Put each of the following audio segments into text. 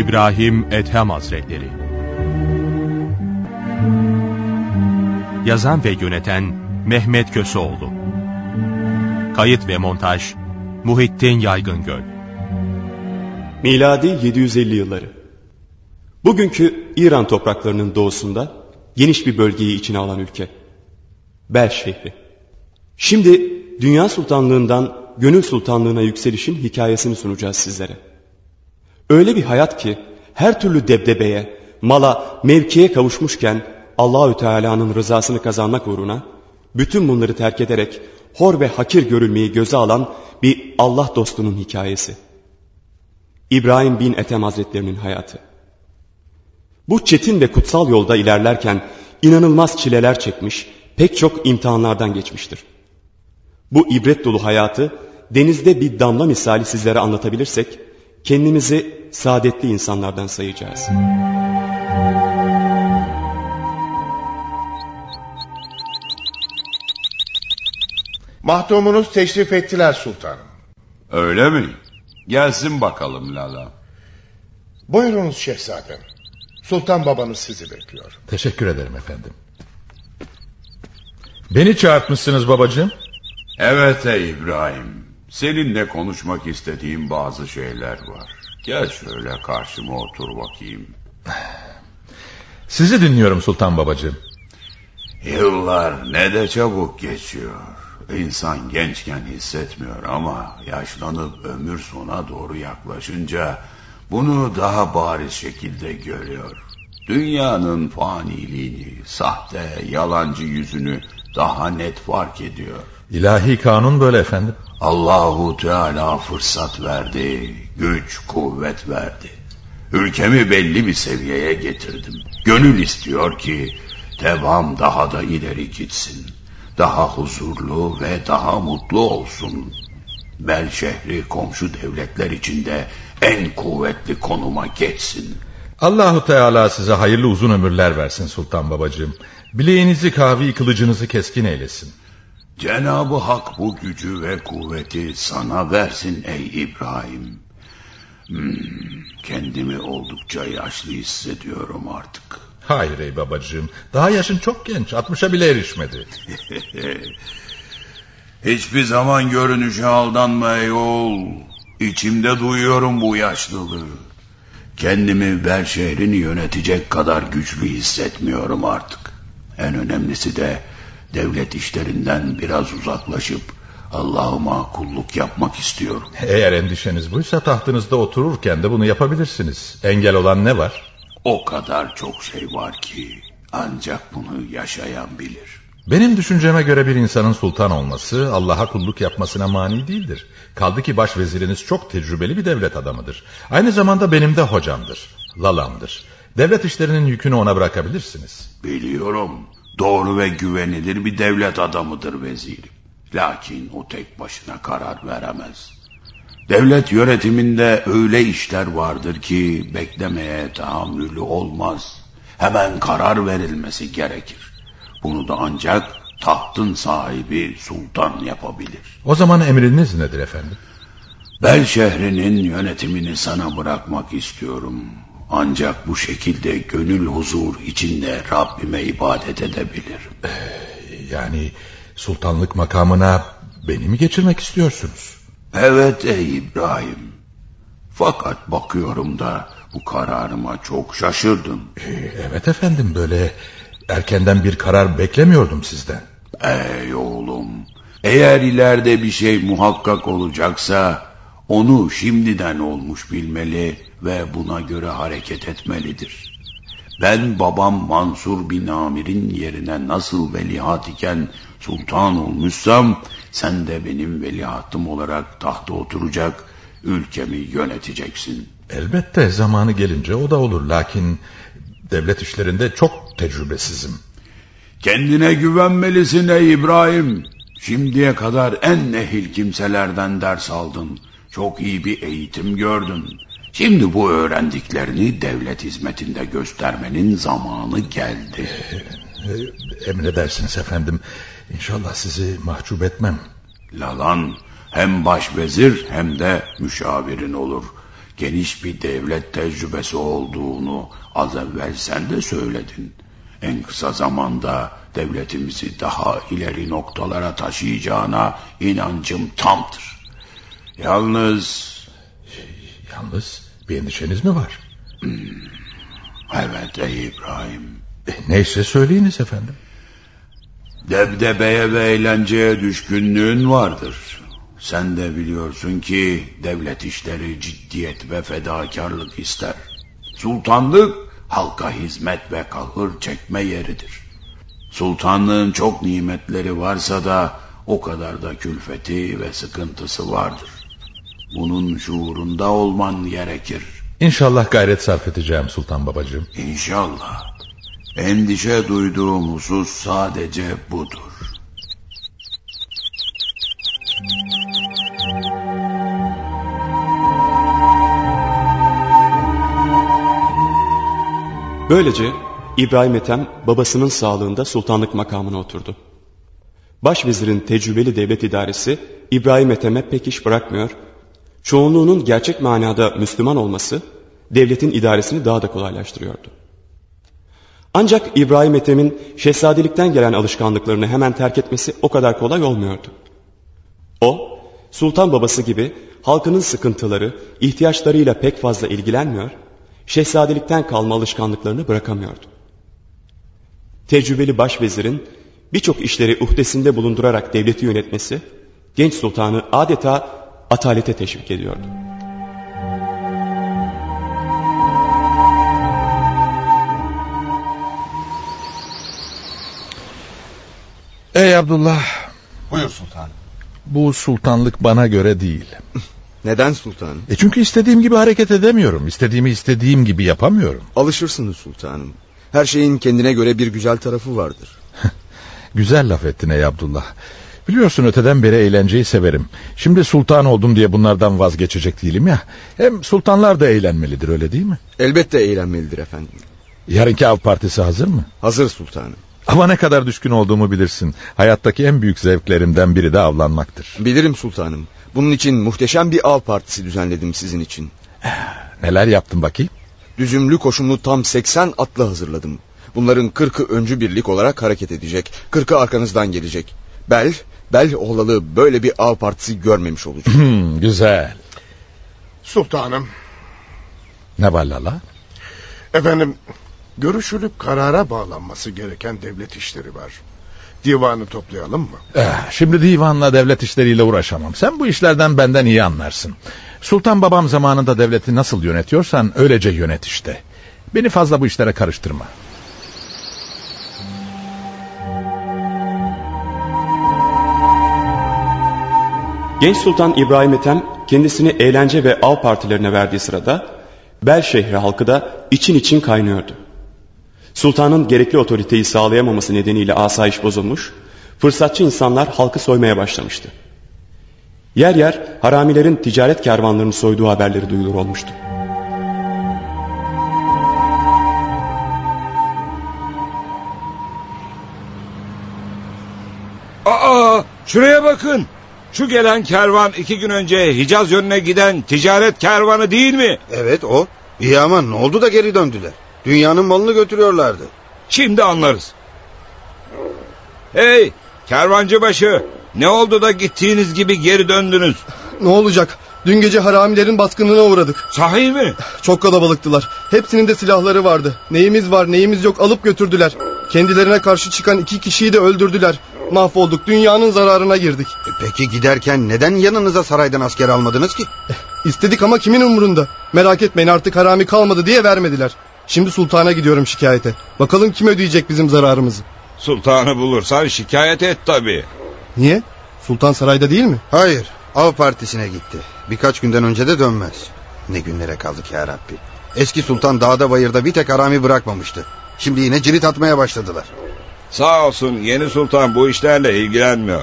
İbrahim Ethem Hazretleri Yazan ve yöneten Mehmet Köseoğlu Kayıt ve montaj Muhittin Yaygıngöl Miladi 750 yılları Bugünkü İran topraklarının doğusunda geniş bir bölgeyi içine alan ülke. Bel şehri. Şimdi Dünya Sultanlığından Gönül Sultanlığına yükselişin hikayesini sunacağız sizlere. Öyle bir hayat ki her türlü debdebeye, mala, mevkiye kavuşmuşken Allahü Teala'nın rızasını kazanmak uğruna bütün bunları terk ederek hor ve hakir görülmeyi göze alan bir Allah dostunun hikayesi. İbrahim bin Ethem Hazretlerinin hayatı. Bu çetin ve kutsal yolda ilerlerken inanılmaz çileler çekmiş, pek çok imtihanlardan geçmiştir. Bu ibret dolu hayatı denizde bir damla misali sizlere anlatabilirsek, kendimizi saadetli insanlardan sayacağız. Mahdumunuz teşrif ettiler sultanım. Öyle mi? Gelsin bakalım Lala. Buyurunuz şehzadem. Sultan babanız sizi bekliyor. Teşekkür ederim efendim. Beni çağırtmışsınız babacığım. Evet ey İbrahim. Seninle konuşmak istediğim bazı şeyler var. Gel şöyle karşıma otur bakayım. Sizi dinliyorum Sultan babacığım. Yıllar ne de çabuk geçiyor. İnsan gençken hissetmiyor ama yaşlanıp ömür sona doğru yaklaşınca bunu daha bariz şekilde görüyor. Dünyanın faniliğini, sahte, yalancı yüzünü daha net fark ediyor. İlahi kanun böyle efendim. Allahu Teala fırsat verdi, güç, kuvvet verdi. Ülkemi belli bir seviyeye getirdim. Gönül istiyor ki devam daha da ileri gitsin. Daha huzurlu ve daha mutlu olsun. Bel şehri komşu devletler içinde en kuvvetli konuma geçsin. Allahu Teala size hayırlı uzun ömürler versin Sultan babacığım. Bileğinizi kavi kılıcınızı keskin eylesin. Cenabı Hak bu gücü ve kuvveti sana versin ey İbrahim. Hmm, kendimi oldukça yaşlı hissediyorum artık. Hayır ey babacığım. Daha yaşın çok genç. 60'a bile erişmedi. Hiçbir zaman görünüşe aldanma ey oğul. İçimde duyuyorum bu yaşlılığı. Kendimi Bel şehrini yönetecek kadar güçlü hissetmiyorum artık. En önemlisi de devlet işlerinden biraz uzaklaşıp Allah'ıma kulluk yapmak istiyorum. Eğer endişeniz buysa tahtınızda otururken de bunu yapabilirsiniz. Engel olan ne var? O kadar çok şey var ki ancak bunu yaşayan bilir. Benim düşünceme göre bir insanın sultan olması Allah'a kulluk yapmasına mani değildir. Kaldı ki başveziriniz çok tecrübeli bir devlet adamıdır. Aynı zamanda benim de hocamdır, lalamdır. Devlet işlerinin yükünü ona bırakabilirsiniz. Biliyorum. Doğru ve güvenilir bir devlet adamıdır vezirim. Lakin o tek başına karar veremez. Devlet yönetiminde öyle işler vardır ki beklemeye tahammülü olmaz. Hemen karar verilmesi gerekir. Bunu da ancak tahtın sahibi sultan yapabilir. O zaman emriniz nedir efendim? Bel şehrinin yönetimini sana bırakmak istiyorum. Ancak bu şekilde gönül huzur içinde Rabbime ibadet edebilirim. Ee, yani sultanlık makamına beni mi geçirmek istiyorsunuz? Evet ey İbrahim. Fakat bakıyorum da bu kararıma çok şaşırdım. Ee, evet efendim böyle erkenden bir karar beklemiyordum sizden. Ey oğlum eğer ileride bir şey muhakkak olacaksa onu şimdiden olmuş bilmeli ve buna göre hareket etmelidir. Ben babam Mansur bin Amir'in yerine nasıl veliaht iken sultan olmuşsam sen de benim veliahtım olarak tahta oturacak ülkemi yöneteceksin. Elbette zamanı gelince o da olur lakin devlet işlerinde çok tecrübesizim. Kendine güvenmelisin ey İbrahim. Şimdiye kadar en nehil kimselerden ders aldın. Çok iyi bir eğitim gördün. Şimdi bu öğrendiklerini devlet hizmetinde göstermenin zamanı geldi. Ee, emredersiniz efendim. İnşallah sizi mahcup etmem. Lalan hem başvezir hem de müşavirin olur. geniş bir devlet tecrübesi olduğunu az evvel sen de söyledin. En kısa zamanda devletimizi daha ileri noktalara taşıyacağına inancım tamdır. Yalnız... Yalnız bir endişeniz mi var? Hmm, evet ey İbrahim. E, neyse söyleyiniz efendim. Debdebeye ve eğlenceye düşkünlüğün vardır. Sen de biliyorsun ki devlet işleri ciddiyet ve fedakarlık ister. Sultanlık halka hizmet ve kahır çekme yeridir. Sultanlığın çok nimetleri varsa da o kadar da külfeti ve sıkıntısı vardır. Bunun şuurunda olman gerekir. İnşallah gayret sarf edeceğim sultan babacığım. İnşallah. Endişe duyduğum husus sadece budur. Böylece İbrahim Ethem babasının sağlığında sultanlık makamına oturdu. Başvezirin tecrübeli devlet idaresi İbrahim Ethem'e pek iş bırakmıyor, çoğunluğunun gerçek manada Müslüman olması devletin idaresini daha da kolaylaştırıyordu. Ancak İbrahim Ethem'in şehzadelikten gelen alışkanlıklarını hemen terk etmesi o kadar kolay olmuyordu. O, sultan babası gibi halkının sıkıntıları, ihtiyaçlarıyla pek fazla ilgilenmiyor, şehzadelikten kalma alışkanlıklarını bırakamıyordu. Tecrübeli başvezirin birçok işleri uhdesinde bulundurarak devleti yönetmesi, genç sultanı adeta atalete teşvik ediyordu. Ey Abdullah, Buyur sultanım. bu sultanlık bana göre değil. Neden sultanım? E çünkü istediğim gibi hareket edemiyorum. İstediğimi istediğim gibi yapamıyorum. Alışırsınız sultanım. Her şeyin kendine göre bir güzel tarafı vardır. Güzel laf ettin ey Abdullah. Biliyorsun öteden beri eğlenceyi severim. Şimdi sultan oldum diye bunlardan vazgeçecek değilim ya. Hem sultanlar da eğlenmelidir öyle değil mi? Elbette eğlenmelidir efendim. Yarınki av partisi hazır mı? Hazır sultanım. Ama ne kadar düşkün olduğumu bilirsin. Hayattaki en büyük zevklerimden biri de avlanmaktır. Bilirim sultanım. Bunun için muhteşem bir av partisi düzenledim sizin için. Neler yaptın bakayım? Düzümlü koşumlu tam 80 atlı hazırladım. Bunların 40'ı öncü birlik olarak hareket edecek. 40'ı arkanızdan gelecek. Bel, bel oğlalı böyle bir av partisi görmemiş olacak. Hmm, güzel. Sultanım, Ne var Lala? efendim görüşülüp karara bağlanması gereken devlet işleri var. Divanı toplayalım mı? Eh, şimdi divanla devlet işleriyle uğraşamam. Sen bu işlerden benden iyi anlarsın. Sultan babam zamanında devleti nasıl yönetiyorsan öylece yönet işte. Beni fazla bu işlere karıştırma. Genç Sultan İbrahim Ethem kendisini eğlence ve av partilerine verdiği sırada Bel şehri halkı da için için kaynıyordu. Sultanın gerekli otoriteyi sağlayamaması nedeniyle asayiş bozulmuş, fırsatçı insanlar halkı soymaya başlamıştı. Yer yer haramilerin ticaret kervanlarını soyduğu haberleri duyulur olmuştu. Aa, şuraya bakın. Şu gelen kervan iki gün önce Hicaz yönüne giden ticaret kervanı değil mi? Evet o. İyi ama ne oldu da geri döndüler? Dünyanın malını götürüyorlardı. Şimdi anlarız. Hey, kervancı başı. Ne oldu da gittiğiniz gibi geri döndünüz? Ne olacak? Dün gece haramilerin baskınına uğradık. Sahi mi? Çok kalabalıktılar. Hepsinin de silahları vardı. Neyimiz var neyimiz yok alıp götürdüler. Kendilerine karşı çıkan iki kişiyi de öldürdüler. Mahvolduk. Dünyanın zararına girdik. E peki giderken neden yanınıza saraydan asker almadınız ki? İstedik ama kimin umurunda? Merak etmeyin artık harami kalmadı diye vermediler. Şimdi sultana gidiyorum şikayete. Bakalım kim ödeyecek bizim zararımızı. Sultanı bulursan şikayet et tabii. Niye? Sultan sarayda değil mi? Hayır. Av partisine gitti. Birkaç günden önce de dönmez. Ne günlere kaldık ya Rabbi. Eski sultan dağda bayırda bir tek harami bırakmamıştı. Şimdi yine cirit atmaya başladılar. Sağ olsun yeni sultan bu işlerle ilgilenmiyor.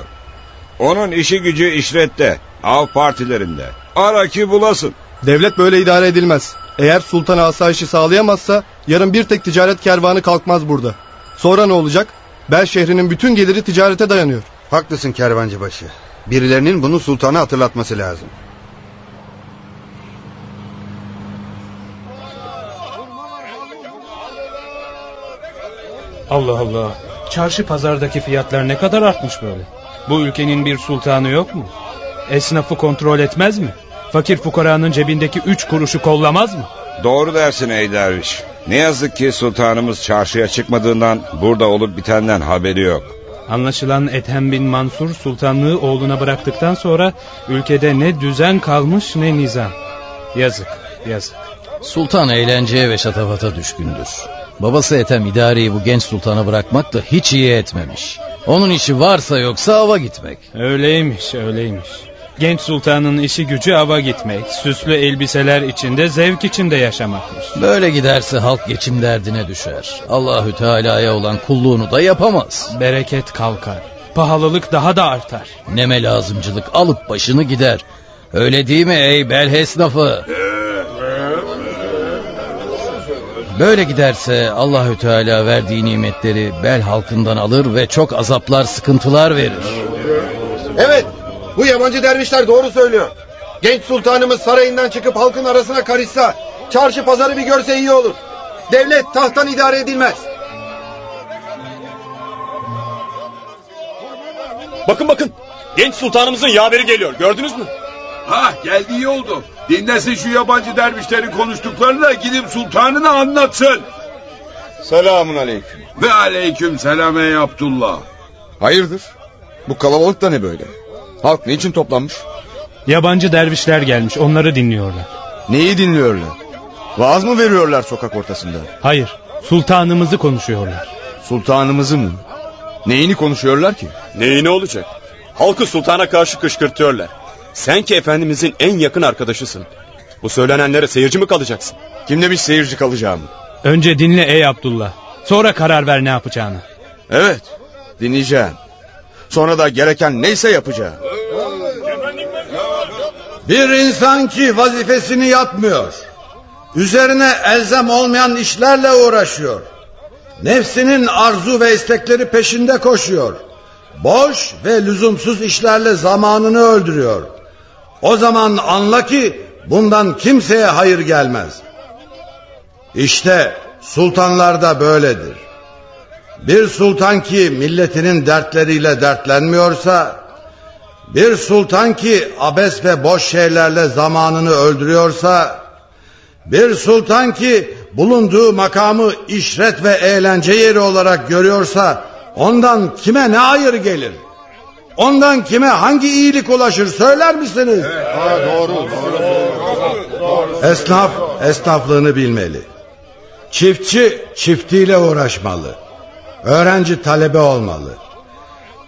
Onun işi gücü işrette, av partilerinde. Ara ki bulasın. Devlet böyle idare edilmez. Eğer sultan asayişi sağlayamazsa yarın bir tek ticaret kervanı kalkmaz burada. Sonra ne olacak? Bel şehrinin bütün geliri ticarete dayanıyor. Haklısın kervancıbaşı. Birilerinin bunu sultana hatırlatması lazım. Allah Allah. Çarşı pazardaki fiyatlar ne kadar artmış böyle? Bu ülkenin bir sultanı yok mu? Esnafı kontrol etmez mi? Fakir fukaranın cebindeki üç kuruşu kollamaz mı? Doğru dersin ey derviş. Ne yazık ki sultanımız çarşıya çıkmadığından burada olup bitenden haberi yok. Anlaşılan Ethem bin Mansur sultanlığı oğluna bıraktıktan sonra ülkede ne düzen kalmış ne nizam. Yazık, yazık. Sultan eğlenceye ve şatafata düşkündür. Babası Ethem idareyi bu genç sultana bırakmak da hiç iyi etmemiş. Onun işi varsa yoksa ava gitmek. Öyleymiş, öyleymiş. Genç sultanın işi gücü ava gitmek, süslü elbiseler içinde zevk içinde yaşamakmış. Böyle giderse halk geçim derdine düşer. Allahü Teala'ya olan kulluğunu da yapamaz. Bereket kalkar. Pahalılık daha da artar. Neme lazımcılık alıp başını gider. Öyle değil mi ey bel esnafı? Böyle giderse Allahü Teala verdiği nimetleri bel halkından alır ve çok azaplar, sıkıntılar verir. Evet, bu yabancı dervişler doğru söylüyor. Genç sultanımız sarayından çıkıp halkın arasına karışsa, çarşı pazarı bir görse iyi olur. Devlet tahttan idare edilmez. Bakın bakın. Genç sultanımızın yaveri geliyor. Gördünüz mü? Ha geldi iyi oldu. Dinlesin şu yabancı dervişlerin konuştuklarını da gidip sultanına anlatsın. Selamun aleyküm. Ve aleyküm selam ey Abdullah. Hayırdır? Bu kalabalık da ne böyle? Halk ne için toplanmış? Yabancı dervişler gelmiş onları dinliyorlar. Neyi dinliyorlar? Vaaz mı veriyorlar sokak ortasında? Hayır sultanımızı konuşuyorlar. Sultanımızı mı? Neyini konuşuyorlar ki? Neyini olacak? Halkı sultana karşı kışkırtıyorlar. Sen ki efendimizin en yakın arkadaşısın. Bu söylenenlere seyirci mi kalacaksın? Kim demiş seyirci kalacağımı? Önce dinle ey Abdullah. Sonra karar ver ne yapacağını. Evet dinleyeceğim. Sonra da gereken neyse yapacağım. Bir insan ki vazifesini yapmıyor. Üzerine elzem olmayan işlerle uğraşıyor. Nefsinin arzu ve istekleri peşinde koşuyor. Boş ve lüzumsuz işlerle zamanını öldürüyor. O zaman anla ki bundan kimseye hayır gelmez. İşte sultanlar da böyledir. Bir sultan ki milletinin dertleriyle dertlenmiyorsa, bir sultan ki abes ve boş şeylerle zamanını öldürüyorsa, bir sultan ki bulunduğu makamı işret ve eğlence yeri olarak görüyorsa, ondan kime ne hayır gelir? Ondan kime hangi iyilik ulaşır söyler misiniz? Ha, doğru, doğru, doğru. Esnaf esnaflığını bilmeli. Çiftçi çiftliğiyle uğraşmalı. Öğrenci talebe olmalı.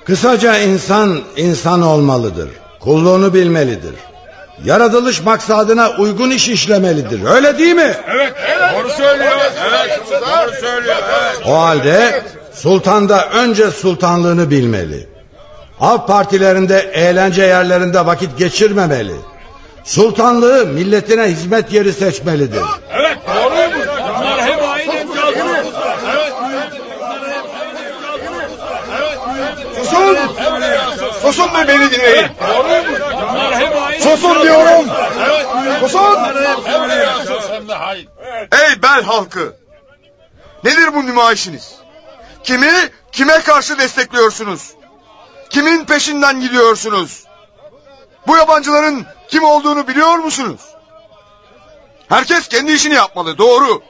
Kısaca insan insan olmalıdır. Kulluğunu bilmelidir. Yaratılış maksadına uygun iş işlemelidir. Öyle değil mi? Evet, doğru söylüyor. Evet, doğru söylüyor. Evet. O halde sultan da önce sultanlığını bilmeli. Av partilerinde, eğlence yerlerinde vakit geçirmemeli. Sultanlığı milletine hizmet yeri seçmelidir. Evet, doğruymuş. Bunlar hep aynı Susun! Susun ve beni dinleyin. Susun diyorum. Susun! Ey bel halkı! Nedir bu nümayişiniz? Kimi, kime karşı destekliyorsunuz? Kimin peşinden gidiyorsunuz? Bu yabancıların kim olduğunu biliyor musunuz? Herkes kendi işini yapmalı, doğru.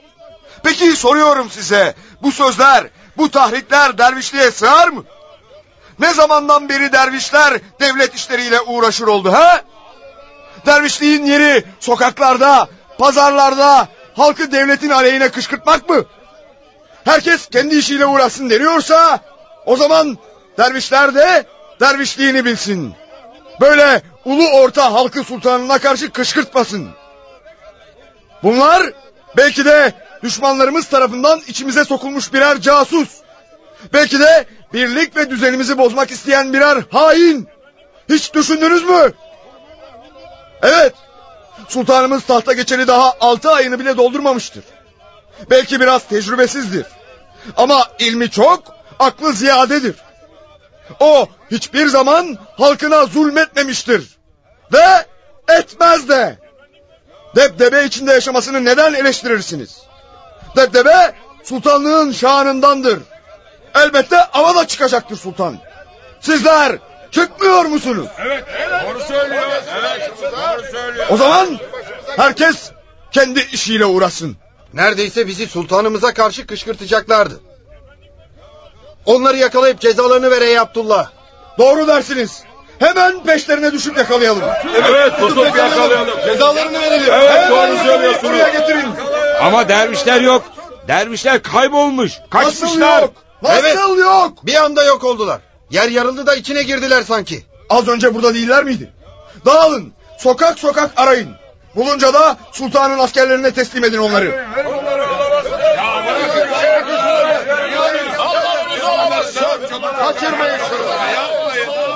Peki soruyorum size, bu sözler, bu tahrikler dervişliğe sığar mı? Ne zamandan beri dervişler devlet işleriyle uğraşır oldu ha? Dervişliğin yeri sokaklarda, pazarlarda, halkı devletin aleyhine kışkırtmak mı? Herkes kendi işiyle uğraşsın deniyorsa, o zaman dervişler de dervişliğini bilsin. Böyle ulu orta halkı sultanına karşı kışkırtmasın. Bunlar belki de düşmanlarımız tarafından içimize sokulmuş birer casus. Belki de birlik ve düzenimizi bozmak isteyen birer hain. Hiç düşündünüz mü? Evet. Sultanımız tahta geçeli daha altı ayını bile doldurmamıştır. Belki biraz tecrübesizdir. Ama ilmi çok, aklı ziyadedir. O hiçbir zaman halkına zulmetmemiştir. Ve etmez de. Debdebe içinde yaşamasını neden eleştirirsiniz? Debdebe sultanlığın şanındandır. elbette ava da çıkacaktır sultan. Sizler çıkmıyor musunuz? Evet, doğru söylüyor. Evet, doğru söylüyor. O zaman herkes kendi işiyle uğraşsın. Neredeyse bizi sultanımıza karşı kışkırtacaklardı. Onları yakalayıp cezalarını ver ey Abdullah. Doğru dersiniz. Hemen peşlerine düşüp yakalayalım. Evet, tutup yakalayalım. Cezalarını verelim. Evet, Hemen doğru söylüyorsunuz. Buraya getirin. Ama dervişler yok. Dervişler kaybolmuş. Nasıl Kaçmışlar. yok? Nasıl yok? Bir anda yok oldular. Yer yarıldı da içine girdiler sanki. Az önce burada değiller miydi? Dağılın. Sokak sokak arayın. Bulunca da sultanın askerlerine teslim edin onları. Kaçırmayın şunu.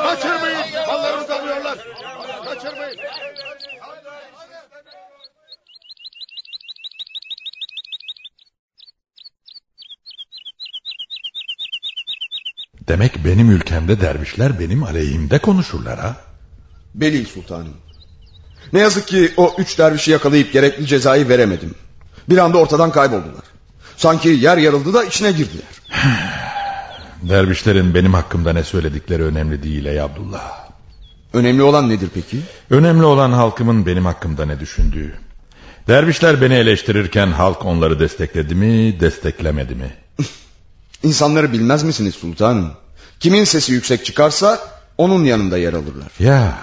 Kaçırmayın. Mallarımızı alıyorlar. Kaçırmayın. Demek benim ülkemde dervişler benim aleyhimde konuşurlar ha? Belil sultanım. Ne yazık ki o üç dervişi yakalayıp gerekli cezayı veremedim. Bir anda ortadan kayboldular. Sanki yer yarıldı da içine girdiler. Dervişlerin benim hakkımda ne söyledikleri önemli değil ey Abdullah. Önemli olan nedir peki? Önemli olan halkımın benim hakkımda ne düşündüğü. Dervişler beni eleştirirken halk onları destekledi mi, desteklemedi mi? İnsanları bilmez misiniz sultanım? Kimin sesi yüksek çıkarsa onun yanında yer alırlar. Ya,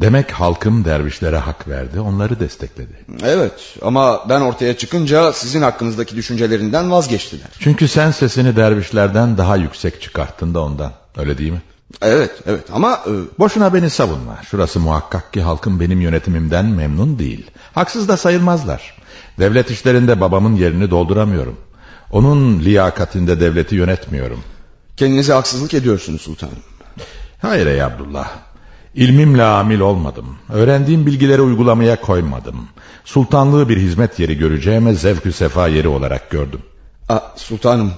demek halkım dervişlere hak verdi, onları destekledi. Evet ama ben ortaya çıkınca sizin hakkınızdaki düşüncelerinden vazgeçtiler. Çünkü sen sesini dervişlerden daha yüksek çıkarttın da ondan. Öyle değil mi? Evet, evet ama... E... Boşuna beni savunma. Şurası muhakkak ki halkım benim yönetimimden memnun değil. Haksız da sayılmazlar. Devlet işlerinde babamın yerini dolduramıyorum. Onun liyakatinde devleti yönetmiyorum. Kendinize haksızlık ediyorsunuz sultanım. Hayır ey Abdullah. İlmimle amil olmadım. Öğrendiğim bilgileri uygulamaya koymadım. Sultanlığı bir hizmet yeri göreceğime zevk-ü sefa yeri olarak gördüm. Aa, sultanım,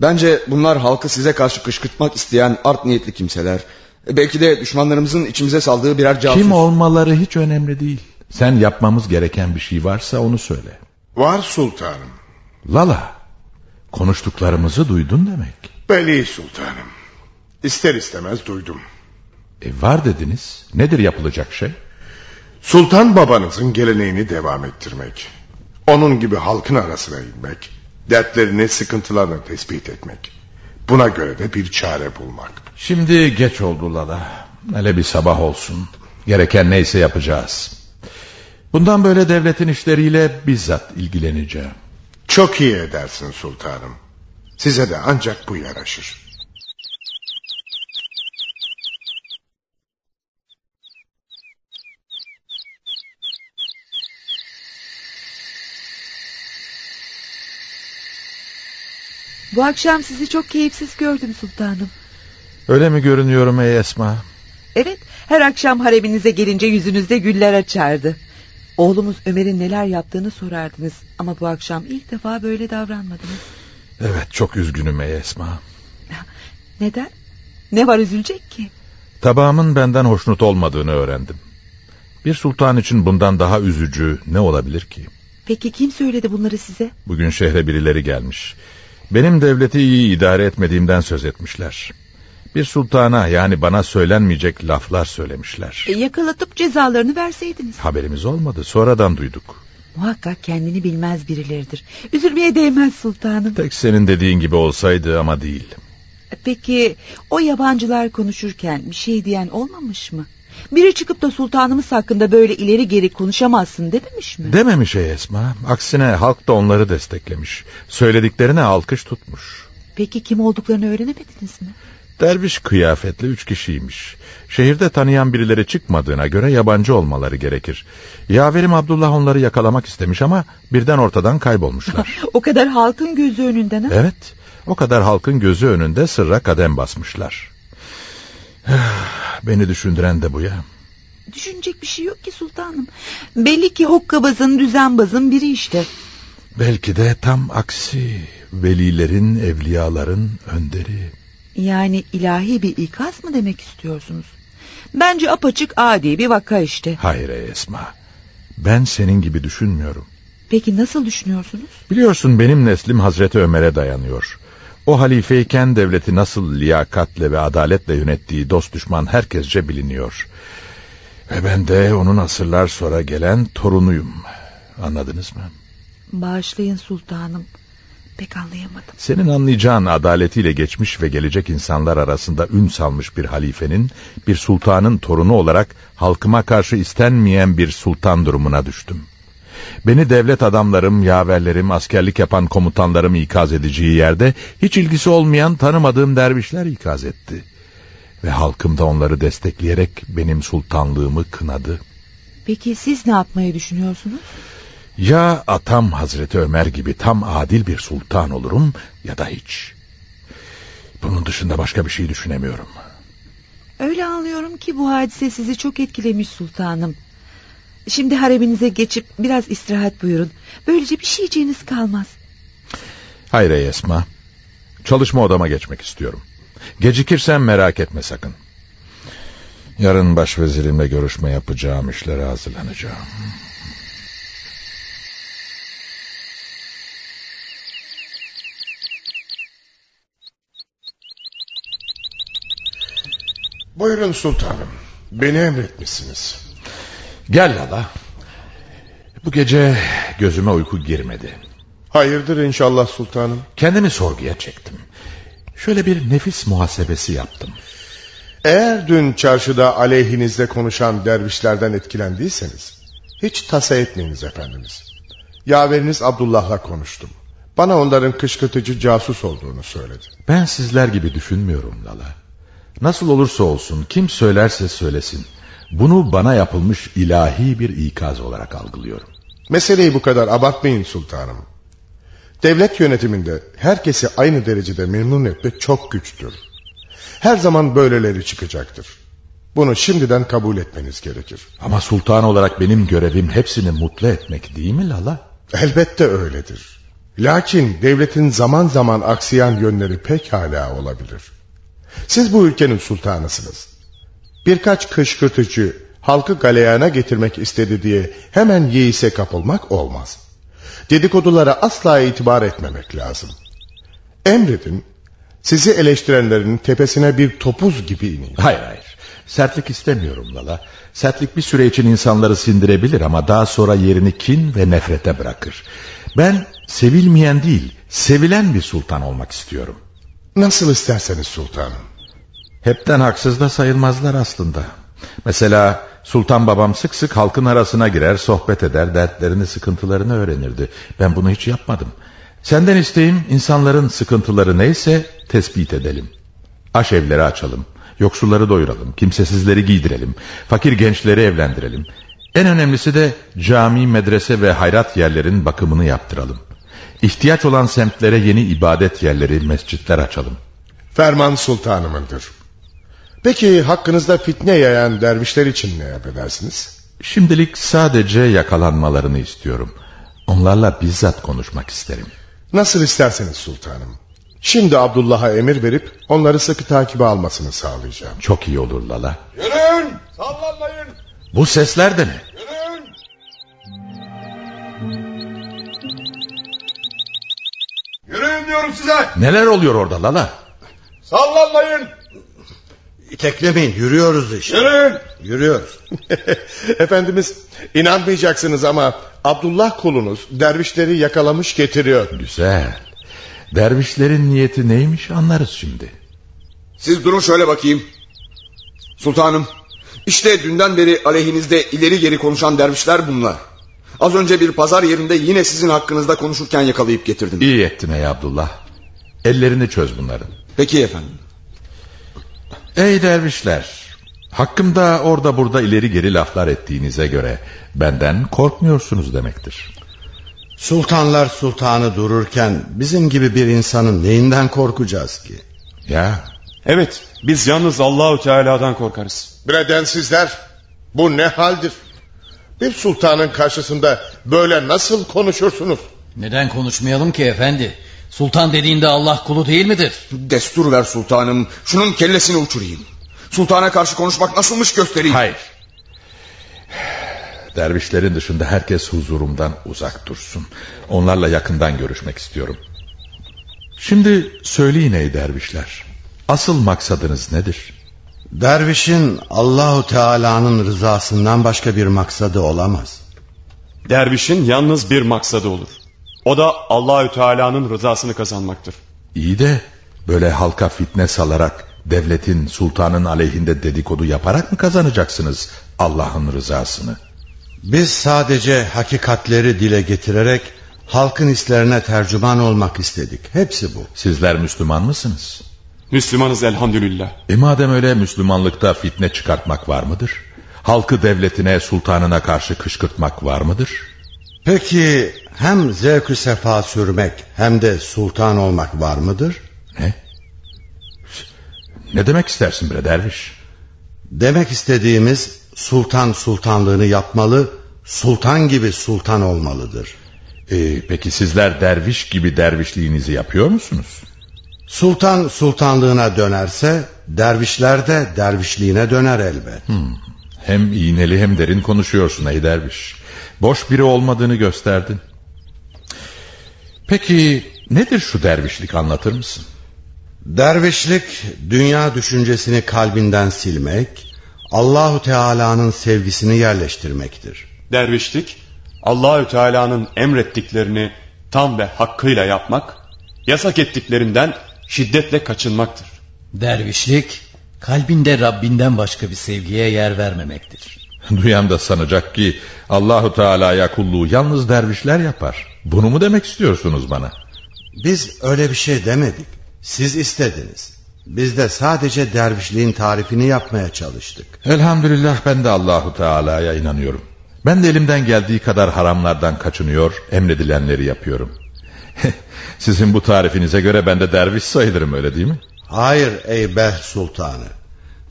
bence bunlar halkı size karşı kışkırtmak isteyen art niyetli kimseler. Belki de düşmanlarımızın içimize saldığı birer casus. Kim olmaları hiç önemli değil. Sen yapmamız gereken bir şey varsa onu söyle. Var sultanım. Lala, konuştuklarımızı duydun demek. Beli sultanım. İster istemez duydum. E var dediniz. Nedir yapılacak şey? Sultan babanızın geleneğini devam ettirmek. Onun gibi halkın arasına inmek. Dertlerini, sıkıntılarını tespit etmek. Buna göre de bir çare bulmak. Şimdi geç oldu Lala. Hele bir sabah olsun. Gereken neyse yapacağız. Bundan böyle devletin işleriyle bizzat ilgileneceğim. Çok iyi edersin sultanım. Size de ancak bu yaraşır. Bu akşam sizi çok keyifsiz gördüm sultanım. Öyle mi görünüyorum ey Esma? Evet her akşam hareminize gelince yüzünüzde güller açardı. Oğlumuz Ömer'in neler yaptığını sorardınız. Ama bu akşam ilk defa böyle davranmadınız. Evet çok üzgünüm ey Esma. Neden? Ne var üzülecek ki? Tabağımın benden hoşnut olmadığını öğrendim. Bir sultan için bundan daha üzücü ne olabilir ki? Peki kim söyledi bunları size? Bugün şehre birileri gelmiş. Benim devleti iyi idare etmediğimden söz etmişler. Bir sultana yani bana söylenmeyecek laflar söylemişler. E, yakalatıp cezalarını verseydiniz. Haberimiz olmadı sonradan duyduk. Muhakkak kendini bilmez birileridir. Üzülmeye değmez sultanım. Tek senin dediğin gibi olsaydı ama değil. Peki o yabancılar konuşurken bir şey diyen olmamış mı? Biri çıkıp da sultanımız hakkında böyle ileri geri konuşamazsın dememiş mi? Dememiş ey Esma. Aksine halk da onları desteklemiş. Söylediklerine alkış tutmuş. Peki kim olduklarını öğrenemediniz mi? Derviş kıyafetli üç kişiymiş. Şehirde tanıyan birileri çıkmadığına göre yabancı olmaları gerekir. Yaverim Abdullah onları yakalamak istemiş ama birden ortadan kaybolmuşlar. o kadar halkın gözü önünden ha? Evet, o kadar halkın gözü önünde sırra kadem basmışlar. Beni düşündüren de bu ya. Düşünecek bir şey yok ki sultanım. Belli ki hokkabazın düzenbazın biri işte. Belki de tam aksi. Velilerin, evliyaların önderi. Yani ilahi bir ikaz mı demek istiyorsunuz? Bence apaçık adi bir vaka işte. Hayır Esma. Ben senin gibi düşünmüyorum. Peki nasıl düşünüyorsunuz? Biliyorsun benim neslim Hazreti Ömer'e dayanıyor. O halifeyken devleti nasıl liyakatle ve adaletle yönettiği dost düşman herkesce biliniyor. Ve ben de onun asırlar sonra gelen torunuyum. Anladınız mı? Bağışlayın sultanım. Pek anlayamadım. Senin anlayacağın adaletiyle geçmiş ve gelecek insanlar arasında ün salmış bir halifenin, bir sultanın torunu olarak halkıma karşı istenmeyen bir sultan durumuna düştüm. Beni devlet adamlarım, yaverlerim, askerlik yapan komutanlarım ikaz edeceği yerde hiç ilgisi olmayan tanımadığım dervişler ikaz etti. Ve halkım da onları destekleyerek benim sultanlığımı kınadı. Peki siz ne yapmayı düşünüyorsunuz? Ya atam Hazreti Ömer gibi tam adil bir sultan olurum ya da hiç. Bunun dışında başka bir şey düşünemiyorum. Öyle anlıyorum ki bu hadise sizi çok etkilemiş sultanım. Şimdi hareminize geçip biraz istirahat buyurun. Böylece bir şeyciğiniz kalmaz. Hayır ey Esma. Çalışma odama geçmek istiyorum. Gecikirsem merak etme sakın. Yarın başvezirimle görüşme yapacağım işlere hazırlanacağım. Buyurun sultanım. Beni emretmişsiniz. Gel Lala. Bu gece gözüme uyku girmedi. Hayırdır inşallah sultanım. Kendimi sorguya çektim. Şöyle bir nefis muhasebesi yaptım. Eğer dün çarşıda aleyhinizde konuşan dervişlerden etkilendiyseniz... ...hiç tasa etmeyiniz efendimiz. Yaveriniz Abdullah'la konuştum. Bana onların kışkırtıcı casus olduğunu söyledi. Ben sizler gibi düşünmüyorum Lala. Nasıl olursa olsun kim söylerse söylesin. Bunu bana yapılmış ilahi bir ikaz olarak algılıyorum. Meseleyi bu kadar abartmayın sultanım. Devlet yönetiminde herkesi aynı derecede memnun etmek çok güçtür. Her zaman böyleleri çıkacaktır. Bunu şimdiden kabul etmeniz gerekir. Ama sultan olarak benim görevim hepsini mutlu etmek değil mi Lala? Elbette öyledir. Lakin devletin zaman zaman aksayan yönleri pekala olabilir. Siz bu ülkenin sultanısınız. Birkaç kışkırtıcı halkı galeyana getirmek istedi diye hemen yeise kapılmak olmaz. Dedikodulara asla itibar etmemek lazım. Emredin, sizi eleştirenlerin tepesine bir topuz gibi ineyim. Hayır hayır, sertlik istemiyorum Lala. Sertlik bir süre için insanları sindirebilir ama daha sonra yerini kin ve nefrete bırakır. Ben sevilmeyen değil, sevilen bir sultan olmak istiyorum. Nasıl isterseniz sultanım. Hepten haksız da sayılmazlar aslında. Mesela Sultan babam sık sık halkın arasına girer, sohbet eder, dertlerini, sıkıntılarını öğrenirdi. Ben bunu hiç yapmadım. Senden isteğim insanların sıkıntıları neyse tespit edelim. Aş evleri açalım, yoksulları doyuralım, kimsesizleri giydirelim, fakir gençleri evlendirelim. En önemlisi de cami, medrese ve hayrat yerlerin bakımını yaptıralım. İhtiyaç olan semtlere yeni ibadet yerleri, mescitler açalım. Ferman sultanımındır. Peki hakkınızda fitne yayan dervişler için ne yapabilirsiniz? Şimdilik sadece yakalanmalarını istiyorum. Onlarla bizzat konuşmak isterim. Nasıl isterseniz sultanım. Şimdi Abdullah'a emir verip onları sıkı takibe almasını sağlayacağım. Çok iyi olur Lala. Yürüyün! Sallanmayın! Bu sesler de ne? Yürüyün! Yürüyün diyorum size! Neler oluyor orada Lala? Sallanmayın! İteklemeyin yürüyoruz işte. Yürüyün! Yürüyoruz. Efendimiz inanmayacaksınız ama Abdullah kulunuz dervişleri yakalamış getiriyor. Güzel. Dervişlerin niyeti neymiş anlarız şimdi. Siz durun şöyle bakayım. Sultanım, işte dünden beri aleyhinizde ileri geri konuşan dervişler bunlar. Az önce bir pazar yerinde yine sizin hakkınızda konuşurken yakalayıp getirdim. İyi ettin ey Abdullah. Ellerini çöz bunların. Peki efendim. Ey dervişler. Hakkımda orada burada ileri geri laflar ettiğinize göre benden korkmuyorsunuz demektir. Sultanlar sultanı dururken bizim gibi bir insanın neyinden korkacağız ki? Ya Evet, biz yalnız Allahu Teala'dan korkarız. Bredensizler bu ne haldir? Bir sultanın karşısında böyle nasıl konuşursunuz? Neden konuşmayalım ki efendi? Sultan dediğinde Allah kulu değil midir? Destur ver sultanım. Şunun kellesini uçurayım. Sultana karşı konuşmak nasılmış göstereyim. Hayır. Dervişlerin dışında herkes huzurumdan uzak dursun. Onlarla yakından görüşmek istiyorum. Şimdi söyleyin ey dervişler. Asıl maksadınız nedir? Dervişin Allahu Teala'nın rızasından başka bir maksadı olamaz. Dervişin yalnız bir maksadı olur. O da Allahü Teala'nın rızasını kazanmaktır. İyi de böyle halka fitne salarak devletin sultanın aleyhinde dedikodu yaparak mı kazanacaksınız Allah'ın rızasını? Biz sadece hakikatleri dile getirerek halkın hislerine tercüman olmak istedik. Hepsi bu. Sizler Müslüman mısınız? Müslümanız elhamdülillah. E madem öyle Müslümanlıkta fitne çıkartmak var mıdır? Halkı devletine, sultanına karşı kışkırtmak var mıdır? Peki hem zevk sefa sürmek hem de sultan olmak var mıdır? Ne? Ne demek istersin bre derviş? Demek istediğimiz sultan sultanlığını yapmalı, sultan gibi sultan olmalıdır. Ee, peki sizler derviş gibi dervişliğinizi yapıyor musunuz? Sultan sultanlığına dönerse dervişler de dervişliğine döner elbet. Hmm. Hem iğneli hem derin konuşuyorsun ey derviş. Boş biri olmadığını gösterdin. Peki nedir şu dervişlik anlatır mısın? Dervişlik dünya düşüncesini kalbinden silmek, Allahu Teala'nın sevgisini yerleştirmektir. Dervişlik Allahü Teala'nın emrettiklerini tam ve hakkıyla yapmak, yasak ettiklerinden şiddetle kaçınmaktır. Dervişlik kalbinde Rabbinden başka bir sevgiye yer vermemektir. Duyan da sanacak ki Allahu Teala'ya kulluğu yalnız dervişler yapar. Bunu mu demek istiyorsunuz bana? Biz öyle bir şey demedik. Siz istediniz. Biz de sadece dervişliğin tarifini yapmaya çalıştık. Elhamdülillah ben de Allahu Teala'ya inanıyorum. Ben de elimden geldiği kadar haramlardan kaçınıyor, emredilenleri yapıyorum. Sizin bu tarifinize göre ben de derviş sayılırım öyle değil mi? Hayır ey Beh Sultanı.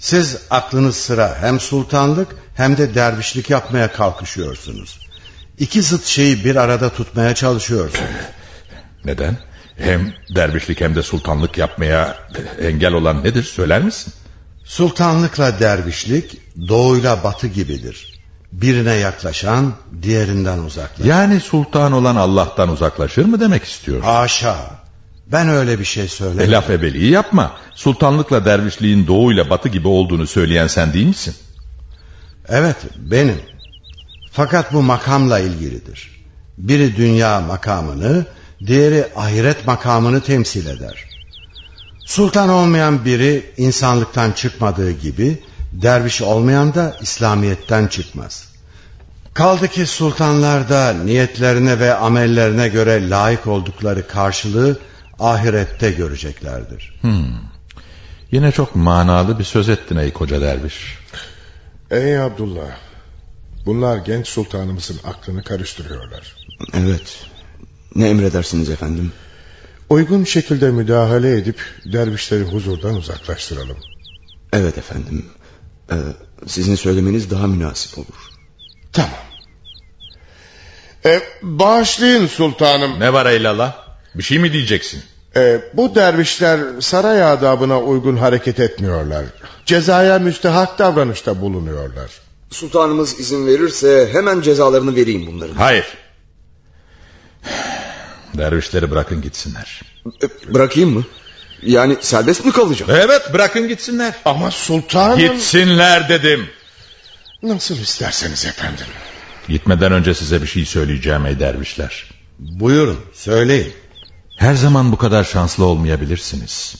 Siz aklınız sıra hem sultanlık hem de dervişlik yapmaya kalkışıyorsunuz. İki zıt şeyi bir arada tutmaya çalışıyorsunuz. Neden? Hem dervişlik hem de sultanlık yapmaya engel olan nedir söyler misin? Sultanlıkla dervişlik doğuyla batı gibidir. Birine yaklaşan diğerinden uzaklaşır. Yani sultan olan Allah'tan uzaklaşır mı demek istiyor? Haşa. Ben öyle bir şey söylemedim. E, laf ebeliği yapma. Sultanlıkla dervişliğin doğuyla batı gibi olduğunu söyleyen sen değil misin? Evet benim. Fakat bu makamla ilgilidir. Biri dünya makamını, diğeri ahiret makamını temsil eder. Sultan olmayan biri insanlıktan çıkmadığı gibi derviş olmayan da İslamiyet'ten çıkmaz. Kaldı ki sultanlar da niyetlerine ve amellerine göre layık oldukları karşılığı ahirette göreceklerdir. Hmm. Yine çok manalı bir söz ettin ey koca derviş. Ey Abdullah, bunlar genç sultanımızın aklını karıştırıyorlar. Evet, ne emredersiniz efendim? Uygun şekilde müdahale edip dervişleri huzurdan uzaklaştıralım. Evet efendim. Ee, sizin söylemeniz daha münasip olur. Tamam. E, bağışlayın sultanım. Ne var eylallah? Bir şey mi diyeceksin? E, bu dervişler saray adabına uygun hareket etmiyorlar. Cezaya müstehak davranışta bulunuyorlar. Sultanımız izin verirse hemen cezalarını vereyim bunların. Hayır. Dervişleri bırakın gitsinler. E, bırakayım mı? Yani serbest mi kalacak? Evet bırakın gitsinler. Ama sultanım... Gitsinler dedim. Nasıl isterseniz efendim. Gitmeden önce size bir şey söyleyeceğim ey dervişler. Buyurun söyleyin. Her zaman bu kadar şanslı olmayabilirsiniz.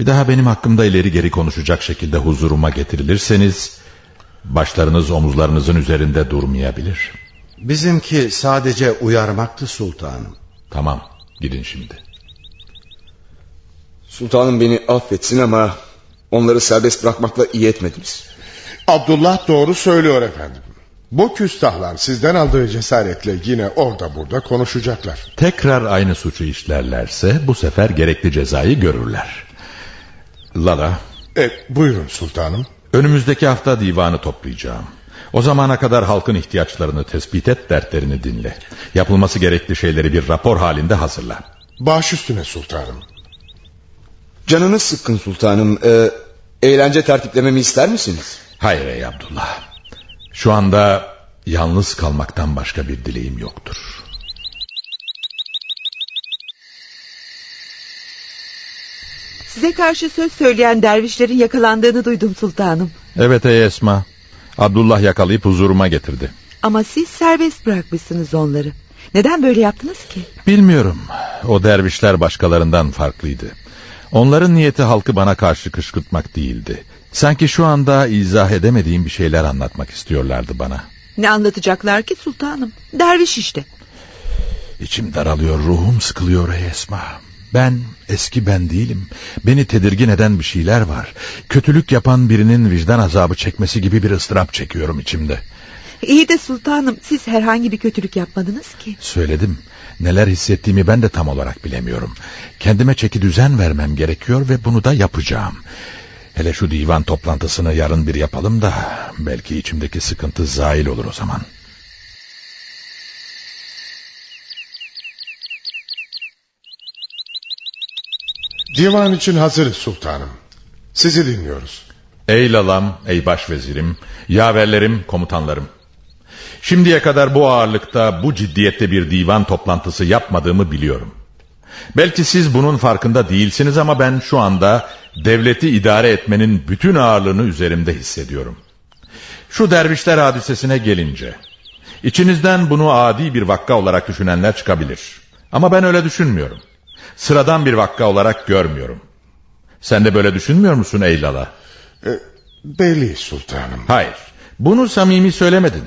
Bir daha benim hakkımda ileri geri konuşacak şekilde huzuruma getirilirseniz... ...başlarınız omuzlarınızın üzerinde durmayabilir. Bizimki sadece uyarmaktı sultanım. Tamam gidin şimdi. Sultanım beni affetsin ama onları serbest bırakmakla iyi etmediniz. Abdullah doğru söylüyor efendim. Bu küstahlar sizden aldığı cesaretle yine orada burada konuşacaklar. Tekrar aynı suçu işlerlerse bu sefer gerekli cezayı görürler. Lala. E, buyurun sultanım. Önümüzdeki hafta divanı toplayacağım. O zamana kadar halkın ihtiyaçlarını tespit et, dertlerini dinle. Yapılması gerekli şeyleri bir rapor halinde hazırla. Baş üstüne sultanım. Canınız sıkkın sultanım. Ee, eğlence tertiplememi ister misiniz? Hayır ey Abdullah. Şu anda yalnız kalmaktan başka bir dileğim yoktur. Size karşı söz söyleyen dervişlerin yakalandığını duydum sultanım. Evet ey Esma. Abdullah yakalayıp huzuruma getirdi. Ama siz serbest bırakmışsınız onları. Neden böyle yaptınız ki? Bilmiyorum. O dervişler başkalarından farklıydı. Onların niyeti halkı bana karşı kışkırtmak değildi. Sanki şu anda izah edemediğim bir şeyler anlatmak istiyorlardı bana. Ne anlatacaklar ki sultanım? Derviş işte. İçim daralıyor, ruhum sıkılıyor ey Esma. Ben eski ben değilim. Beni tedirgin eden bir şeyler var. Kötülük yapan birinin vicdan azabı çekmesi gibi bir ıstırap çekiyorum içimde. İyi de sultanım siz herhangi bir kötülük yapmadınız ki. Söyledim. Neler hissettiğimi ben de tam olarak bilemiyorum. Kendime çeki düzen vermem gerekiyor ve bunu da yapacağım. Hele şu divan toplantısını yarın bir yapalım da belki içimdeki sıkıntı zail olur o zaman. Divan için hazırız sultanım. Sizi dinliyoruz. Ey lalam, ey başvezirim, yaverlerim, komutanlarım. Şimdiye kadar bu ağırlıkta, bu ciddiyette bir divan toplantısı yapmadığımı biliyorum. Belki siz bunun farkında değilsiniz ama ben şu anda devleti idare etmenin bütün ağırlığını üzerimde hissediyorum. Şu dervişler hadisesine gelince, içinizden bunu adi bir vakka olarak düşünenler çıkabilir. Ama ben öyle düşünmüyorum. Sıradan bir vakka olarak görmüyorum. Sen de böyle düşünmüyor musun Eylala? E, belli sultanım. Hayır, bunu samimi söylemedin.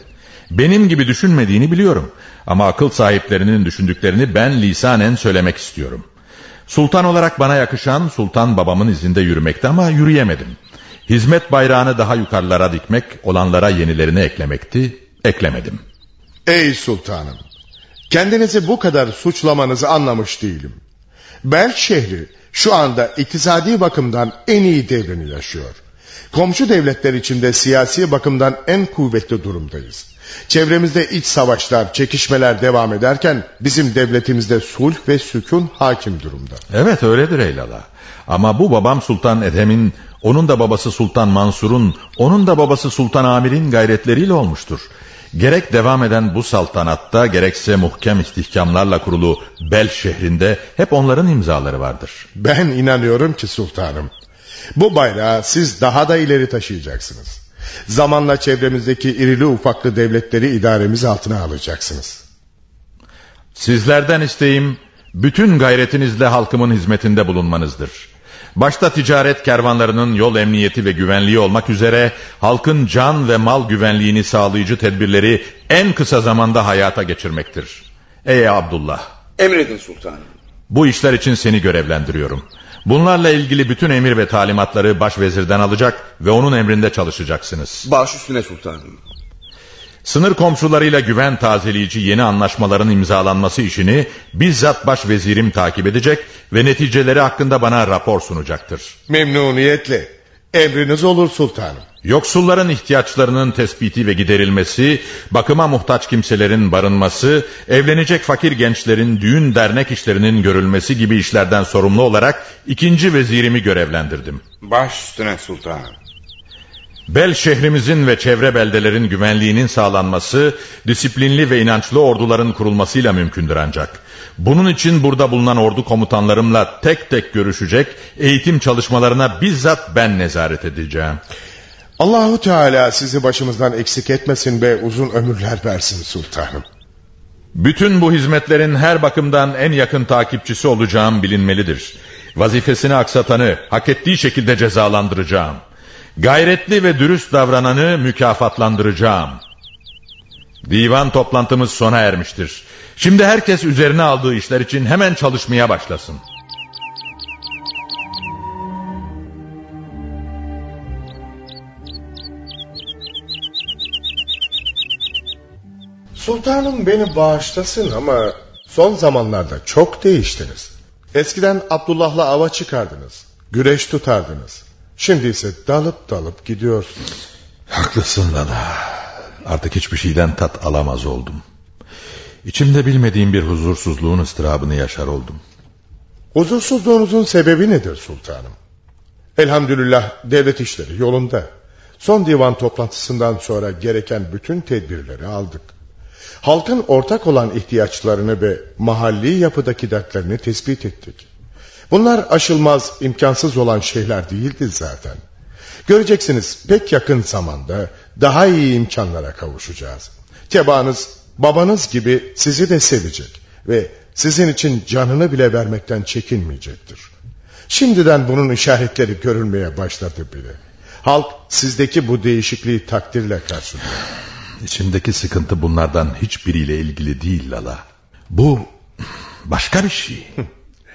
Benim gibi düşünmediğini biliyorum. Ama akıl sahiplerinin düşündüklerini ben lisanen söylemek istiyorum. Sultan olarak bana yakışan sultan babamın izinde yürümekti ama yürüyemedim. Hizmet bayrağını daha yukarılara dikmek, olanlara yenilerini eklemekti, eklemedim. Ey sultanım, kendinizi bu kadar suçlamanızı anlamış değilim. Bel şehri şu anda iktisadi bakımdan en iyi devrini yaşıyor. Komşu devletler içinde siyasi bakımdan en kuvvetli durumdayız. Çevremizde iç savaşlar, çekişmeler devam ederken bizim devletimizde sulh ve sükun hakim durumda. Evet öyledir Eylala. Ama bu babam Sultan Edem'in, onun da babası Sultan Mansur'un, onun da babası Sultan Amir'in gayretleriyle olmuştur. Gerek devam eden bu saltanatta gerekse muhkem istihkamlarla kurulu Bel şehrinde hep onların imzaları vardır. Ben inanıyorum ki sultanım. Bu bayrağı siz daha da ileri taşıyacaksınız. Zamanla çevremizdeki irili ufaklı devletleri idaremiz altına alacaksınız. Sizlerden isteğim bütün gayretinizle halkımın hizmetinde bulunmanızdır. Başta ticaret kervanlarının yol emniyeti ve güvenliği olmak üzere halkın can ve mal güvenliğini sağlayıcı tedbirleri en kısa zamanda hayata geçirmektir. Ey Abdullah! Emredin sultanım. Bu işler için seni görevlendiriyorum. Bunlarla ilgili bütün emir ve talimatları başvezirden alacak ve onun emrinde çalışacaksınız. Baş üstüne sultanım. Sınır komşularıyla güven tazeleyici yeni anlaşmaların imzalanması işini bizzat başvezirim takip edecek ve neticeleri hakkında bana rapor sunacaktır. Memnuniyetle. Emriniz olur sultanım. Yoksulların ihtiyaçlarının tespiti ve giderilmesi, bakıma muhtaç kimselerin barınması, evlenecek fakir gençlerin düğün dernek işlerinin görülmesi gibi işlerden sorumlu olarak ikinci vezirimi görevlendirdim. Baş üstüne sultanım. Bel şehrimizin ve çevre beldelerin güvenliğinin sağlanması, disiplinli ve inançlı orduların kurulmasıyla mümkündür ancak. Bunun için burada bulunan ordu komutanlarımla tek tek görüşecek, eğitim çalışmalarına bizzat ben nezaret edeceğim. Allahu Teala sizi başımızdan eksik etmesin ve uzun ömürler versin sultanım. Bütün bu hizmetlerin her bakımdan en yakın takipçisi olacağım bilinmelidir. Vazifesini aksatanı hak ettiği şekilde cezalandıracağım. Gayretli ve dürüst davrananı mükafatlandıracağım. Divan toplantımız sona ermiştir. Şimdi herkes üzerine aldığı işler için hemen çalışmaya başlasın. Sultanım beni bağışlasın ama son zamanlarda çok değiştiniz. Eskiden Abdullah'la ava çıkardınız. Güreş tutardınız. Şimdi ise dalıp dalıp gidiyorsunuz. Haklısın Lala. Artık hiçbir şeyden tat alamaz oldum. İçimde bilmediğim bir huzursuzluğun ıstırabını yaşar oldum. Huzursuzluğunuzun sebebi nedir sultanım? Elhamdülillah devlet işleri yolunda. Son divan toplantısından sonra gereken bütün tedbirleri aldık. Halkın ortak olan ihtiyaçlarını ve mahalli yapıdaki dertlerini tespit ettik. Bunlar aşılmaz, imkansız olan şeyler değildir zaten. Göreceksiniz pek yakın zamanda daha iyi imkanlara kavuşacağız. Tebaanız babanız gibi sizi de sevecek ve sizin için canını bile vermekten çekinmeyecektir. Şimdiden bunun işaretleri görülmeye başladı bile. Halk sizdeki bu değişikliği takdirle karşılıyor. İçimdeki sıkıntı bunlardan hiçbiriyle ilgili değil Lala. Bu başka bir şey.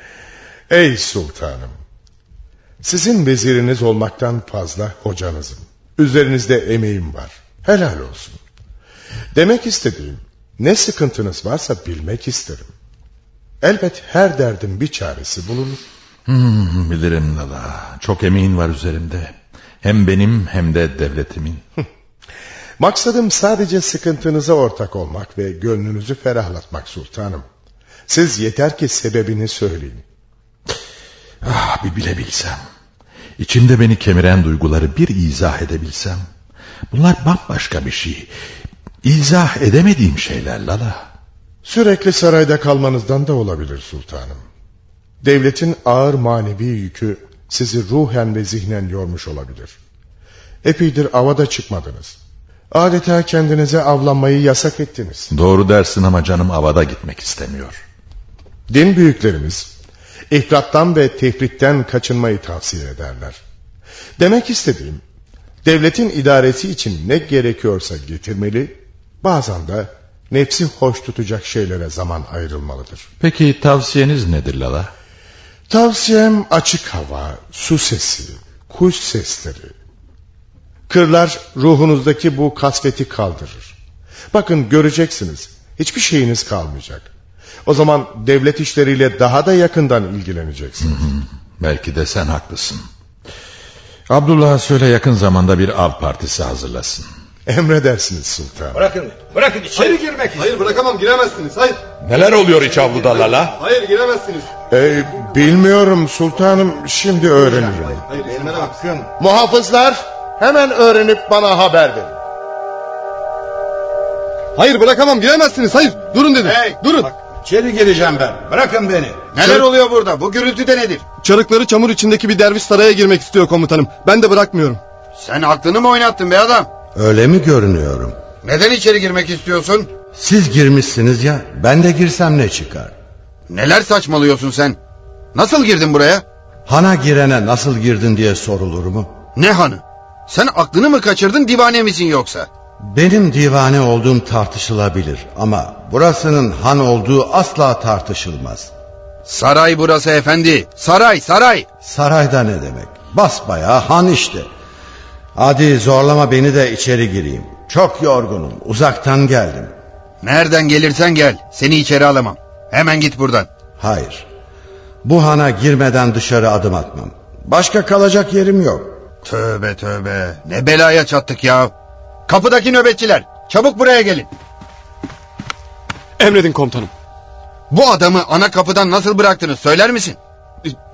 Ey sultanım. Sizin veziriniz olmaktan fazla hocanızım. Üzerinizde emeğim var. Helal olsun. Demek istediğim ne sıkıntınız varsa bilmek isterim. Elbet her derdin bir çaresi bulunur. Hmm, bilirim Lala. Çok emeğin var üzerimde. Hem benim hem de devletimin. Maksadım sadece sıkıntınıza ortak olmak ve gönlünüzü ferahlatmak sultanım. Siz yeter ki sebebini söyleyin. Ah bir bilebilsem. İçimde beni kemiren duyguları bir izah edebilsem. Bunlar bambaşka bir şey. İzah edemediğim şeyler Lala. Sürekli sarayda kalmanızdan da olabilir sultanım. Devletin ağır manevi yükü sizi ruhen ve zihnen yormuş olabilir. Epeydir avada çıkmadınız. Adeta kendinize avlanmayı yasak ettiniz. Doğru dersin ama canım avada gitmek istemiyor. Din büyüklerimiz ifrattan ve tefritten kaçınmayı tavsiye ederler. Demek istediğim devletin idaresi için ne gerekiyorsa getirmeli, bazen de nefsi hoş tutacak şeylere zaman ayrılmalıdır. Peki tavsiyeniz nedir Lala? Tavsiyem açık hava, su sesi, kuş sesleri. Kırlar ruhunuzdaki bu kasveti kaldırır. Bakın göreceksiniz hiçbir şeyiniz kalmayacak. O zaman devlet işleriyle daha da yakından ilgileneceksiniz. Hı hı, belki de sen haklısın. Abdullah'a söyle yakın zamanda bir av partisi hazırlasın. Emredersiniz sultan. Bırakın, bırakın içeri hayır, girmek Hayır bırakamam giremezsiniz hayır. Neler oluyor iç avluda Lala? Hayır giremezsiniz. Ee, bilmiyorum sultanım şimdi öğrenirim. Hayır, hayır bakın. Muhafızlar hemen öğrenip bana haber verin. Hayır bırakamam giremezsiniz hayır durun dedim. Hey, durun. Bak, içeri gireceğim ben bırakın beni. Neler Çarık... oluyor burada bu gürültü de nedir? Çarıkları çamur içindeki bir derviş saraya girmek istiyor komutanım. Ben de bırakmıyorum. Sen aklını mı oynattın be adam? Öyle mi görünüyorum? Neden içeri girmek istiyorsun? Siz girmişsiniz ya ben de girsem ne çıkar? Neler saçmalıyorsun sen? Nasıl girdin buraya? Hana girene nasıl girdin diye sorulur mu? Ne hanı? Sen aklını mı kaçırdın divane misin yoksa? Benim divane olduğum tartışılabilir ama burasının han olduğu asla tartışılmaz. Saray burası efendi. Saray saray. Sarayda ne demek? Basbayağı han işte. Hadi zorlama beni de içeri gireyim. Çok yorgunum. Uzaktan geldim. Nereden gelirsen gel. Seni içeri alamam. Hemen git buradan. Hayır. Bu hana girmeden dışarı adım atmam. Başka kalacak yerim yok. Tövbe tövbe. Ne belaya çattık ya. Kapıdaki nöbetçiler. Çabuk buraya gelin. Emredin komutanım. Bu adamı ana kapıdan nasıl bıraktınız söyler misin?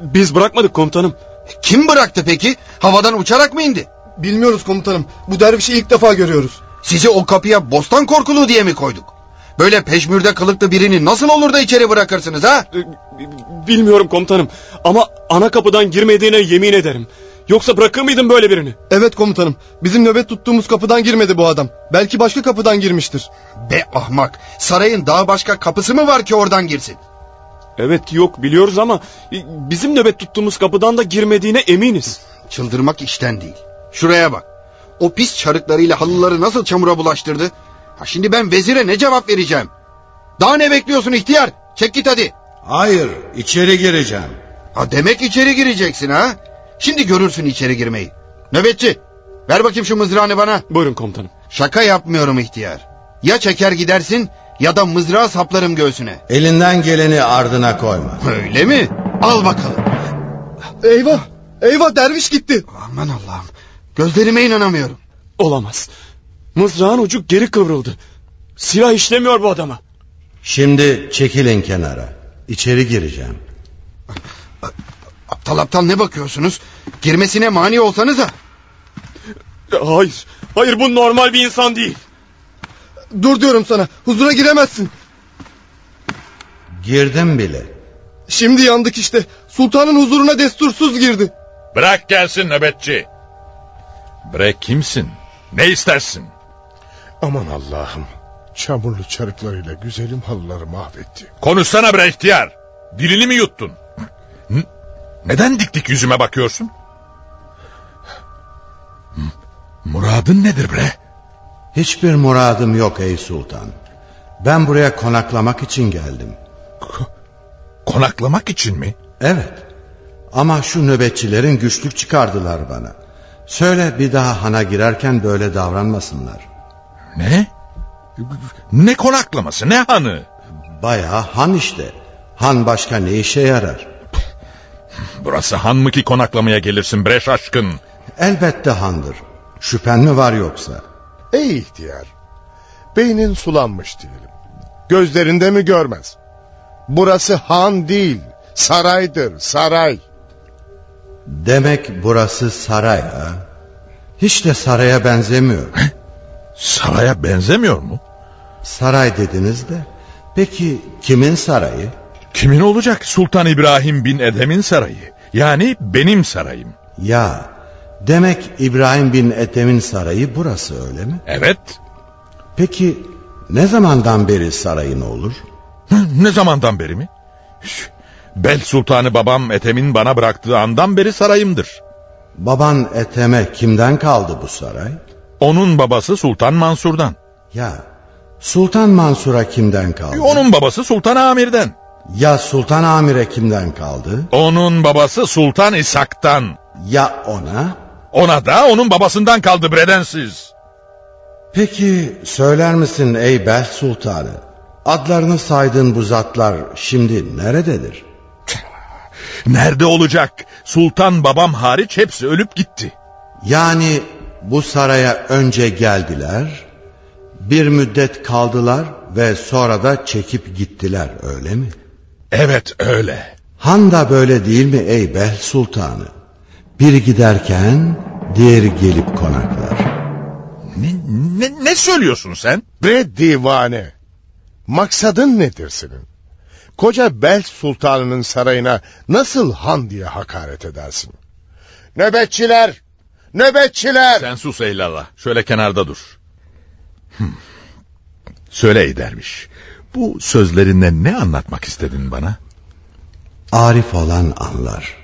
Biz bırakmadık komutanım. Kim bıraktı peki? Havadan uçarak mı indi? Bilmiyoruz komutanım. Bu dervişi ilk defa görüyoruz. Sizi o kapıya bostan korkuluğu diye mi koyduk? Böyle peşmürde kılıklı birini nasıl olur da içeri bırakırsınız ha? Bilmiyorum komutanım. Ama ana kapıdan girmediğine yemin ederim. Yoksa bırakır mıydın böyle birini? Evet komutanım. Bizim nöbet tuttuğumuz kapıdan girmedi bu adam. Belki başka kapıdan girmiştir. Be ahmak. Sarayın daha başka kapısı mı var ki oradan girsin? Evet yok biliyoruz ama bizim nöbet tuttuğumuz kapıdan da girmediğine eminiz. Çıldırmak işten değil. Şuraya bak. O pis çarıklarıyla halıları nasıl çamura bulaştırdı? Ha şimdi ben vezire ne cevap vereceğim? Daha ne bekliyorsun ihtiyar? Çek git hadi. Hayır içeri gireceğim. Ha demek içeri gireceksin ha? Şimdi görürsün içeri girmeyi. Nöbetçi ver bakayım şu mızrağını bana. Buyurun komutanım. Şaka yapmıyorum ihtiyar. Ya çeker gidersin ya da mızrağı saplarım göğsüne. Elinden geleni ardına koyma. Öyle mi? Al bakalım. Eyvah! Eyvah derviş gitti. Aman Allah'ım. Gözlerime inanamıyorum. Olamaz. Mızrağın ucu geri kıvrıldı. Silah işlemiyor bu adama. Şimdi çekilin kenara. İçeri gireceğim. Aptal aptal ne bakıyorsunuz? Girmesine mani olsanıza. Hayır. Hayır bu normal bir insan değil. Dur diyorum sana. Huzura giremezsin. Girdim bile. Şimdi yandık işte. Sultanın huzuruna destursuz girdi. Bırak gelsin nöbetçi. Bre kimsin? Ne istersin? Aman Allah'ım. Çamurlu çarıklarıyla güzelim halıları mahvetti. Konuşsana bre ihtiyar. Dilini mi yuttun? Neden dik dik yüzüme bakıyorsun? Muradın nedir bre? Hiçbir muradım yok ey sultan. Ben buraya konaklamak için geldim. Konaklamak için mi? Evet. Ama şu nöbetçilerin güçlük çıkardılar bana. Söyle bir daha hana girerken böyle davranmasınlar. Ne? Ne konaklaması ne hanı? Bayağı han işte. Han başka ne işe yarar? Burası han mı ki konaklamaya gelirsin bre şaşkın? Elbette handır. Şüphen mi var yoksa? Ey ihtiyar. Beynin sulanmış diyelim. Gözlerinde mi görmez? Burası han değil. Saraydır saray. Demek burası saray ha? Hiç de saraya benzemiyor. Saraya benzemiyor mu? Saray dediniz de. Peki kimin sarayı? Kimin olacak? Sultan İbrahim bin Edem'in sarayı. Yani benim sarayım. Ya demek İbrahim bin Ethem'in sarayı burası öyle mi? Evet. Peki ne zamandan beri sarayın olur? Ne zamandan beri mi? Bel Sultanı babam Ethem'in bana bıraktığı andan beri sarayımdır. Baban Ethem'e kimden kaldı bu saray? Onun babası Sultan Mansur'dan. Ya Sultan Mansur'a kimden kaldı? Onun babası Sultan Amir'den. Ya Sultan Amir'e kimden kaldı? Onun babası Sultan İshak'tan. Ya ona? Ona da onun babasından kaldı bredensiz. Peki söyler misin ey Bel Sultanı? Adlarını saydığın bu zatlar şimdi nerededir? Nerede olacak? Sultan babam hariç hepsi ölüp gitti. Yani bu saraya önce geldiler, bir müddet kaldılar ve sonra da çekip gittiler öyle mi? Evet öyle. Han da böyle değil mi ey Bel Sultanı? Biri giderken diğeri gelip konaklar. Ne, ne, ne söylüyorsun sen? Bre divane. Maksadın nedir senin? Koca Bel Sultanı'nın sarayına nasıl han diye hakaret edersin? Nöbetçiler! Nöbetçiler! Sen sus eylallah. Şöyle kenarda dur. Hmm. Söyle ey derviş. Bu sözlerinle ne anlatmak istedin bana? Arif olan anlar.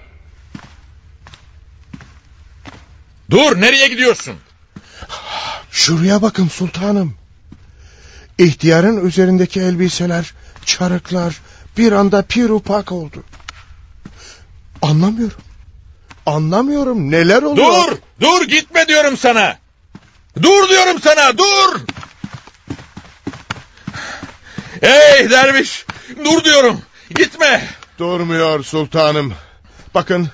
Dur nereye gidiyorsun? Şuraya bakın sultanım. İhtiyarın üzerindeki elbiseler, çarıklar bir anda pirupak oldu. Anlamıyorum. Anlamıyorum neler oluyor. Dur! Dur gitme diyorum sana. Dur diyorum sana dur! Ey derviş! Dur diyorum. Gitme. Durmuyor sultanım. Bakın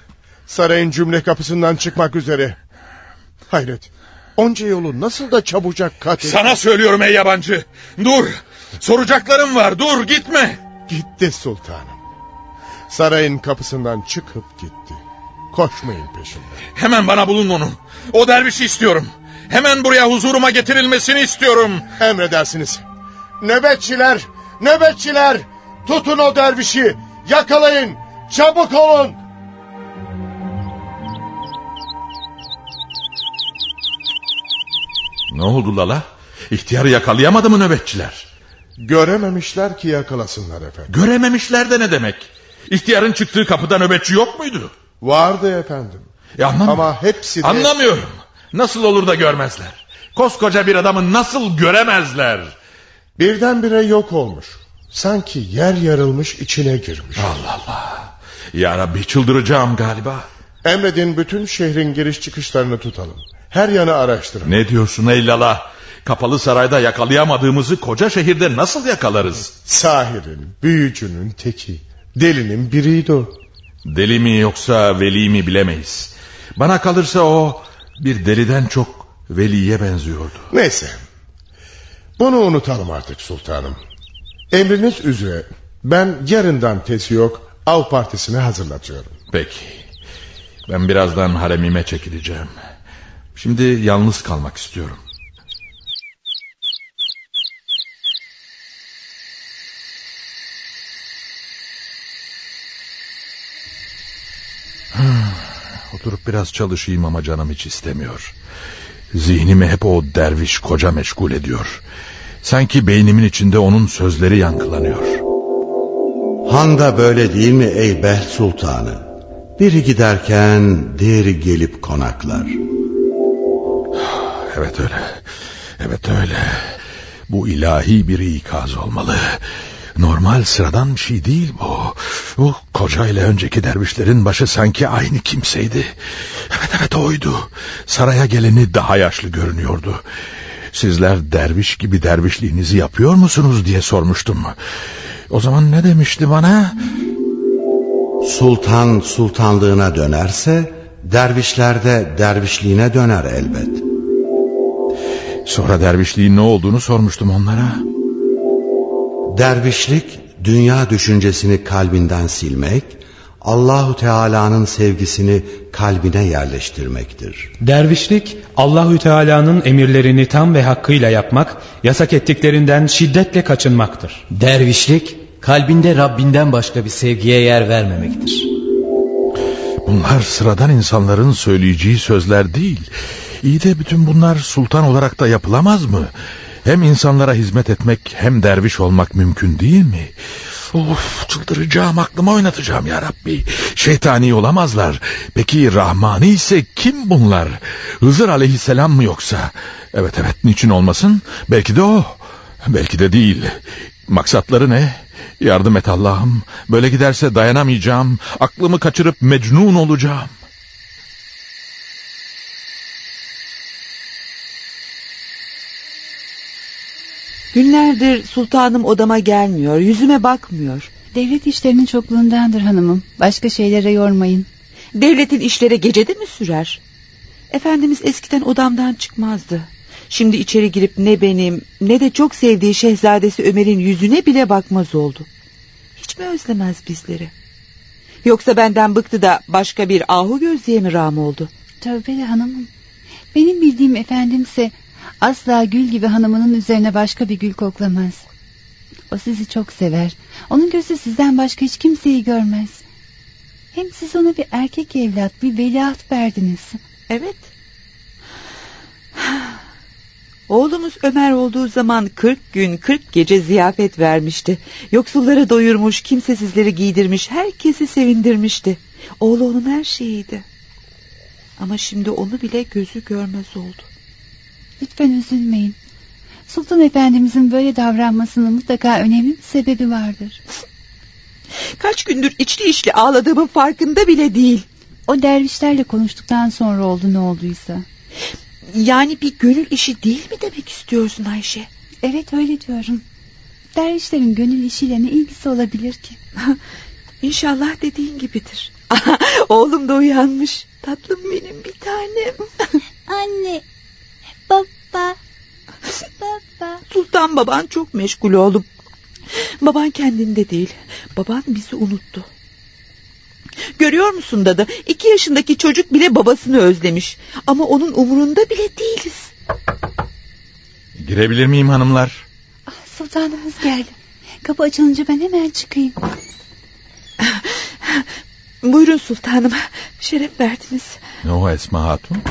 sarayın cümle kapısından çıkmak üzere. Hayret. Onca yolu nasıl da çabucak kat etti. Sana söylüyorum ey yabancı. Dur. Soracaklarım var. Dur gitme. Gitti sultanım. Sarayın kapısından çıkıp gitti. Koşmayın peşinden. Hemen bana bulun onu. O dervişi istiyorum. Hemen buraya huzuruma getirilmesini istiyorum. Emredersiniz. Nöbetçiler, nöbetçiler. Tutun o dervişi. Yakalayın. Çabuk olun. Ne oldu Lala? İhtiyarı yakalayamadı mı nöbetçiler? Görememişler ki yakalasınlar efendim. Görememişler de ne demek? İhtiyarın çıktığı kapıda nöbetçi yok muydu? Vardı efendim. Anlamıyorum. Ama hepsi de... Anlamıyorum. Nasıl olur da görmezler? Koskoca bir adamı nasıl göremezler? Birdenbire yok olmuş. Sanki yer yarılmış içine girmiş. Allah Allah. Ya Rabbi çıldıracağım galiba. Emredin bütün şehrin giriş çıkışlarını tutalım. Her yanı araştırın. Ne diyorsun ey Lala? Kapalı sarayda yakalayamadığımızı koca şehirde nasıl yakalarız? Sahirin, büyücünün teki. Delinin biriydi o. Deli mi yoksa veli mi bilemeyiz. Bana kalırsa o bir deliden çok veliye benziyordu. Neyse. Bunu unutalım artık sultanım. Emriniz üzere ben yarından tesi yok av partisini hazırlatıyorum. Peki. Ben birazdan haremime çekileceğim. Şimdi yalnız kalmak istiyorum. Oturup biraz çalışayım ama canım hiç istemiyor. Zihnimi hep o derviş koca meşgul ediyor. Sanki beynimin içinde onun sözleri yankılanıyor. Han da böyle değil mi ey Beh Sultanı? Biri giderken diğeri gelip konaklar. Evet öyle. Evet öyle. Bu ilahi bir ikaz olmalı. Normal sıradan bir şey değil bu. Bu koca ile önceki dervişlerin başı sanki aynı kimseydi. Evet evet oydu. Saraya geleni daha yaşlı görünüyordu. Sizler derviş gibi dervişliğinizi yapıyor musunuz diye sormuştum. O zaman ne demişti bana? Sultan sultanlığına dönerse dervişler de dervişliğine döner elbet. Sonra dervişliğin ne olduğunu sormuştum onlara. Dervişlik dünya düşüncesini kalbinden silmek, Allahu Teala'nın sevgisini kalbine yerleştirmektir. Dervişlik Allahü Teala'nın emirlerini tam ve hakkıyla yapmak, yasak ettiklerinden şiddetle kaçınmaktır. Dervişlik kalbinde Rabbinden başka bir sevgiye yer vermemektir. Bunlar sıradan insanların söyleyeceği sözler değil. İyi de bütün bunlar sultan olarak da yapılamaz mı? Hem insanlara hizmet etmek hem derviş olmak mümkün değil mi? Of çıldıracağım aklımı oynatacağım ya Rabbi. Şeytani olamazlar. Peki Rahmani ise kim bunlar? Hızır aleyhisselam mı yoksa? Evet evet niçin olmasın? Belki de o. Belki de değil. Maksatları ne? Yardım et Allah'ım. Böyle giderse dayanamayacağım. Aklımı kaçırıp mecnun olacağım. Günlerdir sultanım odama gelmiyor, yüzüme bakmıyor. Devlet işlerinin çokluğundandır hanımım. Başka şeylere yormayın. Devletin işleri gecede mi sürer? Efendimiz eskiden odamdan çıkmazdı. Şimdi içeri girip ne benim ne de çok sevdiği şehzadesi Ömer'in yüzüne bile bakmaz oldu. Hiç mi özlemez bizleri? Yoksa benden bıktı da başka bir ahu gözlüğe mi ram oldu? Tövbe de hanımım. Benim bildiğim efendimse asla gül gibi hanımının üzerine başka bir gül koklamaz. O sizi çok sever. Onun gözü sizden başka hiç kimseyi görmez. Hem siz ona bir erkek evlat, bir veliaht verdiniz. Evet. Oğlumuz Ömer olduğu zaman kırk gün kırk gece ziyafet vermişti. Yoksulları doyurmuş, kimsesizleri giydirmiş, herkesi sevindirmişti. Oğlu onun her şeyiydi. Ama şimdi onu bile gözü görmez oldu. Lütfen üzülmeyin. Sultan Efendimizin böyle davranmasının mutlaka önemli bir sebebi vardır. Kaç gündür içli içli ağladığımın farkında bile değil. O dervişlerle konuştuktan sonra oldu ne olduysa. Yani bir gönül işi değil mi demek istiyorsun Ayşe? Evet öyle diyorum. Dervişlerin gönül işiyle ne ilgisi olabilir ki? İnşallah dediğin gibidir. Oğlum da uyanmış. Tatlım benim bir tanem. Anne, baba, baba. Sultan baban çok meşgul oğlum. Baban kendinde değil. Baban bizi unuttu. Görüyor musun dadı? İki yaşındaki çocuk bile babasını özlemiş. Ama onun umurunda bile değiliz. Girebilir miyim hanımlar? Ah, sultanımız geldi. Kapı açılınca ben hemen çıkayım. Buyurun sultanım. Şeref verdiniz. Ne o Esma Hatun?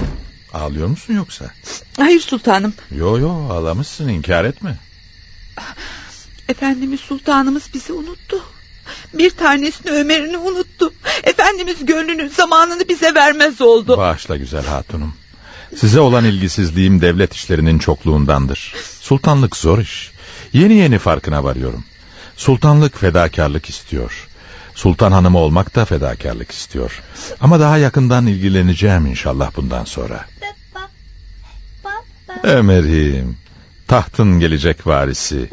Ağlıyor musun yoksa? Hayır sultanım. Yo yo ağlamışsın inkar etme. Efendimiz sultanımız bizi unuttu. Bir tanesini Ömer'ini unuttu. Efendimiz gönlünü zamanını bize vermez oldu. Bağışla güzel hatunum. Size olan ilgisizliğim devlet işlerinin çokluğundandır. Sultanlık zor iş. Yeni yeni farkına varıyorum. Sultanlık fedakarlık istiyor. Sultan hanımı olmak da fedakarlık istiyor. Ama daha yakından ilgileneceğim inşallah bundan sonra. Ömer'im, tahtın gelecek varisi.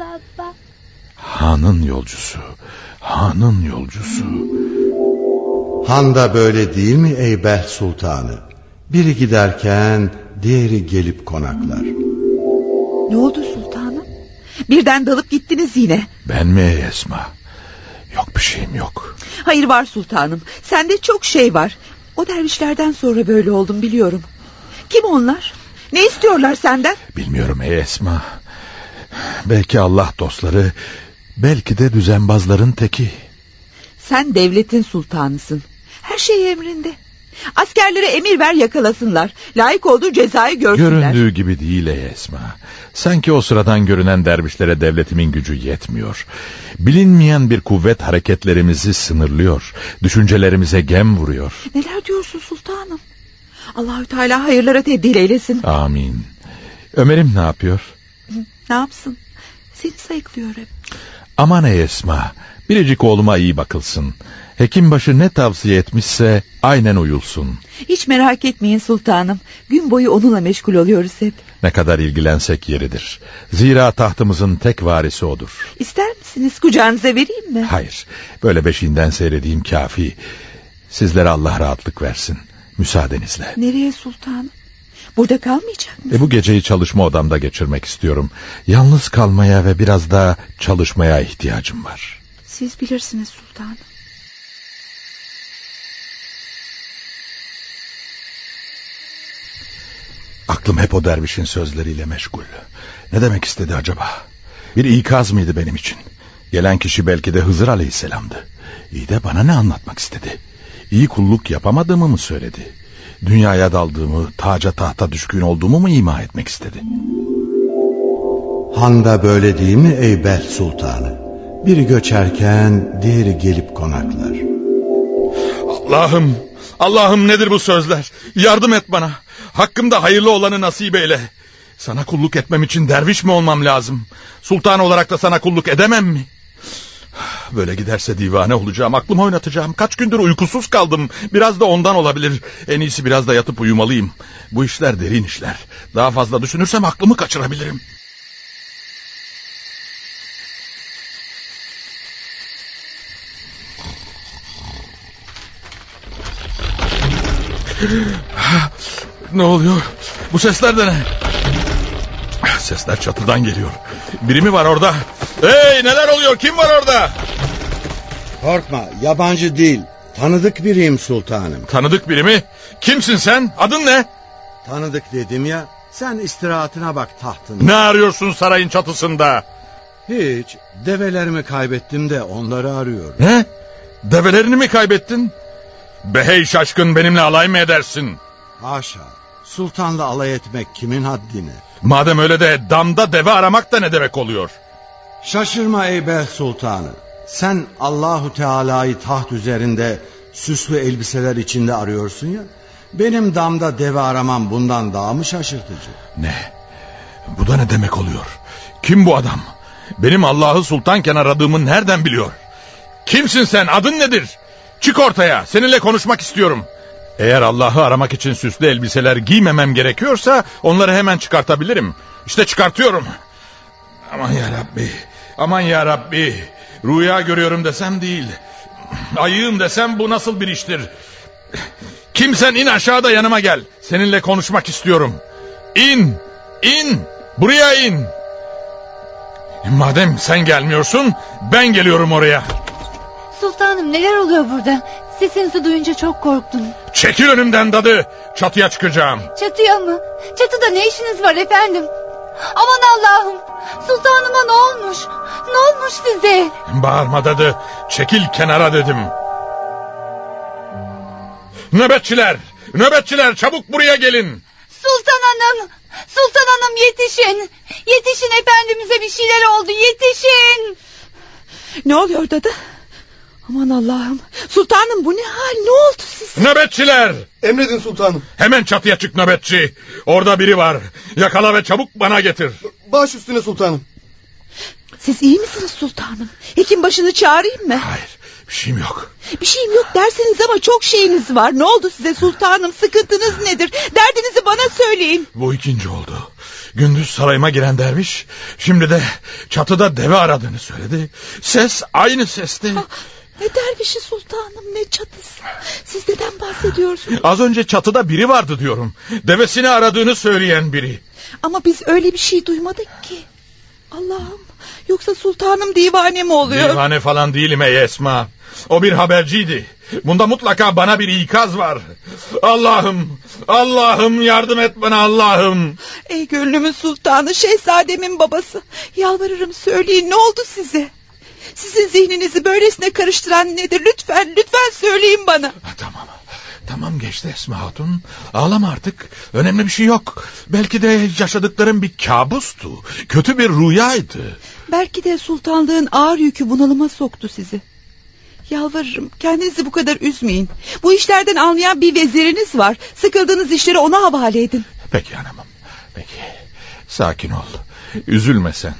Hanın yolcusu, hanın yolcusu. Han da böyle değil mi ey Beh Sultanı? Biri giderken diğeri gelip konaklar. Ne oldu sultanım? Birden dalıp gittiniz yine. Ben mi Esma? Yok bir şeyim yok. Hayır var sultanım. Sende çok şey var. O dervişlerden sonra böyle oldum biliyorum. Kim onlar? Ne istiyorlar senden? Bilmiyorum ey Esma. Belki Allah dostları, belki de düzenbazların teki. Sen devletin sultanısın. Her şey emrinde. Askerlere emir ver yakalasınlar. Layık olduğu cezayı görsünler. Göründüğü gibi değil ey Esma. Sanki o sıradan görünen dervişlere devletimin gücü yetmiyor. Bilinmeyen bir kuvvet hareketlerimizi sınırlıyor. Düşüncelerimize gem vuruyor. Neler diyorsun sultanım? Allahü Teala hayırlara tebdil eylesin. Amin. Ömer'im ne yapıyor? Ne yapsın? Seni sayıklıyor hep. Aman ey Esma. Biricik oğluma iyi bakılsın. Hekimbaşı ne tavsiye etmişse aynen uyulsun. Hiç merak etmeyin sultanım. Gün boyu onunla meşgul oluyoruz hep. Ne kadar ilgilensek yeridir. Zira tahtımızın tek varisi odur. İster misiniz kucağınıza vereyim mi? Hayır, böyle beşiğinden seyredeyim kafi. Sizlere Allah rahatlık versin. Müsaadenizle. Nereye sultanım? Burada kalmayacak mı? E bu geceyi çalışma odamda geçirmek istiyorum. Yalnız kalmaya ve biraz daha çalışmaya ihtiyacım var. Siz bilirsiniz sultanım. Aklım hep o dervişin sözleriyle meşgul. Ne demek istedi acaba? Bir ikaz mıydı benim için? Gelen kişi belki de Hızır Aleyhisselam'dı. İyi de bana ne anlatmak istedi? İyi kulluk yapamadığımı mı söyledi? Dünyaya daldığımı, taca tahta düşkün olduğumu mu ima etmek istedi? Handa böyle değil mi ey Bel Sultanı? Biri göçerken diğeri gelip konaklar. Allah'ım, Allah'ım nedir bu sözler? Yardım et bana. Hakkımda hayırlı olanı nasip eyle. Sana kulluk etmem için derviş mi olmam lazım? Sultan olarak da sana kulluk edemem mi? Böyle giderse divane olacağım, aklımı oynatacağım. Kaç gündür uykusuz kaldım. Biraz da ondan olabilir. En iyisi biraz da yatıp uyumalıyım. Bu işler derin işler. Daha fazla düşünürsem aklımı kaçırabilirim. Ne oluyor? Bu sesler de ne? Sesler çatıdan geliyor. Biri mi var orada? Hey neler oluyor? Kim var orada? Korkma yabancı değil. Tanıdık biriyim sultanım. Tanıdık biri mi? Kimsin sen? Adın ne? Tanıdık dedim ya. Sen istirahatına bak tahtında. Ne arıyorsun sarayın çatısında? Hiç. Develerimi kaybettim de onları arıyorum. Ne? Develerini mi kaybettin? Behey şaşkın benimle alay mı edersin? Haşa. Sultanla alay etmek kimin haddine? Madem öyle de damda deve aramak da ne demek oluyor? Şaşırma ey Bel Sultanı. Sen Allahu Teala'yı taht üzerinde süslü elbiseler içinde arıyorsun ya. Benim damda deve aramam bundan daha mı şaşırtıcı? Ne? Bu da ne demek oluyor? Kim bu adam? Benim Allah'ı sultanken aradığımı nereden biliyor? Kimsin sen? Adın nedir? Çık ortaya. Seninle konuşmak istiyorum. Eğer Allah'ı aramak için süslü elbiseler giymemem gerekiyorsa onları hemen çıkartabilirim. İşte çıkartıyorum. Aman ya Rabbi. Aman ya Rabbi. Rüya görüyorum desem değil. Ayığım desem bu nasıl bir iştir? Kimsen in aşağıda yanıma gel. Seninle konuşmak istiyorum. İn, in, buraya in. Madem sen gelmiyorsun ben geliyorum oraya. Sultanım neler oluyor burada? Sesinizi duyunca çok korktum. Çekil önümden dadı. Çatıya çıkacağım. Çatıya mı? Çatıda ne işiniz var efendim? Aman Allah'ım. Sultanıma ne olmuş? Ne olmuş size? Bağırma dadı. Çekil kenara dedim. Nöbetçiler. Nöbetçiler çabuk buraya gelin. Sultan Hanım. Sultan Hanım yetişin. Yetişin efendimize bir şeyler oldu. Yetişin. Ne oluyor dadı? Aman Allah'ım. Sultanım bu ne hal? Ne oldu size? Nöbetçiler. Emredin sultanım. Hemen çatıya çık nöbetçi. Orada biri var. Yakala ve çabuk bana getir. Baş üstüne sultanım. Siz iyi misiniz sultanım? Hekim başını çağırayım mı? Hayır bir şeyim yok. Bir şeyim yok derseniz ama çok şeyiniz var. Ne oldu size sultanım? Sıkıntınız nedir? Derdinizi bana söyleyin. Bu ikinci oldu. Gündüz sarayıma giren derviş şimdi de çatıda deve aradığını söyledi. Ses aynı sesti. Ah, ne dervişi sultanım ne çatısı. Siz neden bahsediyorsunuz? Az önce çatıda biri vardı diyorum. Devesini aradığını söyleyen biri. Ama biz öyle bir şey duymadık ki. Allah'ım yoksa sultanım divane mi oluyor? Divane falan değilim ey Esma. O bir haberciydi. Bunda mutlaka bana bir ikaz var. Allah'ım, Allah'ım yardım et bana Allah'ım. Ey gönlümün sultanı, şehzademin babası. Yalvarırım söyleyin ne oldu size? Sizin zihninizi böylesine karıştıran nedir? Lütfen, lütfen söyleyin bana. Tamam, Tamam geçti Esma Hatun. Ağlama artık. Önemli bir şey yok. Belki de yaşadıkların bir kabustu. Kötü bir rüyaydı. Belki de sultanlığın ağır yükü bunalıma soktu sizi. Yalvarırım kendinizi bu kadar üzmeyin. Bu işlerden anlayan bir veziriniz var. Sıkıldığınız işleri ona havale edin. Peki hanımım. Peki. Sakin ol. Üzülme sen.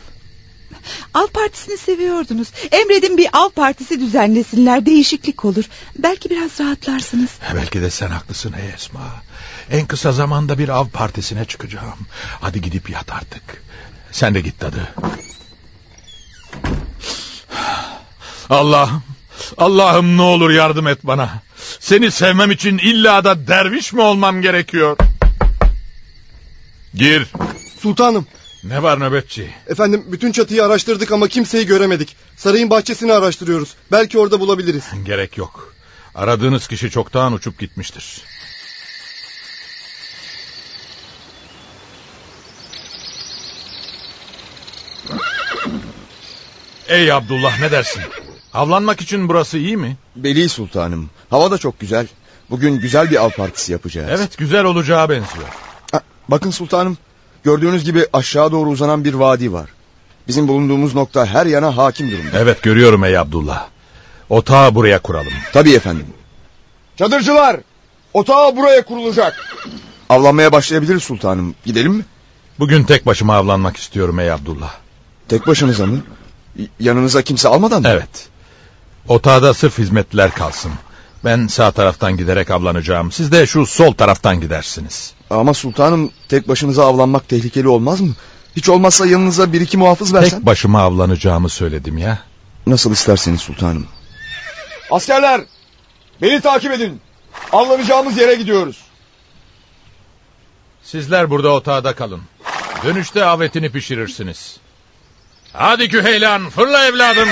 Av partisini seviyordunuz. Emredin bir av partisi düzenlesinler. Değişiklik olur. Belki biraz rahatlarsınız. Belki de sen haklısın ey Esma. En kısa zamanda bir av partisine çıkacağım. Hadi gidip yat artık. Sen de git dadı. Allah'ım. Allah'ım ne olur yardım et bana. Seni sevmem için illa da derviş mi olmam gerekiyor? Gir. Sultanım. Ne var nöbetçi? Efendim bütün çatıyı araştırdık ama kimseyi göremedik. Sarayın bahçesini araştırıyoruz. Belki orada bulabiliriz. Gerek yok. Aradığınız kişi çoktan uçup gitmiştir. Ey Abdullah ne dersin? Avlanmak için burası iyi mi? Beli sultanım. Hava da çok güzel. Bugün güzel bir av partisi yapacağız. Evet güzel olacağı benziyor. Ha, bakın sultanım. Gördüğünüz gibi aşağı doğru uzanan bir vadi var. Bizim bulunduğumuz nokta her yana hakim durumda. Evet görüyorum ey Abdullah. Otağı buraya kuralım. Tabii efendim. Çadırcılar! Otağı buraya kurulacak. Avlanmaya başlayabiliriz sultanım. Gidelim mi? Bugün tek başıma avlanmak istiyorum ey Abdullah. Tek başınıza mı? Yanınıza kimse almadan mı? Evet. Otağda sırf hizmetliler kalsın. Ben sağ taraftan giderek avlanacağım. Siz de şu sol taraftan gidersiniz. Ama sultanım tek başınıza avlanmak tehlikeli olmaz mı? Hiç olmazsa yanınıza bir iki muhafız versen. Tek başıma avlanacağımı söyledim ya. Nasıl isterseniz sultanım. Askerler! Beni takip edin. Avlanacağımız yere gidiyoruz. Sizler burada otağda kalın. Dönüşte avetini pişirirsiniz. Hadi Küheylan fırla evladım.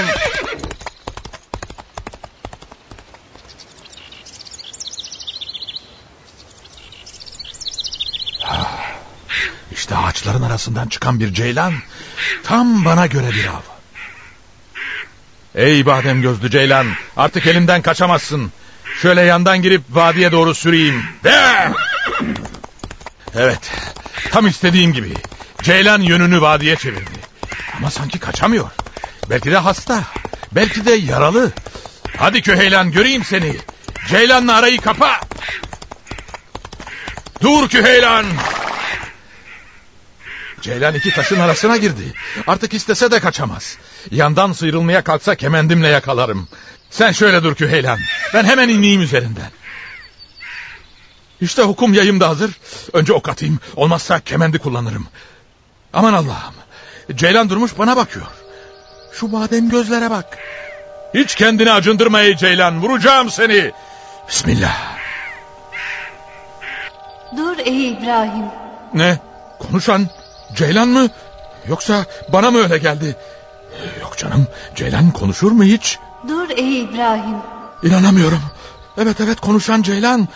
İşte ağaçların arasından çıkan bir ceylan. Tam bana göre bir av. Ey badem gözlü ceylan artık elimden kaçamazsın. Şöyle yandan girip vadiye doğru süreyim. De! Evet tam istediğim gibi. Ceylan yönünü vadiye çevirdi. Ama sanki kaçamıyor. Belki de hasta. Belki de yaralı. Hadi Küheylan göreyim seni. Ceylan'la arayı kapa. Dur Küheylan. Ceylan iki taşın arasına girdi. Artık istese de kaçamaz. Yandan sıyrılmaya kalksa kemendimle yakalarım. Sen şöyle dur Küheylan. Ben hemen ineyim üzerinden. İşte hukum yayım da hazır. Önce ok atayım. Olmazsa kemendi kullanırım. Aman Allah'ım. Ceylan durmuş bana bakıyor. Şu badem gözlere bak. Hiç kendini acındırma ey Ceylan. Vuracağım seni. Bismillah. Dur ey İbrahim. Ne? Konuşan Ceylan mı? Yoksa bana mı öyle geldi? Yok canım. Ceylan konuşur mu hiç? Dur ey İbrahim. İnanamıyorum. Evet evet konuşan Ceylan.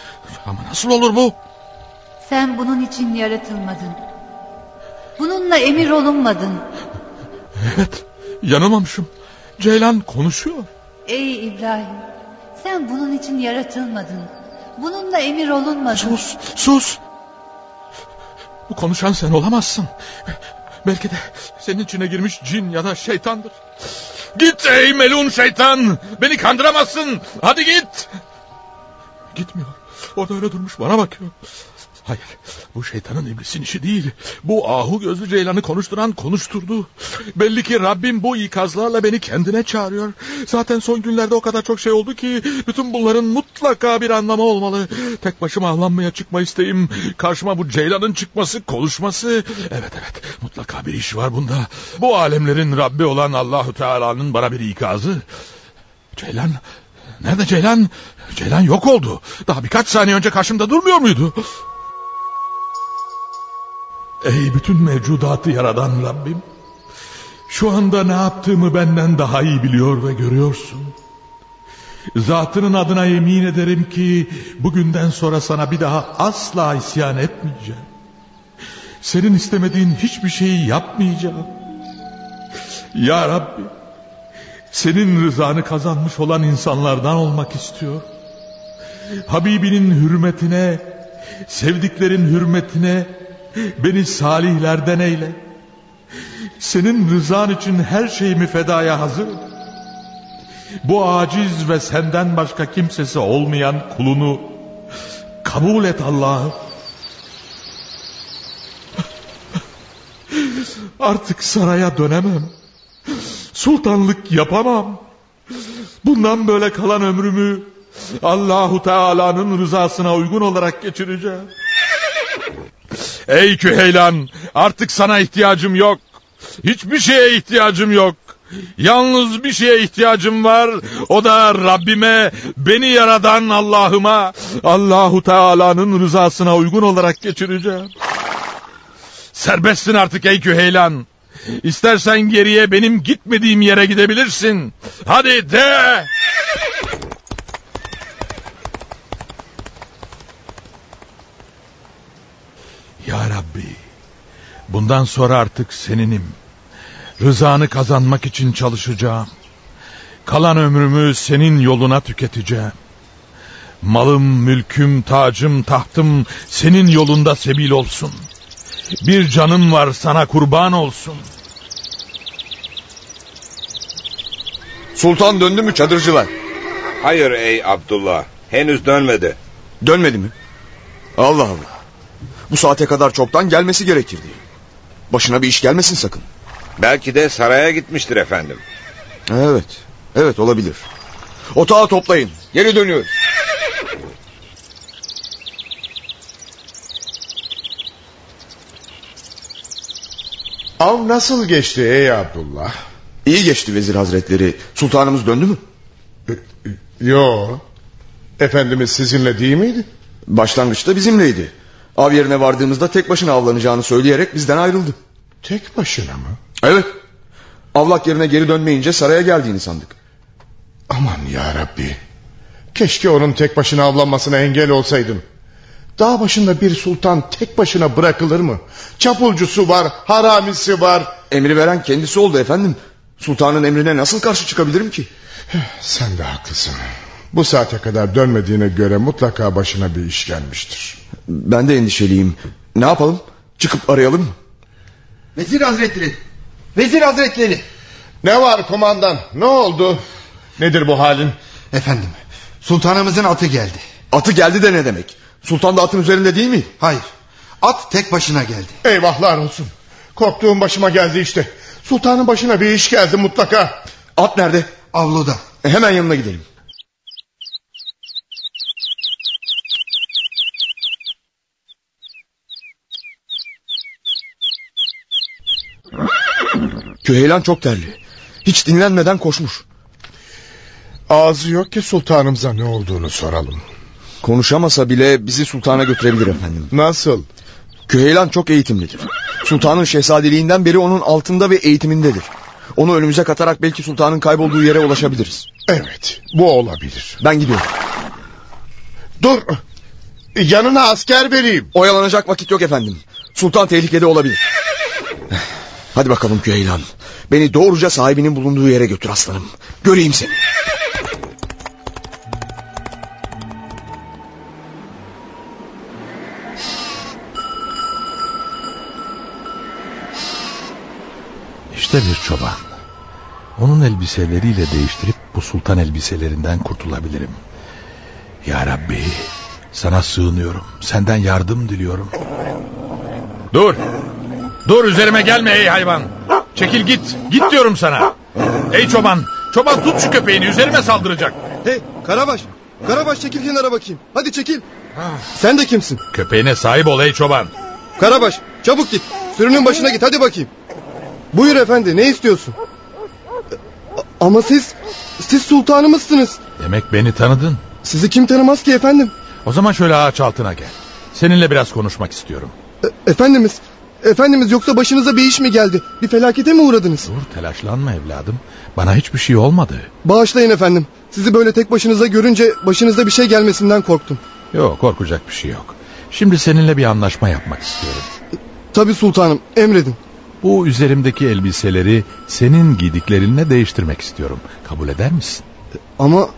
Ama nasıl olur bu? Sen bunun için yaratılmadın. Bununla emir olunmadın. Evet yanılmamışım. Ceylan konuşuyor. Ey İbrahim. Sen bunun için yaratılmadın. Bununla emir olunmadın. Sus sus. Bu konuşan sen olamazsın. Belki de senin içine girmiş cin ya da şeytandır. Git ey melun şeytan. Beni kandıramazsın. Hadi git. Gitmiyor. O da öyle durmuş bana bakıyor. Hayır bu şeytanın iblisin işi değil. Bu ahu gözlü ceylanı konuşturan konuşturdu. Belli ki Rabbim bu ikazlarla beni kendine çağırıyor. Zaten son günlerde o kadar çok şey oldu ki bütün bunların mutlaka bir anlamı olmalı. Tek başıma avlanmaya çıkma isteğim. Karşıma bu ceylanın çıkması, konuşması. Evet evet mutlaka bir iş var bunda. Bu alemlerin Rabbi olan Allahu Teala'nın bana bir ikazı. Ceylan Nerede Ceylan? Ceylan yok oldu. Daha birkaç saniye önce karşımda durmuyor muydu? Ey bütün mevcudatı yaradan Rabbim. Şu anda ne yaptığımı benden daha iyi biliyor ve görüyorsun. Zatının adına yemin ederim ki bugünden sonra sana bir daha asla isyan etmeyeceğim. Senin istemediğin hiçbir şeyi yapmayacağım. Ya Rabbi senin rızanı kazanmış olan insanlardan olmak istiyor. Habibinin hürmetine, sevdiklerin hürmetine beni salihlerden eyle. Senin rızan için her şeyimi fedaya hazırım. Bu aciz ve senden başka kimsesi olmayan kulunu kabul et Allah'ım. Artık saraya dönemem. Sultanlık yapamam. Bundan böyle kalan ömrümü Allahu Teala'nın rızasına uygun olarak geçireceğim. Ey Küheylan artık sana ihtiyacım yok. Hiçbir şeye ihtiyacım yok. Yalnız bir şeye ihtiyacım var. O da Rabbime, beni yaradan Allah'ıma, Allahu Teala'nın rızasına uygun olarak geçireceğim. Serbestsin artık ey Küheylan. İstersen geriye benim gitmediğim yere gidebilirsin. Hadi de! Ya Rabbi, bundan sonra artık seninim. Rızanı kazanmak için çalışacağım. Kalan ömrümü senin yoluna tüketeceğim. Malım, mülküm, tacım, tahtım senin yolunda sebil olsun. Bir canın var sana kurban olsun. Sultan döndü mü çadırcılar? Hayır ey Abdullah. Henüz dönmedi. Dönmedi mi? Allah Allah. Bu saate kadar çoktan gelmesi gerekirdi. Başına bir iş gelmesin sakın. Belki de saraya gitmiştir efendim. Evet. Evet olabilir. Otağı toplayın. Geri dönüyoruz. Av nasıl geçti ey Abdullah? İyi geçti vezir hazretleri. Sultanımız döndü mü? Yo. Efendimiz sizinle değil miydi? Başlangıçta bizimleydi. Av yerine vardığımızda tek başına avlanacağını söyleyerek bizden ayrıldı. Tek başına mı? Evet. Avlak yerine geri dönmeyince saraya geldiğini sandık. Aman ya Rabbi. Keşke onun tek başına avlanmasına engel olsaydım. Dağ başında bir sultan tek başına bırakılır mı? Çapulcusu var, haramisi var. Emri veren kendisi oldu efendim. Sultanın emrine nasıl karşı çıkabilirim ki? Sen de haklısın. Bu saate kadar dönmediğine göre mutlaka başına bir iş gelmiştir. Ben de endişeliyim. Ne yapalım? Çıkıp arayalım mı? Vezir Hazretleri. Vezir Hazretleri. Ne var kumandan? Ne oldu? Nedir bu halin? Efendim. Sultanımızın atı geldi. Atı geldi de ne demek? Sultan da atın üzerinde değil mi? Hayır. At tek başına geldi. Eyvahlar olsun. Korktuğum başıma geldi işte. Sultanın başına bir iş geldi mutlaka. At nerede? Avluda. E hemen yanına gidelim. Küheylan çok terli. Hiç dinlenmeden koşmuş. Ağzı yok ki sultanımıza ne olduğunu soralım. Konuşamasa bile bizi sultana götürebilir efendim. Nasıl? Küheylan çok eğitimlidir. Sultanın şehzadeliğinden beri onun altında ve eğitimindedir. Onu önümüze katarak belki sultanın kaybolduğu yere ulaşabiliriz. Evet bu olabilir. Ben gidiyorum. Dur. Yanına asker vereyim. Oyalanacak vakit yok efendim. Sultan tehlikede olabilir. Hadi bakalım Küheylan. Beni doğruca sahibinin bulunduğu yere götür aslanım. Göreyim seni. İşte bir çoban. Onun elbiseleriyle değiştirip bu sultan elbiselerinden kurtulabilirim. Ya Rabbi sana sığınıyorum. Senden yardım diliyorum. Dur. Dur üzerime gelme ey hayvan. Çekil git. Git diyorum sana. Ey çoban. Çoban tut şu köpeğini üzerime saldıracak. Hey Karabaş. Karabaş çekil kenara bakayım. Hadi çekil. Sen de kimsin? Köpeğine sahip ol ey çoban. Karabaş çabuk git. Sürünün başına git hadi bakayım. Buyur efendi ne istiyorsun? Ama siz, siz sultanımızsınız. Demek beni tanıdın. Sizi kim tanımaz ki efendim? O zaman şöyle ağaç altına gel. Seninle biraz konuşmak istiyorum. E- efendimiz, efendimiz yoksa başınıza bir iş mi geldi? Bir felakete mi uğradınız? Dur telaşlanma evladım. Bana hiçbir şey olmadı. Bağışlayın efendim. Sizi böyle tek başınıza görünce başınıza bir şey gelmesinden korktum. Yok korkacak bir şey yok. Şimdi seninle bir anlaşma yapmak istiyorum. Tabi sultanım emredin. Bu üzerimdeki elbiseleri senin giydiklerinle değiştirmek istiyorum. Kabul eder misin? Ama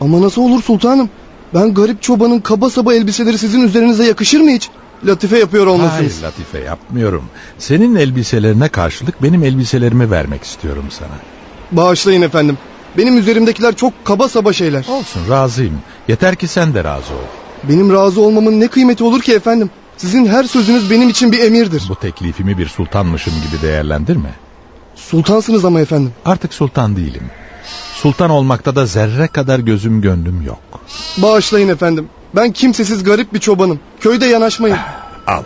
ama nasıl olur sultanım? Ben garip çobanın kaba saba elbiseleri sizin üzerinize yakışır mı hiç? Latife yapıyor olmasınız. Hayır latife yapmıyorum. Senin elbiselerine karşılık benim elbiselerimi vermek istiyorum sana. Bağışlayın efendim. Benim üzerimdekiler çok kaba saba şeyler. Olsun razıyım. Yeter ki sen de razı ol. Benim razı olmamın ne kıymeti olur ki efendim? Sizin her sözünüz benim için bir emirdir. Bu teklifimi bir sultanmışım gibi değerlendirme. Sultansınız ama efendim. Artık sultan değilim. Sultan olmakta da zerre kadar gözüm gönlüm yok. Bağışlayın efendim. Ben kimsesiz garip bir çobanım. Köyde yanaşmayın. Al.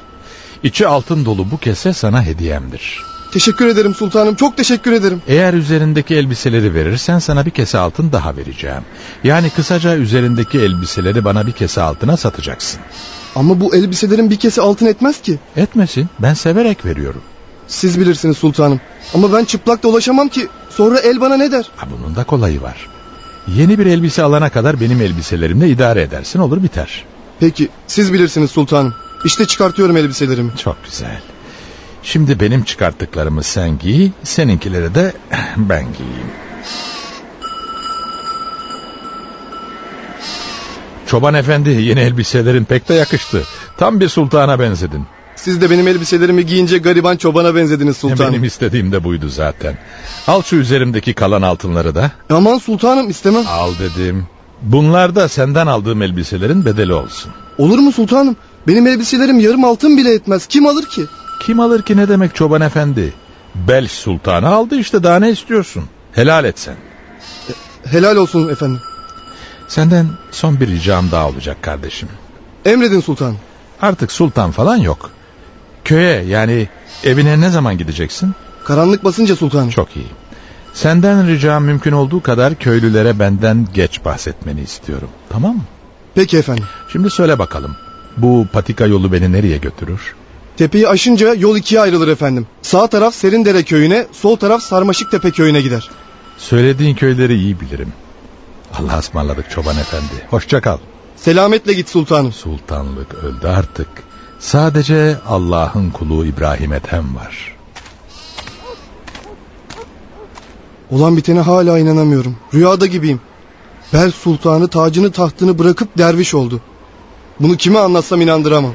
İçi altın dolu bu kese sana hediyemdir. Teşekkür ederim sultanım. Çok teşekkür ederim. Eğer üzerindeki elbiseleri verirsen sana bir kese altın daha vereceğim. Yani kısaca üzerindeki elbiseleri bana bir kese altına satacaksın. Ama bu elbiselerin bir kese altın etmez ki. Etmesin. Ben severek veriyorum. Siz bilirsiniz sultanım. Ama ben çıplak dolaşamam ki. Sonra el bana ne der? Ha, bunun da kolayı var. Yeni bir elbise alana kadar benim elbiselerimle idare edersin olur biter. Peki siz bilirsiniz sultanım. İşte çıkartıyorum elbiselerimi. Çok güzel. Şimdi benim çıkarttıklarımı sen giy, seninkileri de ben giyeyim. Çoban efendi yeni elbiselerin pek de yakıştı. Tam bir sultana benzedin. Siz de benim elbiselerimi giyince gariban çobana benzediniz sultanım. Benim istediğim de buydu zaten. Al şu üzerimdeki kalan altınları da. Aman sultanım istemem. Al dedim. Bunlar da senden aldığım elbiselerin bedeli olsun. Olur mu sultanım? Benim elbiselerim yarım altın bile etmez. Kim alır ki? Kim alır ki ne demek çoban efendi? Belş sultanı aldı işte daha ne istiyorsun? Helal et sen. Helal olsun efendim. Senden son bir ricam daha olacak kardeşim. Emredin sultanım. Artık sultan falan yok. Köye yani evine ne zaman gideceksin? Karanlık basınca sultanım. Çok iyi. Senden ricam mümkün olduğu kadar köylülere benden geç bahsetmeni istiyorum. Tamam mı? Peki efendim. Şimdi söyle bakalım. Bu patika yolu beni nereye götürür? Tepeyi aşınca yol ikiye ayrılır efendim. Sağ taraf Serindere köyüne, sol taraf Sarmaşıktepe köyüne gider. Söylediğin köyleri iyi bilirim. Allah'a ısmarladık çoban efendi. Hoşça kal. Selametle git sultanım. Sultanlık öldü artık. Sadece Allah'ın kulu İbrahim Ethem var. Olan bitene hala inanamıyorum. Rüyada gibiyim. Bel sultanı tacını tahtını bırakıp derviş oldu. Bunu kime anlatsam inandıramam.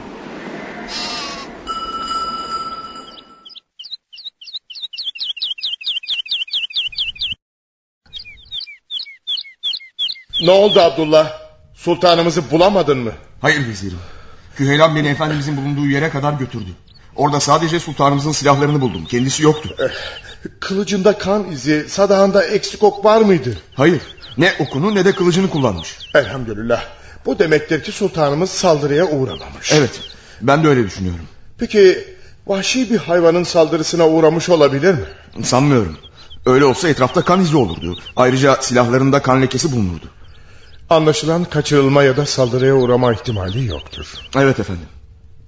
Ne oldu Abdullah? Sultanımızı bulamadın mı? Hayır vezirim. Küheylan beni efendimizin bulunduğu yere kadar götürdü. Orada sadece sultanımızın silahlarını buldum. Kendisi yoktu. Kılıcında kan izi, sadağında eksik ok var mıydı? Hayır. Ne okunu ne de kılıcını kullanmış. Elhamdülillah. Bu demektir ki sultanımız saldırıya uğramamış. Evet. Ben de öyle düşünüyorum. Peki vahşi bir hayvanın saldırısına uğramış olabilir mi? Sanmıyorum. Öyle olsa etrafta kan izi olurdu. Ayrıca silahlarında kan lekesi bulunurdu. Anlaşılan kaçırılma ya da saldırıya uğrama ihtimali yoktur. Evet efendim.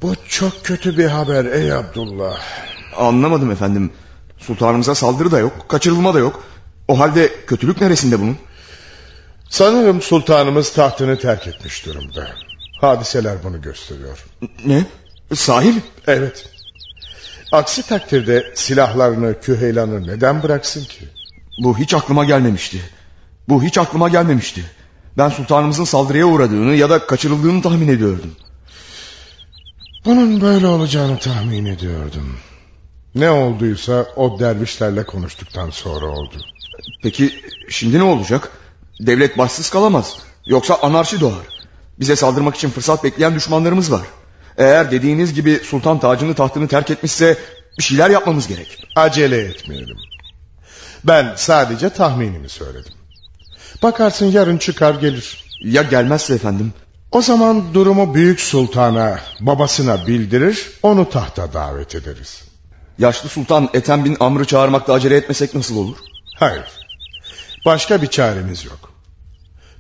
Bu çok kötü bir haber ey Abdullah. Anlamadım efendim. Sultanımıza saldırı da yok, kaçırılma da yok. O halde kötülük neresinde bunun? Sanırım sultanımız tahtını terk etmiş durumda. Hadiseler bunu gösteriyor. Ne? Sahi mi? Evet. Aksi takdirde silahlarını, küheylanı neden bıraksın ki? Bu hiç aklıma gelmemişti. Bu hiç aklıma gelmemişti. Ben sultanımızın saldırıya uğradığını ya da kaçırıldığını tahmin ediyordum. Bunun böyle olacağını tahmin ediyordum. Ne olduysa o dervişlerle konuştuktan sonra oldu. Peki şimdi ne olacak? Devlet başsız kalamaz. Yoksa anarşi doğar. Bize saldırmak için fırsat bekleyen düşmanlarımız var. Eğer dediğiniz gibi sultan tacını tahtını terk etmişse bir şeyler yapmamız gerek. Acele etmeyelim. Ben sadece tahminimi söyledim. Bakarsın yarın çıkar gelir. Ya gelmezse efendim? O zaman durumu büyük sultana, babasına bildirir, onu tahta davet ederiz. Yaşlı sultan Ethem bin Amr'ı çağırmakta acele etmesek nasıl olur? Hayır. Başka bir çaremiz yok.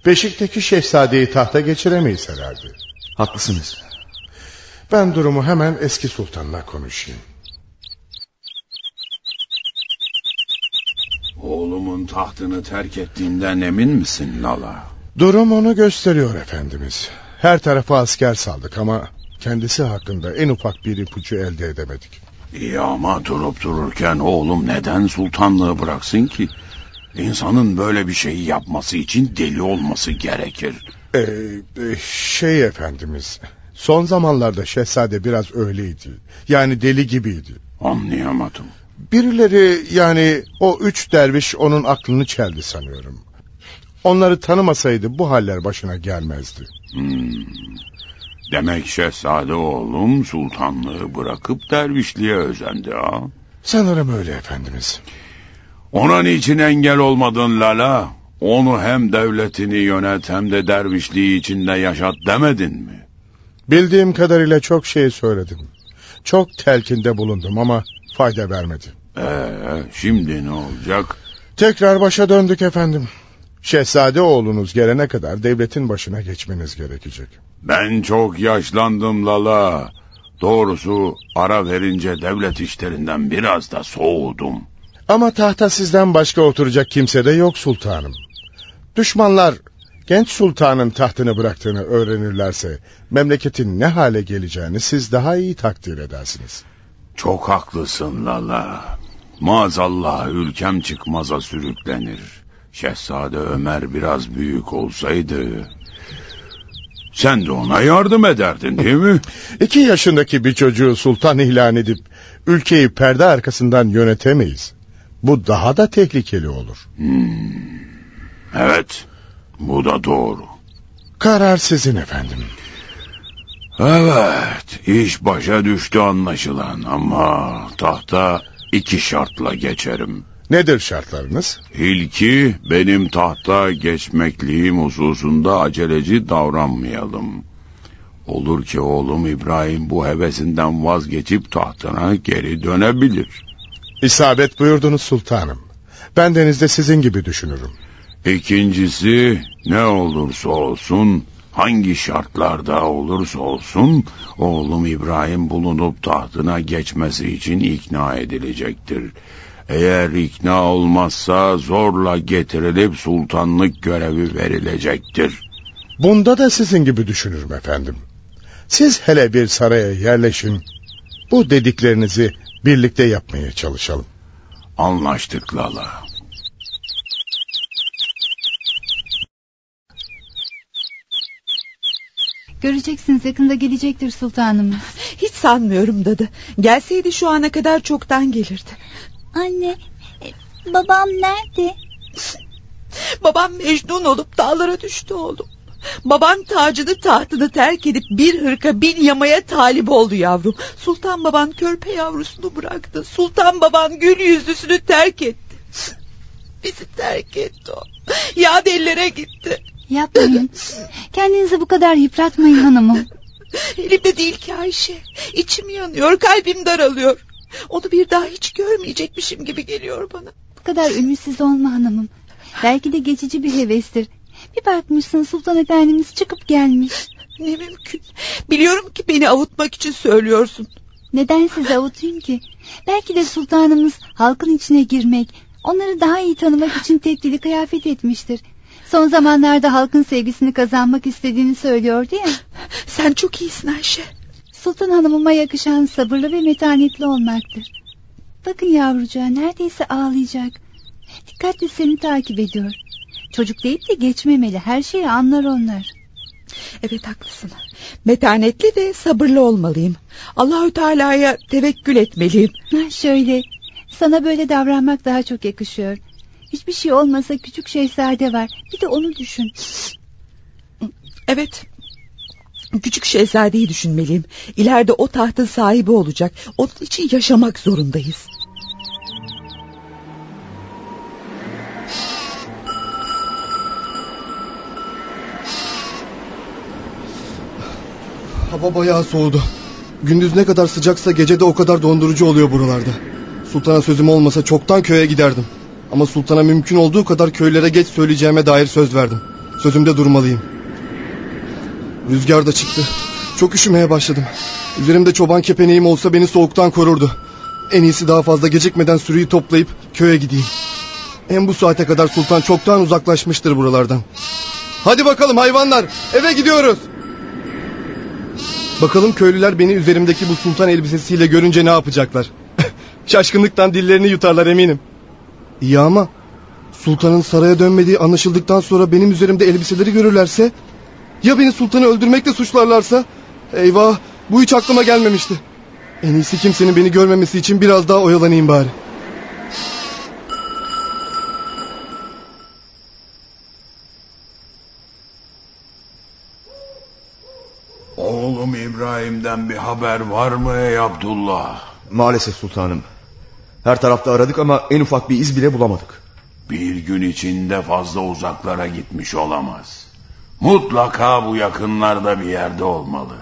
Beşik'teki şehzadeyi tahta geçiremeyiz herhalde. Haklısınız. Ben durumu hemen eski sultanla konuşayım. Tahtını terk ettiğinden emin misin Lala? Durum onu gösteriyor efendimiz. Her tarafa asker saldık ama kendisi hakkında en ufak bir ipucu elde edemedik. İyi ama durup dururken oğlum neden sultanlığı bıraksın ki? İnsanın böyle bir şeyi yapması için deli olması gerekir. Ee, e, şey efendimiz. Son zamanlarda şehzade biraz öyleydi. Yani deli gibiydi. Anlayamadım. Birileri yani o üç derviş onun aklını çeldi sanıyorum. Onları tanımasaydı bu haller başına gelmezdi. Hmm. Demek şehzade oğlum sultanlığı bırakıp dervişliğe özendi ha? Sanırım öyle efendimiz. Ona niçin engel olmadın Lala? Onu hem devletini yönet hem de dervişliği içinde yaşat demedin mi? Bildiğim kadarıyla çok şey söyledim. Çok telkinde bulundum ama fayda vermedi. Ee, şimdi ne olacak? Tekrar başa döndük efendim. Şehzade oğlunuz gelene kadar devletin başına geçmeniz gerekecek. Ben çok yaşlandım Lala. Doğrusu ara verince devlet işlerinden biraz da soğudum. Ama tahta sizden başka oturacak kimse de yok sultanım. Düşmanlar genç sultanın tahtını bıraktığını öğrenirlerse memleketin ne hale geleceğini siz daha iyi takdir edersiniz. Çok haklısın Lala. Maazallah ülkem çıkmaza sürüklenir. Şehzade Ömer biraz büyük olsaydı... Sen de ona yardım ederdin değil mi? İki yaşındaki bir çocuğu sultan ilan edip... ...ülkeyi perde arkasından yönetemeyiz. Bu daha da tehlikeli olur. Hmm. Evet, bu da doğru. Karar sizin efendim. Evet, iş başa düştü anlaşılan ama tahta iki şartla geçerim. Nedir şartlarınız? İlki benim tahta geçmekliğim hususunda aceleci davranmayalım. Olur ki oğlum İbrahim bu hevesinden vazgeçip tahtına geri dönebilir. İsabet buyurdunuz sultanım. Ben denizde sizin gibi düşünürüm. İkincisi ne olursa olsun hangi şartlarda olursa olsun oğlum İbrahim bulunup tahtına geçmesi için ikna edilecektir. Eğer ikna olmazsa zorla getirilip sultanlık görevi verilecektir. Bunda da sizin gibi düşünürüm efendim. Siz hele bir saraya yerleşin. Bu dediklerinizi birlikte yapmaya çalışalım. Anlaştık Lala. Göreceksiniz yakında gelecektir sultanımız. Hiç sanmıyorum dadı. Gelseydi şu ana kadar çoktan gelirdi. Anne, e, babam nerede? Babam Mecnun olup dağlara düştü oğlum. Baban tacını tahtını terk edip bir hırka bin yamaya talip oldu yavrum. Sultan baban körpe yavrusunu bıraktı. Sultan baban gül yüzlüsünü terk etti. Bizi terk etti o. Yad ellere gitti. Yapmayın. Kendinizi bu kadar yıpratmayın hanımım. Elimde değil ki Ayşe. İçim yanıyor, kalbim daralıyor. Onu bir daha hiç görmeyecekmişim gibi geliyor bana. Bu kadar ümitsiz olma hanımım. Belki de geçici bir hevestir. Bir bakmışsın Sultan Efendimiz çıkıp gelmiş. Ne mümkün. Biliyorum ki beni avutmak için söylüyorsun. Neden sizi avutayım ki? Belki de sultanımız halkın içine girmek, onları daha iyi tanımak için tebdili kıyafet etmiştir. Son zamanlarda halkın sevgisini kazanmak istediğini söylüyordu ya. Sen çok iyisin Ayşe. Sultan hanımıma yakışan sabırlı ve metanetli olmaktır. Bakın yavrucağa neredeyse ağlayacak. Dikkatli seni takip ediyor. Çocuk deyip de geçmemeli. Her şeyi anlar onlar. Evet haklısın. Metanetli ve sabırlı olmalıyım. Allahü Teala'ya tevekkül etmeliyim. Ha, şöyle. Sana böyle davranmak daha çok yakışıyor. Hiçbir şey olmasa küçük şehzade var. Bir de onu düşün. Evet. Küçük şehzadeyi düşünmeliyim. İleride o tahtın sahibi olacak. Onun için yaşamak zorundayız. Hava bayağı soğudu. Gündüz ne kadar sıcaksa gece de o kadar dondurucu oluyor buralarda. Sultana sözüm olmasa çoktan köye giderdim. Ama sultana mümkün olduğu kadar köylere geç söyleyeceğime dair söz verdim. Sözümde durmalıyım. Rüzgar da çıktı. Çok üşümeye başladım. Üzerimde çoban kepeneğim olsa beni soğuktan korurdu. En iyisi daha fazla gecikmeden sürüyü toplayıp köye gideyim. Hem bu saate kadar sultan çoktan uzaklaşmıştır buralardan. Hadi bakalım hayvanlar eve gidiyoruz. Bakalım köylüler beni üzerimdeki bu sultan elbisesiyle görünce ne yapacaklar? Şaşkınlıktan dillerini yutarlar eminim. İyi ama sultanın saraya dönmediği anlaşıldıktan sonra benim üzerimde elbiseleri görürlerse Ya beni sultanı öldürmekle suçlarlarsa? Eyvah bu hiç aklıma gelmemişti. En iyisi kimsenin beni görmemesi için biraz daha oyalanayım bari. Oğlum İbrahim'den bir haber var mı ey Abdullah? Maalesef sultanım. Her tarafta aradık ama en ufak bir iz bile bulamadık. Bir gün içinde fazla uzaklara gitmiş olamaz. Mutlaka bu yakınlarda bir yerde olmalı.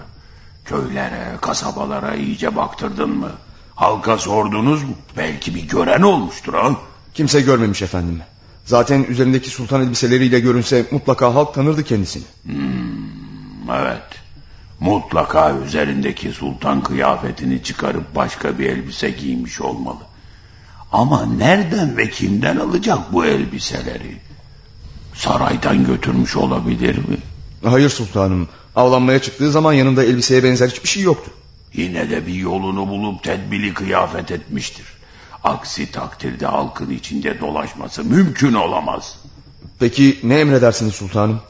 Köylere, kasabalara iyice baktırdın mı? Halka sordunuz mu? Belki bir gören olmuştur ha? Kimse görmemiş efendim. Zaten üzerindeki sultan elbiseleriyle görünse mutlaka halk tanırdı kendisini. Hmm, evet. Mutlaka üzerindeki sultan kıyafetini çıkarıp başka bir elbise giymiş olmalı. Ama nereden ve kimden alacak bu elbiseleri? Saraydan götürmüş olabilir mi? Hayır sultanım. Avlanmaya çıktığı zaman yanında elbiseye benzer hiçbir şey yoktu. Yine de bir yolunu bulup tedbili kıyafet etmiştir. Aksi takdirde halkın içinde dolaşması mümkün olamaz. Peki ne emredersiniz sultanım?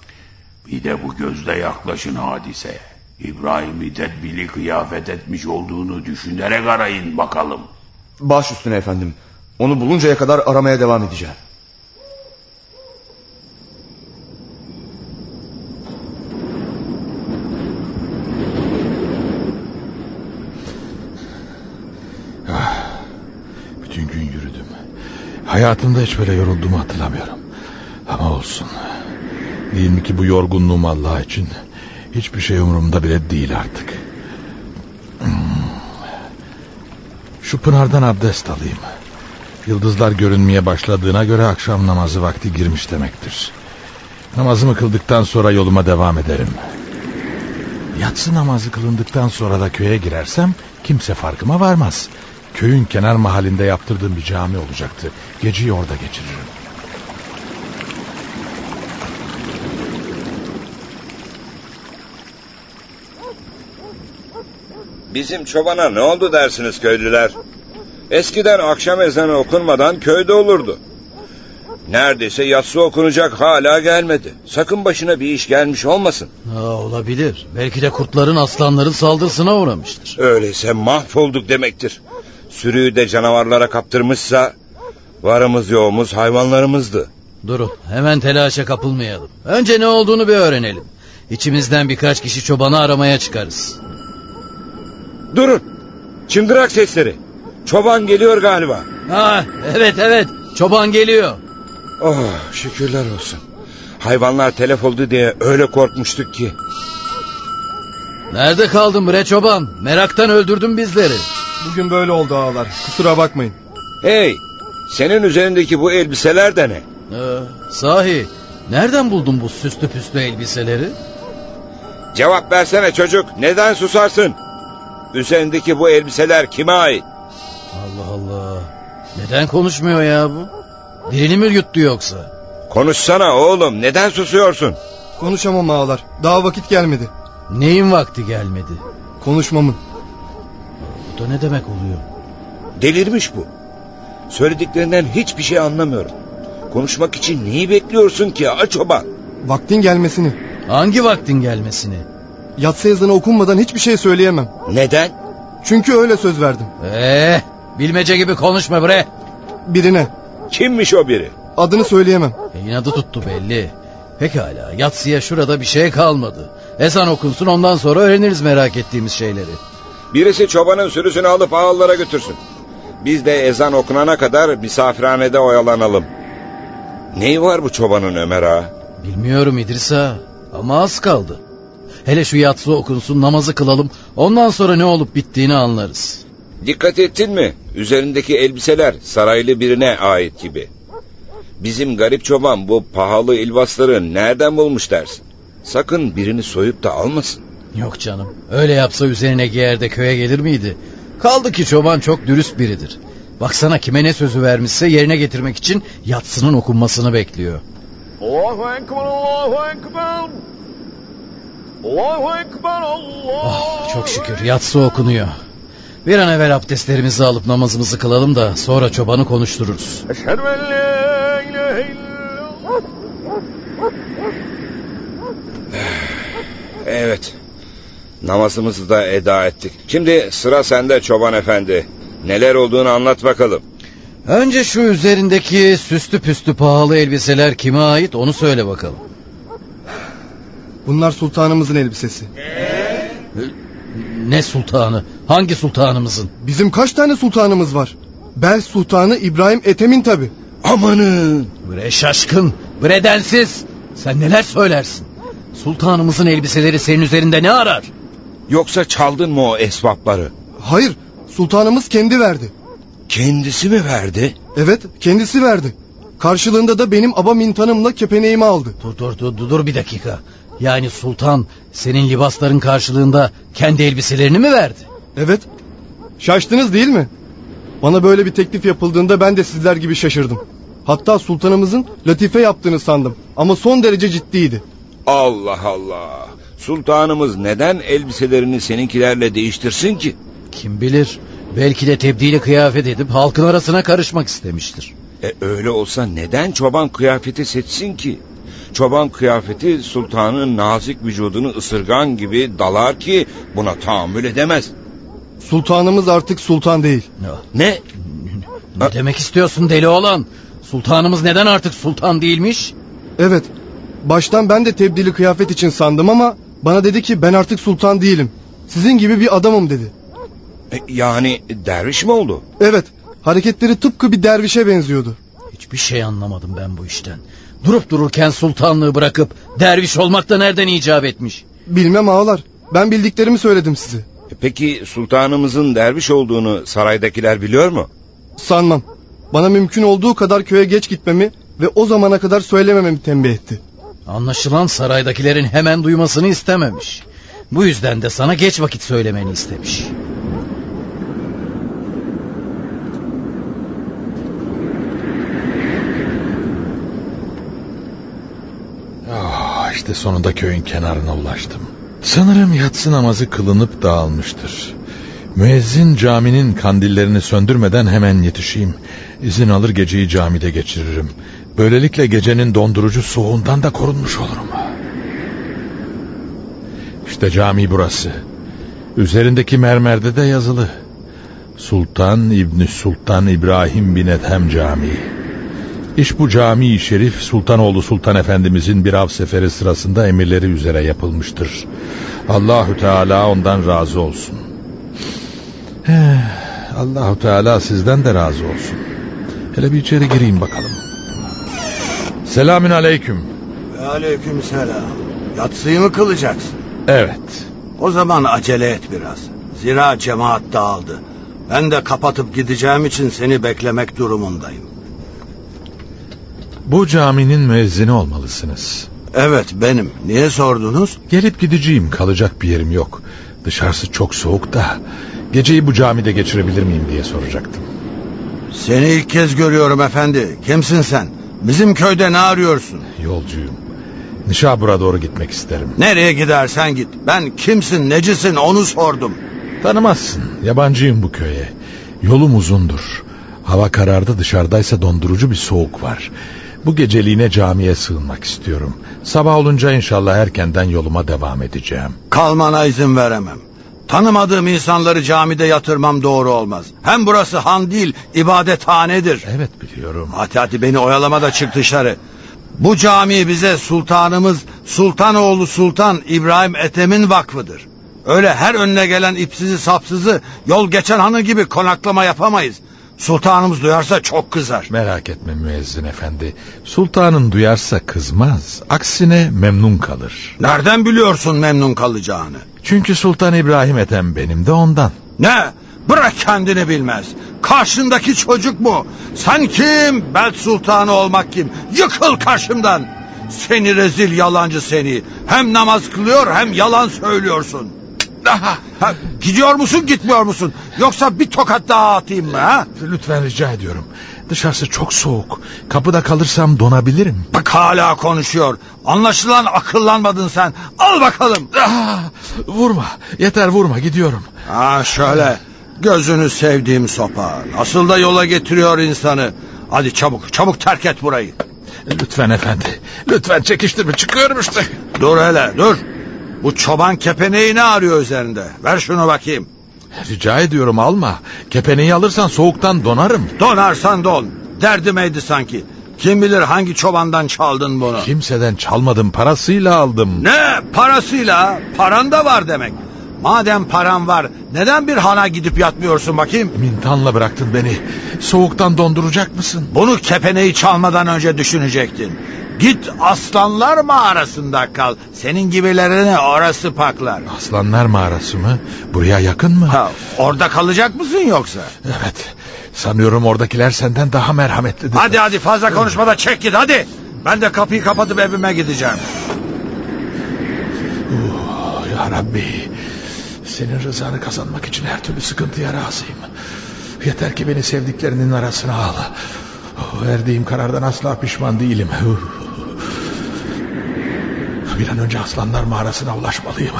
Bir de bu gözle yaklaşın hadiseye. İbrahim'i tedbili kıyafet etmiş olduğunu düşünerek arayın bakalım. Baş üstüne efendim. Onu buluncaya kadar aramaya devam edeceğim. Bütün gün yürüdüm. Hayatımda hiç böyle yorulduğumu hatırlamıyorum. Ama olsun. Değil ki bu yorgunluğum Allah için hiçbir şey umurumda bile değil artık. Hmm. Şu pınardan abdest alayım. Yıldızlar görünmeye başladığına göre akşam namazı vakti girmiş demektir. Namazımı kıldıktan sonra yoluma devam ederim. Yatsı namazı kılındıktan sonra da köye girersem kimse farkıma varmaz. Köyün kenar mahallinde yaptırdığım bir cami olacaktı. Geceyi orada geçiririm. Bizim çobana ne oldu dersiniz köylüler? Eskiden akşam ezanı okunmadan köyde olurdu. Neredeyse yatsı okunacak hala gelmedi. Sakın başına bir iş gelmiş olmasın. Ha, olabilir. Belki de kurtların aslanların saldırısına uğramıştır. Öyleyse mahvolduk demektir. Sürüyü de canavarlara kaptırmışsa varımız yoğumuz hayvanlarımızdı. Durun hemen telaşa kapılmayalım. Önce ne olduğunu bir öğrenelim. İçimizden birkaç kişi çobanı aramaya çıkarız. Durun. Çıngırak sesleri. Çoban geliyor galiba. Ha, evet evet çoban geliyor. Oh şükürler olsun. Hayvanlar telef oldu diye öyle korkmuştuk ki. Nerede kaldın bre çoban? Meraktan öldürdün bizleri. Bugün böyle oldu ağalar. Kusura bakmayın. Hey senin üzerindeki bu elbiseler de ne? Ee, sahi nereden buldun bu süslü püslü elbiseleri? Cevap versene çocuk. Neden susarsın? Üzerindeki bu elbiseler kime ait? Allah Allah. Neden konuşmuyor ya bu? Birini mi yuttu yoksa? Konuşsana oğlum. Neden susuyorsun? Konuşamam ağalar. Daha vakit gelmedi. Neyin vakti gelmedi? Konuşmamın. Bu da ne demek oluyor? Delirmiş bu. Söylediklerinden hiçbir şey anlamıyorum. Konuşmak için neyi bekliyorsun ki aç çoban? Vaktin gelmesini. Hangi vaktin gelmesini? Yatsı ezanı okunmadan hiçbir şey söyleyemem. Neden? Çünkü öyle söz verdim. Eee bilmece gibi konuşma bre. Birine. Kimmiş o biri? Adını söyleyemem. E, inadı tuttu belli. Pekala yatsıya şurada bir şey kalmadı. Ezan okunsun ondan sonra öğreniriz merak ettiğimiz şeyleri. Birisi çobanın sürüsünü alıp ağıllara götürsün. Biz de ezan okunana kadar misafirhanede oyalanalım. Neyi var bu çobanın Ömer ağa? Bilmiyorum İdris ağa ama az kaldı. Hele şu yatsı okunsun namazı kılalım ondan sonra ne olup bittiğini anlarız. Dikkat ettin mi? Üzerindeki elbiseler saraylı birine ait gibi. Bizim garip çoban bu pahalı ilbasları nereden bulmuş dersin? Sakın birini soyup da almasın. Yok canım öyle yapsa üzerine giyer de köye gelir miydi? Kaldı ki çoban çok dürüst biridir. Baksana kime ne sözü vermişse yerine getirmek için yatsının okunmasını bekliyor. Allahu Ekber, Allahu Ekber. Allahu Ekber, Allah. Oh, çok şükür yatsı okunuyor. Bir an evvel abdestlerimizi alıp namazımızı kılalım da sonra çobanı konuştururuz. İllallah. Evet. Namazımızı da eda ettik. Şimdi sıra sende çoban efendi. Neler olduğunu anlat bakalım. Önce şu üzerindeki süslü püslü pahalı elbiseler kime ait onu söyle bakalım. Bunlar sultanımızın elbisesi. Ne sultanı? Hangi sultanımızın? Bizim kaç tane sultanımız var? Bel Sultanı İbrahim Ethem'in tabi. Amanın! Bre şaşkın, bre densiz. Sen neler söylersin? Sultanımızın elbiseleri senin üzerinde ne arar? Yoksa çaldın mı o esvapları? Hayır, sultanımız kendi verdi. Kendisi mi verdi? Evet, kendisi verdi. Karşılığında da benim aba mintanımla kepeneğimi aldı. Dur dur dur dur bir dakika. Yani sultan senin libasların karşılığında kendi elbiselerini mi verdi? Evet. Şaştınız değil mi? Bana böyle bir teklif yapıldığında ben de sizler gibi şaşırdım. Hatta sultanımızın latife yaptığını sandım. Ama son derece ciddiydi. Allah Allah. Sultanımız neden elbiselerini seninkilerle değiştirsin ki? Kim bilir. Belki de tebdili kıyafet edip halkın arasına karışmak istemiştir. E öyle olsa neden çoban kıyafeti seçsin ki? Çoban kıyafeti sultanın nazik vücudunu ısırgan gibi dalar ki buna tahammül edemez. Sultanımız artık sultan değil. Ne? Ne demek istiyorsun deli oğlan? Sultanımız neden artık sultan değilmiş? Evet. Baştan ben de tebdili kıyafet için sandım ama bana dedi ki ben artık sultan değilim. Sizin gibi bir adamım dedi. E, yani derviş mi oldu? Evet. Hareketleri tıpkı bir dervişe benziyordu. Hiçbir şey anlamadım ben bu işten. Durup dururken sultanlığı bırakıp derviş olmak da nereden icap etmiş? Bilmem ağalar. Ben bildiklerimi söyledim size. E, peki sultanımızın derviş olduğunu saraydakiler biliyor mu? Sanmam. Bana mümkün olduğu kadar köye geç gitmemi ve o zamana kadar söylemememi tembih etti. Anlaşılan saraydakilerin hemen duymasını istememiş. Bu yüzden de sana geç vakit söylemeni istemiş. Ah, işte sonunda köyün kenarına ulaştım. Sanırım yatsı namazı kılınıp dağılmıştır. Müezzin caminin kandillerini söndürmeden hemen yetişeyim. İzin alır geceyi camide geçiririm. Böylelikle gecenin dondurucu soğuğundan da korunmuş olurum. İşte cami burası. Üzerindeki mermerde de yazılı. Sultan İbni Sultan İbrahim bin Ethem Camii. İş bu cami-i şerif Sultanoğlu Sultan Efendimizin bir av seferi sırasında emirleri üzere yapılmıştır. Allahü Teala ondan razı olsun. Eh, Allahu Teala sizden de razı olsun. Hele bir içeri gireyim bakalım. Selamün aleyküm. Ve aleyküm selam. Yatsıyı mı kılacaksın? Evet. O zaman acele et biraz. Zira cemaat dağıldı. Ben de kapatıp gideceğim için seni beklemek durumundayım. Bu caminin müezzini olmalısınız. Evet benim. Niye sordunuz? Gelip gideceğim kalacak bir yerim yok. Dışarısı çok soğuk da geceyi bu camide geçirebilir miyim diye soracaktım. Seni ilk kez görüyorum efendi. Kimsin sen? Bizim köyde ne arıyorsun? Yolcuyum. Nişabur'a doğru gitmek isterim. Nereye gidersen git. Ben kimsin, necisin onu sordum. Tanımazsın. Yabancıyım bu köye. Yolum uzundur. Hava karardı dışarıdaysa dondurucu bir soğuk var. Bu geceliğine camiye sığınmak istiyorum. Sabah olunca inşallah erkenden yoluma devam edeceğim. Kalmana izin veremem. Tanımadığım insanları camide yatırmam doğru olmaz. Hem burası han değil, ibadethanedir. Evet biliyorum. Hadi hadi beni oyalama da çık dışarı. Bu cami bize sultanımız Sultanoğlu Sultan İbrahim Ethem'in vakfıdır. Öyle her önüne gelen ipsizi sapsızı yol geçen hanı gibi konaklama yapamayız. Sultanımız duyarsa çok kızar. Merak etme müezzin efendi. Sultanın duyarsa kızmaz. Aksine memnun kalır. Nereden biliyorsun memnun kalacağını? Çünkü Sultan İbrahim Ethem benim de ondan. Ne? Bırak kendini bilmez. Karşındaki çocuk mu? Sen kim? Belt Sultanı olmak kim? Yıkıl karşımdan. Seni rezil yalancı seni. Hem namaz kılıyor hem yalan söylüyorsun. Ha, ha, gidiyor musun gitmiyor musun? Yoksa bir tokat daha atayım mı? Ha? Lütfen rica ediyorum. Dışarısı çok soğuk. Kapıda kalırsam donabilirim. Bak hala konuşuyor. Anlaşılan akıllanmadın sen. Al bakalım. Ah, vurma. Yeter vurma gidiyorum. Ha şöyle. Gözünü sevdiğim sopa. Nasıl da yola getiriyor insanı. Hadi çabuk çabuk terk et burayı. Lütfen efendi. Lütfen çekiştirme çıkıyorum işte. Dur hele dur. Bu çoban kepeneği ne arıyor üzerinde? Ver şunu bakayım. Rica ediyorum alma. Kepeneği alırsan soğuktan donarım. Donarsan don. Derdimeydi sanki. Kim bilir hangi çobandan çaldın bunu? Kimseden çalmadım parasıyla aldım. Ne parasıyla? Paran da var demek. Madem paran var neden bir hana gidip yatmıyorsun bakayım? Mintanla bıraktın beni. Soğuktan donduracak mısın? Bunu kepeneği çalmadan önce düşünecektin. Git aslanlar mağarasında kal. Senin gibilerini orası paklar. Aslanlar mağarası mı? Buraya yakın mı? Ha, orada kalacak mısın yoksa? Evet. Sanıyorum oradakiler senden daha merhametlidir. Hadi hadi fazla konuşma da çek git hadi. Ben de kapıyı kapatıp evime gideceğim. Oh, ya Rabbi. Senin rızanı kazanmak için her türlü sıkıntıya razıyım. Yeter ki beni sevdiklerinin arasına al. Verdiğim karardan asla pişman değilim. Bir an önce aslanlar mağarasına ulaşmalıyım.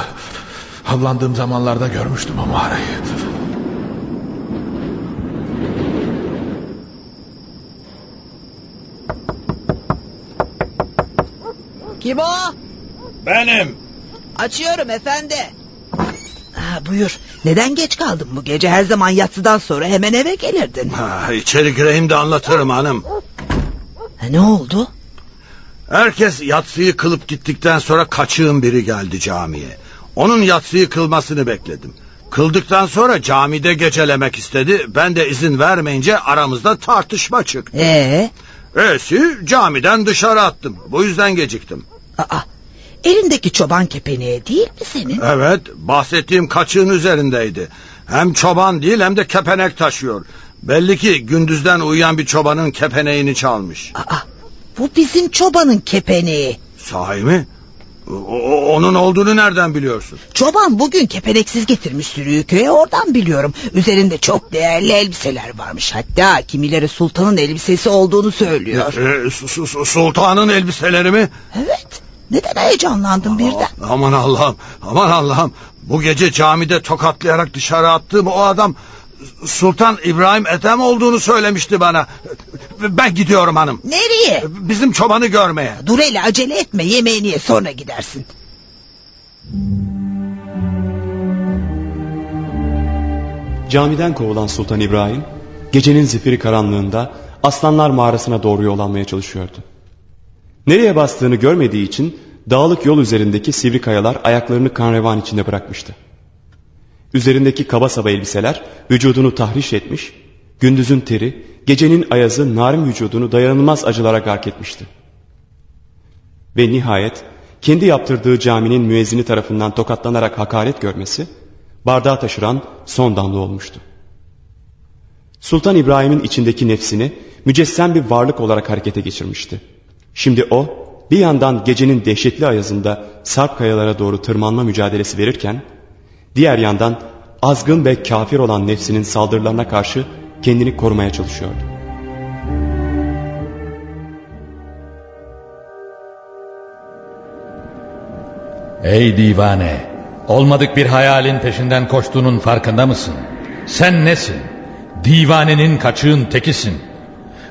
Avlandığım zamanlarda görmüştüm o mağarayı. Kim o? Benim. Açıyorum efendi. Ha, buyur. Neden geç kaldın bu gece? Her zaman yatsıdan sonra hemen eve gelirdin. Ha, içeri gireyim de anlatırım hanım. Ha, ne oldu? Herkes yatsıyı kılıp gittikten sonra kaçığın biri geldi camiye. Onun yatsıyı kılmasını bekledim. Kıldıktan sonra camide gecelemek istedi. Ben de izin vermeyince aramızda tartışma çıktı. Ee? E'si camiden dışarı attım. Bu yüzden geciktim. Aa, elindeki çoban kepeneği değil mi senin? Evet, bahsettiğim kaçığın üzerindeydi. Hem çoban değil hem de kepenek taşıyor. Belli ki gündüzden uyuyan bir çobanın kepeneğini çalmış. Aa, bu bizim çobanın kepeneği. Sahi mi? O- onun olduğunu nereden biliyorsun? Çoban bugün kepeneksiz getirmiş sürüyü köye oradan biliyorum. Üzerinde çok değerli elbiseler varmış. Hatta kimileri sultanın elbisesi olduğunu söylüyor. Ee, su- su- su- sultanın elbiseleri mi? Evet. Neden heyecanlandın birden? Aman Allah'ım, aman Allah'ım. Bu gece camide tokatlayarak dışarı attığım o adam Sultan İbrahim Ethem olduğunu söylemişti bana. Ben gidiyorum hanım. Nereye? Bizim çobanı görmeye. Dur hele acele etme yemeğini ye sonra gidersin. Camiden kovulan Sultan İbrahim, gecenin zifiri karanlığında aslanlar mağarasına doğru yollanmaya çalışıyordu. Nereye bastığını görmediği için dağlık yol üzerindeki sivri kayalar ayaklarını kanrevan içinde bırakmıştı. Üzerindeki kaba saba elbiseler vücudunu tahriş etmiş, gündüzün teri, gecenin ayazı narin vücudunu dayanılmaz acılara gark etmişti. Ve nihayet kendi yaptırdığı caminin müezzini tarafından tokatlanarak hakaret görmesi, bardağı taşıran son damla olmuştu. Sultan İbrahim'in içindeki nefsini mücessem bir varlık olarak harekete geçirmişti. Şimdi o bir yandan gecenin dehşetli ayazında sarp kayalara doğru tırmanma mücadelesi verirken, diğer yandan azgın ve kafir olan nefsinin saldırılarına karşı kendini korumaya çalışıyordu. Ey divane! Olmadık bir hayalin peşinden koştuğunun farkında mısın? Sen nesin? Divanenin kaçığın tekisin.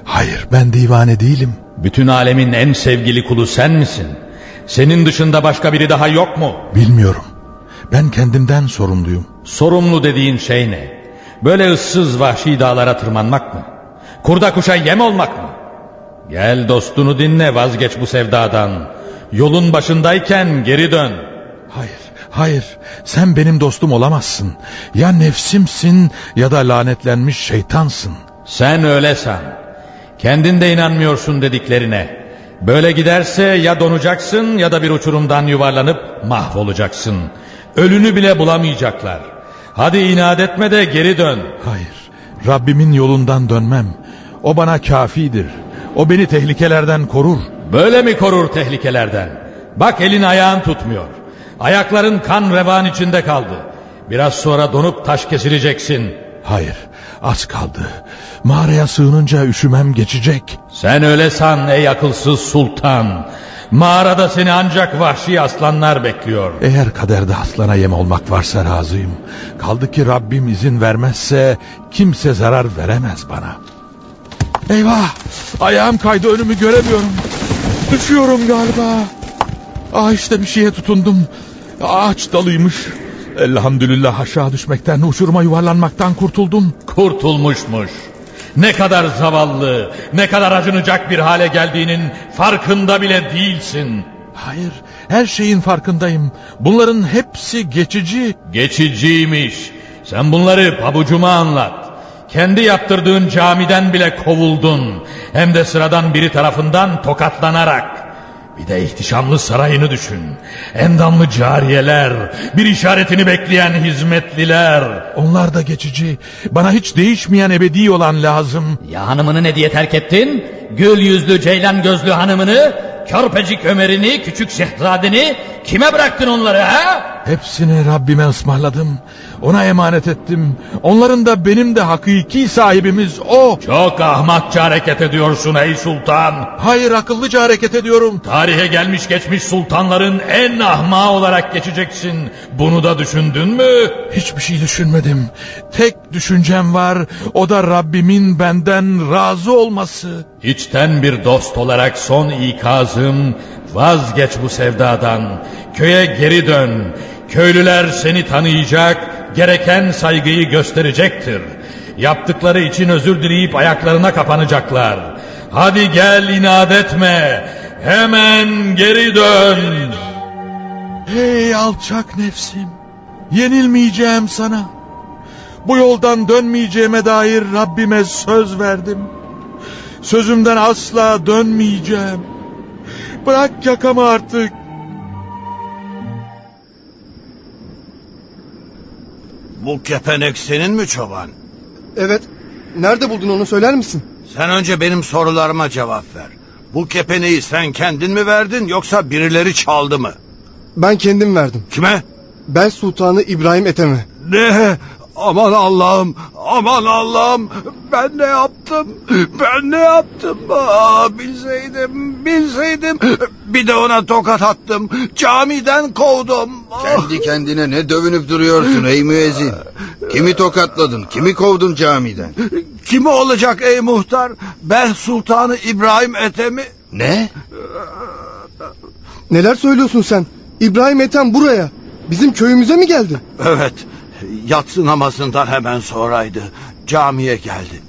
Hayır ben divane değilim. Bütün alemin en sevgili kulu sen misin? Senin dışında başka biri daha yok mu? Bilmiyorum. Ben kendimden sorumluyum. Sorumlu dediğin şey ne? Böyle ıssız vahşi dağlara tırmanmak mı? Kurda kuşa yem olmak mı? Gel dostunu dinle vazgeç bu sevdadan. Yolun başındayken geri dön. Hayır, hayır. Sen benim dostum olamazsın. Ya nefsimsin ya da lanetlenmiş şeytansın. Sen öyle san. Kendin de inanmıyorsun dediklerine. Böyle giderse ya donacaksın ya da bir uçurumdan yuvarlanıp mahvolacaksın. Ölünü bile bulamayacaklar. Hadi inat etme de geri dön. Hayır, Rabbimin yolundan dönmem. O bana kafidir. O beni tehlikelerden korur. Böyle mi korur tehlikelerden? Bak elin ayağın tutmuyor. Ayakların kan revan içinde kaldı. Biraz sonra donup taş kesileceksin. Hayır, az kaldı. Mağaraya sığınınca üşümem geçecek. Sen öyle san ey akılsız sultan. Mağarada seni ancak vahşi aslanlar bekliyor. Eğer kaderde aslana yem olmak varsa razıyım. Kaldı ki Rabbim izin vermezse kimse zarar veremez bana. Eyvah! Ayağım kaydı önümü göremiyorum. Düşüyorum galiba. Ah işte bir şeye tutundum. Ağaç dalıymış. Elhamdülillah aşağı düşmekten, uçuruma yuvarlanmaktan kurtuldum. Kurtulmuşmuş. Ne kadar zavallı, ne kadar acınacak bir hale geldiğinin farkında bile değilsin. Hayır, her şeyin farkındayım. Bunların hepsi geçici. Geçiciymiş. Sen bunları pabucuma anlat. Kendi yaptırdığın camiden bile kovuldun. Hem de sıradan biri tarafından tokatlanarak. Bir de ihtişamlı sarayını düşün. Endamlı cariyeler, bir işaretini bekleyen hizmetliler. Onlar da geçici. Bana hiç değişmeyen ebedi olan lazım. Ya hanımını ne diye terk ettin? Gül yüzlü ceylan gözlü hanımını, körpecik Ömer'ini, küçük şehzadeni kime bıraktın onları ha? Hepsini Rabbime ısmarladım. Ona emanet ettim. Onların da benim de hakiki sahibimiz o. Çok ahmakça hareket ediyorsun ey sultan. Hayır akıllıca hareket ediyorum. Tarihe gelmiş geçmiş sultanların en ahmağı olarak geçeceksin. Bunu da düşündün mü? Hiçbir şey düşünmedim. Tek düşüncem var. O da Rabbimin benden razı olması. İçten bir dost olarak son ikazım vazgeç bu sevdadan. Köye geri dön. Köylüler seni tanıyacak, gereken saygıyı gösterecektir. Yaptıkları için özür dileyip ayaklarına kapanacaklar. Hadi gel inat etme. Hemen geri dön. Hey alçak nefsim. Yenilmeyeceğim sana. Bu yoldan dönmeyeceğime dair Rabbime söz verdim. Sözümden asla dönmeyeceğim. Bırak yakamı artık. Bu kepenek senin mi çoban? Evet. Nerede buldun onu söyler misin? Sen önce benim sorularıma cevap ver. Bu kepeneği sen kendin mi verdin yoksa birileri çaldı mı? Ben kendim verdim. Kime? Bel Sultanı İbrahim Ethem'e. Ne? Aman Allah'ım, aman Allah'ım. Ben ne yaptım? Ben ne yaptım? Aa, bilseydim, bilseydim. Bir de ona tokat attım. Camiden kovdum. Kendi kendine ne dövünüp duruyorsun ey müezzin? Kimi tokatladın, kimi kovdun camiden? Kimi olacak ey muhtar? Ben Sultanı İbrahim Ethem'i... Ne? Neler söylüyorsun sen? İbrahim Ethem buraya. Bizim köyümüze mi geldi? Evet. Yatsı namazından hemen sonraydı. Camiye geldi.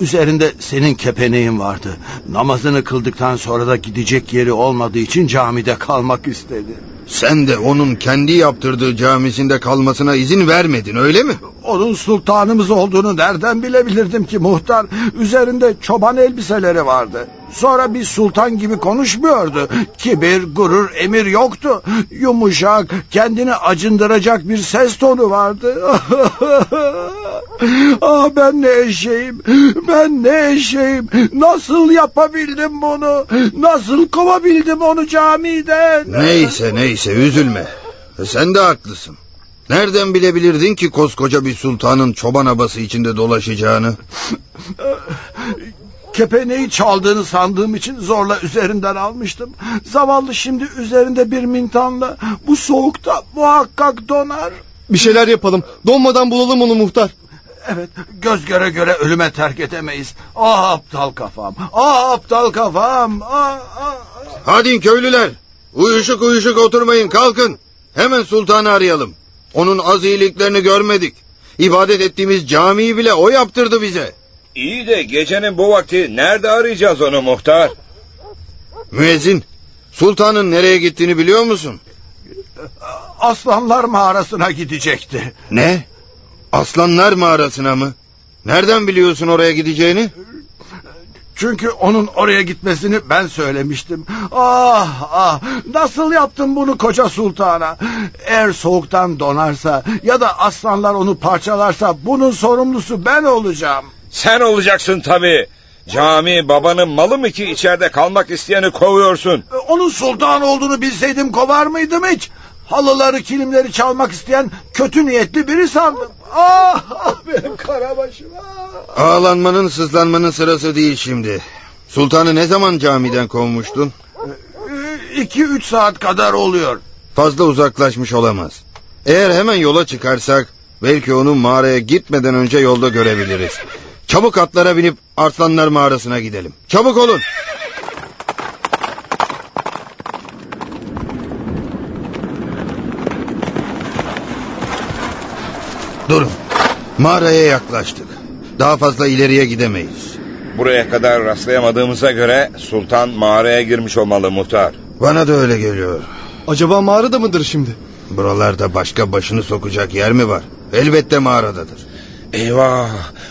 Üzerinde senin kepeneğin vardı. Namazını kıldıktan sonra da gidecek yeri olmadığı için camide kalmak istedi. Sen de onun kendi yaptırdığı camisinde kalmasına izin vermedin öyle mi? Onun sultanımız olduğunu nereden bilebilirdim ki muhtar? Üzerinde çoban elbiseleri vardı. Sonra bir sultan gibi konuşmuyordu. Kibir, gurur, emir yoktu. Yumuşak, kendini acındıracak bir ses tonu vardı. ah ben ne eşeğim, ben ne eşeğim. Nasıl yapabildim bunu? Nasıl kovabildim onu camiden? Neyse neyse üzülme. Sen de haklısın. Nereden bilebilirdin ki koskoca bir sultanın çoban abası içinde dolaşacağını? Kepeneği çaldığını sandığım için zorla üzerinden almıştım. Zavallı şimdi üzerinde bir mintanla bu soğukta muhakkak donar. Bir şeyler yapalım. Donmadan bulalım onu muhtar. Evet göz göre göre ölüme terk edemeyiz. Ah aptal kafam. Ah aptal kafam. Ah, ah. Hadi köylüler. Uyuşuk uyuşuk oturmayın kalkın. Hemen sultanı arayalım. Onun az iyiliklerini görmedik. İbadet ettiğimiz camiyi bile o yaptırdı bize. İyi de gecenin bu vakti nerede arayacağız onu muhtar? Müezzin, sultanın nereye gittiğini biliyor musun? Aslanlar mağarasına gidecekti. Ne? Aslanlar mağarasına mı? Nereden biliyorsun oraya gideceğini? Çünkü onun oraya gitmesini ben söylemiştim. Ah ah nasıl yaptın bunu koca sultana? Eğer soğuktan donarsa ya da aslanlar onu parçalarsa bunun sorumlusu ben olacağım. Sen olacaksın tabii. Cami babanın malı mı ki içeride kalmak isteyeni kovuyorsun? Onun sultan olduğunu bilseydim kovar mıydım hiç? Halıları kilimleri çalmak isteyen kötü niyetli biri sandım. Ah, ah benim karabaşım. Ah. Ağlanmanın sızlanmanın sırası değil şimdi. Sultanı ne zaman camiden kovmuştun? İki üç saat kadar oluyor. Fazla uzaklaşmış olamaz. Eğer hemen yola çıkarsak belki onu mağaraya gitmeden önce yolda görebiliriz. Çabuk atlara binip Arslanlar mağarasına gidelim. Çabuk olun. Durun. Mağaraya yaklaştık. Daha fazla ileriye gidemeyiz. Buraya kadar rastlayamadığımıza göre sultan mağaraya girmiş olmalı muhtar. Bana da öyle geliyor. Acaba mağarada mıdır şimdi? Buralarda başka başını sokacak yer mi var? Elbette mağaradadır. Eyvah!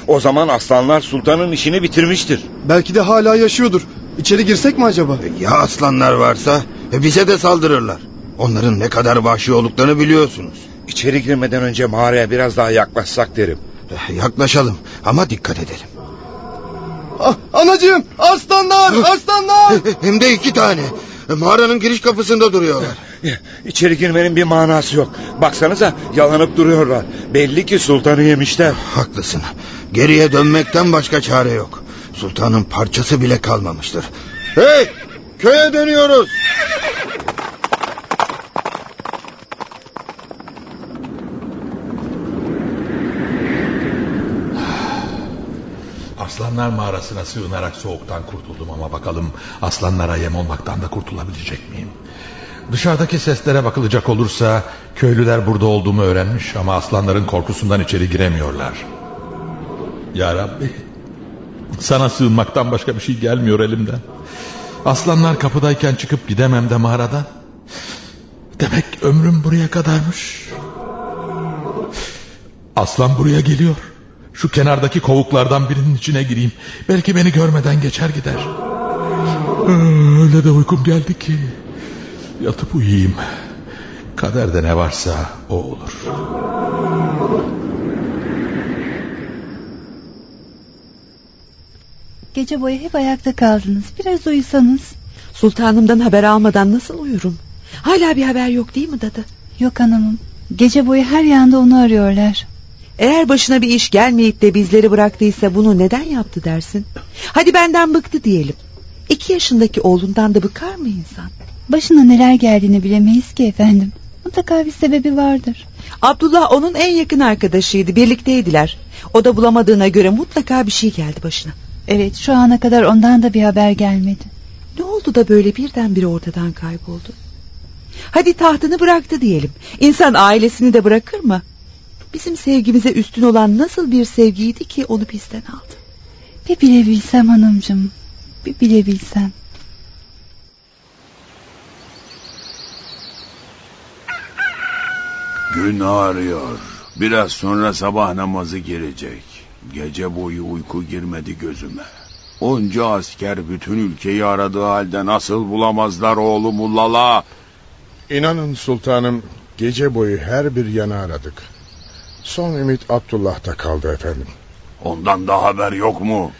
O zaman aslanlar sultanın işini bitirmiştir. Belki de hala yaşıyordur. İçeri girsek mi acaba? Ya aslanlar varsa e bize de saldırırlar. Onların ne kadar vahşi olduklarını biliyorsunuz. İçeri girmeden önce mağaraya biraz daha yaklaşsak derim. Eh, Yaklaşalım ama dikkat edelim. Ah, anacığım aslanlar aslanlar. Hem de iki tane. E, Mağaranın giriş kapısında duruyorlar. İçeri girmenin bir manası yok. Baksanıza yalanıp duruyorlar. Belli ki sultanı yemişler. Haklısın. Geriye dönmekten başka çare yok. Sultanın parçası bile kalmamıştır. Hey! Köye dönüyoruz. Aslanlar mağarasına sığınarak soğuktan kurtuldum ama bakalım aslanlara yem olmaktan da kurtulabilecek miyim? Dışarıdaki seslere bakılacak olursa köylüler burada olduğumu öğrenmiş ama aslanların korkusundan içeri giremiyorlar. Ya Rabbi sana sığınmaktan başka bir şey gelmiyor elimden. Aslanlar kapıdayken çıkıp gidemem de mağaradan. Demek ömrüm buraya kadarmış. Aslan buraya geliyor. Şu kenardaki kovuklardan birinin içine gireyim. Belki beni görmeden geçer gider. Öyle de uykum geldi ki. Yatıp uyuyayım. Kaderde ne varsa o olur. Gece boyu hep ayakta kaldınız. Biraz uyusanız. Sultanımdan haber almadan nasıl uyurum? Hala bir haber yok değil mi dadı? Yok hanımım. Gece boyu her yanda onu arıyorlar. Eğer başına bir iş gelmeyip de bizleri bıraktıysa bunu neden yaptı dersin? Hadi benden bıktı diyelim. İki yaşındaki oğlundan da bıkar mı insan? Başına neler geldiğini bilemeyiz ki efendim. Mutlaka bir sebebi vardır. Abdullah onun en yakın arkadaşıydı. Birlikteydiler. O da bulamadığına göre mutlaka bir şey geldi başına. Evet şu ana kadar ondan da bir haber gelmedi. Ne oldu da böyle birdenbire ortadan kayboldu? Hadi tahtını bıraktı diyelim. İnsan ailesini de bırakır mı? Bizim sevgimize üstün olan nasıl bir sevgiydi ki onu bizden aldı? Bir bilebilsem hanımcığım. Bir bilebilsem. Gün ağrıyor. Biraz sonra sabah namazı girecek. Gece boyu uyku girmedi gözüme. Onca asker bütün ülkeyi aradığı halde nasıl bulamazlar oğlumu Lala? İnanın sultanım gece boyu her bir yana aradık. Son ümit Abdullah'ta kaldı efendim. Ondan da haber yok mu?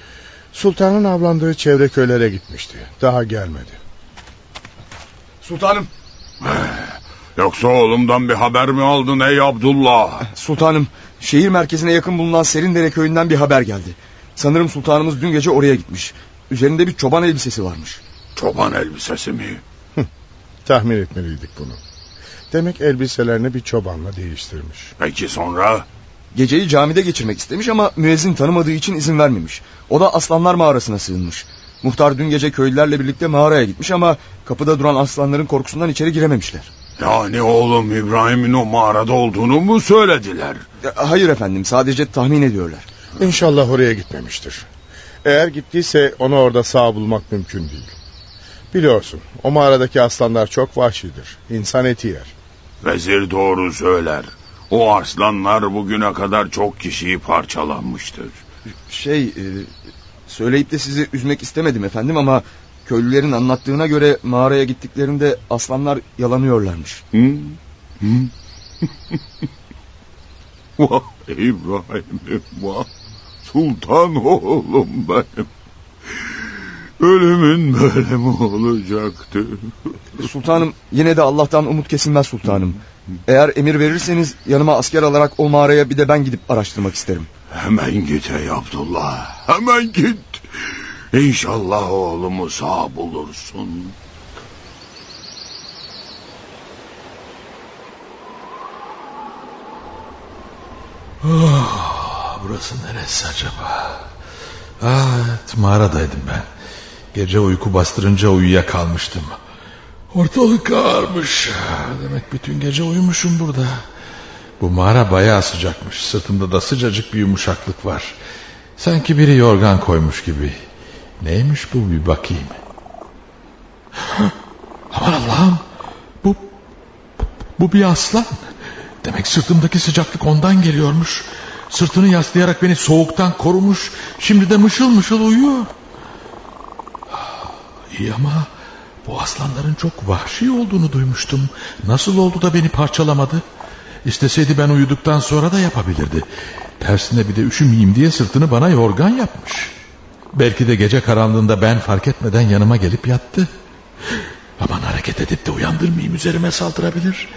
Sultanın avlandığı çevre köylere gitmişti. Daha gelmedi. Sultanım. Yoksa oğlumdan bir haber mi aldın ey Abdullah? Sultanım şehir merkezine yakın bulunan Serindere köyünden bir haber geldi. Sanırım sultanımız dün gece oraya gitmiş. Üzerinde bir çoban elbisesi varmış. Çoban elbisesi mi? Tahmin etmeliydik bunu. Demek elbiselerini bir çobanla değiştirmiş. Peki sonra? Geceyi camide geçirmek istemiş ama müezzin tanımadığı için izin vermemiş. O da aslanlar mağarasına sığınmış. Muhtar dün gece köylülerle birlikte mağaraya gitmiş ama kapıda duran aslanların korkusundan içeri girememişler. Yani oğlum İbrahim'in o mağarada olduğunu mu söylediler? Hayır efendim sadece tahmin ediyorlar. İnşallah oraya gitmemiştir. Eğer gittiyse onu orada sağ bulmak mümkün değil. Biliyorsun o mağaradaki aslanlar çok vahşidir. İnsan eti yer. Vezir doğru söyler. O aslanlar bugüne kadar çok kişiyi parçalanmıştır. Şey e, söyleyip de sizi üzmek istemedim efendim ama köylülerin anlattığına göre mağaraya gittiklerinde aslanlar yalanıyorlarmış. Hı? Hı? vah İbrahim'im vah. Sultan oğlum benim. Ölümün böyle mi olacaktı? Sultanım yine de Allah'tan umut kesilmez sultanım. Eğer emir verirseniz yanıma asker alarak o mağaraya bir de ben gidip araştırmak isterim. Hemen git ey Abdullah. Hemen git. İnşallah oğlumu sağ bulursun. Oh, burası neresi acaba? Ah, evet mağaradaydım ben. Gece uyku bastırınca uyuyakalmıştım. Ortalık ağarmış. Demek bütün gece uyumuşum burada. Bu mağara bayağı sıcakmış. Sırtımda da sıcacık bir yumuşaklık var. Sanki biri yorgan koymuş gibi. Neymiş bu bir bakayım. Aman Allah'ım. Bu, bu, bir aslan. Demek sırtımdaki sıcaklık ondan geliyormuş. Sırtını yaslayarak beni soğuktan korumuş. Şimdi de mışıl mışıl uyuyor. İyi ama bu aslanların çok vahşi olduğunu duymuştum. Nasıl oldu da beni parçalamadı? İsteseydi ben uyuduktan sonra da yapabilirdi. Tersine bir de üşümeyeyim diye sırtını bana yorgan yapmış. Belki de gece karanlığında ben fark etmeden yanıma gelip yattı. Aman hareket edip de uyandırmayayım üzerime saldırabilir.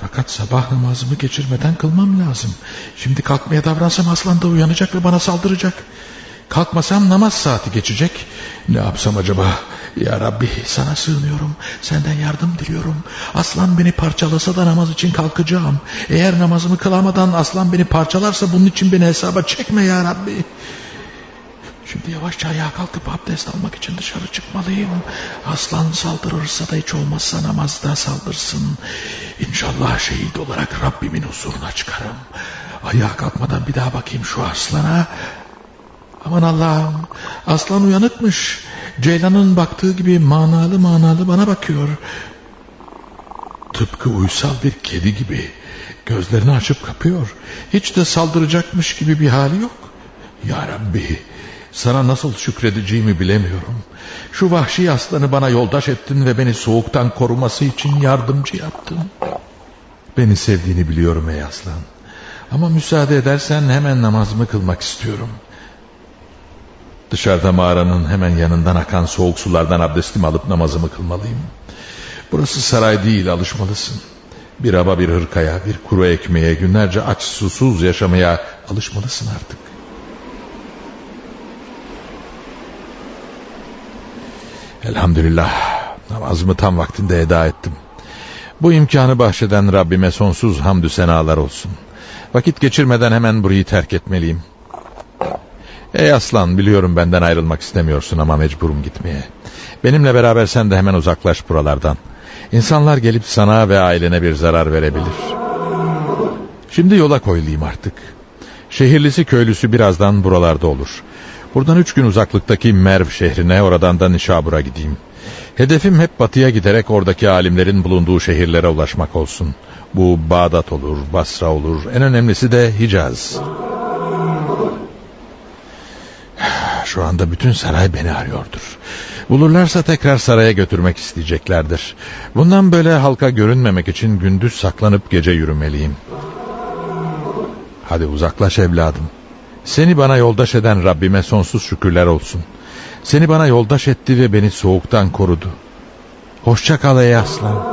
Fakat sabah namazımı geçirmeden kılmam lazım. Şimdi kalkmaya davransam aslan da uyanacak ve bana saldıracak. Kalkmasam namaz saati geçecek. Ne yapsam acaba? Ya Rabbi sana sığınıyorum. Senden yardım diliyorum. Aslan beni parçalasa da namaz için kalkacağım. Eğer namazımı kılamadan aslan beni parçalarsa bunun için beni hesaba çekme ya Rabbi. Şimdi yavaşça ayağa kalkıp abdest almak için dışarı çıkmalıyım. Aslan saldırırsa da hiç olmazsa namazda saldırsın. İnşallah şehit olarak Rabbimin huzuruna çıkarım. Ayağa kalkmadan bir daha bakayım şu aslana. Aman Allah'ım aslan uyanıkmış. Ceylan'ın baktığı gibi manalı manalı bana bakıyor. Tıpkı uysal bir kedi gibi. Gözlerini açıp kapıyor. Hiç de saldıracakmış gibi bir hali yok. Ya Rabbi sana nasıl şükredeceğimi bilemiyorum. Şu vahşi aslanı bana yoldaş ettin ve beni soğuktan koruması için yardımcı yaptın. Beni sevdiğini biliyorum ey aslan. Ama müsaade edersen hemen namazımı kılmak istiyorum. Dışarıda mağaranın hemen yanından akan soğuk sulardan abdestimi alıp namazımı kılmalıyım. Burası saray değil alışmalısın. Bir aba bir hırkaya bir kuru ekmeğe günlerce aç susuz yaşamaya alışmalısın artık. Elhamdülillah namazımı tam vaktinde eda ettim. Bu imkanı bahşeden Rabbime sonsuz hamdü senalar olsun. Vakit geçirmeden hemen burayı terk etmeliyim. Ey aslan biliyorum benden ayrılmak istemiyorsun ama mecburum gitmeye. Benimle beraber sen de hemen uzaklaş buralardan. İnsanlar gelip sana ve ailene bir zarar verebilir. Şimdi yola koyulayım artık. Şehirlisi köylüsü birazdan buralarda olur. Buradan üç gün uzaklıktaki Merv şehrine oradan da Nişabur'a gideyim. Hedefim hep batıya giderek oradaki alimlerin bulunduğu şehirlere ulaşmak olsun. Bu Bağdat olur, Basra olur, en önemlisi de Hicaz. Şu anda bütün saray beni arıyordur. Bulurlarsa tekrar saraya götürmek isteyeceklerdir. Bundan böyle halka görünmemek için gündüz saklanıp gece yürümeliyim. Hadi uzaklaş evladım. Seni bana yoldaş eden Rabbime sonsuz şükürler olsun. Seni bana yoldaş etti ve beni soğuktan korudu. Hoşça kal ey aslan.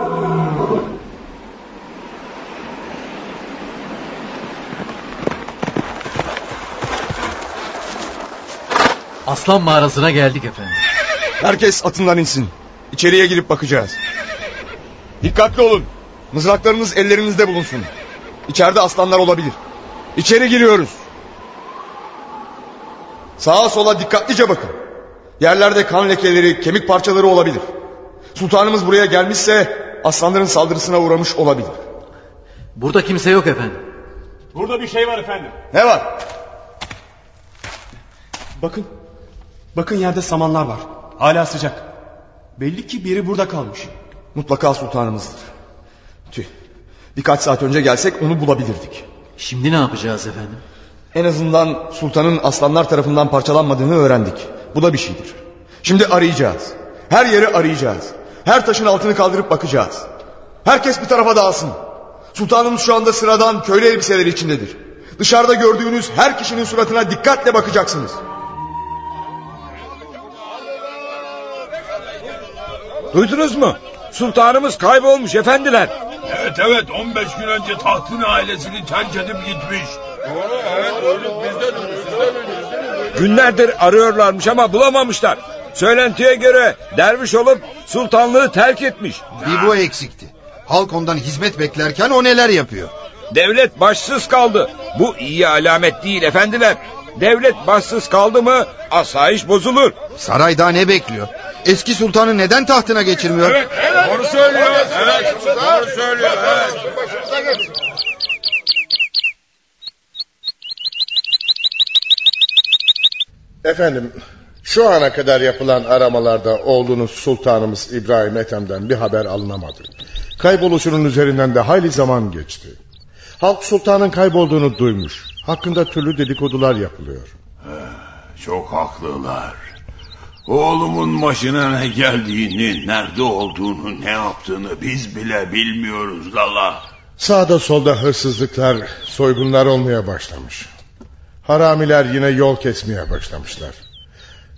Aslan mağarasına geldik efendim. Herkes atından insin. İçeriye girip bakacağız. Dikkatli olun. Mızraklarınız ellerinizde bulunsun. İçeride aslanlar olabilir. İçeri giriyoruz. Sağa sola dikkatlice bakın. Yerlerde kan lekeleri, kemik parçaları olabilir. Sultanımız buraya gelmişse aslanların saldırısına uğramış olabilir. Burada kimse yok efendim. Burada bir şey var efendim. Ne var? Bakın. Bakın yerde samanlar var. Hala sıcak. Belli ki biri burada kalmış. Mutlaka sultanımızdır. Tüh. Birkaç saat önce gelsek onu bulabilirdik. Şimdi ne yapacağız efendim? En azından sultanın aslanlar tarafından parçalanmadığını öğrendik. Bu da bir şeydir. Şimdi arayacağız. Her yeri arayacağız. Her taşın altını kaldırıp bakacağız. Herkes bir tarafa dağılsın. Sultanımız şu anda sıradan köylü elbiseleri içindedir. Dışarıda gördüğünüz her kişinin suratına dikkatle bakacaksınız. Duydunuz mu? Sultanımız kaybolmuş efendiler. Evet evet 15 gün önce tahtını ailesini terk edip gitmiş. Doğru evet öldük bizden Günlerdir arıyorlarmış ama bulamamışlar. Söylentiye göre derviş olup sultanlığı terk etmiş. Bir bu eksikti. Halk ondan hizmet beklerken o neler yapıyor? Devlet başsız kaldı. Bu iyi alamet değil efendiler. Devlet başsız kaldı mı asayiş bozulur. Saray daha ne bekliyor? Eski sultanı neden tahtına geçirmiyor? Evet, doğru söylüyor. Evet, doğru söylüyor. Evet. Efendim, şu ana kadar yapılan aramalarda oğlunuz Sultanımız İbrahim Ethem'den bir haber alınamadı. Kayboluşunun üzerinden de hayli zaman geçti. Halk sultanın kaybolduğunu duymuş. Hakkında türlü dedikodular yapılıyor. Çok haklılar. Oğlumun başına ne geldiğini, nerede olduğunu, ne yaptığını biz bile bilmiyoruz Lala. Sağda solda hırsızlıklar, soygunlar olmaya başlamış. Haramiler yine yol kesmeye başlamışlar.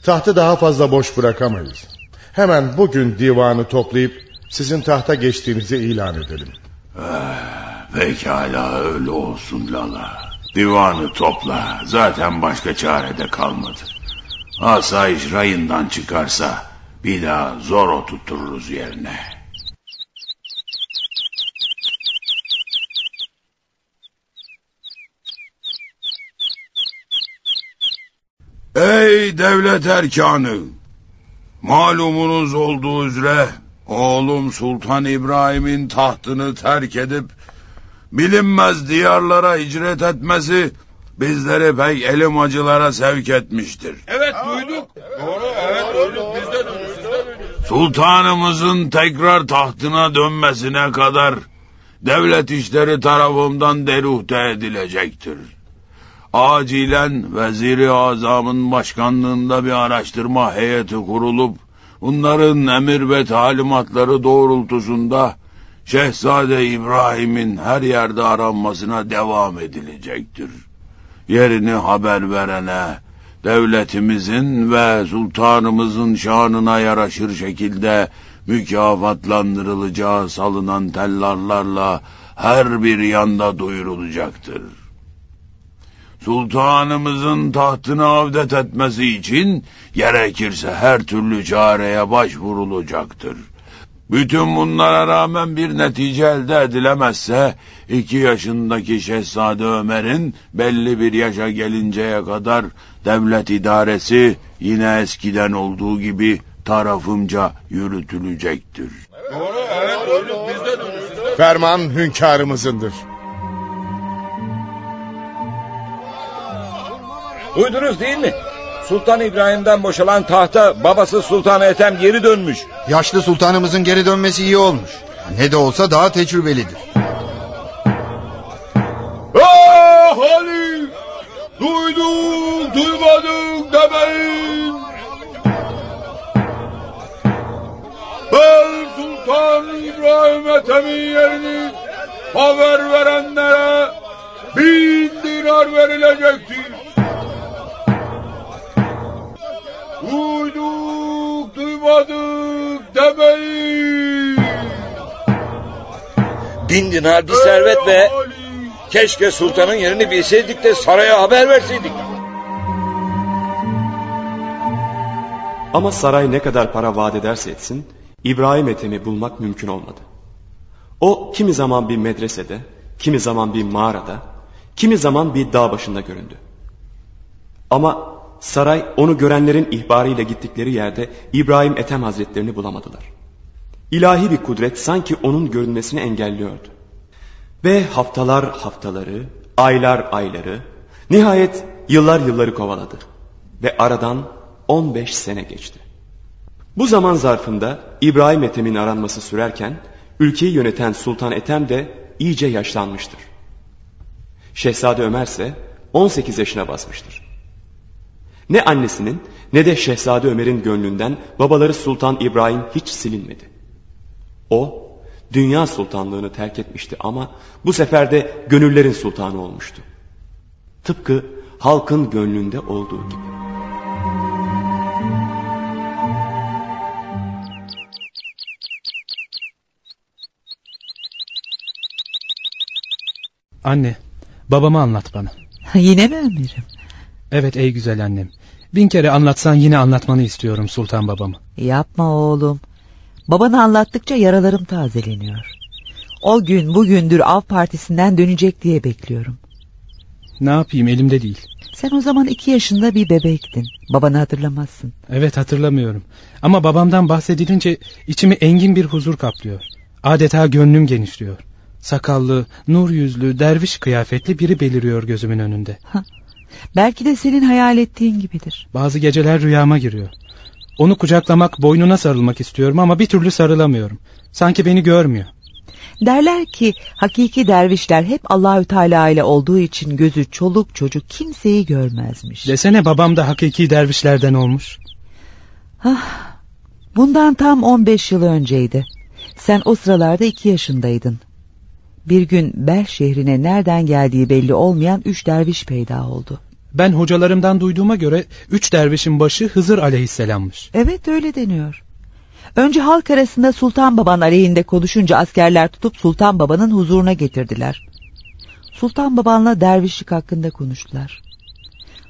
Tahtı daha fazla boş bırakamayız. Hemen bugün divanı toplayıp sizin tahta geçtiğinizi ilan edelim. Pekala öyle olsun Lala. Divanı topla. Zaten başka çare de kalmadı. Asayiş rayından çıkarsa bir daha zor oturturuz yerine. Ey devlet erkanı! Malumunuz olduğu üzere oğlum Sultan İbrahim'in tahtını terk edip bilinmez diyarlara hicret etmesi bizleri pek elim acılara sevk etmiştir. Evet duyduk. Doğru evet duyduk. Biz de duyduk. Siz de duydunuz. Sultanımızın tekrar tahtına dönmesine kadar devlet işleri tarafımdan deruhte edilecektir. Acilen Veziri Azam'ın başkanlığında bir araştırma heyeti kurulup bunların emir ve talimatları doğrultusunda Şehzade İbrahim'in her yerde aranmasına devam edilecektir. Yerini haber verene, devletimizin ve sultanımızın şanına yaraşır şekilde mükafatlandırılacağı salınan tellarlarla her bir yanda duyurulacaktır. Sultanımızın tahtını avdet etmesi için gerekirse her türlü çareye başvurulacaktır. Bütün bunlara rağmen bir netice elde edilemezse iki yaşındaki Şehzade Ömer'in belli bir yaşa gelinceye kadar devlet idaresi yine eskiden olduğu gibi tarafımca yürütülecektir. Doğru evet. Biz de de duyduk. Ferman hünkârımızındır. Duydunuz değil mi? Sultan İbrahim'den boşalan tahta babası Sultan Ethem geri dönmüş. Yaşlı sultanımızın geri dönmesi iyi olmuş. Ne de olsa daha tecrübelidir. Ah Ali! Duyduk, duymadık demeyin. Ben Sultan İbrahim Ethem'in yerini haber verenlere bin dinar verilecektir. Duyduk, duymadık demeyin. Bin dinar bir servet be. Keşke sultanın yerini bilseydik de saraya haber verseydik. Ama saray ne kadar para vaat ederse etsin, İbrahim Ethem'i bulmak mümkün olmadı. O kimi zaman bir medresede, kimi zaman bir mağarada, kimi zaman bir dağ başında göründü. Ama saray onu görenlerin ihbarıyla gittikleri yerde İbrahim Ethem Hazretlerini bulamadılar. İlahi bir kudret sanki onun görünmesini engelliyordu. Ve haftalar haftaları, aylar ayları, nihayet yıllar yılları kovaladı. Ve aradan 15 sene geçti. Bu zaman zarfında İbrahim Ethem'in aranması sürerken ülkeyi yöneten Sultan Ethem de iyice yaşlanmıştır. Şehzade Ömer ise 18 yaşına basmıştır. Ne annesinin ne de Şehzade Ömer'in gönlünden babaları Sultan İbrahim hiç silinmedi. O dünya sultanlığını terk etmişti ama bu sefer de gönüllerin sultanı olmuştu. Tıpkı halkın gönlünde olduğu gibi. Anne, babamı anlat bana. Yine mi Ömer'im? Evet ey güzel annem. Bin kere anlatsan yine anlatmanı istiyorum sultan babamı. Yapma oğlum. Baban anlattıkça yaralarım tazeleniyor. O gün bugündür av partisinden dönecek diye bekliyorum. Ne yapayım elimde değil. Sen o zaman iki yaşında bir bebektin. Babanı hatırlamazsın. Evet hatırlamıyorum. Ama babamdan bahsedilince içimi engin bir huzur kaplıyor. Adeta gönlüm genişliyor. Sakallı, nur yüzlü, derviş kıyafetli biri beliriyor gözümün önünde. Belki de senin hayal ettiğin gibidir. Bazı geceler rüyama giriyor. Onu kucaklamak, boynuna sarılmak istiyorum ama bir türlü sarılamıyorum. Sanki beni görmüyor. Derler ki hakiki dervişler hep Allahü Teala ile olduğu için gözü çoluk çocuk kimseyi görmezmiş. Desene babam da hakiki dervişlerden olmuş. Ah, bundan tam 15 yıl önceydi. Sen o sıralarda iki yaşındaydın. Bir gün Bel şehrine nereden geldiği belli olmayan üç derviş peyda oldu. Ben hocalarımdan duyduğuma göre üç dervişin başı Hızır aleyhisselammış. Evet öyle deniyor. Önce halk arasında Sultan Baban aleyhinde konuşunca askerler tutup Sultan Baban'ın huzuruna getirdiler. Sultan Baban'la dervişlik hakkında konuştular.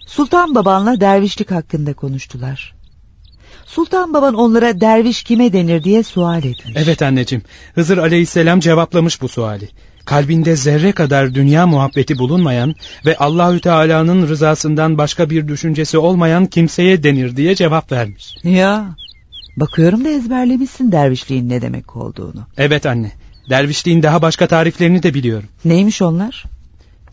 Sultan Baban'la dervişlik hakkında konuştular. Sultan Baban onlara derviş kime denir diye sual etmiş. Evet anneciğim. Hızır aleyhisselam cevaplamış bu suali. Kalbinde zerre kadar dünya muhabbeti bulunmayan ve Allahü Teala'nın rızasından başka bir düşüncesi olmayan kimseye denir diye cevap vermiş. Ya bakıyorum da ezberlemişsin dervişliğin ne demek olduğunu. Evet anne. Dervişliğin daha başka tariflerini de biliyorum. Neymiş onlar?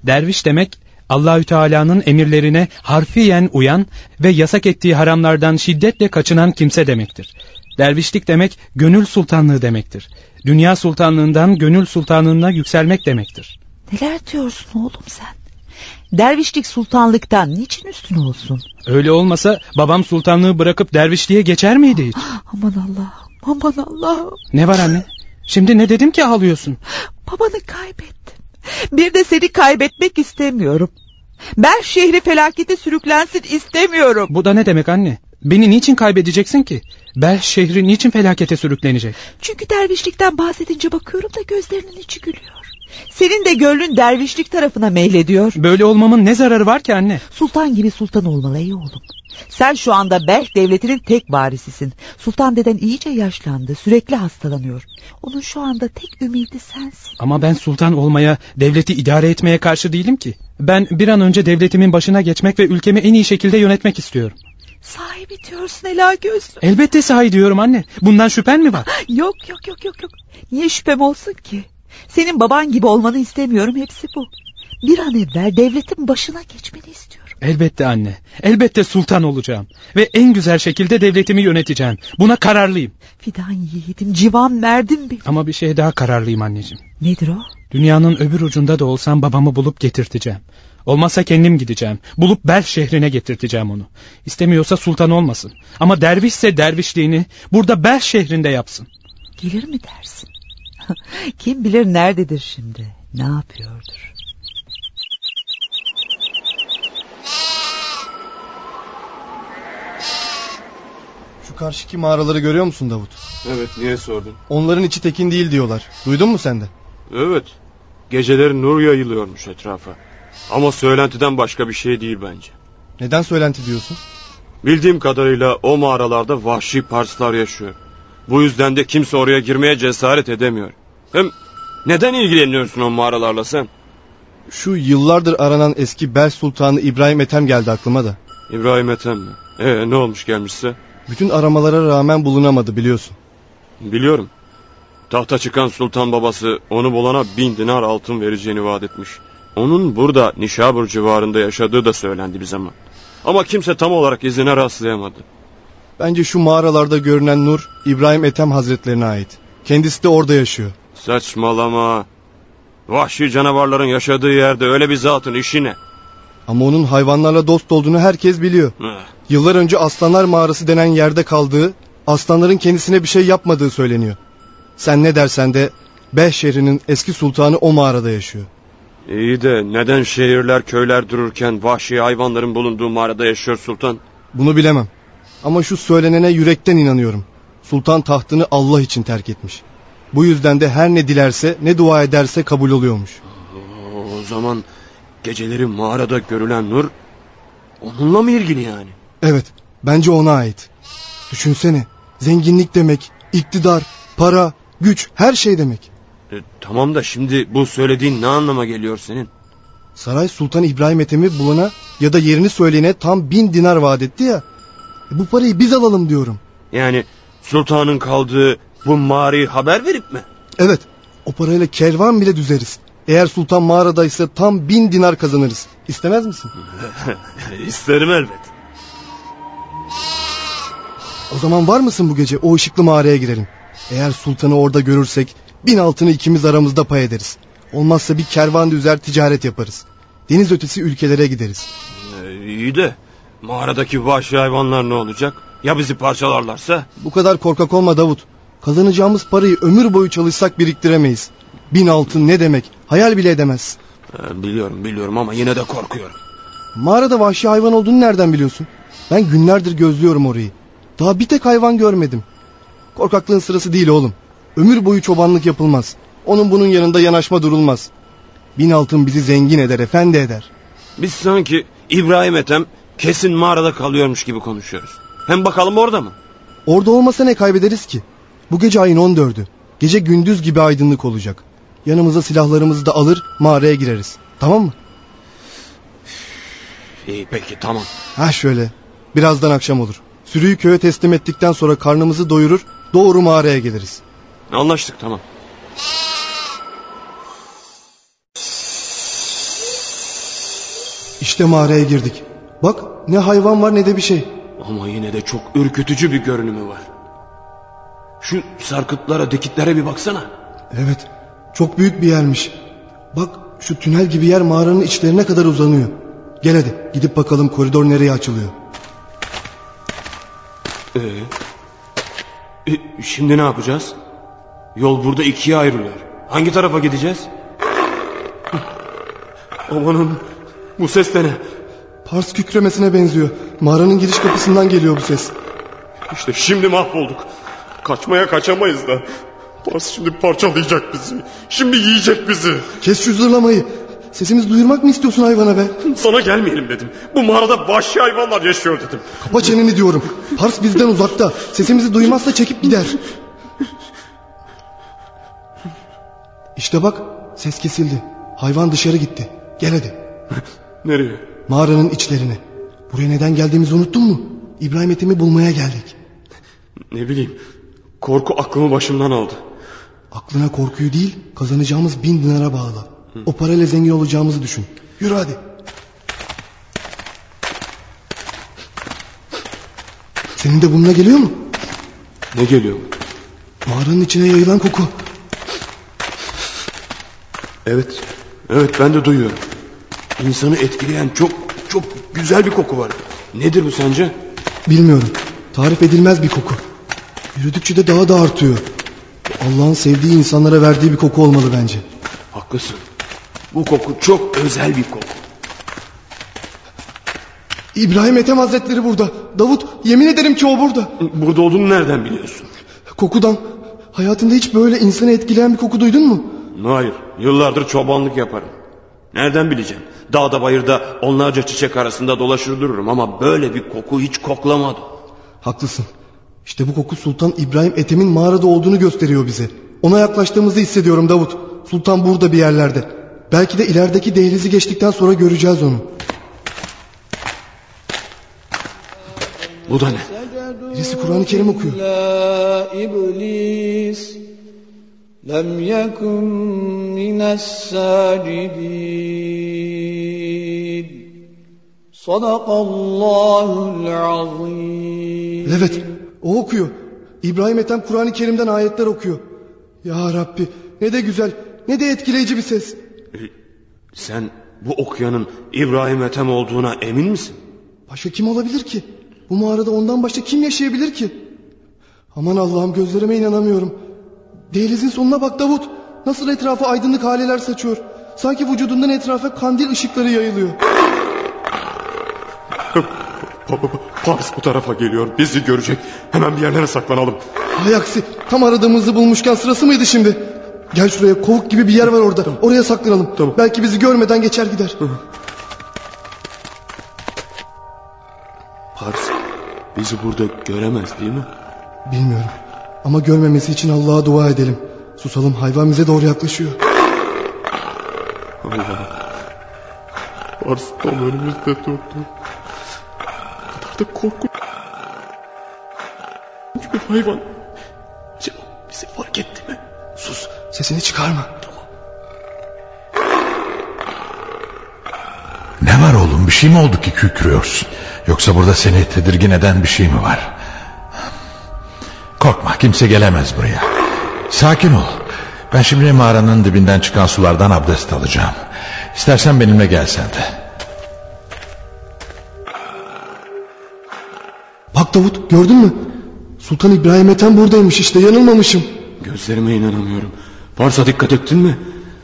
Derviş demek Allahü Teala'nın emirlerine harfiyen uyan ve yasak ettiği haramlardan şiddetle kaçınan kimse demektir. Dervişlik demek gönül sultanlığı demektir. Dünya sultanlığından gönül sultanlığına yükselmek demektir. Neler diyorsun oğlum sen? Dervişlik sultanlıktan niçin üstün olsun? Öyle olmasa babam sultanlığı bırakıp dervişliğe geçer miydi hiç? Aman Allah'ım, aman Allah'ım. Ne var anne? Şimdi ne dedim ki ağlıyorsun? Babanı kaybettim. Bir de seni kaybetmek istemiyorum. Ben şehri felakete sürüklensin istemiyorum. Bu da ne demek anne? Beni niçin kaybedeceksin ki? Bel şehri niçin felakete sürüklenecek? Çünkü dervişlikten bahsedince bakıyorum da gözlerinin içi gülüyor. Senin de gönlün dervişlik tarafına meylediyor. Böyle olmamın ne zararı var ki anne? Sultan gibi sultan olmalı ey oğlum. Sen şu anda Belh devletinin tek varisisin. Sultan deden iyice yaşlandı, sürekli hastalanıyor. Onun şu anda tek ümidi sensin. Ama ben sultan olmaya, devleti idare etmeye karşı değilim ki. Ben bir an önce devletimin başına geçmek ve ülkemi en iyi şekilde yönetmek istiyorum. Sahibi diyorsun Ela Gözlü. Elbette sahi diyorum anne. Bundan şüphen mi var? Yok yok yok yok yok. Niye şüphem olsun ki? Senin baban gibi olmanı istemiyorum hepsi bu. Bir an evvel devletin başına geçmeni istiyorum. Elbette anne. Elbette sultan olacağım. Ve en güzel şekilde devletimi yöneteceğim. Buna kararlıyım. Fidan yiğidim, civan merdim benim. Ama bir şey daha kararlıyım anneciğim. Nedir o? Dünyanın öbür ucunda da olsam babamı bulup getirteceğim. Olmazsa kendim gideceğim. Bulup Bel şehrine getirteceğim onu. İstemiyorsa sultan olmasın. Ama dervişse dervişliğini burada Bel şehrinde yapsın. Gelir mi dersin? Kim bilir nerededir şimdi? Ne yapıyordur? Şu karşıki mağaraları görüyor musun Davut? Evet niye sordun? Onların içi tekin değil diyorlar. Duydun mu sen de? Evet. Geceleri nur yayılıyormuş etrafa. Ama söylentiden başka bir şey değil bence. Neden söylenti diyorsun? Bildiğim kadarıyla o mağaralarda vahşi Parslar yaşıyor. Bu yüzden de kimse oraya girmeye cesaret edemiyor. Hem neden ilgileniyorsun o mağaralarla sen? Şu yıllardır aranan eski Bel Sultanı İbrahim Ethem geldi aklıma da. İbrahim Ethem mi? Ee, ne olmuş gelmişse? Bütün aramalara rağmen bulunamadı biliyorsun. Biliyorum. Tahta çıkan sultan babası onu bulana bin dinar altın vereceğini vaat etmiş. Onun burada Nişabur civarında yaşadığı da söylendi bir zaman. Ama kimse tam olarak izine rastlayamadı. Bence şu mağaralarda görünen nur İbrahim Ethem Hazretlerine ait. Kendisi de orada yaşıyor. Saçmalama. Vahşi canavarların yaşadığı yerde öyle bir zatın işi ne? Ama onun hayvanlarla dost olduğunu herkes biliyor. Yıllar önce aslanlar mağarası denen yerde kaldığı, aslanların kendisine bir şey yapmadığı söyleniyor. Sen ne dersen de Beh şehrinin eski sultanı o mağarada yaşıyor. İyi de neden şehirler köyler dururken vahşi hayvanların bulunduğu mağarada yaşıyor sultan? Bunu bilemem. Ama şu söylenene yürekten inanıyorum. Sultan tahtını Allah için terk etmiş. Bu yüzden de her ne dilerse ne dua ederse kabul oluyormuş. O zaman geceleri mağarada görülen nur onunla mı ilgili yani? Evet bence ona ait. Düşünsene zenginlik demek, iktidar, para, güç her şey demek. E, tamam da şimdi bu söylediğin ne anlama geliyor senin? Saray Sultan İbrahim Ethem'i bulana ya da yerini söyleyene tam bin dinar vaat etti ya. E bu parayı biz alalım diyorum. Yani sultanın kaldığı bu mağarayı haber verip mi? Evet o parayla kervan bile düzeriz. Eğer sultan mağaradaysa tam bin dinar kazanırız. İstemez misin? İsterim elbet. O zaman var mısın bu gece o ışıklı mağaraya girelim. Eğer sultanı orada görürsek bin altını ikimiz aramızda pay ederiz. Olmazsa bir kervan düzer ticaret yaparız. Deniz ötesi ülkelere gideriz. Ee, iyi de mağaradaki vahşi hayvanlar ne olacak? Ya bizi parçalarlarsa? Bu kadar korkak olma Davut. Kazanacağımız parayı ömür boyu çalışsak biriktiremeyiz. Bin altın ne demek? Hayal bile edemez. Ee, biliyorum biliyorum ama yine de korkuyorum. Mağarada vahşi hayvan olduğunu nereden biliyorsun? Ben günlerdir gözlüyorum orayı. Daha bir tek hayvan görmedim. Korkaklığın sırası değil oğlum. Ömür boyu çobanlık yapılmaz. Onun bunun yanında yanaşma durulmaz. Bin altın bizi zengin eder, efendi eder. Biz sanki İbrahim Ethem kesin mağarada kalıyormuş gibi konuşuyoruz. Hem bakalım orada mı? Orada olmasa ne kaybederiz ki? Bu gece ayın 14'ü. Gece gündüz gibi aydınlık olacak. Yanımıza silahlarımızı da alır mağaraya gireriz. Tamam mı? İyi peki tamam. Ha şöyle. Birazdan akşam olur. Sürüyü köye teslim ettikten sonra karnımızı doyurur doğru mağaraya geliriz. Anlaştık tamam. İşte mağaraya girdik. Bak ne hayvan var ne de bir şey. Ama yine de çok ürkütücü bir görünümü var. Şu sarkıtlara, dikitlere bir baksana. Evet, çok büyük bir yermiş. Bak şu tünel gibi yer mağaranın içlerine kadar uzanıyor. Gel hadi gidip bakalım koridor nereye açılıyor. Ee, e, şimdi ne yapacağız? Yol burada ikiye ayrılıyor. Hangi tarafa gideceğiz? Amanın bu ses de ne? Pars kükremesine benziyor. Mağaranın giriş kapısından geliyor bu ses. İşte şimdi mahvolduk. Kaçmaya kaçamayız da. Pars şimdi parçalayacak bizi. Şimdi yiyecek bizi. Kes şu zırlamayı. Sesimizi duyurmak mı istiyorsun hayvana be? Sana gelmeyelim dedim. Bu mağarada vahşi hayvanlar yaşıyor dedim. Kapa çeneni diyorum. Pars bizden uzakta. Sesimizi duymazsa çekip gider. İşte bak ses kesildi. Hayvan dışarı gitti. Gel hadi. Nereye? Mağaranın içlerine. Buraya neden geldiğimizi unuttun mu? İbrahim Ethem'i bulmaya geldik. Ne bileyim. Korku aklımı başımdan aldı. Aklına korkuyu değil kazanacağımız bin dinara bağla. O parayla zengin olacağımızı düşün. Yürü hadi. Senin de bununla geliyor mu? Ne geliyor? Mağaranın içine yayılan koku. Evet. Evet ben de duyuyorum. İnsanı etkileyen çok çok güzel bir koku var. Nedir bu sence? Bilmiyorum. Tarif edilmez bir koku. Yürüdükçe de daha da artıyor. Allah'ın sevdiği insanlara verdiği bir koku olmalı bence. Haklısın. Bu koku çok özel bir koku. İbrahim Ethem Hazretleri burada. Davut yemin ederim ki o burada. Burada olduğunu nereden biliyorsun? Kokudan. Hayatında hiç böyle insanı etkileyen bir koku duydun mu? Hayır. Yıllardır çobanlık yaparım. Nereden bileceğim? Dağda bayırda onlarca çiçek arasında dolaşır dururum ama böyle bir koku hiç koklamadım. Haklısın. İşte bu koku Sultan İbrahim Ethem'in mağarada olduğunu gösteriyor bize. Ona yaklaştığımızı hissediyorum Davut. Sultan burada bir yerlerde. Belki de ilerideki dehlizi geçtikten sonra göreceğiz onu. Bu da ne? Birisi Kur'an-ı Kerim okuyor. İblis lem yekun mines sacidin. Sadakallahul azim. Evet o okuyor. İbrahim Ethem Kur'an-ı Kerim'den ayetler okuyor. Ya Rabbi ne de güzel ne de etkileyici bir ses. Sen bu okuyanın İbrahim Ethem olduğuna emin misin? Başka kim olabilir ki? Bu mağarada ondan başka kim yaşayabilir ki? Aman Allah'ım gözlerime inanamıyorum. Dehlizin sonuna bak Davut. Nasıl etrafa aydınlık haleler saçıyor. Sanki vücudundan etrafa kandil ışıkları yayılıyor. Pars bu tarafa geliyor. Bizi görecek. Hemen bir yerlere saklanalım. Hay aksi tam aradığımızı bulmuşken sırası mıydı şimdi? Gel şuraya kovuk gibi bir yer var orada. Tamam. Oraya saklanalım. Tamam. Belki bizi görmeden geçer gider. Pars bizi burada göremez değil mi? Bilmiyorum. Ama görmemesi için Allah'a dua edelim. Susalım hayvan bize doğru yaklaşıyor. Allah. Tam önümüzde durdu. Ne kadar da korkunç bir hayvan. Acaba bizi fark etti mi? Sus sesini çıkarma. Ne var oğlum bir şey mi oldu ki kükrüyorsun? Yoksa burada seni tedirgin eden bir şey mi var? Korkma kimse gelemez buraya. Sakin ol. Ben şimdi mağaranın dibinden çıkan sulardan abdest alacağım. İstersen benimle gelsen de. Bak Davut gördün mü? Sultan İbrahim Ethem buradaymış işte yanılmamışım. Gözlerime inanamıyorum. Pars'a dikkat ettin mi?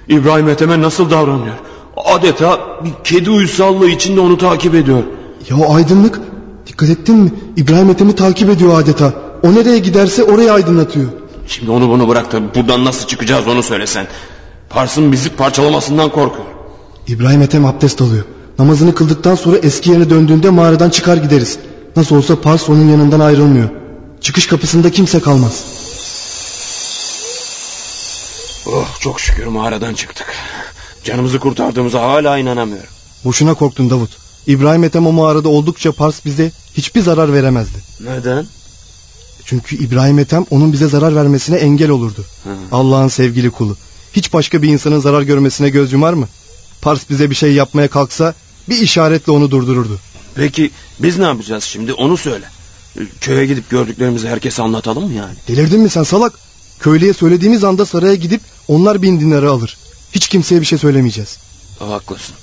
İbrahim Ethem'e nasıl davranıyor? Adeta bir kedi uysallığı içinde onu takip ediyor. Ya o aydınlık dikkat ettin mi? İbrahim Ethem'i takip ediyor adeta. O nereye giderse orayı aydınlatıyor. Şimdi onu bunu bırak da buradan nasıl çıkacağız onu söylesen. Pars'ın bizi parçalamasından korkuyor. İbrahim Ethem abdest alıyor. Namazını kıldıktan sonra eski yerine döndüğünde mağaradan çıkar gideriz. Nasıl olsa Pars onun yanından ayrılmıyor. Çıkış kapısında kimse kalmaz. Oh çok şükür mağaradan çıktık. Canımızı kurtardığımıza hala inanamıyorum. Boşuna korktun Davut. İbrahim Ethem o mağarada oldukça Pars bize hiçbir zarar veremezdi. Neden? Çünkü İbrahim Ethem onun bize zarar vermesine engel olurdu. Allah'ın sevgili kulu. Hiç başka bir insanın zarar görmesine göz yumar mı? Pars bize bir şey yapmaya kalksa bir işaretle onu durdururdu. Peki biz ne yapacağız şimdi onu söyle. Köye gidip gördüklerimizi herkese anlatalım mı yani? Delirdin mi sen salak? Köylüye söylediğimiz anda saraya gidip onlar bin dinarı alır. Hiç kimseye bir şey söylemeyeceğiz. Haklısın.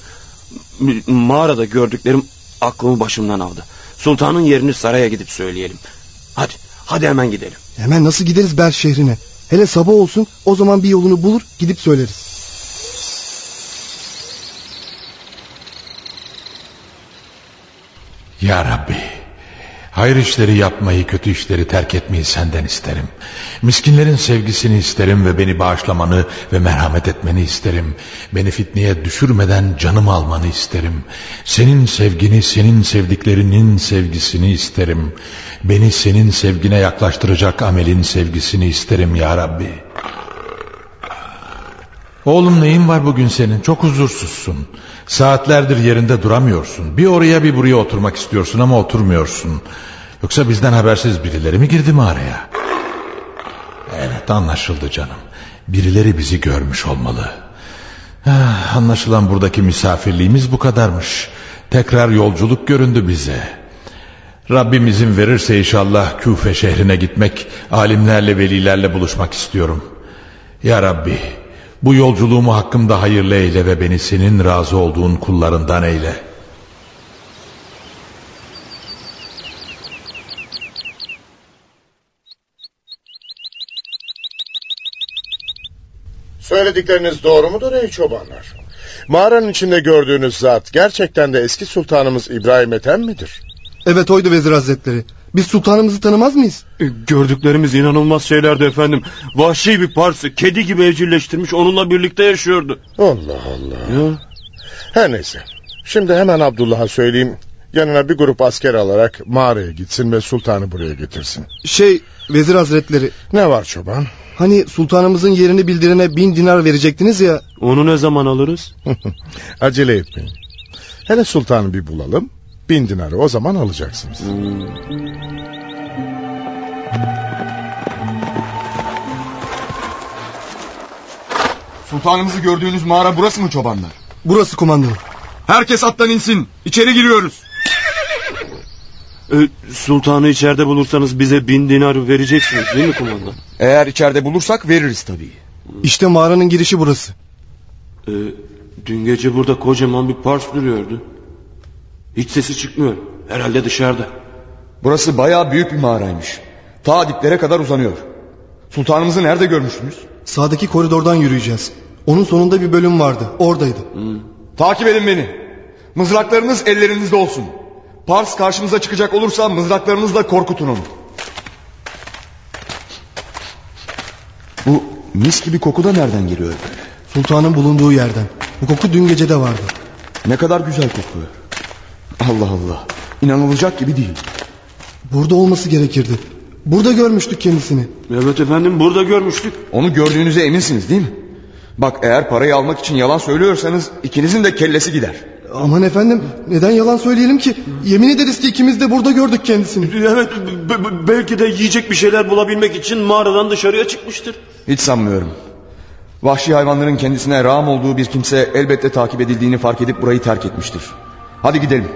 Mağarada gördüklerim aklımı başımdan aldı. Sultanın yerini saraya gidip söyleyelim. Hadi, hadi hemen gidelim. Hemen nasıl gideriz Bel şehrine? Hele sabah olsun o zaman bir yolunu bulur gidip söyleriz. Ya Rabbi, hayır işleri yapmayı, kötü işleri terk etmeyi senden isterim. Miskinlerin sevgisini isterim ve beni bağışlamanı ve merhamet etmeni isterim. Beni fitneye düşürmeden canımı almanı isterim. Senin sevgini, senin sevdiklerinin sevgisini isterim. Beni senin sevgine yaklaştıracak amelin sevgisini isterim ya Rabbi. Oğlum neyin var bugün senin? Çok huzursuzsun. Saatlerdir yerinde duramıyorsun. Bir oraya bir buraya oturmak istiyorsun ama oturmuyorsun. Yoksa bizden habersiz birileri mi girdi mağaraya? Evet anlaşıldı canım. Birileri bizi görmüş olmalı. Ah, anlaşılan buradaki misafirliğimiz bu kadarmış. Tekrar yolculuk göründü bize. Rabbim izin verirse inşallah Küfe şehrine gitmek, alimlerle velilerle buluşmak istiyorum. Ya Rabbi bu yolculuğumu hakkımda hayırlı eyle ve beni senin razı olduğun kullarından eyle. Söyledikleriniz doğru mudur ey çobanlar? Mağaranın içinde gördüğünüz zat gerçekten de eski sultanımız İbrahim Ethem midir? Evet oydu vezir hazretleri. Biz sultanımızı tanımaz mıyız? E, Gördüklerimiz inanılmaz şeylerdi efendim. Vahşi bir Pars'ı kedi gibi evcilleştirmiş onunla birlikte yaşıyordu. Allah Allah. Her neyse. Şimdi hemen Abdullah'a söyleyeyim. Yanına bir grup asker alarak mağaraya gitsin ve sultanı buraya getirsin. Şey vezir hazretleri. Ne var çoban? Hani sultanımızın yerini bildirene bin dinar verecektiniz ya. Onu ne zaman alırız? Acele etmeyin. Hele sultanı bir bulalım. Bin dinarı o zaman alacaksınız. Sultanımızı gördüğünüz mağara burası mı çobanlar? Burası kumandanım. Herkes attan insin. İçeri giriyoruz. E, sultanı içeride bulursanız bize bin dinar vereceksiniz değil mi kumandan? Eğer içeride bulursak veririz tabii. İşte mağaranın girişi burası. E, dün gece burada kocaman bir Pars duruyordu. Hiç sesi çıkmıyor. Herhalde dışarıda. Burası bayağı büyük bir mağaraymış. Ta diplere kadar uzanıyor. Sultanımızı nerede görmüştünüz? Sağdaki koridordan yürüyeceğiz. Onun sonunda bir bölüm vardı. Oradaydı. Takip edin beni. Mızraklarınız ellerinizde olsun. Pars karşımıza çıkacak olursa mızraklarınızla korkutun onu. Bu mis gibi koku da nereden geliyor? Sultanın bulunduğu yerden. Bu koku dün gece de vardı. Ne kadar güzel kokuyor. Allah Allah. İnanılacak gibi değil. Burada olması gerekirdi. Burada görmüştük kendisini. Evet efendim burada görmüştük. Onu gördüğünüze eminsiniz değil mi? Bak eğer parayı almak için yalan söylüyorsanız ikinizin de kellesi gider. Aman efendim neden yalan söyleyelim ki? Yemin ederiz ki ikimiz de burada gördük kendisini. Evet be- be- belki de yiyecek bir şeyler bulabilmek için mağaradan dışarıya çıkmıştır. Hiç sanmıyorum. Vahşi hayvanların kendisine rağm olduğu bir kimse elbette takip edildiğini fark edip burayı terk etmiştir. Hadi gidelim.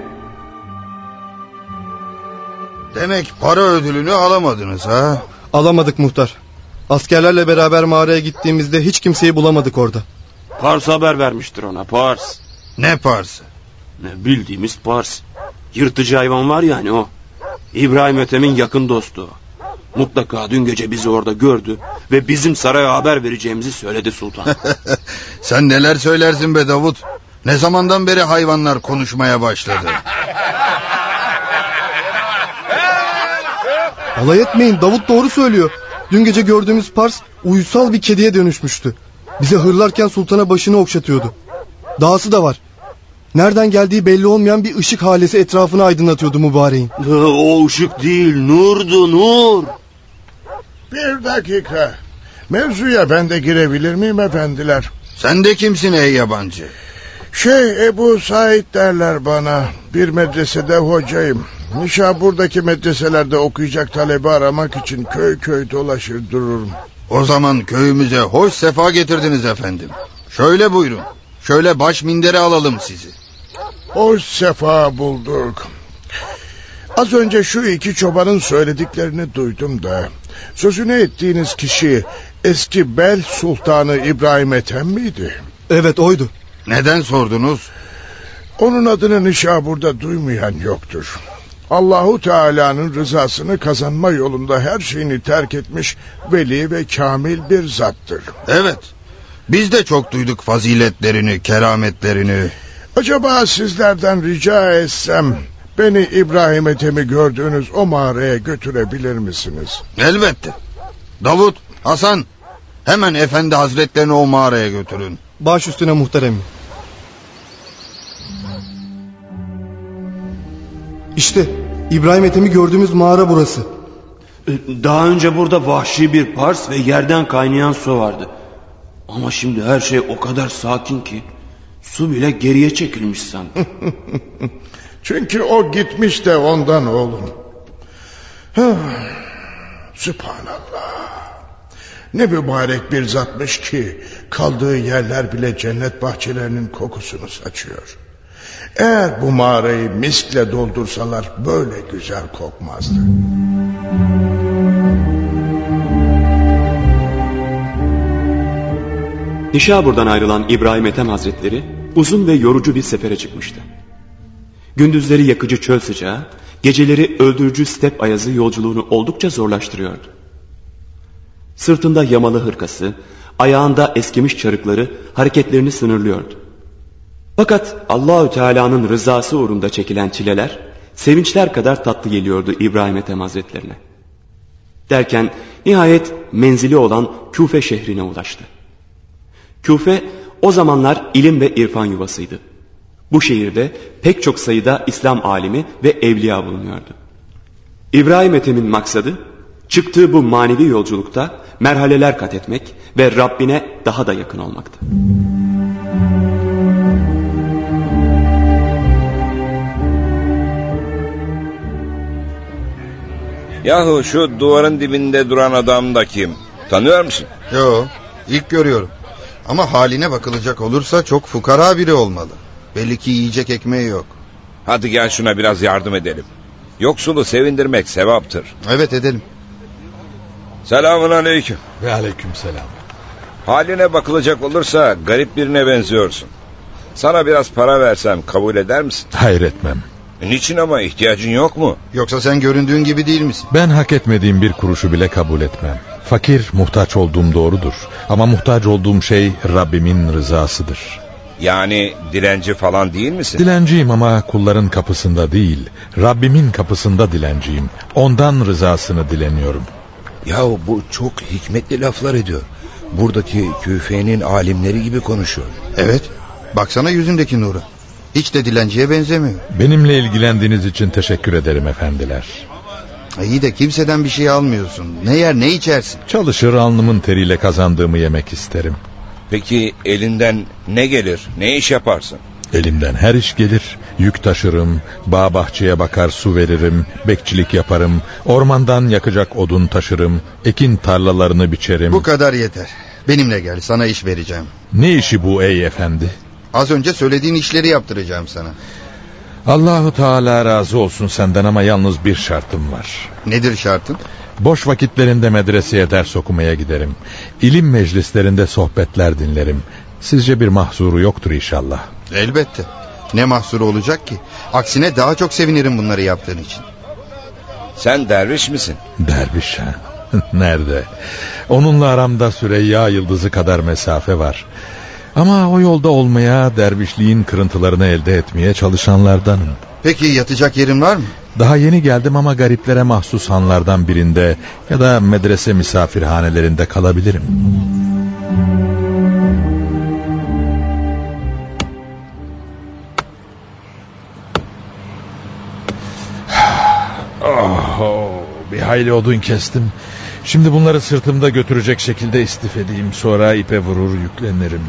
Demek para ödülünü alamadınız ha? Alamadık muhtar. Askerlerle beraber mağaraya gittiğimizde hiç kimseyi bulamadık orada. Pars haber vermiştir ona Pars. Ne parsı? Ne bildiğimiz Pars. Yırtıcı hayvan var yani o. İbrahim Ethem'in yakın dostu. Mutlaka dün gece bizi orada gördü ve bizim saraya haber vereceğimizi söyledi sultan. Sen neler söylersin be Davut? Ne zamandan beri hayvanlar konuşmaya başladı? Alay etmeyin Davut doğru söylüyor. Dün gece gördüğümüz Pars uysal bir kediye dönüşmüştü. Bize hırlarken sultana başını okşatıyordu. Dahası da var. Nereden geldiği belli olmayan bir ışık halesi etrafını aydınlatıyordu mübareğin. o ışık değil nurdu nur. Bir dakika. Mevzuya ben de girebilir miyim efendiler? Sen de kimsin ey yabancı? Şey Ebu Said derler bana. Bir medresede hocayım. Nişabur'daki medreselerde okuyacak talebe aramak için köy köy dolaşır dururum. O zaman köyümüze hoş sefa getirdiniz efendim. Şöyle buyurun. Şöyle baş mindere alalım sizi. Hoş sefa bulduk. Az önce şu iki çobanın söylediklerini duydum da... ...sözünü ettiğiniz kişi eski Bel Sultanı İbrahim Ethem miydi? Evet oydu. Neden sordunuz? Onun adını Nişabur'da duymayan yoktur. Allahu Teala'nın rızasını kazanma yolunda her şeyini terk etmiş veli ve kamil bir zattır. Evet. Biz de çok duyduk faziletlerini, kerametlerini. Acaba sizlerden rica etsem beni İbrahim Ethem'i gördüğünüz o mağaraya götürebilir misiniz? Elbette. Davut, Hasan hemen efendi hazretlerini o mağaraya götürün. Baş üstüne muhterem. İşte İbrahim Ethem'i gördüğümüz mağara burası. Daha önce burada vahşi bir Pars ve yerden kaynayan su vardı. Ama şimdi her şey o kadar sakin ki su bile geriye çekilmiş sanki. Çünkü o gitmiş de ondan oğlum. Sübhanallah. Ne mübarek bir zatmış ki kaldığı yerler bile cennet bahçelerinin kokusunu saçıyor. Eğer bu mağarayı miskle doldursalar böyle güzel kokmazdı. Nişabur'dan ayrılan İbrahim Ethem Hazretleri uzun ve yorucu bir sefere çıkmıştı. Gündüzleri yakıcı çöl sıcağı, geceleri öldürücü step ayazı yolculuğunu oldukça zorlaştırıyordu. Sırtında yamalı hırkası, ayağında eskimiş çarıkları hareketlerini sınırlıyordu. Fakat Allahü Teala'nın rızası uğrunda çekilen çileler sevinçler kadar tatlı geliyordu İbrahim Ethem Hazretlerine. Derken nihayet menzili olan Küfe şehrine ulaştı. Küfe o zamanlar ilim ve irfan yuvasıydı. Bu şehirde pek çok sayıda İslam alimi ve evliya bulunuyordu. İbrahim Ethem'in maksadı çıktığı bu manevi yolculukta merhaleler kat etmek ve Rabbine daha da yakın olmaktı. Yahu şu duvarın dibinde duran adam da kim? Tanıyor musun? Yo, ilk görüyorum. Ama haline bakılacak olursa çok fukara biri olmalı. Belli ki yiyecek ekmeği yok. Hadi gel şuna biraz yardım edelim. Yoksulu sevindirmek sevaptır. Evet edelim. Selamun aleyküm. Ve aleyküm selam. Haline bakılacak olursa garip birine benziyorsun. Sana biraz para versem kabul eder misin? Hayır etmem. Niçin ama ihtiyacın yok mu? Yoksa sen göründüğün gibi değil misin? Ben hak etmediğim bir kuruşu bile kabul etmem. Fakir, muhtaç olduğum doğrudur. Ama muhtaç olduğum şey Rabbimin rızasıdır. Yani dilenci falan değil misin? Dilenciyim ama kulların kapısında değil, Rabbimin kapısında dilenciyim. Ondan rızasını dileniyorum. Yahu bu çok hikmetli laflar ediyor. Buradaki küfenin alimleri gibi konuşuyor. Evet. Baksana yüzündeki nuru. Hiç de dilenciye benzemiyor. Benimle ilgilendiğiniz için teşekkür ederim efendiler. İyi de kimseden bir şey almıyorsun. Ne yer ne içersin? Çalışır alnımın teriyle kazandığımı yemek isterim. Peki elinden ne gelir? Ne iş yaparsın? Elimden her iş gelir. Yük taşırım, bağ bahçeye bakar su veririm, bekçilik yaparım, ormandan yakacak odun taşırım, ekin tarlalarını biçerim. Bu kadar yeter. Benimle gel sana iş vereceğim. Ne işi bu ey efendi? Az önce söylediğin işleri yaptıracağım sana. Allahu Teala razı olsun senden ama yalnız bir şartım var. Nedir şartın? Boş vakitlerinde medreseye ders okumaya giderim. İlim meclislerinde sohbetler dinlerim. Sizce bir mahzuru yoktur inşallah. Elbette. Ne mahsuru olacak ki? Aksine daha çok sevinirim bunları yaptığın için. Sen derviş misin? Derviş ha? Nerede? Onunla aramda Süreyya yıldızı kadar mesafe var. Ama o yolda olmaya, dervişliğin kırıntılarını elde etmeye çalışanlardanım. Peki yatacak yerin var mı? Daha yeni geldim ama gariplere mahsus hanlardan birinde ya da medrese misafirhanelerinde kalabilirim. Oh, bir hayli odun kestim. Şimdi bunları sırtımda götürecek şekilde istif edeyim. Sonra ipe vurur yüklenirim.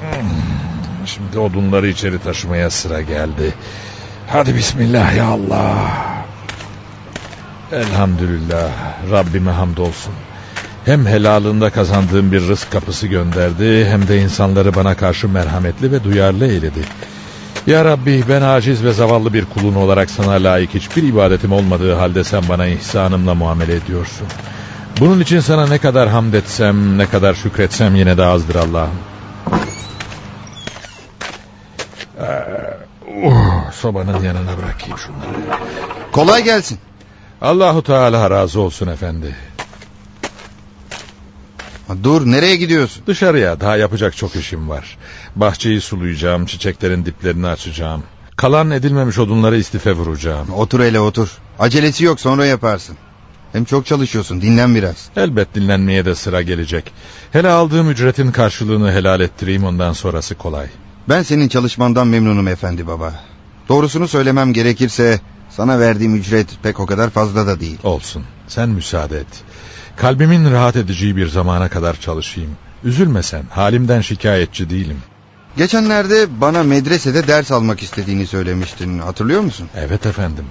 Hmm, Şimdi odunları içeri taşımaya sıra geldi. Hadi bismillah ya Allah. Elhamdülillah. Rabbime hamdolsun. Hem helalında kazandığım bir rızk kapısı gönderdi... ...hem de insanları bana karşı merhametli ve duyarlı eyledi. Ya Rabbi ben aciz ve zavallı bir kulun olarak sana layık hiçbir ibadetim olmadığı halde sen bana ihsanımla muamele ediyorsun. Bunun için sana ne kadar hamd etsem, ne kadar şükretsem yine de azdır Allah'ım. Uh, sobanın yanına bırakayım şunları. Kolay gelsin. Allahu Teala razı olsun efendi. Dur nereye gidiyorsun? Dışarıya daha yapacak çok işim var. Bahçeyi sulayacağım, çiçeklerin diplerini açacağım. Kalan edilmemiş odunları istife vuracağım. Otur hele otur. Acelesi yok sonra yaparsın. Hem çok çalışıyorsun dinlen biraz. Elbet dinlenmeye de sıra gelecek. Hele aldığım ücretin karşılığını helal ettireyim ondan sonrası kolay. Ben senin çalışmandan memnunum efendi baba. Doğrusunu söylemem gerekirse sana verdiğim ücret pek o kadar fazla da değil. Olsun sen müsaade et. Kalbimin rahat edeceği bir zamana kadar çalışayım. Üzülme sen halimden şikayetçi değilim. Geçenlerde bana medresede ders almak istediğini söylemiştin hatırlıyor musun? Evet efendim.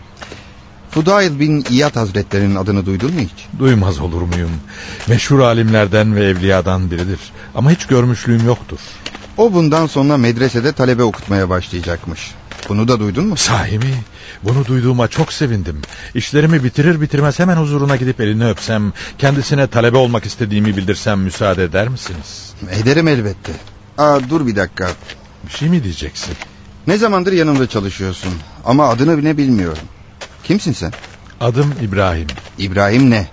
Fudail bin İyad Hazretlerinin adını duydun mu hiç? Duymaz olur muyum? Meşhur alimlerden ve evliyadan biridir. Ama hiç görmüşlüğüm yoktur. O bundan sonra medresede talebe okutmaya başlayacakmış. Bunu da duydun mu? Sahi mi? Bunu duyduğuma çok sevindim. İşlerimi bitirir bitirmez hemen huzuruna gidip elini öpsem... ...kendisine talebe olmak istediğimi bildirsem müsaade eder misiniz? Ederim elbette. Aa, dur bir dakika. Bir şey mi diyeceksin? Ne zamandır yanımda çalışıyorsun ama adını bile bilmiyorum. Kimsin sen? Adım İbrahim. İbrahim ne?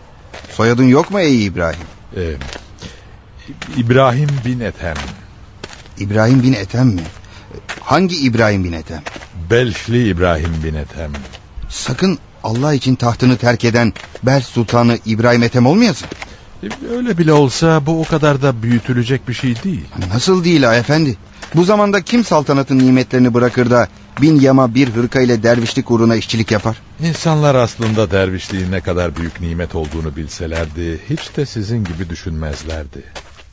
Soyadın yok mu ey İbrahim? Ee, İbrahim bin Ethem. İbrahim bin Ethem mi? Hangi İbrahim bin Ethem? Belşli İbrahim bin Ethem. Sakın Allah için tahtını terk eden Bels Sultanı İbrahim Ethem olmayasın. Öyle bile olsa bu o kadar da büyütülecek bir şey değil. Nasıl değil ha efendi? Bu zamanda kim saltanatın nimetlerini bırakır da bin yama bir hırka ile dervişlik uğruna işçilik yapar? İnsanlar aslında dervişliğin ne kadar büyük nimet olduğunu bilselerdi hiç de sizin gibi düşünmezlerdi.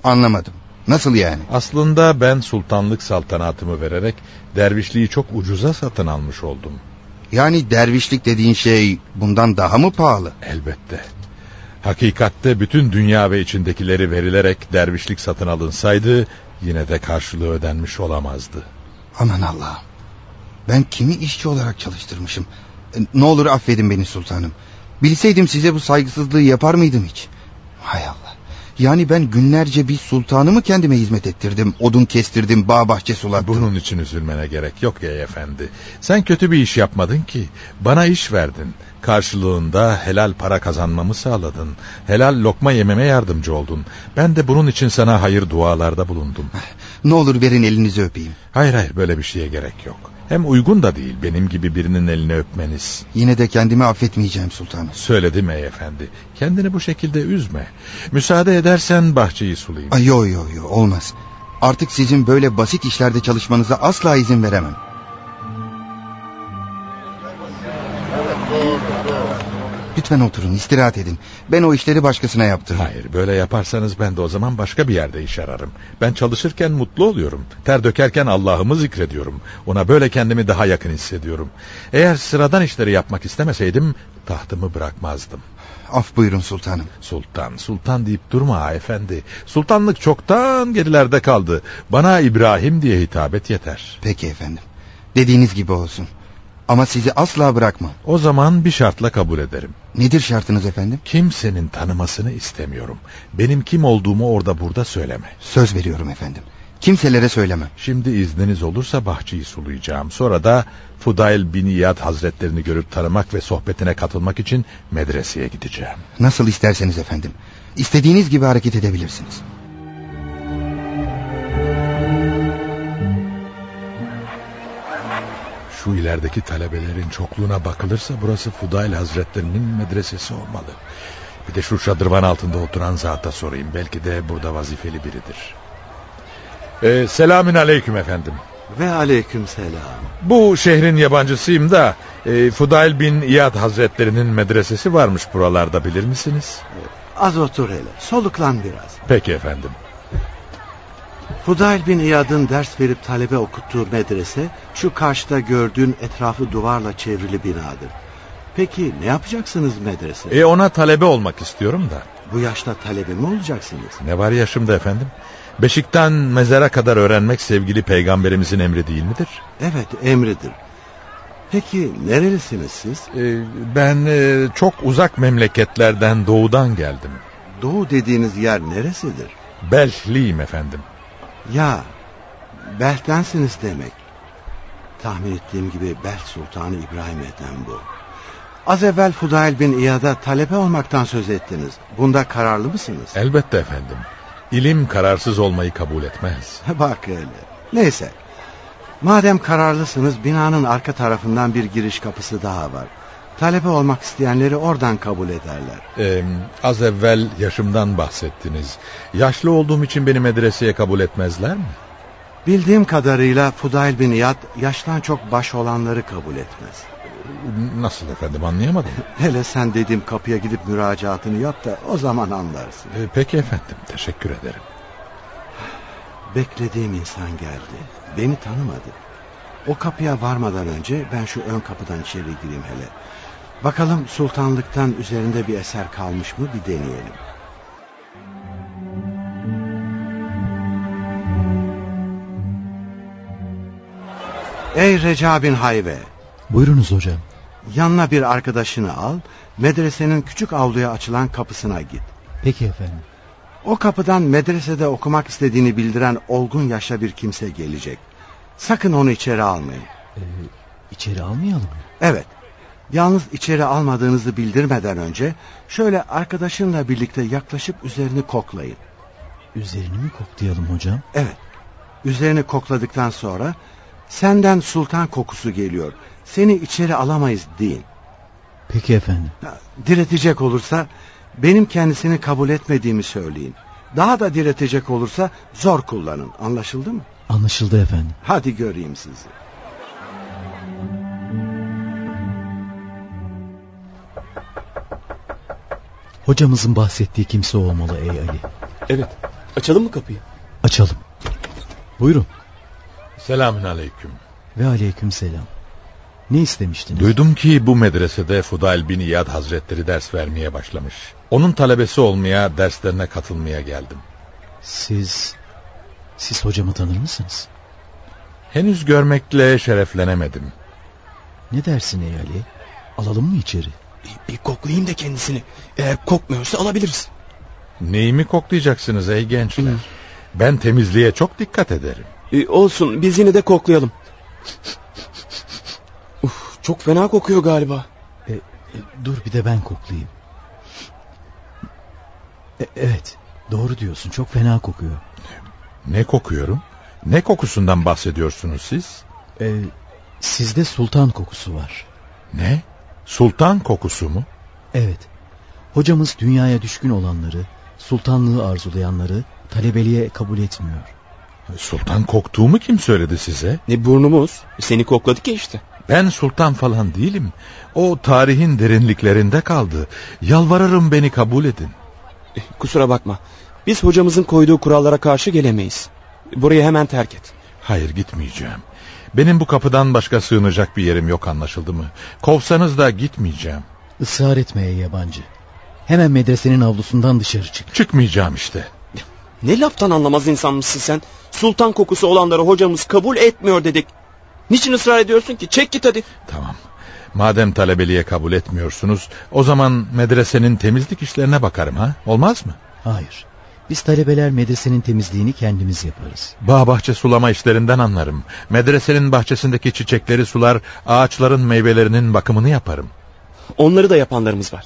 Anlamadım. Nasıl yani? Aslında ben sultanlık saltanatımı vererek dervişliği çok ucuza satın almış oldum. Yani dervişlik dediğin şey bundan daha mı pahalı? Elbette. Hakikatte bütün dünya ve içindekileri verilerek dervişlik satın alınsaydı yine de karşılığı ödenmiş olamazdı. Aman Allah'ım. Ben kimi işçi olarak çalıştırmışım? E, Ne olur affedin beni sultanım. Bilseydim size bu saygısızlığı yapar mıydım hiç? Hay Allah. Yani ben günlerce bir sultanı mı kendime hizmet ettirdim, odun kestirdim, bağ bahçe sulattım. Bunun için üzülmene gerek yok ya efendi. Sen kötü bir iş yapmadın ki. Bana iş verdin. Karşılığında helal para kazanmamı sağladın. Helal lokma yememe yardımcı oldun. Ben de bunun için sana hayır dualarda bulundum. Ne olur verin elinizi öpeyim. Hayır hayır böyle bir şeye gerek yok. Hem uygun da değil benim gibi birinin elini öpmeniz. Yine de kendimi affetmeyeceğim sultanım. Söyledim ey efendi. Kendini bu şekilde üzme. Müsaade edersen bahçeyi sulayayım. Ay yo yo yo olmaz. Artık sizin böyle basit işlerde çalışmanıza asla izin veremem. Lütfen oturun istirahat edin. Ben o işleri başkasına yaptırırım. Hayır böyle yaparsanız ben de o zaman başka bir yerde iş ararım. Ben çalışırken mutlu oluyorum. Ter dökerken Allah'ımı zikrediyorum. Ona böyle kendimi daha yakın hissediyorum. Eğer sıradan işleri yapmak istemeseydim tahtımı bırakmazdım. Af buyurun sultanım. Sultan, sultan deyip durma efendi. Sultanlık çoktan gerilerde kaldı. Bana İbrahim diye hitap et yeter. Peki efendim. Dediğiniz gibi olsun. Ama sizi asla bırakmam. O zaman bir şartla kabul ederim. Nedir şartınız efendim? Kimsenin tanımasını istemiyorum. Benim kim olduğumu orada burada söyleme. Söz veriyorum efendim. Kimselere söylemem. Şimdi izniniz olursa bahçeyi sulayacağım. Sonra da Fudail bin İyad hazretlerini görüp tanımak ve sohbetine katılmak için medreseye gideceğim. Nasıl isterseniz efendim. İstediğiniz gibi hareket edebilirsiniz. Şu ilerideki talebelerin çokluğuna bakılırsa burası Fudail Hazretlerinin medresesi olmalı. Bir de şu şadırvan altında oturan zata sorayım. Belki de burada vazifeli biridir. Ee, selamün aleyküm efendim. Ve aleyküm selam. Bu şehrin yabancısıyım da e, Fudail bin İyad Hazretlerinin medresesi varmış buralarda bilir misiniz? Az otur hele. Soluklan biraz. Peki efendim. Fudail bin İyad'ın ders verip talebe okuttuğu medrese şu karşıda gördüğün etrafı duvarla çevrili binadır. Peki ne yapacaksınız medrese? E ona talebe olmak istiyorum da. Bu yaşta talebe mi olacaksınız? Ne var yaşımda efendim? Beşikten mezara kadar öğrenmek sevgili peygamberimizin emri değil midir? Evet emridir. Peki nerelisiniz siz? Ee, ben e, çok uzak memleketlerden doğudan geldim. Doğu dediğiniz yer neresidir? Belhliyim efendim. Ya Belh'tensiniz demek. Tahmin ettiğim gibi Belh Sultanı İbrahim Ethem bu. Az evvel Fudail bin İyad'a talebe olmaktan söz ettiniz. Bunda kararlı mısınız? Elbette efendim. İlim kararsız olmayı kabul etmez. Bak öyle. Neyse. Madem kararlısınız binanın arka tarafından bir giriş kapısı daha var. Talebe olmak isteyenleri oradan kabul ederler. Ee, az evvel yaşımdan bahsettiniz. Yaşlı olduğum için beni medreseye kabul etmezler mi? Bildiğim kadarıyla Fudail bin İyad yaştan çok baş olanları kabul etmez. Nasıl efendim anlayamadım. Hele sen dediğim kapıya gidip müracaatını yap da o zaman anlarsın. Ee, peki efendim teşekkür ederim. Beklediğim insan geldi. Beni tanımadı. O kapıya varmadan önce ben şu ön kapıdan içeri gireyim hele. Bakalım sultanlıktan üzerinde bir eser kalmış mı bir deneyelim. Ey Reca bin Hayve. Buyurunuz hocam. Yanına bir arkadaşını al, medresenin küçük avluya açılan kapısına git. Peki efendim. O kapıdan medresede okumak istediğini bildiren olgun yaşta bir kimse gelecek. Sakın onu içeri almayın. Ee, içeri almayalım mı? Evet. Yalnız içeri almadığınızı bildirmeden önce şöyle arkadaşınla birlikte yaklaşıp üzerini koklayın. Üzerini mi koklayalım hocam? Evet. Üzerini kokladıktan sonra senden sultan kokusu geliyor. Seni içeri alamayız deyin. Peki efendim. Diretecek olursa benim kendisini kabul etmediğimi söyleyin. Daha da diretecek olursa zor kullanın. Anlaşıldı mı? Anlaşıldı efendim. Hadi göreyim sizi. Hocamızın bahsettiği kimse olmalı ey Ali. Evet. Açalım mı kapıyı? Açalım. Buyurun. Selamün aleyküm. Ve aleyküm selam. Ne istemiştiniz? Duydum ki bu medresede Fudail bin İyad Hazretleri ders vermeye başlamış. Onun talebesi olmaya, derslerine katılmaya geldim. Siz... Siz hocamı tanır mısınız? Henüz görmekle şereflenemedim. Ne dersin ey Ali? Alalım mı içeri? Bir, bir koklayayım da kendisini. Eğer kokmuyorsa alabiliriz. Neyimi koklayacaksınız ey gençler? Ben temizliğe çok dikkat ederim. Ee, olsun biz yine de koklayalım. Uf, çok fena kokuyor galiba. E, e, dur bir de ben koklayayım. E, evet doğru diyorsun çok fena kokuyor. Ne kokuyorum? Ne kokusundan bahsediyorsunuz siz? E, sizde sultan kokusu var. Ne? Sultan kokusu mu? Evet. Hocamız dünyaya düşkün olanları, sultanlığı arzulayanları talebeliğe kabul etmiyor. Sultan koktuğumu kim söyledi size? Ne burnumuz. Seni kokladık ya işte. Ben sultan falan değilim. O tarihin derinliklerinde kaldı. Yalvarırım beni kabul edin. Eh, kusura bakma. Biz hocamızın koyduğu kurallara karşı gelemeyiz. Burayı hemen terk et. Hayır gitmeyeceğim. Benim bu kapıdan başka sığınacak bir yerim yok anlaşıldı mı? Kovsanız da gitmeyeceğim. Israr etmeye yabancı. Hemen medresenin avlusundan dışarı çık. Çıkmayacağım işte. Ne laftan anlamaz insan mısın sen? Sultan kokusu olanları hocamız kabul etmiyor dedik. Niçin ısrar ediyorsun ki? Çek git hadi. Tamam. Madem talebeliğe kabul etmiyorsunuz, o zaman medresenin temizlik işlerine bakarım ha? Olmaz mı? Hayır. Biz talebeler medresenin temizliğini kendimiz yaparız. Bağ bahçe sulama işlerinden anlarım. Medresenin bahçesindeki çiçekleri sular, ağaçların meyvelerinin bakımını yaparım. Onları da yapanlarımız var.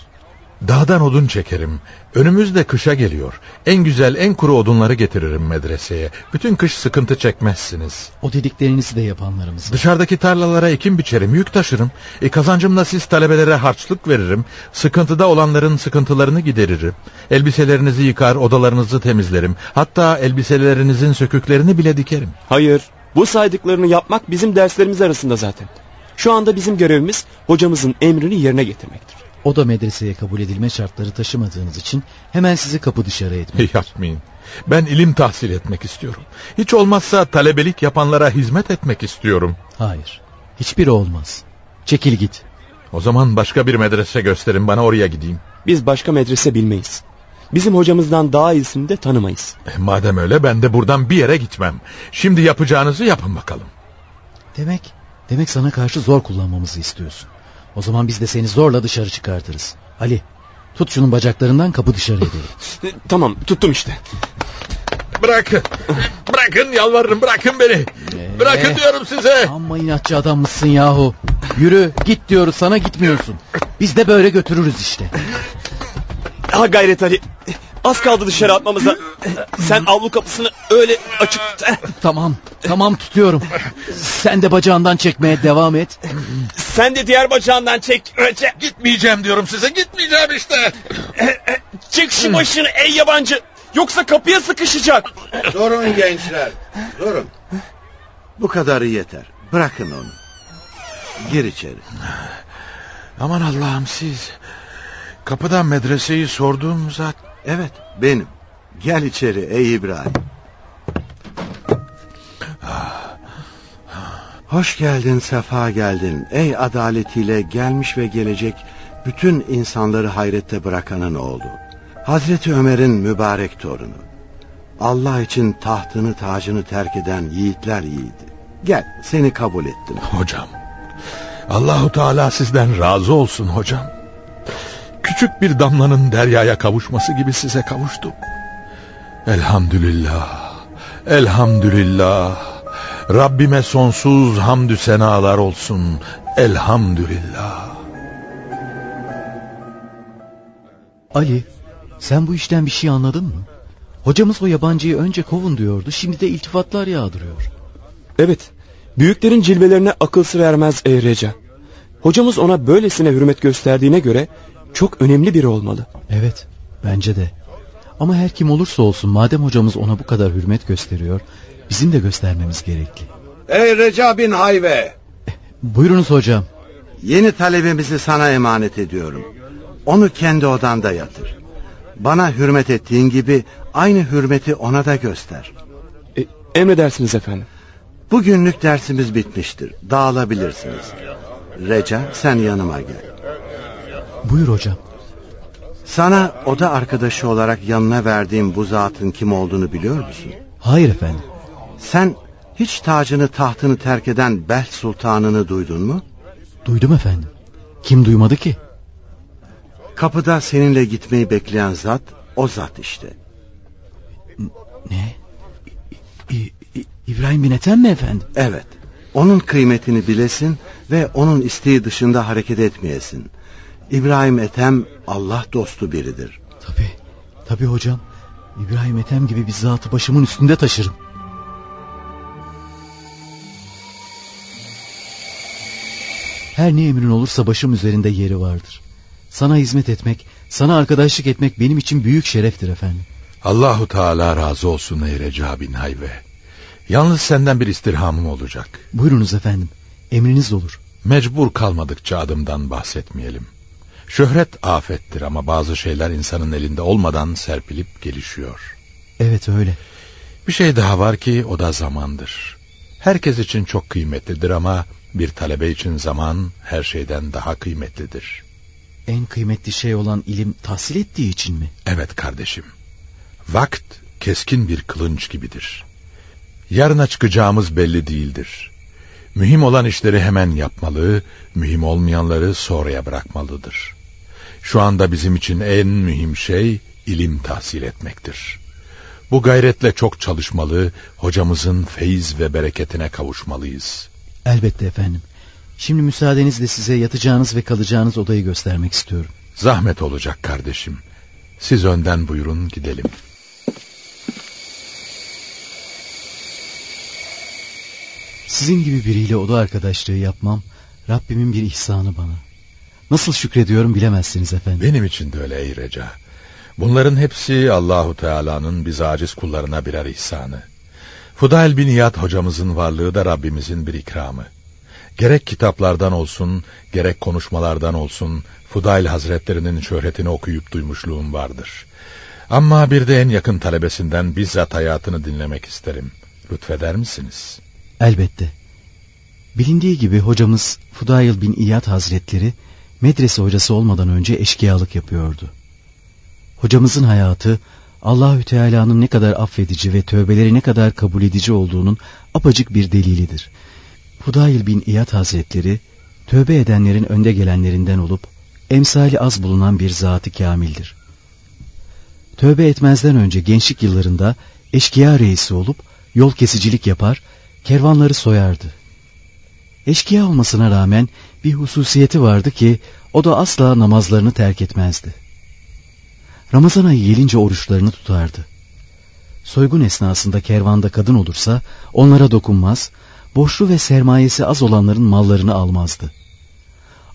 Dağdan odun çekerim. Önümüzde kışa geliyor. En güzel, en kuru odunları getiririm medreseye. Bütün kış sıkıntı çekmezsiniz. O dediklerinizi de yapanlarımız var. Dışarıdaki tarlalara ekim biçerim, yük taşırım. E kazancımla siz talebelere harçlık veririm. Sıkıntıda olanların sıkıntılarını gideririm. Elbiselerinizi yıkar, odalarınızı temizlerim. Hatta elbiselerinizin söküklerini bile dikerim. Hayır, bu saydıklarını yapmak bizim derslerimiz arasında zaten. Şu anda bizim görevimiz hocamızın emrini yerine getirmektir. O da medreseye kabul edilme şartları taşımadığınız için hemen sizi kapı dışarı etmek. Yapmayın. Ben ilim tahsil etmek istiyorum. Hiç olmazsa talebelik yapanlara hizmet etmek istiyorum. Hayır. Hiçbiri olmaz. Çekil git. O zaman başka bir medrese gösterin bana oraya gideyim. Biz başka medrese bilmeyiz. Bizim hocamızdan daha iyisini de tanımayız. E, madem öyle ben de buradan bir yere gitmem. Şimdi yapacağınızı yapın bakalım. Demek, demek sana karşı zor kullanmamızı istiyorsun. O zaman biz de seni zorla dışarı çıkartırız. Ali tut şunun bacaklarından kapı dışarı edelim. tamam tuttum işte. Bırakın. Bırakın yalvarırım bırakın beni. Ee, bırakın diyorum size. Amma inatçı adam mısın yahu. Yürü git diyoruz sana gitmiyorsun. Biz de böyle götürürüz işte. Ha gayret Ali. Az kaldı dışarı atmamıza. Sen avlu kapısını öyle açıp... Tamam, tamam tutuyorum. Sen de bacağından çekmeye devam et. Sen de diğer bacağından çek. Önce. Gitmeyeceğim diyorum size, gitmeyeceğim işte. Çek şu başını ey yabancı. Yoksa kapıya sıkışacak. Durun gençler, durun. Bu kadarı yeter. Bırakın onu. Gir içeri. Aman Allah'ım siz... Kapıdan medreseyi sorduğum zat... Evet benim. Gel içeri ey İbrahim. Hoş geldin, sefa geldin. Ey adaletiyle gelmiş ve gelecek bütün insanları hayrette bırakanın oğlu. Hazreti Ömer'in mübarek torunu. Allah için tahtını tacını terk eden yiğitler yiğidi. Gel seni kabul ettim. Hocam. Allahu Teala sizden razı olsun hocam. Küçük bir damlanın deryaya kavuşması gibi size kavuştum. Elhamdülillah. Elhamdülillah. Rabbime sonsuz hamdü senalar olsun. Elhamdülillah. Ali, sen bu işten bir şey anladın mı? Hocamız o yabancıyı önce kovun diyordu, şimdi de iltifatlar yağdırıyor. Evet, büyüklerin cilvelerine akıl sır ermez ey Reca. Hocamız ona böylesine hürmet gösterdiğine göre çok önemli biri olmalı. Evet, bence de. Ama her kim olursa olsun madem hocamız ona bu kadar hürmet gösteriyor, bizim de göstermemiz gerekli. Ey Reca bin Hayve! Buyurunuz hocam. Yeni talebemizi sana emanet ediyorum. Onu kendi odanda yatır. Bana hürmet ettiğin gibi aynı hürmeti ona da göster. E, emredersiniz efendim. Bugünlük dersimiz bitmiştir. Dağılabilirsiniz. Reca sen yanıma gel. Buyur hocam. Sana oda arkadaşı olarak yanına verdiğim bu zatın kim olduğunu biliyor musun? Hayır efendim. Sen hiç tacını tahtını terk eden Belt Sultanını duydun mu? Duydum efendim. Kim duymadı ki? Kapıda seninle gitmeyi bekleyen zat o zat işte. Ne? İ İ İbrahim bin Ethem mi efendim? Evet. Onun kıymetini bilesin ve onun isteği dışında hareket etmeyesin. İbrahim Ethem Allah dostu biridir. Tabi, tabi hocam. İbrahim Ethem gibi bir zatı başımın üstünde taşırım. Her ne emrin olursa başım üzerinde yeri vardır. Sana hizmet etmek, sana arkadaşlık etmek benim için büyük şereftir efendim. Allahu Teala razı olsun ey Reca bin Hayve. Yalnız senden bir istirhamım olacak. Buyurunuz efendim. Emriniz olur. Mecbur kalmadıkça adımdan bahsetmeyelim. Şöhret afettir ama bazı şeyler insanın elinde olmadan serpilip gelişiyor. Evet öyle. Bir şey daha var ki o da zamandır. Herkes için çok kıymetlidir ama bir talebe için zaman her şeyden daha kıymetlidir. En kıymetli şey olan ilim tahsil ettiği için mi? Evet kardeşim. Vakt keskin bir kılınç gibidir. Yarına çıkacağımız belli değildir. Mühim olan işleri hemen yapmalı, mühim olmayanları sonraya bırakmalıdır. Şu anda bizim için en mühim şey ilim tahsil etmektir. Bu gayretle çok çalışmalı, hocamızın feyiz ve bereketine kavuşmalıyız. Elbette efendim. Şimdi müsaadenizle size yatacağınız ve kalacağınız odayı göstermek istiyorum. Zahmet olacak kardeşim. Siz önden buyurun gidelim. Sizin gibi biriyle oda arkadaşlığı yapmam Rabbimin bir ihsanı bana. Nasıl şükrediyorum bilemezsiniz efendim. Benim için de öyle ey Reca. Bunların hepsi Allahu Teala'nın biz aciz kullarına birer ihsanı. Fudail bin İyad hocamızın varlığı da Rabbimizin bir ikramı. Gerek kitaplardan olsun, gerek konuşmalardan olsun, Fudail Hazretlerinin şöhretini okuyup duymuşluğum vardır. Ama bir de en yakın talebesinden bizzat hayatını dinlemek isterim. Lütfeder misiniz? Elbette. Bilindiği gibi hocamız Fudail bin İyad Hazretleri medrese hocası olmadan önce eşkıyalık yapıyordu. Hocamızın hayatı Allahü Teala'nın ne kadar affedici ve tövbeleri ne kadar kabul edici olduğunun apacık bir delilidir. Fudail bin İyad Hazretleri tövbe edenlerin önde gelenlerinden olup emsali az bulunan bir zatı kamildir. Tövbe etmezden önce gençlik yıllarında eşkıya reisi olup yol kesicilik yapar, kervanları soyardı. Eşkıya olmasına rağmen bir hususiyeti vardı ki o da asla namazlarını terk etmezdi. Ramazan ayı gelince oruçlarını tutardı. Soygun esnasında kervanda kadın olursa onlara dokunmaz, borçlu ve sermayesi az olanların mallarını almazdı.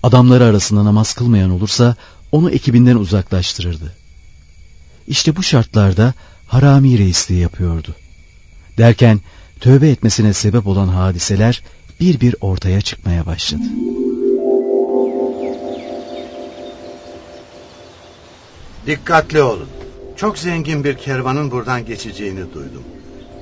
Adamları arasında namaz kılmayan olursa onu ekibinden uzaklaştırırdı. İşte bu şartlarda harami reisliği yapıyordu. Derken tövbe etmesine sebep olan hadiseler bir bir ortaya çıkmaya başladı. Dikkatli olun. Çok zengin bir kervanın buradan geçeceğini duydum.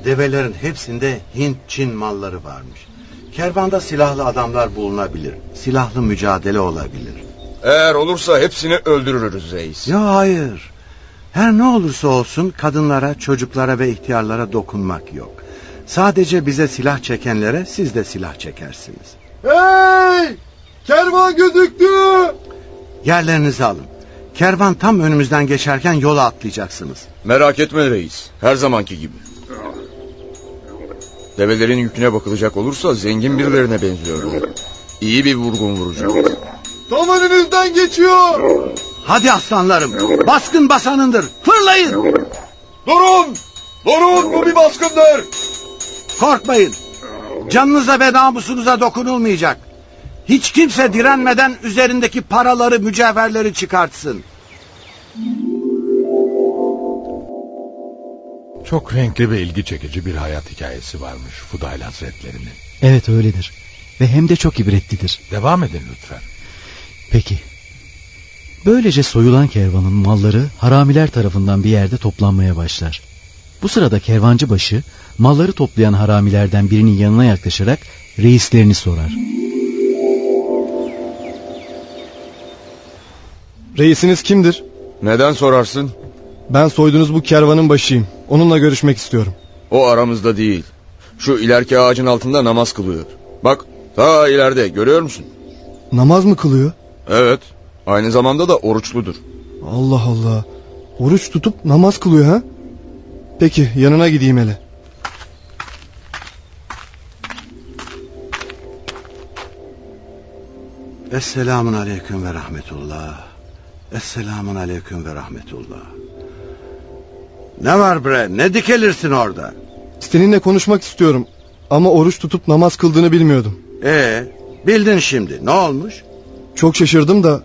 Develerin hepsinde Hint, Çin malları varmış. Kervanda silahlı adamlar bulunabilir. Silahlı mücadele olabilir. Eğer olursa hepsini öldürürüz reis. Ya hayır. Her ne olursa olsun kadınlara, çocuklara ve ihtiyarlara dokunmak yok. Sadece bize silah çekenlere siz de silah çekersiniz. Hey! Kervan gözüktü! Yerlerinizi alın. Kervan tam önümüzden geçerken yola atlayacaksınız. Merak etme reis. Her zamanki gibi. Develerin yüküne bakılacak olursa zengin birilerine benziyor. İyi bir vurgun vuracak. Tam önümüzden geçiyor. Hadi aslanlarım. Baskın basanındır. Fırlayın. Durun. Durun bu bir baskındır. Korkmayın. Canınıza ve namusunuza dokunulmayacak. Hiç kimse direnmeden üzerindeki paraları, mücevherleri çıkartsın. Çok renkli ve ilgi çekici bir hayat hikayesi varmış Fudail Hazretlerinin. Evet öyledir. Ve hem de çok ibretlidir. Devam edin lütfen. Peki. Böylece soyulan kervanın malları haramiler tarafından bir yerde toplanmaya başlar. Bu sırada kervancı başı malları toplayan haramilerden birinin yanına yaklaşarak reislerini sorar. Reisiniz kimdir? Neden sorarsın? Ben soyduğunuz bu kervanın başıyım. Onunla görüşmek istiyorum. O aramızda değil. Şu ileriki ağacın altında namaz kılıyor. Bak ta ileride görüyor musun? Namaz mı kılıyor? Evet. Aynı zamanda da oruçludur. Allah Allah. Oruç tutup namaz kılıyor ha? Peki yanına gideyim hele. Esselamun aleyküm ve rahmetullah. Esselamun aleyküm ve rahmetullah. Ne var bre? Ne dikelirsin orada? Seninle konuşmak istiyorum. Ama oruç tutup namaz kıldığını bilmiyordum. Ee, bildin şimdi. Ne olmuş? Çok şaşırdım da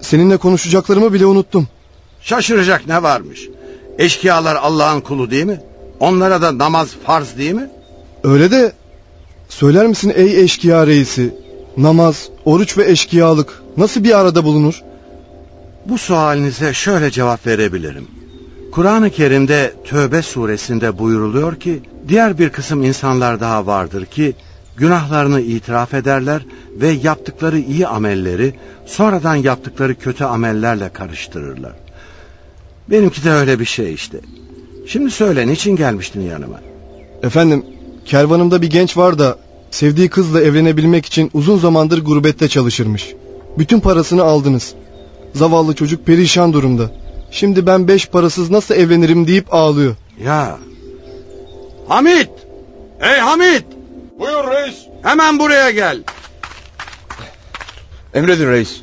seninle konuşacaklarımı bile unuttum. Şaşıracak ne varmış? Eşkıyalar Allah'ın kulu değil mi? Onlara da namaz farz değil mi? Öyle de söyler misin ey eşkıya reisi? Namaz, oruç ve eşkıyalık nasıl bir arada bulunur? Bu sualinize şöyle cevap verebilirim. Kur'an-ı Kerim'de Tövbe suresinde buyuruluyor ki diğer bir kısım insanlar daha vardır ki günahlarını itiraf ederler ve yaptıkları iyi amelleri sonradan yaptıkları kötü amellerle karıştırırlar. Benimki de öyle bir şey işte. Şimdi söyle niçin gelmiştin yanıma? Efendim, kervanımda bir genç var da sevdiği kızla evlenebilmek için uzun zamandır gurbette çalışırmış. Bütün parasını aldınız. Zavallı çocuk perişan durumda. Şimdi ben beş parasız nasıl evlenirim deyip ağlıyor. Ya. Hamit! Ey Hamit! Buyur reis. Hemen buraya gel. Emredin reis.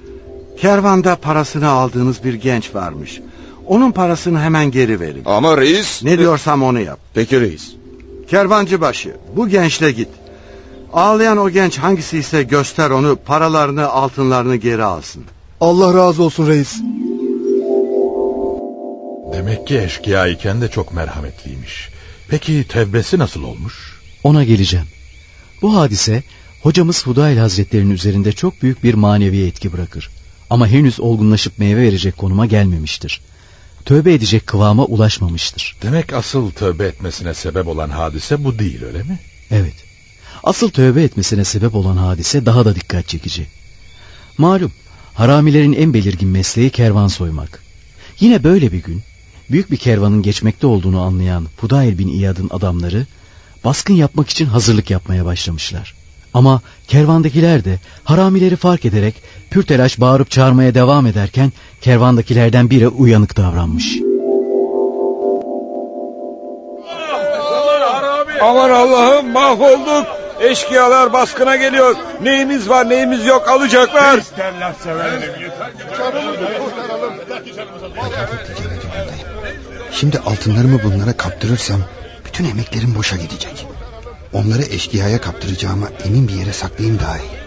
Kervanda parasını aldığınız bir genç varmış. Onun parasını hemen geri verin. Ama reis... Ne diyorsam onu yap. Peki reis. Kervancı başı bu gençle git. Ağlayan o genç hangisi ise göster onu paralarını altınlarını geri alsın. Allah razı olsun reis. Demek ki eşkıya iken de çok merhametliymiş. Peki tevbesi nasıl olmuş? Ona geleceğim. Bu hadise hocamız Hudayl Hazretleri'nin üzerinde çok büyük bir manevi etki bırakır. Ama henüz olgunlaşıp meyve verecek konuma gelmemiştir. Tövbe edecek kıvama ulaşmamıştır. Demek asıl tövbe etmesine sebep olan hadise bu değil öyle mi? Evet. Asıl tövbe etmesine sebep olan hadise daha da dikkat çekici. Malum haramilerin en belirgin mesleği kervan soymak. Yine böyle bir gün büyük bir kervanın geçmekte olduğunu anlayan Fudayl bin İyad'ın adamları baskın yapmak için hazırlık yapmaya başlamışlar. Ama kervandakiler de haramileri fark ederek pürtelaş bağırıp çağırmaya devam ederken kervandakilerden biri uyanık davranmış. Aman Allah'ım mahvolduk. Eşkıyalar baskına geliyor. Neyimiz var neyimiz yok alacaklar. Şimdi altınlarımı bunlara kaptırırsam bütün emeklerim boşa gidecek. Onları eşkıyaya kaptıracağıma emin bir yere saklayayım daha iyi.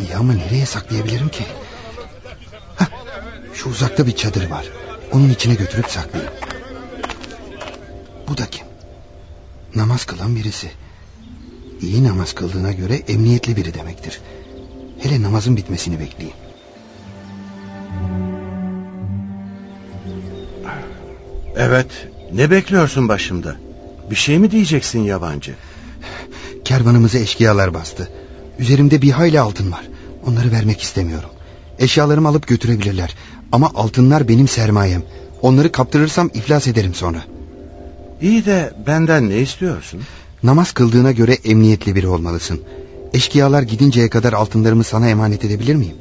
İyi ama nereye saklayabilirim ki? Hah, şu uzakta bir çadır var. Onun içine götürüp saklayayım. Bu da kim? Namaz kılan birisi. İyi namaz kıldığına göre emniyetli biri demektir. Hele namazın bitmesini bekleyeyim. Evet, ne bekliyorsun başımda? Bir şey mi diyeceksin yabancı? Kervanımızı eşkıyalar bastı. Üzerimde bir hayli altın var. Onları vermek istemiyorum. Eşyalarımı alıp götürebilirler. Ama altınlar benim sermayem. Onları kaptırırsam iflas ederim sonra. İyi de benden ne istiyorsun? Namaz kıldığına göre emniyetli biri olmalısın. Eşkıyalar gidinceye kadar altınlarımı sana emanet edebilir miyim?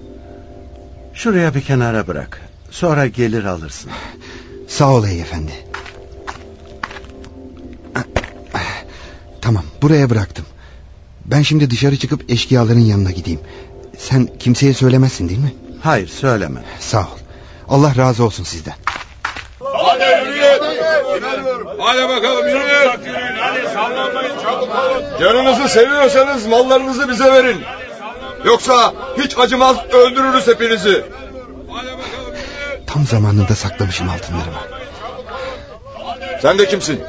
Şuraya bir kenara bırak. Sonra gelir alırsın. Sağ ol ey efendi. Tamam buraya bıraktım. Ben şimdi dışarı çıkıp eşkıyaların yanına gideyim. Sen kimseye söylemezsin değil mi? Hayır söyleme. Sağ ol. Allah razı olsun sizden. Hadi bakalım yürüyün. Hadi sallanmayın çabuk olun. Canınızı seviyorsanız mallarınızı bize verin. Yoksa hiç acımaz öldürürüz hepinizi. Tam zamanında saklamışım altınlarımı. Sen de kimsin?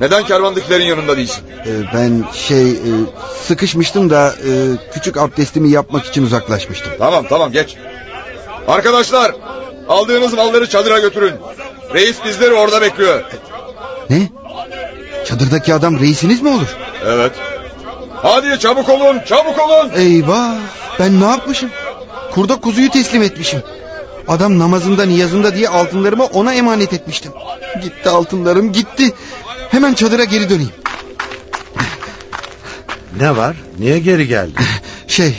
Neden kervandakilerin yanında değilsin? Ee, ben şey e, sıkışmıştım da e, küçük abdestimi yapmak için uzaklaşmıştım. Tamam tamam geç. Arkadaşlar aldığınız malları çadıra götürün. Reis bizleri orada bekliyor. Ne? Çadırdaki adam reisiniz mi olur? Evet. Hadi çabuk olun çabuk olun. Eyvah ben ne yapmışım? Kurda kuzuyu teslim etmişim. Adam namazında niyazında diye altınlarımı ona emanet etmiştim. Gitti altınlarım gitti. Hemen çadıra geri döneyim. Ne var? Niye geri geldin? Şey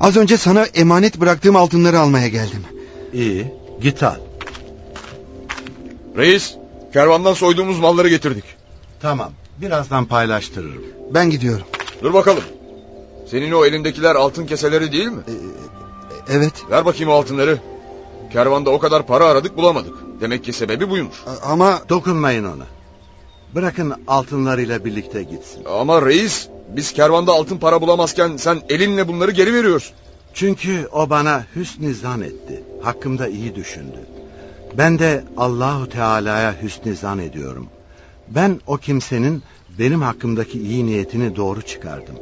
az önce sana emanet bıraktığım altınları almaya geldim. İyi git al. Reis kervandan soyduğumuz malları getirdik. Tamam birazdan paylaştırırım. Ben gidiyorum. Dur bakalım. Senin o elindekiler altın keseleri değil mi? Evet. Ver bakayım o altınları. Kervanda o kadar para aradık bulamadık. Demek ki sebebi buymuş. Ama... Dokunmayın ona. Bırakın altınlarıyla birlikte gitsin. Ama reis biz kervanda altın para bulamazken sen elinle bunları geri veriyorsun. Çünkü o bana hüsnü zan etti. Hakkımda iyi düşündü. Ben de Allahu Teala'ya hüsnü zan ediyorum. Ben o kimsenin benim hakkımdaki iyi niyetini doğru çıkardım.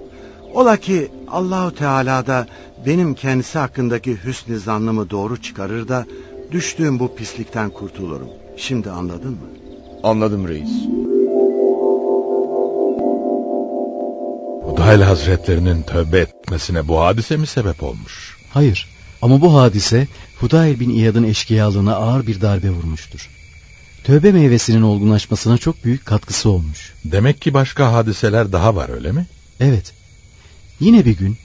Ola ki Allahu Teala da benim kendisi hakkındaki hüsnü zannımı doğru çıkarır da düştüğüm bu pislikten kurtulurum. Şimdi anladın mı? Anladım reis. Hudayl Hazretlerinin tövbe etmesine bu hadise mi sebep olmuş? Hayır ama bu hadise Hudayl bin İyad'ın eşkıyalığına ağır bir darbe vurmuştur. Tövbe meyvesinin olgunlaşmasına çok büyük katkısı olmuş. Demek ki başka hadiseler daha var öyle mi? Evet. Yine bir gün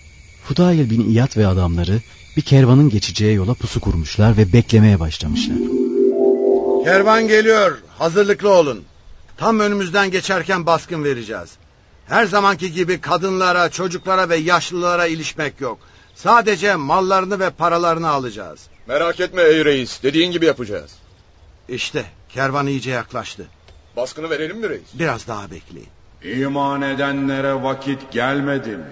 Fudayl bin İyad ve adamları bir kervanın geçeceği yola pusu kurmuşlar ve beklemeye başlamışlar. Kervan geliyor. Hazırlıklı olun. Tam önümüzden geçerken baskın vereceğiz. Her zamanki gibi kadınlara, çocuklara ve yaşlılara ilişmek yok. Sadece mallarını ve paralarını alacağız. Merak etme ey reis. Dediğin gibi yapacağız. İşte kervan iyice yaklaştı. Baskını verelim mi reis? Biraz daha bekleyin. İman edenlere vakit gelmedi mi?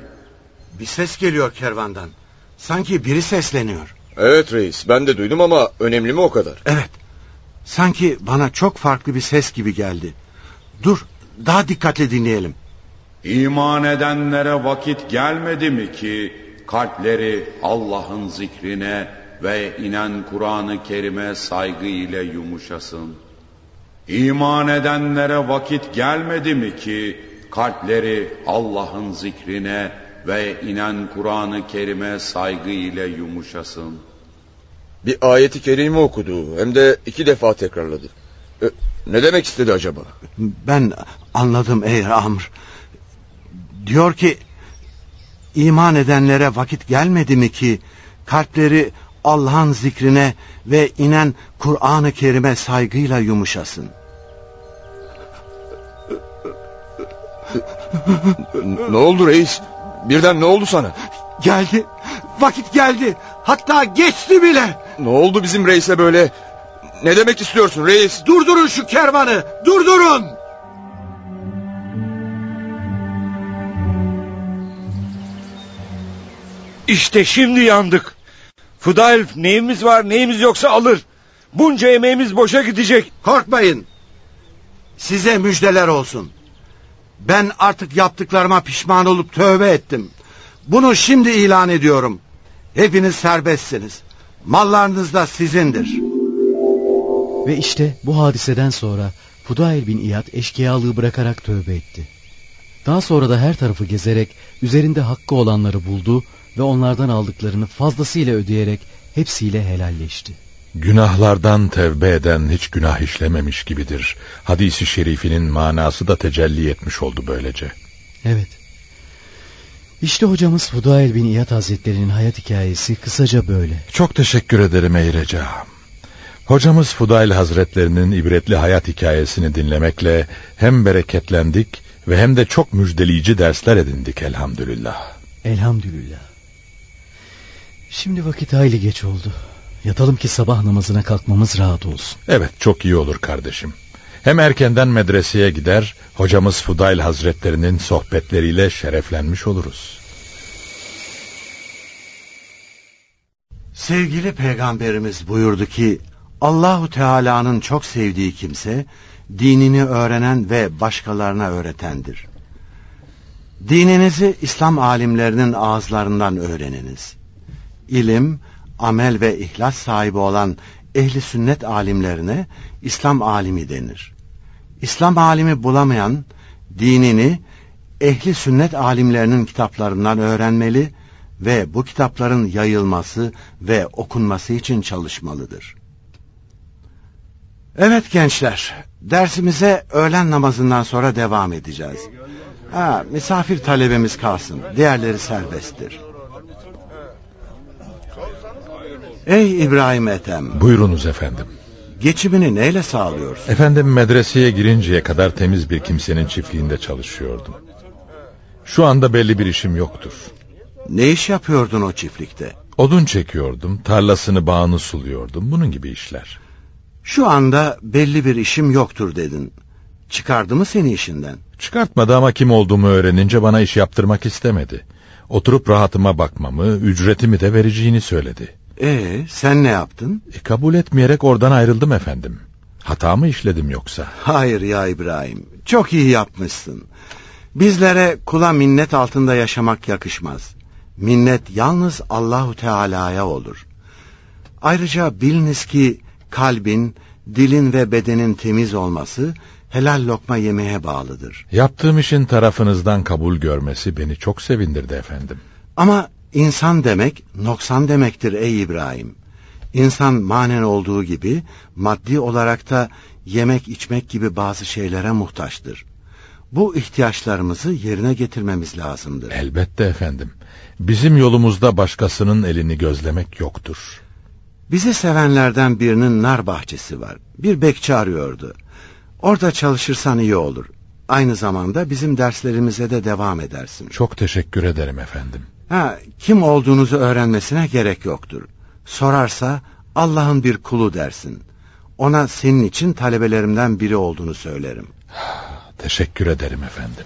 Bir ses geliyor kervandan. Sanki biri sesleniyor. Evet reis ben de duydum ama önemli mi o kadar? Evet. Sanki bana çok farklı bir ses gibi geldi. Dur daha dikkatli dinleyelim. İman edenlere vakit gelmedi mi ki kalpleri Allah'ın zikrine ve inen Kur'an-ı Kerim'e saygı ile yumuşasın? İman edenlere vakit gelmedi mi ki kalpleri Allah'ın zikrine ve inen Kur'an-ı Kerim'e saygı ile yumuşasın? Bir ayeti kerime okudu hem de iki defa tekrarladı. E, ne demek istedi acaba? Ben anladım ey Amr. Diyor ki iman edenlere vakit gelmedi mi ki kalpleri Allah'ın zikrine ve inen Kur'an-ı Kerim'e saygıyla yumuşasın. ne oldu reis? Birden ne oldu sana? Geldi. Vakit geldi. Hatta geçti bile. Ne oldu bizim reise böyle? Ne demek istiyorsun reis? Durdurun şu kervanı. Durdurun. İşte şimdi yandık. Fudayl neyimiz var neyimiz yoksa alır. Bunca emeğimiz boşa gidecek. Korkmayın. Size müjdeler olsun. Ben artık yaptıklarıma pişman olup tövbe ettim. Bunu şimdi ilan ediyorum. Hepiniz serbestsiniz. Mallarınız da sizindir. Ve işte bu hadiseden sonra Fudayl bin İyad eşkıyalığı bırakarak tövbe etti. Daha sonra da her tarafı gezerek üzerinde hakkı olanları buldu ve onlardan aldıklarını fazlasıyla ödeyerek hepsiyle helalleşti. Günahlardan tevbe eden hiç günah işlememiş gibidir. Hadisi şerifinin manası da tecelli etmiş oldu böylece. Evet. İşte hocamız Fudayl bin İyad Hazretleri'nin hayat hikayesi kısaca böyle. Çok teşekkür ederim ey Reca. Hocamız Fudayl Hazretlerinin ibretli hayat hikayesini dinlemekle hem bereketlendik ve hem de çok müjdeleyici dersler edindik elhamdülillah. Elhamdülillah. Şimdi vakit hayli geç oldu. Yatalım ki sabah namazına kalkmamız rahat olsun. Evet çok iyi olur kardeşim. Hem erkenden medreseye gider, hocamız Fudayl Hazretlerinin sohbetleriyle şereflenmiş oluruz. Sevgili peygamberimiz buyurdu ki Allahu Teala'nın çok sevdiği kimse dinini öğrenen ve başkalarına öğretendir. Dininizi İslam alimlerinin ağızlarından öğreniniz. İlim, amel ve ihlas sahibi olan ehli sünnet alimlerine İslam alimi denir. İslam alimi bulamayan dinini ehli sünnet alimlerinin kitaplarından öğrenmeli ve bu kitapların yayılması ve okunması için çalışmalıdır. Evet gençler, dersimize öğlen namazından sonra devam edeceğiz. Ha, misafir talebemiz kalsın, diğerleri serbesttir. Ey İbrahim Ethem. Buyurunuz efendim. Geçimini neyle sağlıyorsun? Efendim medreseye girinceye kadar temiz bir kimsenin çiftliğinde çalışıyordum. Şu anda belli bir işim yoktur. Ne iş yapıyordun o çiftlikte? Odun çekiyordum, tarlasını bağını suluyordum, bunun gibi işler. Şu anda belli bir işim yoktur dedin. Çıkardı mı seni işinden? Çıkartmadı ama kim olduğumu öğrenince bana iş yaptırmak istemedi. Oturup rahatıma bakmamı, ücretimi de vereceğini söyledi. Ee, sen ne yaptın? E, kabul etmeyerek oradan ayrıldım efendim. Hata mı işledim yoksa? Hayır ya İbrahim. Çok iyi yapmışsın. Bizlere kula minnet altında yaşamak yakışmaz. Minnet yalnız Allahu Teala'ya olur. Ayrıca biliniz ki kalbin, dilin ve bedenin temiz olması helal lokma yemeye bağlıdır. Yaptığım işin tarafınızdan kabul görmesi beni çok sevindirdi efendim. Ama insan demek noksan demektir ey İbrahim. İnsan manen olduğu gibi maddi olarak da yemek içmek gibi bazı şeylere muhtaçtır. Bu ihtiyaçlarımızı yerine getirmemiz lazımdır. Elbette efendim. Bizim yolumuzda başkasının elini gözlemek yoktur. Bizi sevenlerden birinin nar bahçesi var. Bir bekçi arıyordu. Orada çalışırsan iyi olur. Aynı zamanda bizim derslerimize de devam edersin. Çok teşekkür ederim efendim. Ha, kim olduğunuzu öğrenmesine gerek yoktur. Sorarsa Allah'ın bir kulu dersin. Ona senin için talebelerimden biri olduğunu söylerim. Teşekkür ederim efendim.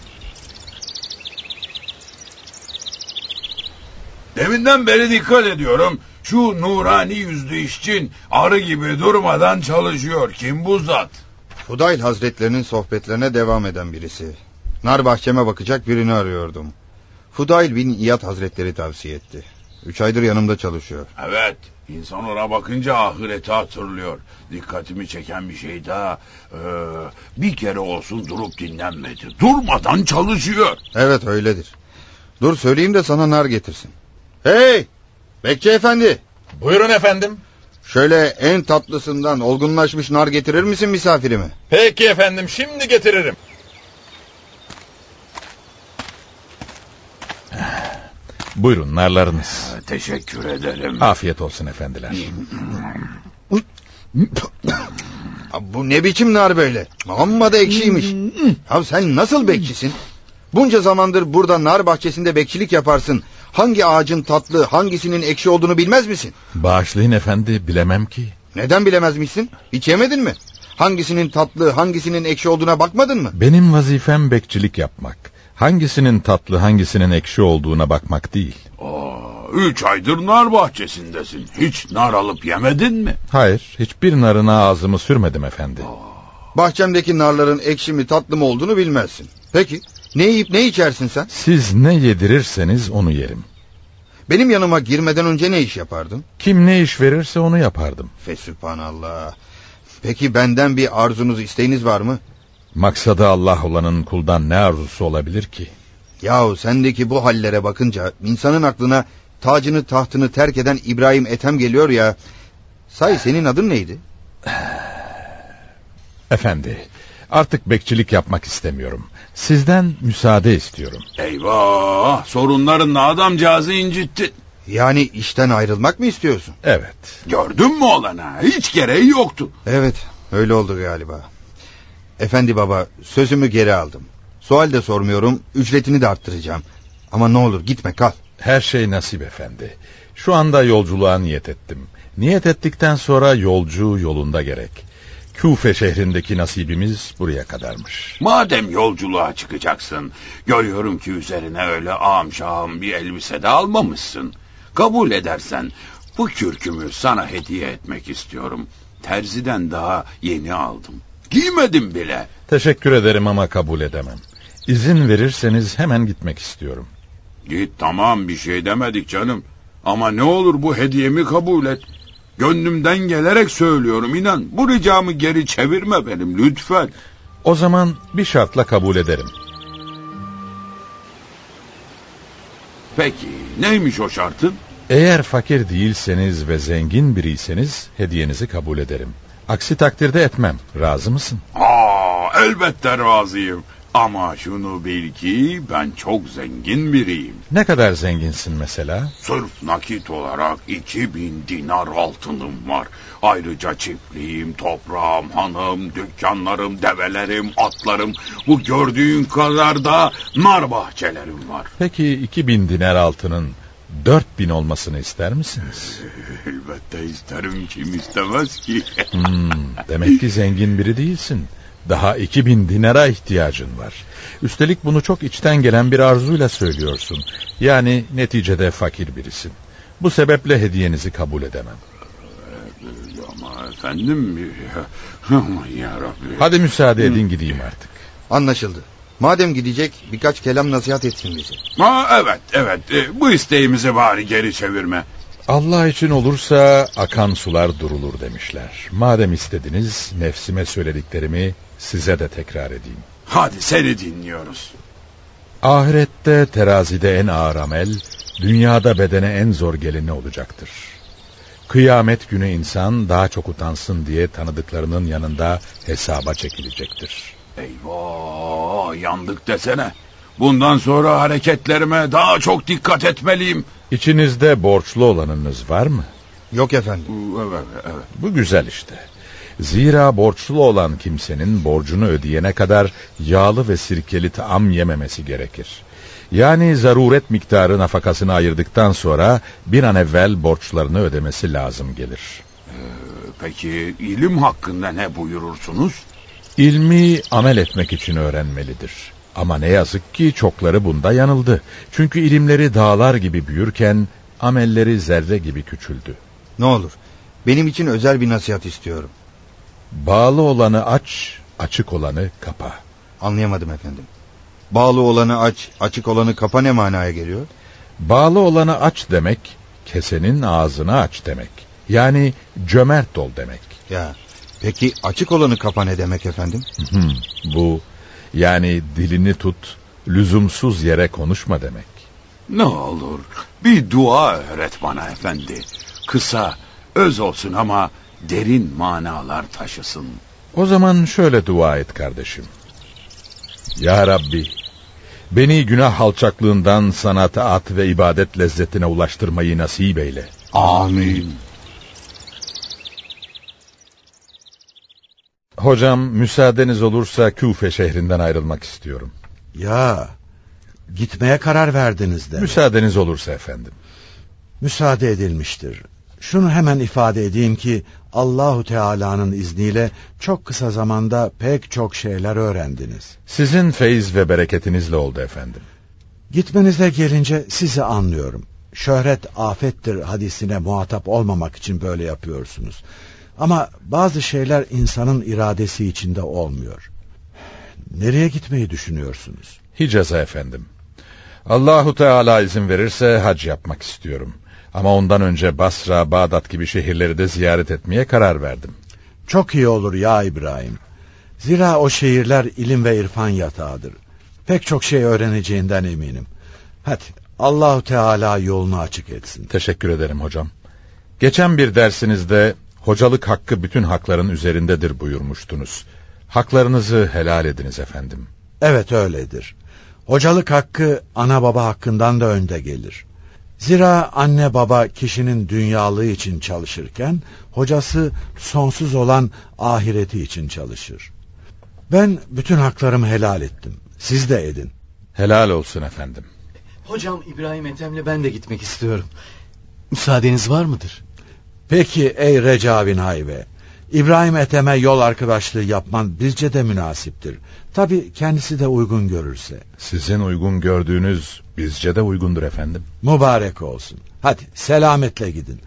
Deminden beri dikkat ediyorum. Şu nurani yüzlü işçin arı gibi durmadan çalışıyor. Kim bu zat? Fudayl Hazretlerinin sohbetlerine devam eden birisi. Nar bahçeme bakacak birini arıyordum. Fudayl bin İyad Hazretleri tavsiye etti. Üç aydır yanımda çalışıyor. Evet. İnsan ona bakınca ahireti hatırlıyor. Dikkatimi çeken bir şey daha. Ee, bir kere olsun durup dinlenmedi. Durmadan çalışıyor. Evet öyledir. Dur söyleyeyim de sana nar getirsin. Hey! Bekçi efendi! Buyurun efendim. Şöyle en tatlısından olgunlaşmış nar getirir misin misafirime? Peki efendim şimdi getiririm. Buyurun narlarınız. Teşekkür ederim. Afiyet olsun efendiler. Bu ne biçim nar böyle? Amma da ekşiymiş. Ya sen nasıl bekçisin? Bunca zamandır burada nar bahçesinde bekçilik yaparsın. Hangi ağacın tatlı, hangisinin ekşi olduğunu bilmez misin? Bağışlayın efendi, bilemem ki. Neden bilemezmişsin? Hiç yemedin mi? Hangisinin tatlı, hangisinin ekşi olduğuna bakmadın mı? Benim vazifem bekçilik yapmak. Hangisinin tatlı, hangisinin ekşi olduğuna bakmak değil. Aa, üç aydır nar bahçesindesin. Hiç nar alıp yemedin mi? Hayır, hiçbir narına ağzımı sürmedim efendi. Bahçemdeki narların ekşi mi tatlı mı olduğunu bilmezsin. Peki, ne yiyip ne içersin sen? Siz ne yedirirseniz onu yerim. Benim yanıma girmeden önce ne iş yapardın? Kim ne iş verirse onu yapardım. Fesübhanallah. Peki benden bir arzunuz, isteğiniz var mı? Maksadı Allah olanın kuldan ne arzusu olabilir ki? Yahu sendeki bu hallere bakınca insanın aklına tacını tahtını terk eden İbrahim Ethem geliyor ya. Say senin adın neydi? Efendi, artık bekçilik yapmak istemiyorum. Sizden müsaade istiyorum. Eyvah, sorunlarınla adamcağızı incittin. Yani işten ayrılmak mı istiyorsun? Evet. Gördün mü olana? Hiç gereği yoktu. Evet, öyle oldu galiba. Efendi baba, sözümü geri aldım. Sual de sormuyorum, ücretini de arttıracağım. Ama ne olur gitme kal. Her şey nasip efendi. Şu anda yolculuğa niyet ettim. Niyet ettikten sonra yolcu yolunda gerek. Küfe şehrindeki nasibimiz buraya kadarmış. Madem yolculuğa çıkacaksın, görüyorum ki üzerine öyle ağam şahım bir elbise de almamışsın. Kabul edersen bu kürkümü sana hediye etmek istiyorum. Terziden daha yeni aldım. Giymedim bile. Teşekkür ederim ama kabul edemem. İzin verirseniz hemen gitmek istiyorum. Git tamam bir şey demedik canım. Ama ne olur bu hediyemi kabul et. Gönlümden gelerek söylüyorum inan. Bu ricamı geri çevirme benim lütfen. O zaman bir şartla kabul ederim. Peki neymiş o şartın? Eğer fakir değilseniz ve zengin biriyseniz hediyenizi kabul ederim. Aksi takdirde etmem. Razı mısın? Aa, elbette razıyım. Ama şunu bil ki ben çok zengin biriyim. Ne kadar zenginsin mesela? Sırf nakit olarak 2000 dinar altınım var. Ayrıca çiftliğim, toprağım, hanım, dükkanlarım, develerim, atlarım. Bu gördüğün kadar da nar bahçelerim var. Peki 2000 dinar altının 4000 olmasını ister misiniz? Elbette isterim kim istemez ki. hmm, demek ki zengin biri değilsin. Daha 2000 dinara ihtiyacın var. Üstelik bunu çok içten gelen bir arzuyla söylüyorsun. Yani neticede fakir birisin. Bu sebeple hediyenizi kabul edemem. Ama efendim... Aman yarabbi. Hadi müsaade edin gideyim artık. Anlaşıldı. Madem gidecek birkaç kelam nasihat etsin bize. Ha, evet evet e, bu isteğimizi bari geri çevirme. Allah için olursa akan sular durulur demişler. Madem istediniz nefsime söylediklerimi size de tekrar edeyim. Hadi seni dinliyoruz. Ahirette terazide en ağır amel, dünyada bedene en zor geleni olacaktır. Kıyamet günü insan daha çok utansın diye tanıdıklarının yanında hesaba çekilecektir. Eyvah yandık desene. Bundan sonra hareketlerime daha çok dikkat etmeliyim. İçinizde borçlu olanınız var mı? Yok efendim. Evet, evet. Bu güzel işte. Zira borçlu olan kimsenin borcunu ödeyene kadar yağlı ve sirkeli taam yememesi gerekir. Yani zaruret miktarı nafakasını ayırdıktan sonra bir an evvel borçlarını ödemesi lazım gelir. Ee, peki ilim hakkında ne buyurursunuz? İlmi amel etmek için öğrenmelidir. Ama ne yazık ki çokları bunda yanıldı. Çünkü ilimleri dağlar gibi büyürken amelleri zerre gibi küçüldü. Ne olur benim için özel bir nasihat istiyorum. Bağlı olanı aç, açık olanı kapa. Anlayamadım efendim. Bağlı olanı aç, açık olanı kapa ne manaya geliyor? Bağlı olanı aç demek, kesenin ağzını aç demek. Yani cömert ol demek. Ya, peki açık olanı kapa ne demek efendim? Hmm, bu yani dilini tut, lüzumsuz yere konuşma demek. Ne olur bir dua öğret bana efendi. Kısa, öz olsun ama derin manalar taşısın. O zaman şöyle dua et kardeşim. Ya Rabbi, beni günah alçaklığından sanata at ve ibadet lezzetine ulaştırmayı nasip eyle. Amin. Hocam müsaadeniz olursa Küfe şehrinden ayrılmak istiyorum. Ya gitmeye karar verdiniz de. Müsaadeniz olursa efendim. Müsaade edilmiştir. Şunu hemen ifade edeyim ki Allahu Teala'nın izniyle çok kısa zamanda pek çok şeyler öğrendiniz. Sizin feyiz ve bereketinizle oldu efendim. Gitmenize gelince sizi anlıyorum. Şöhret afettir hadisine muhatap olmamak için böyle yapıyorsunuz. Ama bazı şeyler insanın iradesi içinde olmuyor. Nereye gitmeyi düşünüyorsunuz? Hicaz'a efendim. Allahu Teala izin verirse hac yapmak istiyorum. Ama ondan önce Basra, Bağdat gibi şehirleri de ziyaret etmeye karar verdim. Çok iyi olur ya İbrahim. Zira o şehirler ilim ve irfan yatağıdır. Pek çok şey öğreneceğinden eminim. Hadi Allahu Teala yolunu açık etsin. Teşekkür ederim hocam. Geçen bir dersinizde hocalık hakkı bütün hakların üzerindedir buyurmuştunuz. Haklarınızı helal ediniz efendim. Evet öyledir. Hocalık hakkı ana baba hakkından da önde gelir. Zira anne baba kişinin dünyalığı için çalışırken hocası sonsuz olan ahireti için çalışır. Ben bütün haklarımı helal ettim. Siz de edin. Helal olsun efendim. Hocam İbrahim Ethem'le ben de gitmek istiyorum. Müsaadeniz var mıdır? Peki ey Recabin Hayve. İbrahim Ethem'e yol arkadaşlığı yapman bizce de münasiptir. Tabi kendisi de uygun görürse. Sizin uygun gördüğünüz bizce de uygundur efendim. Mübarek olsun. Hadi selametle gidin.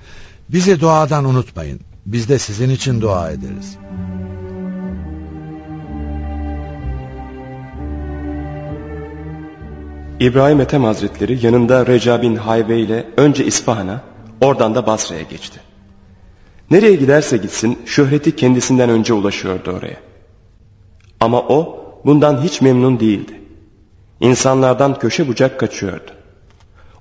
Bizi duadan unutmayın. Biz de sizin için dua ederiz. İbrahim Ethem Hazretleri yanında Reca bin Hayve ile önce İsfahan'a, oradan da Basra'ya geçti. Nereye giderse gitsin şöhreti kendisinden önce ulaşıyordu oraya. Ama o bundan hiç memnun değildi. İnsanlardan köşe bucak kaçıyordu.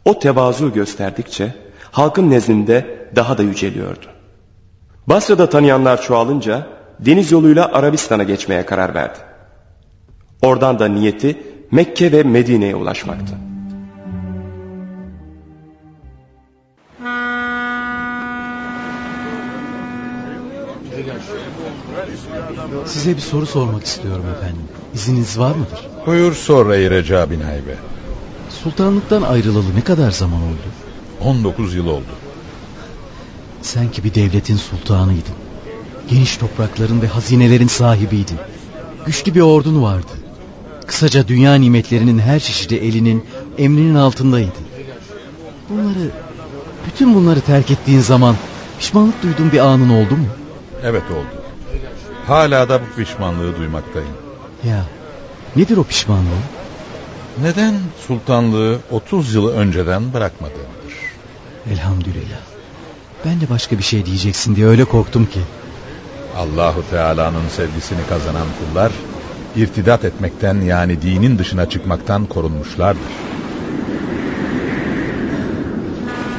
O tevazu gösterdikçe halkın nezdinde daha da yüceliyordu. Basra'da tanıyanlar çoğalınca deniz yoluyla Arabistan'a geçmeye karar verdi. Oradan da niyeti Mekke ve Medine'ye ulaşmaktı. Size bir soru sormak istiyorum efendim. İzniniz var mıdır? Buyur sor ey Reca bin Haybe. Sultanlıktan ayrılalı ne kadar zaman oldu? 19 yıl oldu. Sen ki bir devletin sultanıydın. Geniş toprakların ve hazinelerin sahibiydin. Güçlü bir ordun vardı. Kısaca dünya nimetlerinin her çeşidi elinin, emrinin altındaydın. Bunları, bütün bunları terk ettiğin zaman pişmanlık duyduğun bir anın oldu mu? Evet oldu. Hala da bu pişmanlığı duymaktayım. Ya Nedir o pişmanlığı? Neden sultanlığı 30 yıl önceden bırakmadığımdır. Elhamdülillah. Ben de başka bir şey diyeceksin diye öyle korktum ki. Allahu Teala'nın sevgisini kazanan kullar irtidat etmekten yani dinin dışına çıkmaktan korunmuşlardır.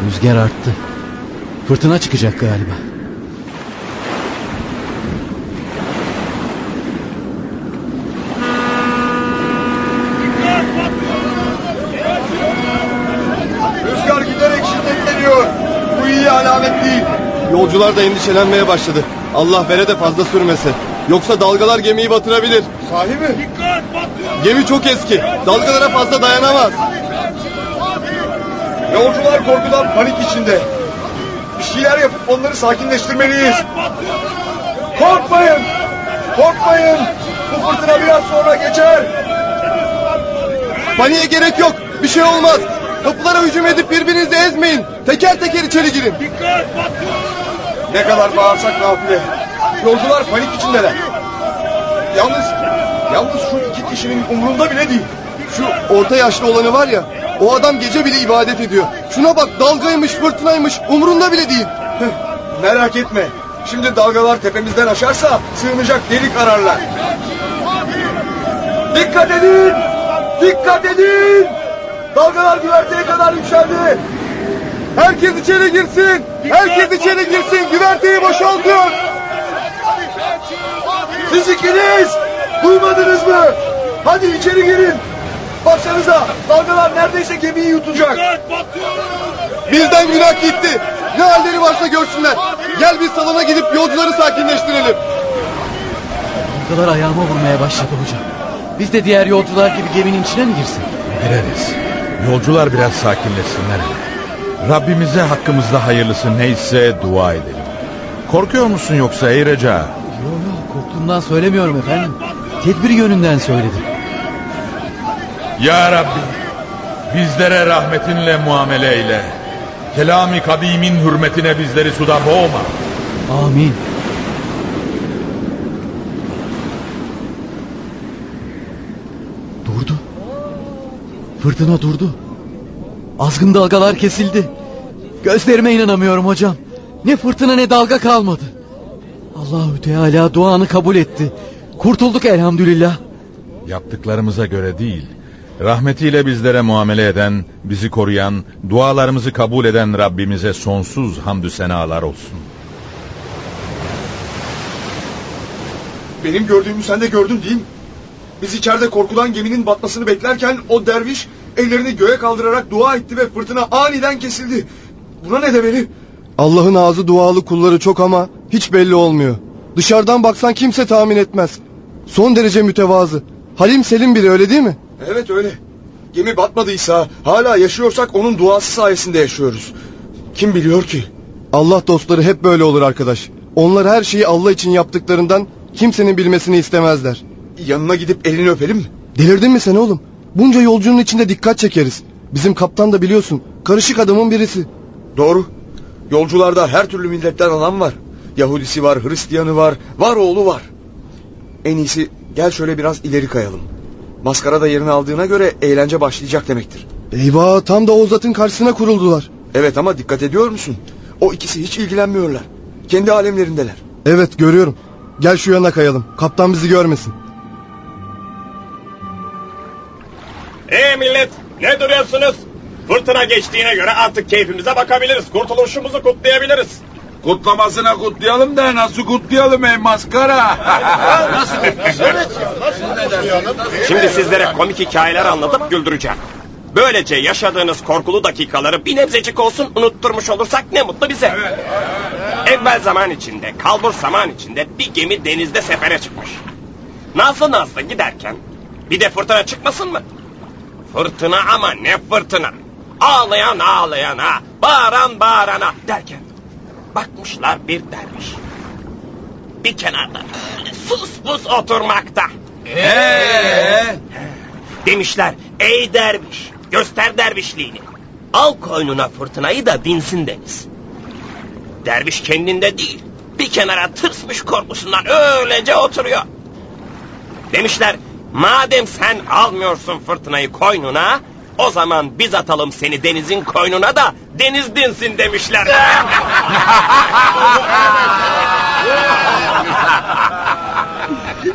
Rüzgar arttı. Fırtına çıkacak galiba. Rüzgar giderek şiddetleniyor. Bu iyi alamet değil. Yolcular da endişelenmeye başladı. Allah vere de fazla sürmese. Yoksa dalgalar gemiyi batırabilir. Sahi mi? Gemi çok eski. Dalgalara fazla dayanamaz. Yolcular korkudan panik içinde. Bir şeyler yapıp onları sakinleştirmeliyiz. Korkmayın! Korkmayın! Bu fırtına biraz sonra geçer. Paniğe gerek yok. Bir şey olmaz. Kapılara hücum edip birbirinizi ezmeyin. Teker teker içeri girin. Ne kadar bağırsak nafile. Yolcular panik içindeler. Yalnız, yalnız şu iki kişinin umrunda bile değil. Şu orta yaşlı olanı var ya. O adam gece bile ibadet ediyor. Şuna bak dalgaymış fırtınaymış umrunda bile değil. Merak etme. Şimdi dalgalar tepemizden aşarsa sığınacak delik ararlar. Dikkat edin! Dikkat edin! Dalgalar güverteye kadar yükseldi. Herkes içeri girsin. Herkes içeri girsin. Güverteyi boşaltıyor. Siz ikiniz duymadınız mı? Hadi içeri girin. Baksanıza dalgalar neredeyse gemiyi yutacak. Bizden günah gitti. Ne halleri varsa görsünler. Gel biz salona gidip yolcuları sakinleştirelim. Dalgalar ayağıma vurmaya başladı hocam. Biz de diğer yolcular gibi geminin içine mi girsek? Gireriz. Yolcular biraz sakinleşsinler. Rabbimize hakkımızda hayırlısı neyse dua edelim. Korkuyor musun yoksa ey Reca? Yok yok korktuğumdan söylemiyorum efendim. Tedbir yönünden söyledim. Ya Rabbi bizlere rahmetinle muamele eyle. Kelami kadimin hürmetine bizleri suda boğma. Amin. Fırtına durdu. Azgın dalgalar kesildi. Gözlerime inanamıyorum hocam. Ne fırtına ne dalga kalmadı. Allahü Teala duanı kabul etti. Kurtulduk elhamdülillah. Yaptıklarımıza göre değil, rahmetiyle bizlere muamele eden, bizi koruyan, dualarımızı kabul eden Rabbimize sonsuz hamdü senalar olsun. Benim gördüğümü sen de gördün değil mi? Biz içeride korkudan geminin batmasını beklerken o derviş ellerini göğe kaldırarak dua etti ve fırtına aniden kesildi. Buna ne demeli? Allah'ın ağzı dualı kulları çok ama hiç belli olmuyor. Dışarıdan baksan kimse tahmin etmez. Son derece mütevazı. Halim Selim biri öyle değil mi? Evet öyle. Gemi batmadıysa hala yaşıyorsak onun duası sayesinde yaşıyoruz. Kim biliyor ki? Allah dostları hep böyle olur arkadaş. Onlar her şeyi Allah için yaptıklarından kimsenin bilmesini istemezler. Yanına gidip elini öpelim mi? Delirdin mi sen oğlum? Bunca yolcunun içinde dikkat çekeriz. Bizim kaptan da biliyorsun karışık adamın birisi. Doğru. Yolcularda her türlü milletten adam var. Yahudisi var, Hristiyanı var, var oğlu var. En iyisi gel şöyle biraz ileri kayalım. Maskara da yerini aldığına göre eğlence başlayacak demektir. Eyvah tam da o zatın karşısına kuruldular. Evet ama dikkat ediyor musun? O ikisi hiç ilgilenmiyorlar. Kendi alemlerindeler. Evet görüyorum. Gel şu yana kayalım. Kaptan bizi görmesin. Ee millet ne duruyorsunuz? Fırtına geçtiğine göre artık keyfimize bakabiliriz. Kurtuluşumuzu kutlayabiliriz. Kutlamasına kutlayalım da nasıl kutlayalım ey maskara? nasıl Şimdi sizlere komik hikayeler anlatıp güldüreceğim. Böylece yaşadığınız korkulu dakikaları bir nebzecik olsun unutturmuş olursak ne mutlu bize. Evvel zaman içinde, kalbur zaman içinde bir gemi denizde sefere çıkmış. Nazlı nazlı giderken bir de fırtına çıkmasın mı? Fırtına ama ne fırtına. Ağlayan ağlayana, bağıran bağırana derken bakmışlar bir derviş. Bir kenarda sus pus oturmakta. Ee? Demişler ey derviş göster dervişliğini. Al koynuna fırtınayı da dinsin deniz. Derviş kendinde değil bir kenara tırsmış korkusundan öylece oturuyor. Demişler Madem sen almıyorsun fırtınayı koynuna, o zaman biz atalım seni denizin koynuna da deniz dinsin demişler.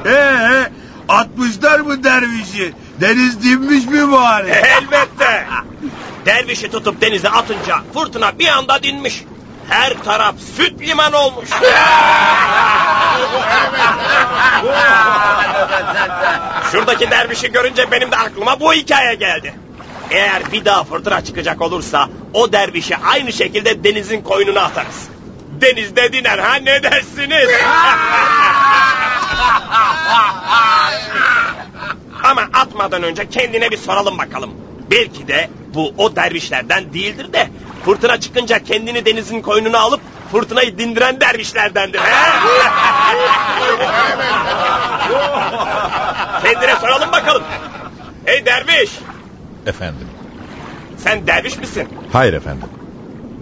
Ee, atmışlar mı dervişi? Deniz dinmiş mi bari? Elbette. Dervişi tutup denize atınca fırtına bir anda dinmiş. Her taraf süt liman olmuş. Şuradaki dervişi görünce benim de aklıma bu hikaye geldi. Eğer bir daha fırtına çıkacak olursa o dervişi aynı şekilde denizin koynuna atarız. Denizde diner ha ne dersiniz? Ama atmadan önce kendine bir soralım bakalım. Belki de bu o dervişlerden değildir de fırtına çıkınca kendini denizin koynuna alıp fırtınayı dindiren dervişlerdendir. Kendine soralım bakalım. Hey derviş Efendim. sen derviş misin? Hayır efendim.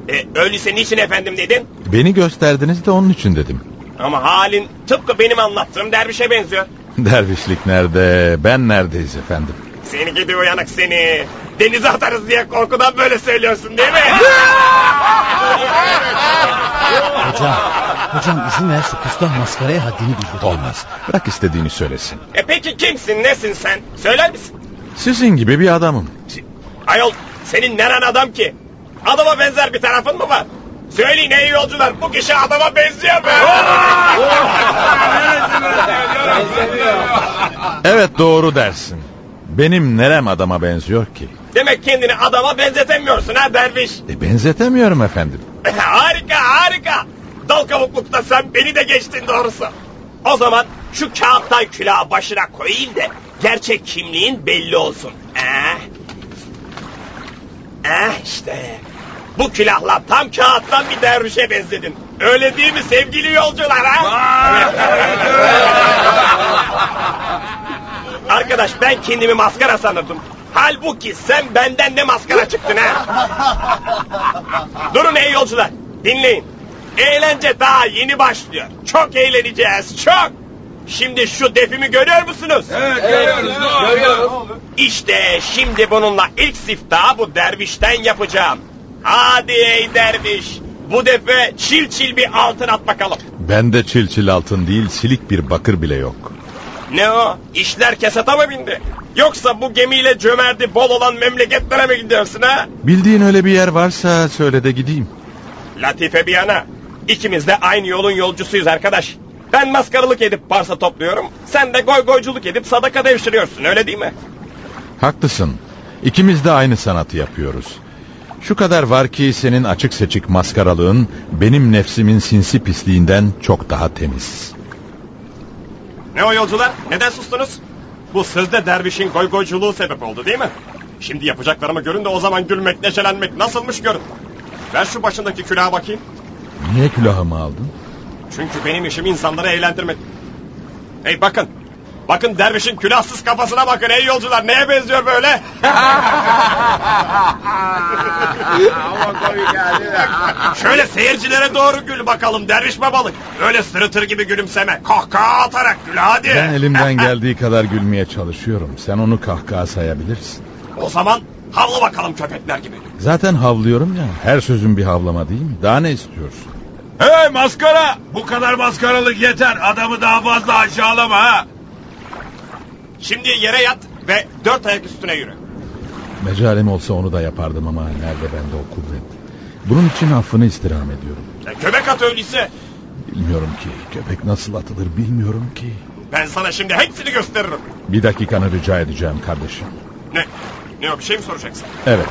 E, öyleyse niçin efendim dedin? Beni gösterdiniz de onun için dedim. Ama halin tıpkı benim anlattığım dervişe benziyor. Dervişlik nerede? Ben neredeyiz efendim? Seni gidi uyanık seni. Denize atarız diye korkudan böyle söylüyorsun değil mi? Hocam, hocam izin ver şu küstah maskaraya haddini bildir. Olmaz. Bırak istediğini söylesin. e peki kimsin nesin sen? Söyler misin? Sizin gibi bir adamım. Ayol senin neren adam ki? Adama benzer bir tarafın mı var? Söyleyin ey yolcular bu kişi adama benziyor mu? Evet doğru dersin. Benim nerem adama benziyor ki? Demek kendini adama benzetemiyorsun ha derviş. E, benzetemiyorum efendim. harika harika. Dal kavuklukta sen beni de geçtin doğrusu. O zaman şu kağıttan külahı başına koyayım da gerçek kimliğin belli olsun. Eh. Eh işte. Bu külahla tam kağıttan bir dervişe benzedin. Öyle değil mi sevgili yolcular ha? Arkadaş ben kendimi maskara sanırdım. Halbuki sen benden de maskara çıktın ha. Durun ey yolcular dinleyin. Eğlence daha yeni başlıyor. Çok eğleneceğiz çok. Şimdi şu defimi görüyor musunuz? Evet, görüyoruz, görüyoruz. İşte şimdi bununla ilk siftahı bu dervişten yapacağım. Hadi ey derviş. Bu defa çil çil bir altın at bakalım. Bende çil çil altın değil silik bir bakır bile yok. Ne o? İşler kesata mı bindi? Yoksa bu gemiyle cömerti bol olan memleketlere mi gidiyorsun ha? Bildiğin öyle bir yer varsa söyle de gideyim. Latife bir yana. İkimiz de aynı yolun yolcusuyuz arkadaş. Ben maskaralık edip parsa topluyorum. Sen de goy goyculuk edip sadaka devşiriyorsun öyle değil mi? Haklısın. İkimiz de aynı sanatı yapıyoruz. Şu kadar var ki senin açık seçik maskaralığın benim nefsimin sinsi pisliğinden çok daha temiz. Ne o yolcular? Neden sustunuz? Bu sözde dervişin goy goyculuğu sebep oldu değil mi? Şimdi yapacaklarımı görün de o zaman gülmek, neşelenmek nasılmış görün. Ver şu başındaki külahı bakayım. Niye külahımı aldın? Çünkü benim işim insanları eğlendirmek. Hey bakın. Bakın dervişin külahsız kafasına bakın ey yolcular. Neye benziyor böyle? Şöyle seyircilere doğru gül bakalım derviş babalık. Öyle sırıtır gibi gülümseme. Kahkaha atarak gül hadi. Ben elimden geldiği kadar gülmeye çalışıyorum. Sen onu kahkaha sayabilirsin. O zaman havla bakalım köpekler gibi. Zaten havlıyorum ya. Her sözün bir havlama değil mi? Daha ne istiyorsun? Hey maskara! Bu kadar maskaralık yeter. Adamı daha fazla aşağılama ha. Şimdi yere yat ve dört ayak üstüne yürü. Mecalim olsa onu da yapardım ama nerede bende o kuvvet. Bunun için affını istirham ediyorum. E, köpek at öyleyse. Bilmiyorum ki köpek nasıl atılır bilmiyorum ki. Ben sana şimdi hepsini gösteririm. Bir dakikanı rica edeceğim kardeşim. Ne? Ne o bir şey mi soracaksın? Evet.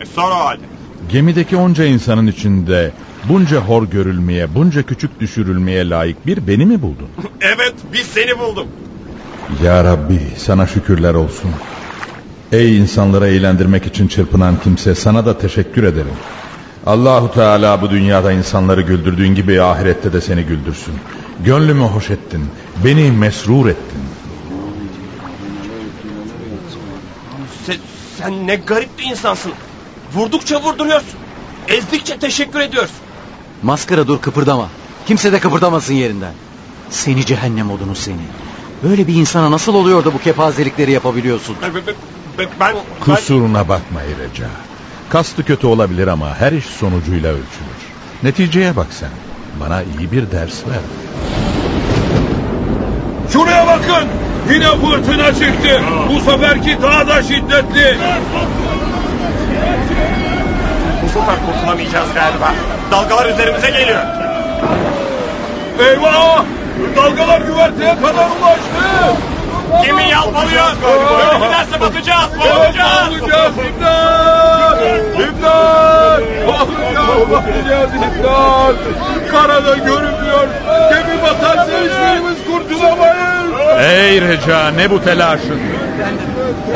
E, sor o halde. Gemideki onca insanın içinde bunca hor görülmeye, bunca küçük düşürülmeye layık bir beni mi buldun? evet biz seni bulduk. Ya Rabbi sana şükürler olsun. Ey insanları eğlendirmek için çırpınan kimse sana da teşekkür ederim. Allahu Teala bu dünyada insanları güldürdüğün gibi ahirette de seni güldürsün. Gönlümü hoş ettin. Beni mesrur ettin. Sen, sen ne garip bir insansın. Vurdukça vurduruyorsun. Ezdikçe teşekkür ediyorsun. Maskara dur kıpırdama. Kimse de kıpırdamasın yerinden. Seni cehennem odunu seni. Böyle bir insana nasıl oluyor da bu kepazelikleri yapabiliyorsun? Ben, ben, Kusuruna bakma İreca. Kastı kötü olabilir ama her iş sonucuyla ölçülür. Neticeye bak sen. Bana iyi bir ders ver. Şuraya bakın. Yine fırtına çıktı. Bu seferki daha da şiddetli. Bu sefer kurtulamayacağız galiba. Dalgalar üzerimize geliyor. Eyvah! Dalgalar güverteye kadar ulaştı. Gemi yalpalıyor. Böyle giderse batacağız. Batacağız. Boğulacağız. İmdat! İmdat! Batacağız, imdat! Karada görünmüyor. Gemi batarsa hiçbirimiz kurtulamayız. Ey Reca ne bu telaşın?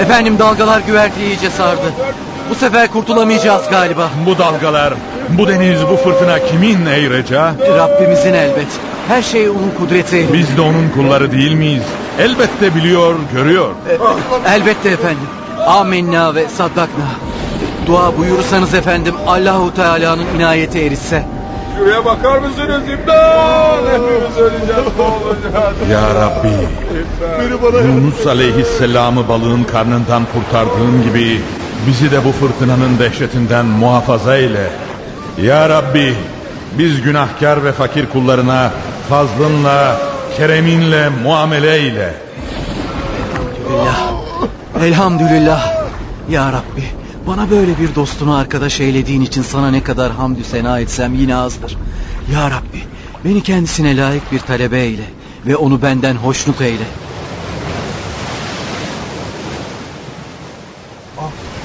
Efendim dalgalar güverteyi iyice sardı. Bu sefer kurtulamayacağız galiba. Bu dalgalar, bu deniz, bu fırtına kimin ey Reca? Rabbimizin elbet. Her şey onun kudreti. Biz de onun kulları değil miyiz? Elbette biliyor, görüyor. Elbette efendim. Amenna ve saddakna. Dua buyurursanız efendim Allahu Teala'nın inayeti erişse. Şuraya bakar mısınız imdat? Hepimiz öleceğiz, boğulacağız. Ya Rabbi, Yunus aleyhisselamı balığın karnından kurtardığın gibi bizi de bu fırtınanın dehşetinden muhafaza eyle. Ya Rabbi, biz günahkar ve fakir kullarına fazlınla, kereminle muamele eyle. Elhamdülillah. Elhamdülillah. Ya Rabbi bana böyle bir dostunu arkadaş eylediğin için sana ne kadar hamdü sena etsem yine azdır. Ya Rabbi beni kendisine layık bir talebe eyle ve onu benden hoşnut eyle.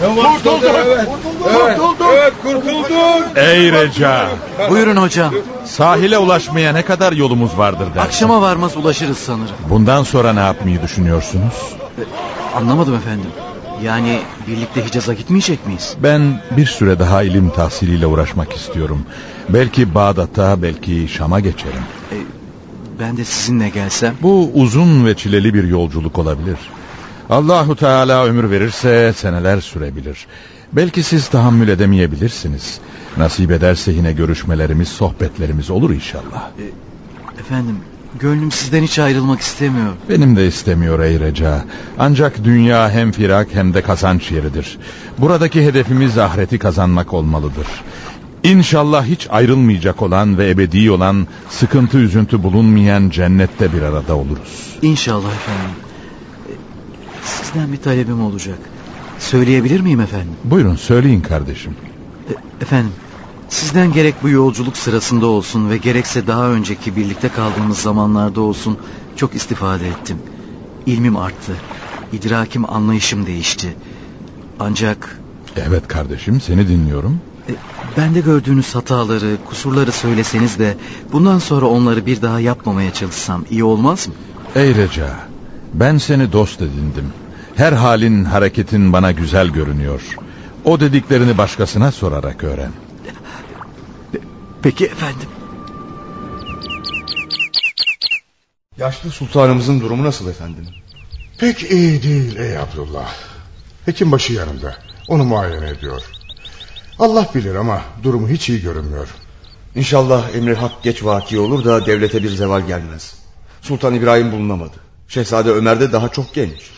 Kurtulduk. Evet, evet, evet kurtulduk. Ey Reca, Buyurun hocam. sahile ulaşmaya ne kadar yolumuz vardır dersin? Akşama varmaz ulaşırız sanırım. Bundan sonra ne yapmayı düşünüyorsunuz? Anlamadım efendim. Yani birlikte Hicaz'a gitmeyecek miyiz? Ben bir süre daha ilim tahsiliyle uğraşmak istiyorum. Belki Bağdat'a, belki Şam'a geçerim. Ben de sizinle gelsem. Bu uzun ve çileli bir yolculuk olabilir. Allahu Teala ömür verirse seneler sürebilir. Belki siz tahammül edemeyebilirsiniz. Nasip ederse yine görüşmelerimiz, sohbetlerimiz olur inşallah. Efendim gönlüm sizden hiç ayrılmak istemiyor. Benim de istemiyor ey Reca. Ancak dünya hem firak hem de kazanç yeridir. Buradaki hedefimiz ahireti kazanmak olmalıdır. İnşallah hiç ayrılmayacak olan ve ebedi olan sıkıntı üzüntü bulunmayan cennette bir arada oluruz. İnşallah efendim. Sizden bir talebim olacak. Söyleyebilir miyim efendim? Buyurun söyleyin kardeşim. E, Efendim, sizden gerek bu yolculuk sırasında olsun ve gerekse daha önceki birlikte kaldığımız zamanlarda olsun çok istifade ettim. İlmim arttı, idrakim anlayışım değişti. Ancak Evet kardeşim seni dinliyorum. e, bende gördüğünüz hataları, kusurları söyleseniz de bundan sonra onları bir daha yapmamaya çalışsam iyi olmaz mı? Ey Reca, ben seni dost edindim. Her halin, hareketin bana güzel görünüyor. O dediklerini başkasına sorarak öğren. Peki efendim. Yaşlı sultanımızın durumu nasıl efendim? Pek iyi değil ey Abdullah. Hekimbaşı yanında. Onu muayene ediyor. Allah bilir ama durumu hiç iyi görünmüyor. İnşallah emri hak geç vaki olur da devlete bir zeval gelmez. Sultan İbrahim bulunamadı. Şehzade Ömer de daha çok genç.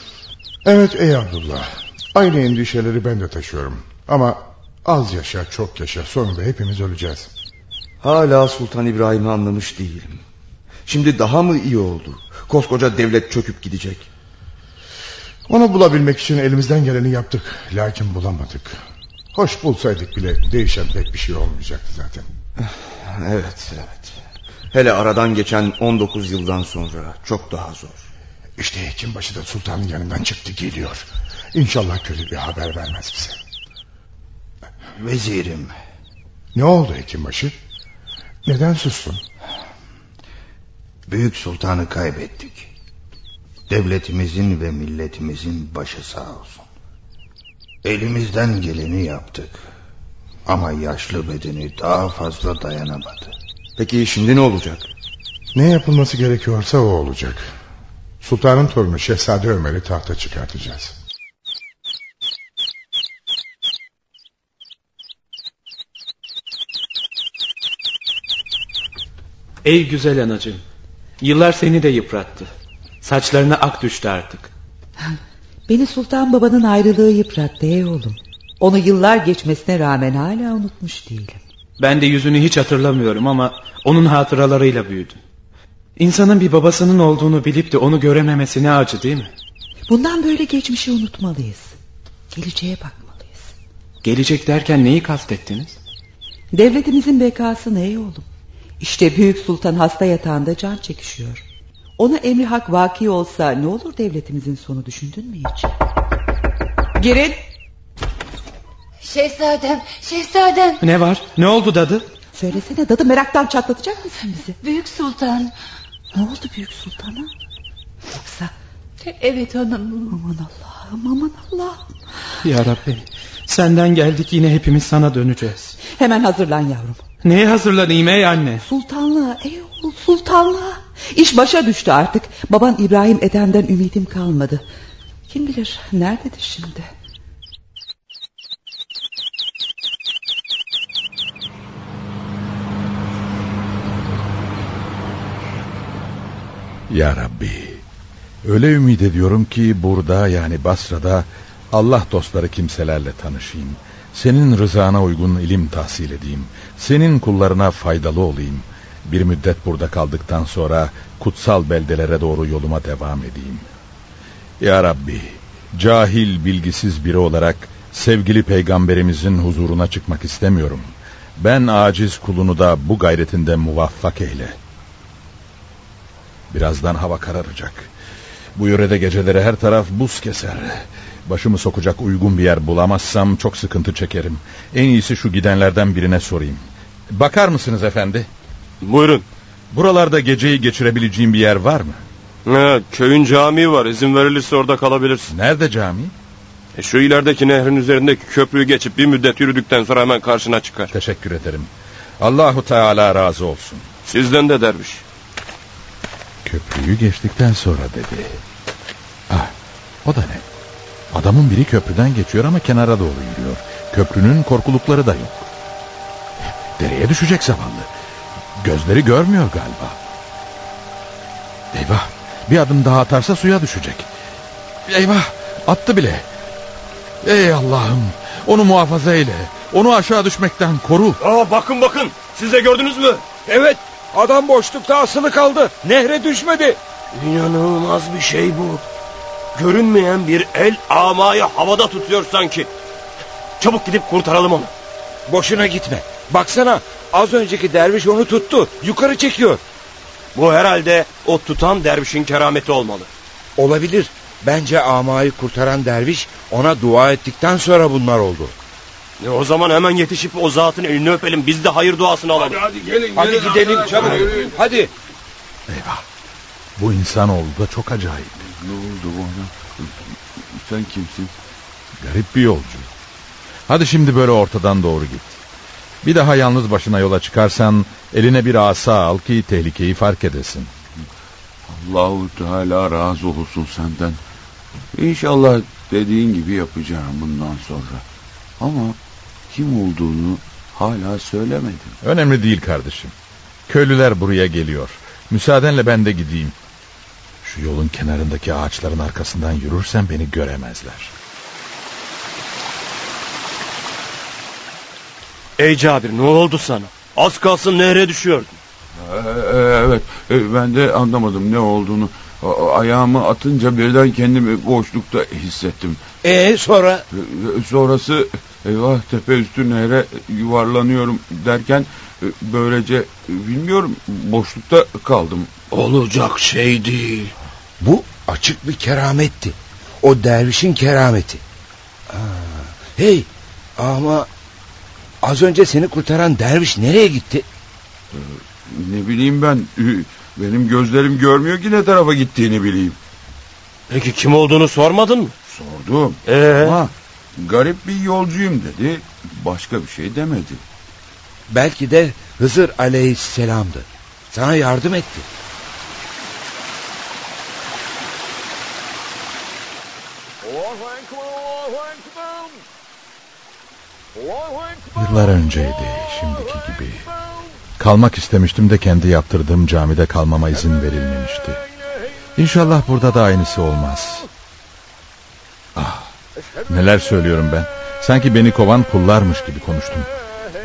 Evet ey Abdullah. Aynı endişeleri ben de taşıyorum. Ama az yaşa çok yaşa sonunda hepimiz öleceğiz. Hala Sultan İbrahim'i anlamış değilim. Şimdi daha mı iyi oldu? Koskoca devlet çöküp gidecek. Onu bulabilmek için elimizden geleni yaptık. Lakin bulamadık. Hoş bulsaydık bile değişen pek bir şey olmayacaktı zaten. Evet evet. Hele aradan geçen 19 yıldan sonra çok daha zor. İşte hekimbaşı da sultanın yanından çıktı geliyor. İnşallah kötü bir haber vermez bize. Vezirim. Ne oldu hekimbaşı? Neden sustun? Büyük sultanı kaybettik. Devletimizin ve milletimizin başı sağ olsun. Elimizden geleni yaptık. Ama yaşlı bedeni daha fazla dayanamadı. Peki şimdi ne olacak? Ne yapılması gerekiyorsa o olacak. Sultanın torunu Şehzade Ömer'i tahta çıkartacağız. Ey güzel anacığım, yıllar seni de yıprattı. Saçlarına ak düştü artık. Beni sultan babanın ayrılığı yıprattı ey oğlum. Onu yıllar geçmesine rağmen hala unutmuş değilim. Ben de yüzünü hiç hatırlamıyorum ama onun hatıralarıyla büyüdüm. İnsanın bir babasının olduğunu bilip de onu görememesi ne acı değil mi? Bundan böyle geçmişi unutmalıyız. Geleceğe bakmalıyız. Gelecek derken neyi kastettiniz? Devletimizin bekasını ey oğlum. İşte büyük sultan hasta yatağında can çekişiyor. Ona emri hak vaki olsa ne olur devletimizin sonu düşündün mü hiç? Girin. Şehzadem, şehzadem. Ne var? Ne oldu dadı? Söylesene dadı meraktan çatlatacak mısın bizi? Büyük sultan. Ne oldu büyük sultana? Yoksa... Evet hanım. Aman Allah'ım aman Allah'ım. Ya Rabbi senden geldik yine hepimiz sana döneceğiz. Hemen hazırlan yavrum. Neye hazırlanayım ey anne? Sultanlığa ey oğul sultanlığa. İş başa düştü artık. Baban İbrahim Ethem'den ümidim kalmadı. Kim bilir nerededir şimdi? Ya Rabbi, öyle ümit ediyorum ki burada yani Basra'da Allah dostları kimselerle tanışayım. Senin rızana uygun ilim tahsil edeyim. Senin kullarına faydalı olayım. Bir müddet burada kaldıktan sonra kutsal beldelere doğru yoluma devam edeyim. Ya Rabbi, cahil bilgisiz biri olarak sevgili peygamberimizin huzuruna çıkmak istemiyorum. Ben aciz kulunu da bu gayretinde muvaffak eyle. Birazdan hava kararacak. Bu yörede geceleri her taraf buz keser. Başımı sokacak uygun bir yer bulamazsam çok sıkıntı çekerim. En iyisi şu gidenlerden birine sorayım. Bakar mısınız efendi? Buyurun. Buralarda geceyi geçirebileceğim bir yer var mı? He, köyün camii var. İzin verilirse orada kalabilirsin. Nerede cami? E, şu ilerideki nehrin üzerindeki köprüyü geçip bir müddet yürüdükten sonra hemen karşına çıkar. Teşekkür ederim. Allahu Teala razı olsun. Sizden de derviş. Köprüyü geçtikten sonra dedi. Ah, o da ne? Adamın biri köprüden geçiyor ama kenara doğru yürüyor. Köprünün korkulukları da yok. Dereye düşecek zavallı. Gözleri görmüyor galiba. Eyvah, bir adım daha atarsa suya düşecek. Eyvah, attı bile. Ey Allah'ım, onu muhafaza eyle. Onu aşağı düşmekten koru. Aa, bakın bakın, siz de gördünüz mü? Evet, adam boşlukta asılı kaldı. Nehre düşmedi. İnanılmaz bir şey bu. Görünmeyen bir el amayı havada tutuyor sanki. Çabuk gidip kurtaralım onu. Boşuna gitme. Baksana az önceki derviş onu tuttu. Yukarı çekiyor. Bu herhalde o tutan dervişin kerameti olmalı. Olabilir. Bence amayı kurtaran derviş ona dua ettikten sonra bunlar oldu. E o zaman hemen yetişip o zatın elini öpelim. Biz de hayır duasını alalım. Hadi, hadi gelin. Hadi gelin gidelim arkadaşlar, çabuk. yürüyün. Hadi. Eyvah. Bu insanoğlu da çok acayip. Ne oldu bana? Sen kimsin? Garip bir yolcu. Hadi şimdi böyle ortadan doğru git. Bir daha yalnız başına yola çıkarsan eline bir asa al ki tehlikeyi fark edesin. Allahu Teala razı olsun senden. İnşallah dediğin gibi yapacağım bundan sonra. Ama kim olduğunu hala söylemedin. Önemli değil kardeşim. Köylüler buraya geliyor. Müsaadenle ben de gideyim. Şu yolun kenarındaki ağaçların arkasından yürürsen beni göremezler. Ey Cabir ne oldu sana? Az kalsın nehre düşüyordun. Ee, evet e, ben de anlamadım ne olduğunu. Ayağımı atınca birden kendimi boşlukta hissettim. Ee sonra? E, Sonrası eyvah tepe üstü nehre yuvarlanıyorum derken e, böylece e, bilmiyorum boşlukta kaldım. Olacak şey değil. Bu açık bir kerametti. O dervişin kerameti. Aa, hey ama az önce seni kurtaran derviş nereye gitti? Ee, Ne bileyim ben benim gözlerim görmüyor ki ne tarafa gittiğini bileyim. Peki kim olduğunu sormadın mı? Sordum Ee? ama garip bir yolcuyum dedi. Başka bir şey demedi. Belki de Hızır aleyhisselamdı. Sana yardım etti. Yıllar önceydi şimdiki gibi. Kalmak istemiştim de kendi yaptırdığım camide kalmama izin verilmemişti. İnşallah burada da aynısı olmaz. Ah, neler söylüyorum ben. Sanki beni kovan kullarmış gibi konuştum.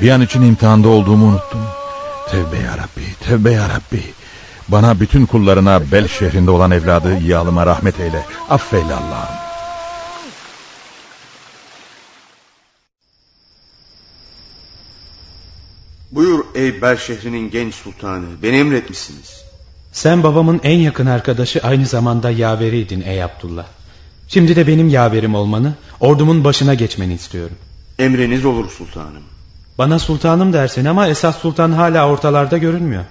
Bir an için imtihanda olduğumu unuttum. Tevbe ya Rabbi, tevbe ya Rabbi. Bana bütün kullarına Bel şehrinde olan evladı Yiyalıma rahmet eyle. Affeyle Allah'ım. Buyur ey Bel şehrinin genç sultanı. Beni emretmişsiniz. Sen babamın en yakın arkadaşı aynı zamanda yaveriydin ey Abdullah. Şimdi de benim yaverim olmanı, ordumun başına geçmeni istiyorum. Emriniz olur sultanım. Bana sultanım dersin ama esas sultan hala ortalarda görünmüyor.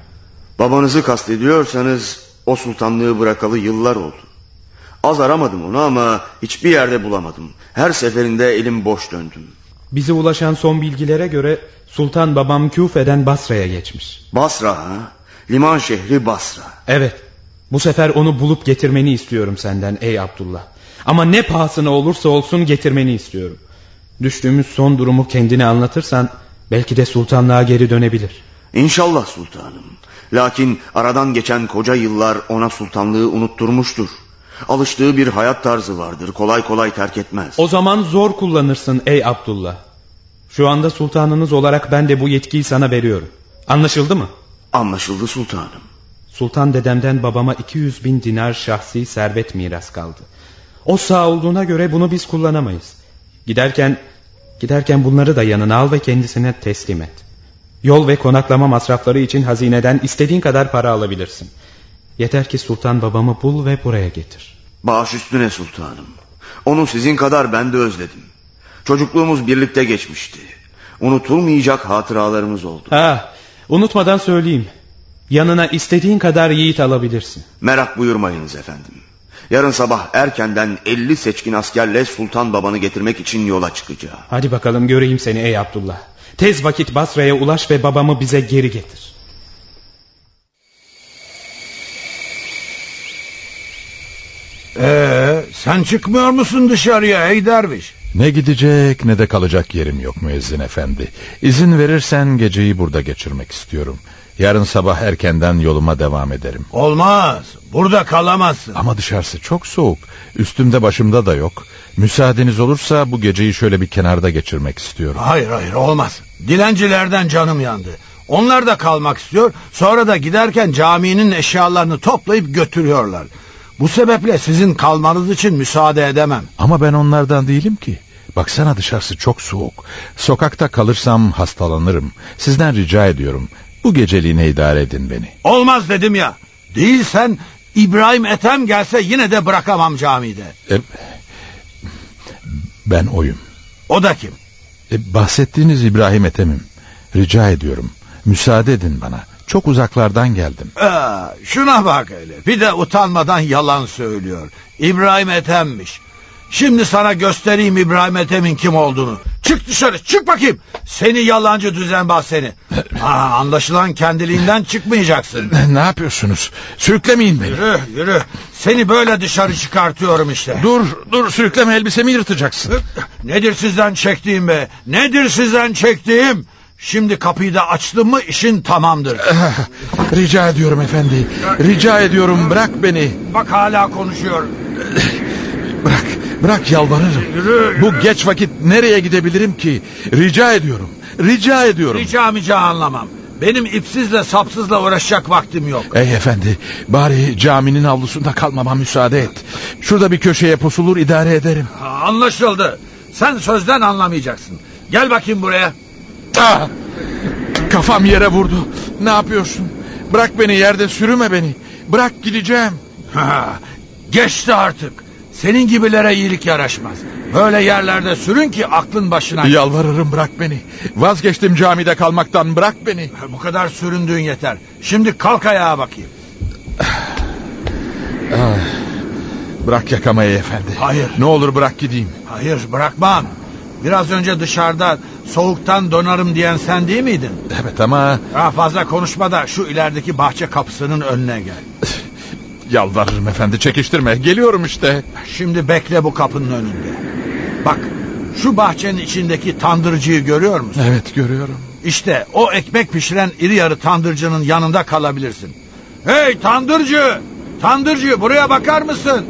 Babanızı kastediyorsanız o sultanlığı bırakalı yıllar oldu. Az aramadım onu ama hiçbir yerde bulamadım. Her seferinde elim boş döndüm. Bize ulaşan son bilgilere göre sultan babam Küfe'den Basra'ya geçmiş. Basra ha? Liman şehri Basra. Evet. Bu sefer onu bulup getirmeni istiyorum senden ey Abdullah. Ama ne pahasına olursa olsun getirmeni istiyorum. Düştüğümüz son durumu kendine anlatırsan belki de sultanlığa geri dönebilir. İnşallah sultanım. Lakin aradan geçen koca yıllar ona sultanlığı unutturmuştur. Alıştığı bir hayat tarzı vardır. Kolay kolay terk etmez. O zaman zor kullanırsın ey Abdullah. Şu anda sultanınız olarak ben de bu yetkiyi sana veriyorum. Anlaşıldı mı? Anlaşıldı sultanım. Sultan dedemden babama 200 bin dinar şahsi servet miras kaldı. O sağ olduğuna göre bunu biz kullanamayız. Giderken giderken bunları da yanına al ve kendisine teslim et. Yol ve konaklama masrafları için hazineden istediğin kadar para alabilirsin. Yeter ki sultan babamı bul ve buraya getir. Bağış üstüne sultanım. Onu sizin kadar ben de özledim. Çocukluğumuz birlikte geçmişti. Unutulmayacak hatıralarımız oldu. Ha, unutmadan söyleyeyim. Yanına istediğin kadar yiğit alabilirsin. Merak buyurmayınız efendim. Yarın sabah erkenden 50 seçkin askerle sultan babanı getirmek için yola çıkacağım. Hadi bakalım göreyim seni ey Abdullah. Tez vakit Basra'ya ulaş ve babamı bize geri getir. Ee, sen çıkmıyor musun dışarıya ey derviş? Ne gidecek ne de kalacak yerim yok müezzin efendi. İzin verirsen geceyi burada geçirmek istiyorum. Yarın sabah erkenden yoluma devam ederim. Olmaz. Burada kalamazsın. Ama dışarısı çok soğuk. Üstümde başımda da yok. Müsaadeniz olursa bu geceyi şöyle bir kenarda geçirmek istiyorum. Hayır hayır olmaz. Dilencilerden canım yandı. Onlar da kalmak istiyor. Sonra da giderken caminin eşyalarını toplayıp götürüyorlar. Bu sebeple sizin kalmanız için müsaade edemem. Ama ben onlardan değilim ki. Baksana dışarısı çok soğuk. Sokakta kalırsam hastalanırım. Sizden rica ediyorum. Bu geceliğine idare edin beni. Olmaz dedim ya. Değilsen İbrahim Ethem gelse yine de bırakamam camide. E, ben oyum. O da kim? E, bahsettiğiniz İbrahim Ethem'im. Rica ediyorum. Müsaade edin bana. Çok uzaklardan geldim. Ee, şuna bak hele. Bir de utanmadan yalan söylüyor. İbrahim Ethem'miş. Şimdi sana göstereyim İbrahim Ethem'in kim olduğunu. Çık dışarı çık bakayım. Seni yalancı düzenbaz seni. Aa, anlaşılan kendiliğinden çıkmayacaksın. Ne yapıyorsunuz? Sürüklemeyin beni. Yürü yürü. Seni böyle dışarı çıkartıyorum işte. Dur dur sürükleme elbisemi yırtacaksın. Nedir sizden çektiğim be? Nedir sizden çektiğim? Şimdi kapıyı da açtım mı işin tamamdır. Rica ediyorum efendi. Rica ediyorum bırak beni. Bak hala konuşuyor. Bırak, bırak yalvarırım. Yürü, yürü. Bu geç vakit nereye gidebilirim ki? Rica ediyorum. Rica ediyorum. Rica mica anlamam. Benim ipsizle sapsızla uğraşacak vaktim yok. Ey efendi, bari caminin avlusunda kalmama müsaade et. Şurada bir köşeye pusulur idare ederim. Anlaşıldı. Sen sözden anlamayacaksın. Gel bakayım buraya. Ah! Kafam yere vurdu. Ne yapıyorsun? Bırak beni yerde sürüme beni. Bırak gideceğim. Ha, geçti artık. Senin gibilere iyilik yaraşmaz. Böyle yerlerde sürün ki aklın başına... Yalvarırım bırak beni. Vazgeçtim camide kalmaktan bırak beni. Bu kadar süründüğün yeter. Şimdi kalk ayağa bakayım. Ah, bırak yakamayı efendi. Hayır. Ne olur bırak gideyim. Hayır bırakmam. Biraz önce dışarıda soğuktan donarım diyen sen değil miydin? Evet ama... Ha, fazla konuşma da şu ilerideki bahçe kapısının önüne gel. Yalvarırım efendi çekiştirme. Geliyorum işte. Şimdi bekle bu kapının önünde. Bak şu bahçenin içindeki tandırcıyı görüyor musun? Evet görüyorum. İşte o ekmek pişiren iri yarı tandırcının yanında kalabilirsin. Hey tandırcı! Tandırcı buraya bakar mısın?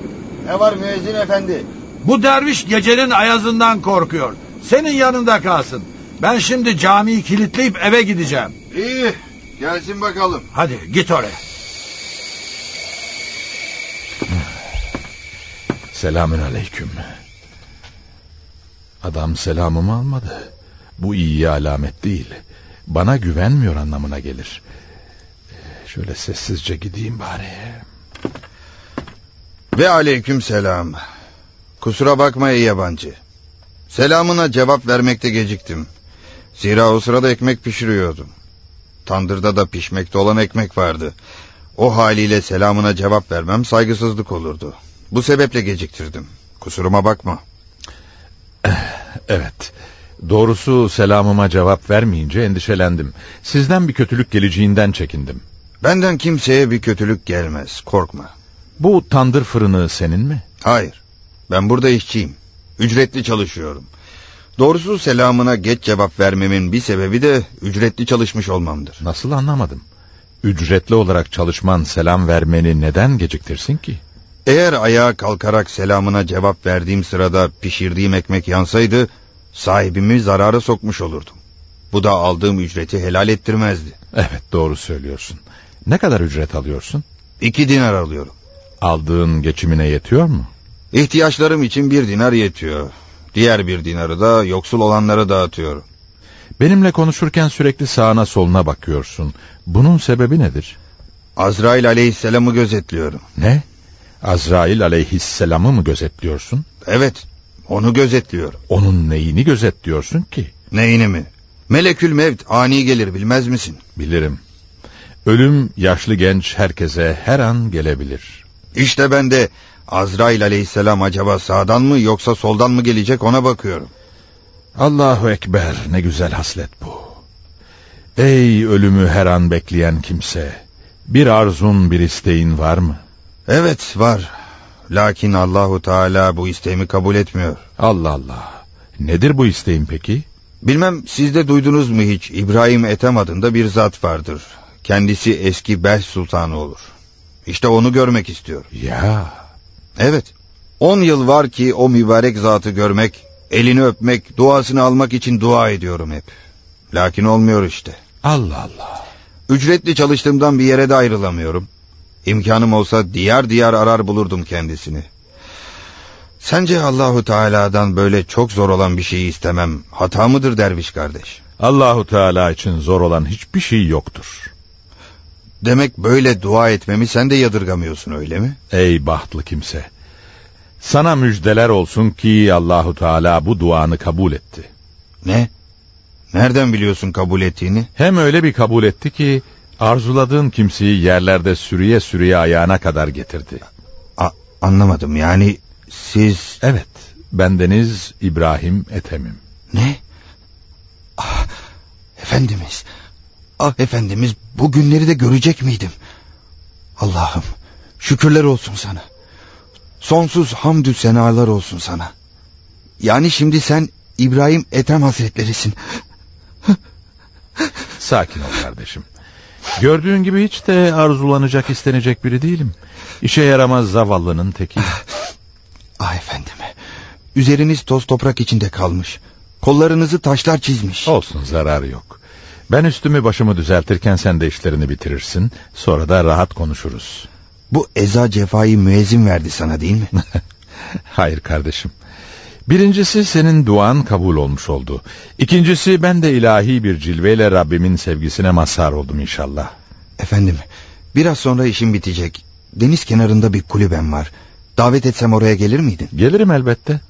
Ne var müezzin efendi? Bu derviş gecenin ayazından korkuyor. Senin yanında kalsın. Ben şimdi camiyi kilitleyip eve gideceğim. İyi gelsin bakalım. Hadi git oraya. Selamün aleyküm. Adam selamımı almadı. Bu iyi alamet değil. Bana güvenmiyor anlamına gelir. Şöyle sessizce gideyim bari. Ve aleyküm selam. Kusura bakma ey yabancı. Selamına cevap vermekte geciktim. Zira o sırada ekmek pişiriyordum. Tandırda da pişmekte olan ekmek vardı. O haliyle selamına cevap vermem saygısızlık olurdu. Bu sebeple geciktirdim. Kusuruma bakma. Evet. Doğrusu selamıma cevap vermeyince endişelendim. Sizden bir kötülük geleceğinden çekindim. Benden kimseye bir kötülük gelmez. Korkma. Bu tandır fırını senin mi? Hayır. Ben burada işçiyim. Ücretli çalışıyorum. Doğrusu selamına geç cevap vermemin bir sebebi de ücretli çalışmış olmamdır. Nasıl anlamadım. Ücretli olarak çalışman selam vermeni neden geciktirsin ki? Eğer ayağa kalkarak selamına cevap verdiğim sırada pişirdiğim ekmek yansaydı sahibimi zarara sokmuş olurdum. Bu da aldığım ücreti helal ettirmezdi. Evet doğru söylüyorsun. Ne kadar ücret alıyorsun? İki dinar alıyorum. Aldığın geçimine yetiyor mu? İhtiyaçlarım için bir dinar yetiyor. Diğer bir dinarı da yoksul olanlara dağıtıyorum. Benimle konuşurken sürekli sağına soluna bakıyorsun. Bunun sebebi nedir? Azrail aleyhisselamı gözetliyorum. Ne? Azrail aleyhisselamı mı gözetliyorsun? Evet, onu gözetliyorum. Onun neyini gözetliyorsun ki? Neyini mi? Melekül mevt ani gelir bilmez misin? Bilirim. Ölüm yaşlı genç herkese her an gelebilir. İşte ben de Azrail aleyhisselam acaba sağdan mı yoksa soldan mı gelecek ona bakıyorum. Allahu Ekber ne güzel haslet bu. Ey ölümü her an bekleyen kimse. Bir arzun bir isteğin var mı? Evet var. Lakin Allahu Teala bu isteğimi kabul etmiyor. Allah Allah. Nedir bu isteğin peki? Bilmem siz de duydunuz mu hiç İbrahim Ethem adında bir zat vardır. Kendisi eski Bel Sultanı olur. İşte onu görmek istiyor. Ya. Evet. On yıl var ki o mübarek zatı görmek, elini öpmek, duasını almak için dua ediyorum hep. Lakin olmuyor işte. Allah Allah. Ücretli çalıştığımdan bir yere de ayrılamıyorum. İmkanım olsa diyar diyar arar bulurdum kendisini. Sence Allahu Teala'dan böyle çok zor olan bir şeyi istemem hata mıdır derviş kardeş? Allahu Teala için zor olan hiçbir şey yoktur. Demek böyle dua etmemi sen de yadırgamıyorsun öyle mi? Ey bahtlı kimse. Sana müjdeler olsun ki Allahu Teala bu duanı kabul etti. Ne? Nereden biliyorsun kabul ettiğini? Hem öyle bir kabul etti ki arzuladığın kimseyi yerlerde sürüye sürüye ayağına kadar getirdi. A anlamadım yani siz... Evet bendeniz İbrahim Ethem'im. Ne? Ah, efendimiz. Ah efendimiz bu günleri de görecek miydim? Allah'ım şükürler olsun sana. Sonsuz hamdü senalar olsun sana. Yani şimdi sen İbrahim Ethem Hazretlerisin. Sakin ol kardeşim. Gördüğün gibi hiç de arzulanacak istenecek biri değilim. İşe yaramaz zavallının teki. Ah efendim. Üzeriniz toz toprak içinde kalmış. Kollarınızı taşlar çizmiş. Olsun zararı yok. Ben üstümü başımı düzeltirken sen de işlerini bitirirsin. Sonra da rahat konuşuruz. Bu eza cefayı müezzin verdi sana değil mi? Hayır kardeşim. Birincisi senin duan kabul olmuş oldu. İkincisi ben de ilahi bir cilveyle Rabbimin sevgisine mazhar oldum inşallah. Efendim biraz sonra işim bitecek. Deniz kenarında bir kulübem var. Davet etsem oraya gelir miydin? Gelirim elbette.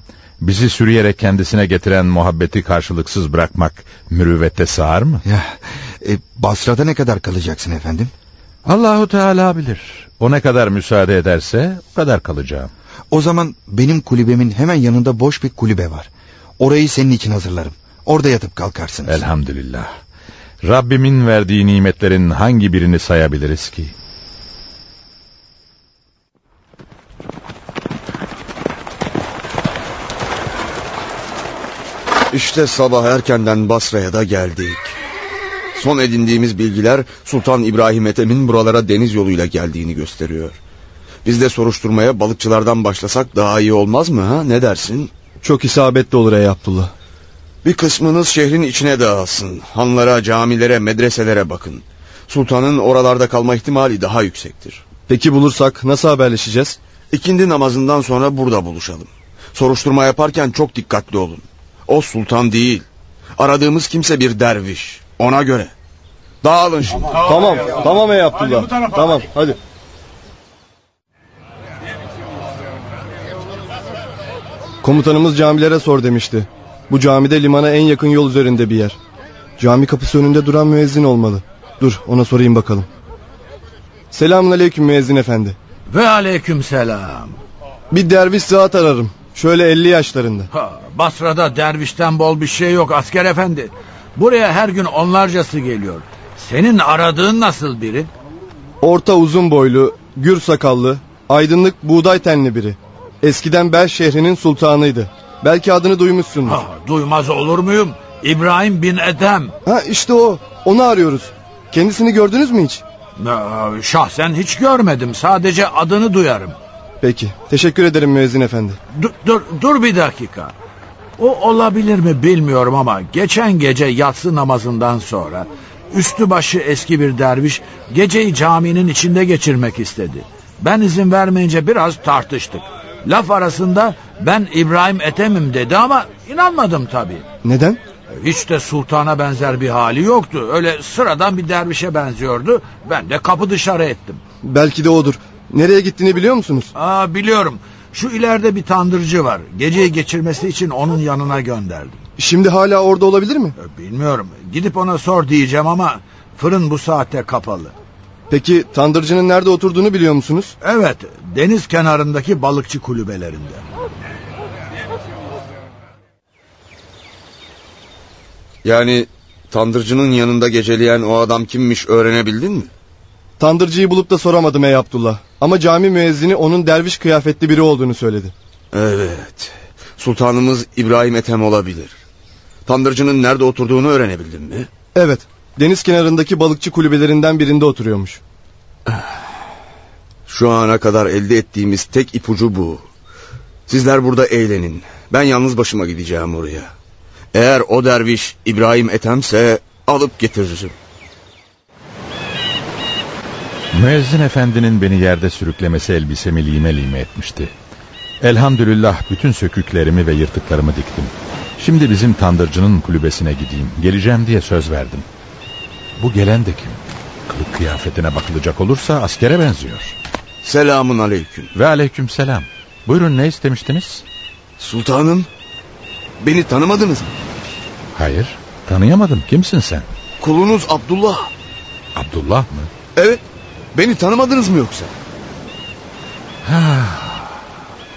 Bizi sürüyerek kendisine getiren muhabbeti karşılıksız bırakmak mürüvvete sığar mı? Ya, e, Basra'da ne kadar kalacaksın efendim? Allahu Teala bilir. O ne kadar müsaade ederse o kadar kalacağım. O zaman benim kulübemin hemen yanında boş bir kulübe var. Orayı senin için hazırlarım. Orada yatıp kalkarsınız. Elhamdülillah. Rabbimin verdiği nimetlerin hangi birini sayabiliriz ki? İşte sabah erkenden Basra'ya da geldik. Son edindiğimiz bilgiler Sultan İbrahim Ethem'in buralara deniz yoluyla geldiğini gösteriyor. Biz de soruşturmaya balıkçılardan başlasak daha iyi olmaz mı ha? Ne dersin? Çok isabetli olur ey Abdullah. Bir kısmınız şehrin içine dağılsın. Hanlara, camilere, medreselere bakın. Sultanın oralarda kalma ihtimali daha yüksektir. Peki bulursak nasıl haberleşeceğiz? İkindi namazından sonra burada buluşalım. Soruşturma yaparken çok dikkatli olun. O sultan değil. Aradığımız kimse bir derviş. Ona göre. Dağılın şimdi. Tamam, tamam ey Abdullah. Tamam, hadi. Komutanımız camilere sor demişti. Bu camide limana en yakın yol üzerinde bir yer. Cami kapısı önünde duran müezzin olmalı. Dur ona sorayım bakalım. Selamun aleyküm müezzin efendi. Ve aleyküm selam. Bir derviş zat ararım. Şöyle 50 yaşlarında. Ha, Basra'da dervişten bol bir şey yok asker efendi. Buraya her gün onlarcası geliyor. Senin aradığın nasıl biri? Orta uzun boylu, gür sakallı, aydınlık buğday tenli biri. Eskiden Bel şehrinin sultanıydı. Belki adını duymuşsunuz. Ha, duymaz olur muyum? İbrahim bin Edem. Ha işte o. Onu arıyoruz. Kendisini gördünüz mü hiç? Ha, Şahsen hiç görmedim. Sadece adını duyarım. Peki. Teşekkür ederim müezzin efendi. Dur, dur, dur bir dakika. O olabilir mi bilmiyorum ama geçen gece yatsı namazından sonra üstü başı eski bir derviş geceyi caminin içinde geçirmek istedi. Ben izin vermeyince biraz tartıştık. Laf arasında ben İbrahim Ethem'im dedi ama inanmadım tabii. Neden? Hiç de sultana benzer bir hali yoktu. Öyle sıradan bir dervişe benziyordu. Ben de kapı dışarı ettim. Belki de odur. Nereye gittiğini biliyor musunuz? Aa biliyorum. Şu ileride bir tandırcı var. Geceyi geçirmesi için onun yanına gönderdim. Şimdi hala orada olabilir mi? Bilmiyorum. Gidip ona sor diyeceğim ama fırın bu saatte kapalı. Peki tandırcının nerede oturduğunu biliyor musunuz? Evet, deniz kenarındaki balıkçı kulübelerinde. Yani tandırcının yanında geceleyen o adam kimmiş öğrenebildin mi? Tandırcıyı bulup da soramadım ey Abdullah. Ama cami müezzini onun derviş kıyafetli biri olduğunu söyledi. Evet. Sultanımız İbrahim Ethem olabilir. Tandırcının nerede oturduğunu öğrenebildin mi? Evet. Deniz kenarındaki balıkçı kulübelerinden birinde oturuyormuş. Şu ana kadar elde ettiğimiz tek ipucu bu. Sizler burada eğlenin. Ben yalnız başıma gideceğim oraya. Eğer o derviş İbrahim Ethem'se alıp getiririm. Müezzin efendinin beni yerde sürüklemesi elbisemi lime lime etmişti. Elhamdülillah bütün söküklerimi ve yırtıklarımı diktim. Şimdi bizim tandırcının kulübesine gideyim. Geleceğim diye söz verdim. Bu gelen de kim? Kılık kıyafetine bakılacak olursa askere benziyor. Selamun aleyküm. Ve aleyküm selam. Buyurun ne istemiştiniz? Sultanım, beni tanımadınız mı? Hayır, tanıyamadım. Kimsin sen? Kulunuz Abdullah. Abdullah mı? Evet, beni tanımadınız mı yoksa? Ha,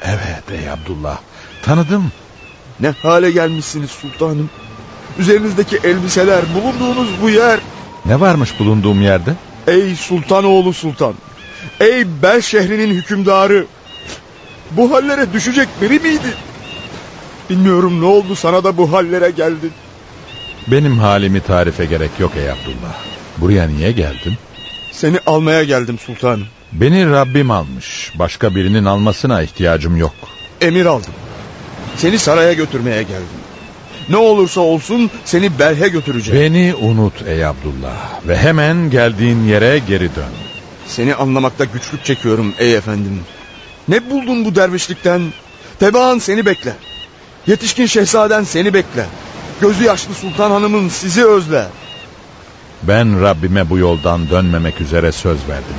evet ey Abdullah. Tanıdım. Ne hale gelmişsiniz sultanım. Üzerinizdeki elbiseler, bulunduğunuz bu yer. Ne varmış bulunduğum yerde? Ey sultanoğlu sultan. Ey Bel şehrinin hükümdarı. Bu hallere düşecek biri miydi? Bilmiyorum ne oldu sana da bu hallere geldin. Benim halimi tarife gerek yok ey Abdullah. Buraya niye geldin? Seni almaya geldim sultanım. Beni Rabbim almış. Başka birinin almasına ihtiyacım yok. Emir aldım. Seni saraya götürmeye geldim. Ne olursa olsun seni Belh'e götüreceğim. Beni unut ey Abdullah ve hemen geldiğin yere geri dön. Seni anlamakta güçlük çekiyorum ey efendim. Ne buldun bu dervişlikten? Tebaan seni bekler. Yetişkin şehzaden seni bekler. Gözü yaşlı sultan hanımın sizi özler. Ben Rabbime bu yoldan dönmemek üzere söz verdim.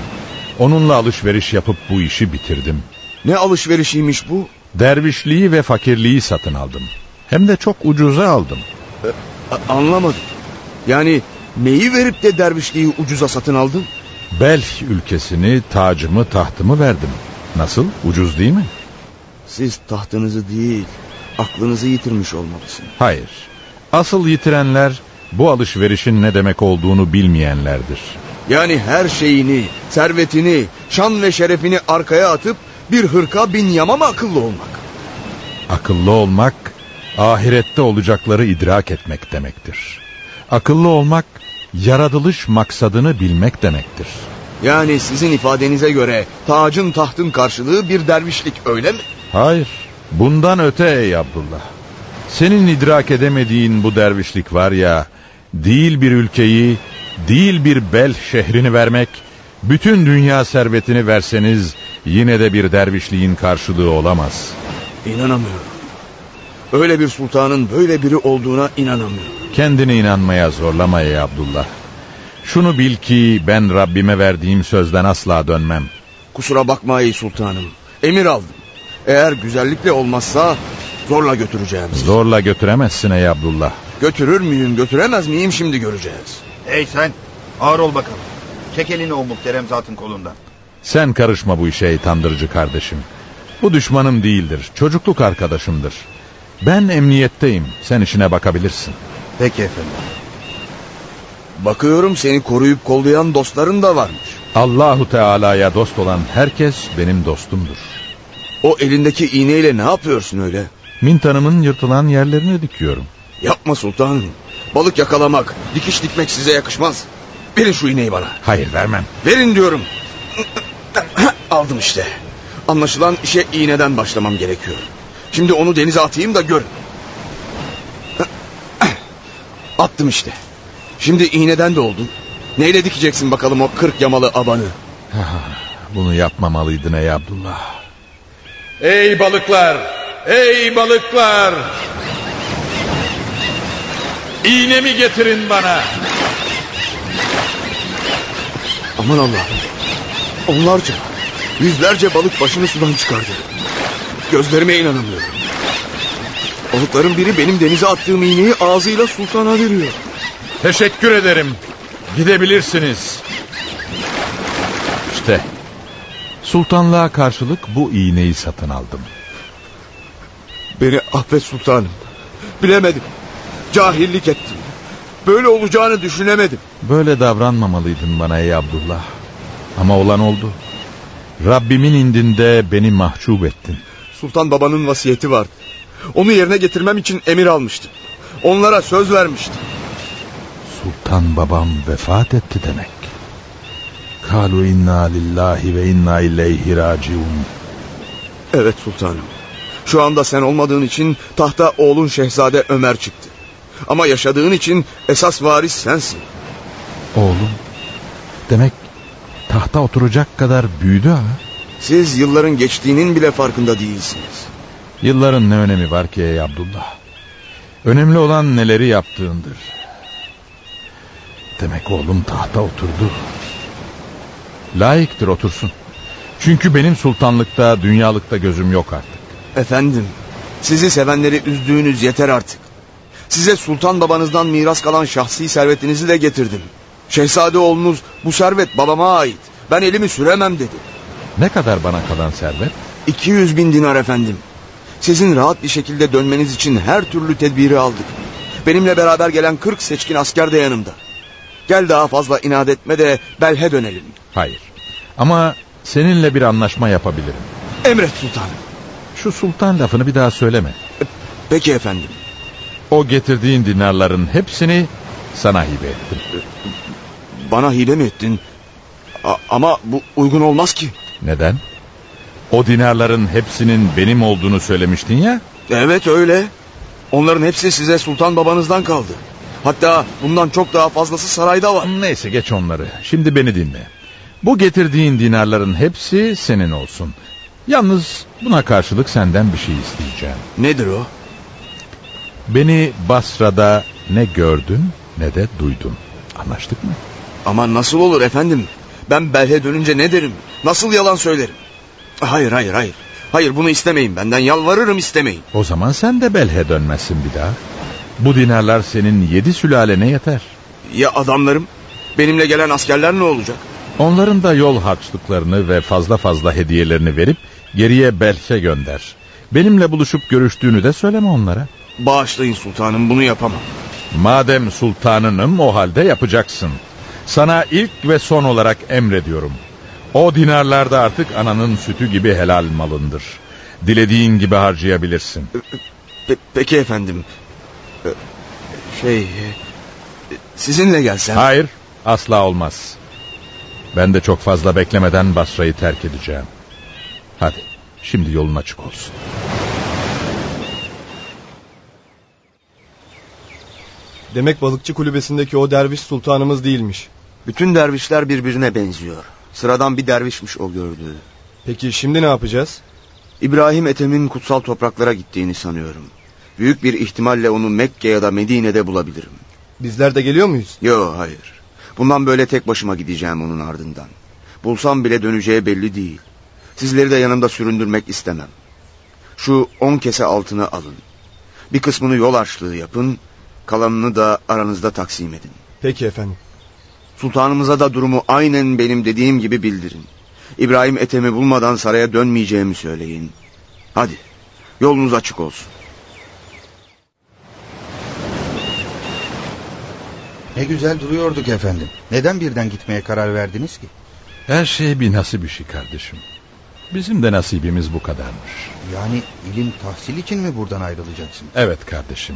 Onunla alışveriş yapıp bu işi bitirdim. Ne alışverişiymiş bu? Dervişliği ve fakirliği satın aldım. Hem de çok ucuza aldım. Ee, anlamadım. Yani neyi verip de dervişliği ucuza satın aldın? Belh ülkesini, tacımı, tahtımı verdim. Nasıl? Ucuz değil mi? Siz tahtınızı değil, aklınızı yitirmiş olmalısın. Hayır. Asıl yitirenler bu alışverişin ne demek olduğunu bilmeyenlerdir. Yani her şeyini, servetini, şan ve şerefini arkaya atıp bir hırka bin yama mı akıllı olmak? Akıllı olmak, ahirette olacakları idrak etmek demektir. Akıllı olmak, yaratılış maksadını bilmek demektir. Yani sizin ifadenize göre tacın tahtın karşılığı bir dervişlik öyle mi? Hayır. Bundan öte ey Abdullah. Senin idrak edemediğin bu dervişlik var ya, değil bir ülkeyi, değil bir bel şehrini vermek, bütün dünya servetini verseniz yine de bir dervişliğin karşılığı olamaz. İnanamıyorum. Öyle bir sultanın böyle biri olduğuna inanamıyorum. Kendini inanmaya zorlama ey Abdullah. Şunu bil ki ben Rabbime verdiğim sözden asla dönmem. Kusura bakma ey sultanım. Emir aldım. Eğer güzellikle olmazsa zorla götüreceğim. Zorla götüremezsin ey Abdullah. Götürür müyüm götüremez miyim şimdi göreceğiz. Hey sen ağır ol bakalım. Çek elini o muhterem zatın kolundan. Sen karışma bu işe ey tandırcı kardeşim. Bu düşmanım değildir, çocukluk arkadaşımdır. Ben emniyetteyim, sen işine bakabilirsin. Peki efendim. Bakıyorum seni koruyup kollayan dostların da varmış. Allahu Teala'ya dost olan herkes benim dostumdur. O elindeki iğneyle ne yapıyorsun öyle? Mintanımın yırtılan yerlerini dikiyorum. Yapma sultanım. Balık yakalamak, dikiş dikmek size yakışmaz. Verin şu iğneyi bana. Hayır vermem. Verin diyorum. Aldım işte. Anlaşılan işe iğneden başlamam gerekiyor. Şimdi onu denize atayım da gör. Attım işte. Şimdi iğneden de oldun. Neyle dikeceksin bakalım o kırk yamalı abanı? Bunu yapmamalıydın ey Abdullah. Ey balıklar! Ey balıklar! İğnemi getirin bana. Aman Allah'ım. Onlarca, yüzlerce balık başını sudan çıkardı. Gözlerime inanamıyorum. Balıkların biri benim denize attığım iğneyi ağzıyla sultana veriyor. Teşekkür ederim. Gidebilirsiniz. İşte sultanlığa karşılık bu iğneyi satın aldım. Beni affet sultanım. Bilemedim. Cahillik ettim. Böyle olacağını düşünemedim. Böyle davranmamalıydın bana ey Abdullah. Ama olan oldu. Rabbimin indinde beni mahcup ettin. Sultan babanın vasiyeti vardı. Onu yerine getirmem için emir almıştım. Onlara söz vermiştim. Sultan babam vefat etti demek. Kalu inna lillahi ve inna ileyhi raciun. Evet sultanım. Şu anda sen olmadığın için tahta oğlun Şehzade Ömer çıktı. Ama yaşadığın için esas varis sensin. Oğlum. Demek tahta oturacak kadar büyüdü ha. Siz yılların geçtiğinin bile farkında değilsiniz. Yılların ne önemi var ki ey Abdullah? Önemli olan neleri yaptığındır. Demek oğlum tahta oturdu. Layıktır otursun. Çünkü benim sultanlıkta, dünyalıkta gözüm yok artık. Efendim, sizi sevenleri üzdüğünüz yeter artık. Size sultan babanızdan miras kalan şahsi servetinizi de getirdim. Şehzade oğlunuz bu servet babama ait. Ben elimi süremem dedi. Ne kadar bana kalan servet? 200 bin dinar efendim. Sizin rahat bir şekilde dönmeniz için her türlü tedbiri aldık. Benimle beraber gelen 40 seçkin asker de yanımda. Gel daha fazla inat etme de Belhe dönelim. Hayır. Ama seninle bir anlaşma yapabilirim. Emret sultanım. Şu sultan lafını bir daha söyleme. Peki efendim. O getirdiğin dinarların hepsini sana hibe ettim. Bana hile mi ettin? A- ama bu uygun olmaz ki. Neden? O dinarların hepsinin benim olduğunu söylemiştin ya. Evet öyle. Onların hepsi size sultan babanızdan kaldı. Hatta bundan çok daha fazlası sarayda var. Neyse geç onları. Şimdi beni dinle. Bu getirdiğin dinarların hepsi senin olsun. Yalnız buna karşılık senden bir şey isteyeceğim. Nedir o? Beni Basra'da ne gördün ne de duydun. Anlaştık mı? Ama nasıl olur efendim? Ben Belhe dönünce ne derim? Nasıl yalan söylerim? Hayır hayır hayır. Hayır bunu istemeyin benden yalvarırım istemeyin. O zaman sen de Belhe dönmezsin bir daha. Bu dinarlar senin yedi sülalene yeter. Ya adamlarım? Benimle gelen askerler ne olacak? Onların da yol harçlıklarını ve fazla fazla hediyelerini verip geriye Belhe gönder. Benimle buluşup görüştüğünü de söyleme onlara. Bağışlayın sultanım bunu yapamam. Madem sultanınım o halde yapacaksın. Sana ilk ve son olarak emrediyorum. O dinarlar da artık ananın sütü gibi helal malındır. Dilediğin gibi harcayabilirsin. Pe- peki efendim. Ee, Şey... e, Sizinle gelsem... Hayır asla olmaz. Ben de çok fazla beklemeden Basra'yı terk edeceğim. Hadi şimdi yolun açık olsun. Demek balıkçı kulübesindeki o derviş sultanımız değilmiş. Bütün dervişler birbirine benziyor. Sıradan bir dervişmiş o gördüğü. Peki şimdi ne yapacağız? İbrahim Ethem'in kutsal topraklara gittiğini sanıyorum. Büyük bir ihtimalle onu Mekke ya da Medine'de bulabilirim. Bizler de geliyor muyuz? Yo hayır. Bundan böyle tek başıma gideceğim onun ardından. Bulsam bile döneceği belli değil. Sizleri de yanımda süründürmek istemem. Şu on kese altını alın. Bir kısmını yol açlığı yapın. Kalanını da aranızda taksim edin. Peki efendim. Sultanımıza da durumu aynen benim dediğim gibi bildirin. İbrahim Ethem'i bulmadan saraya dönmeyeceğimi söyleyin. Hadi yolunuz açık olsun. Ne güzel duruyorduk efendim. Neden birden gitmeye karar verdiniz ki? Her şey bir nasip işi kardeşim. Bizim de nasibimiz bu kadarmış. Yani ilim tahsil için mi buradan ayrılacaksın? Evet kardeşim.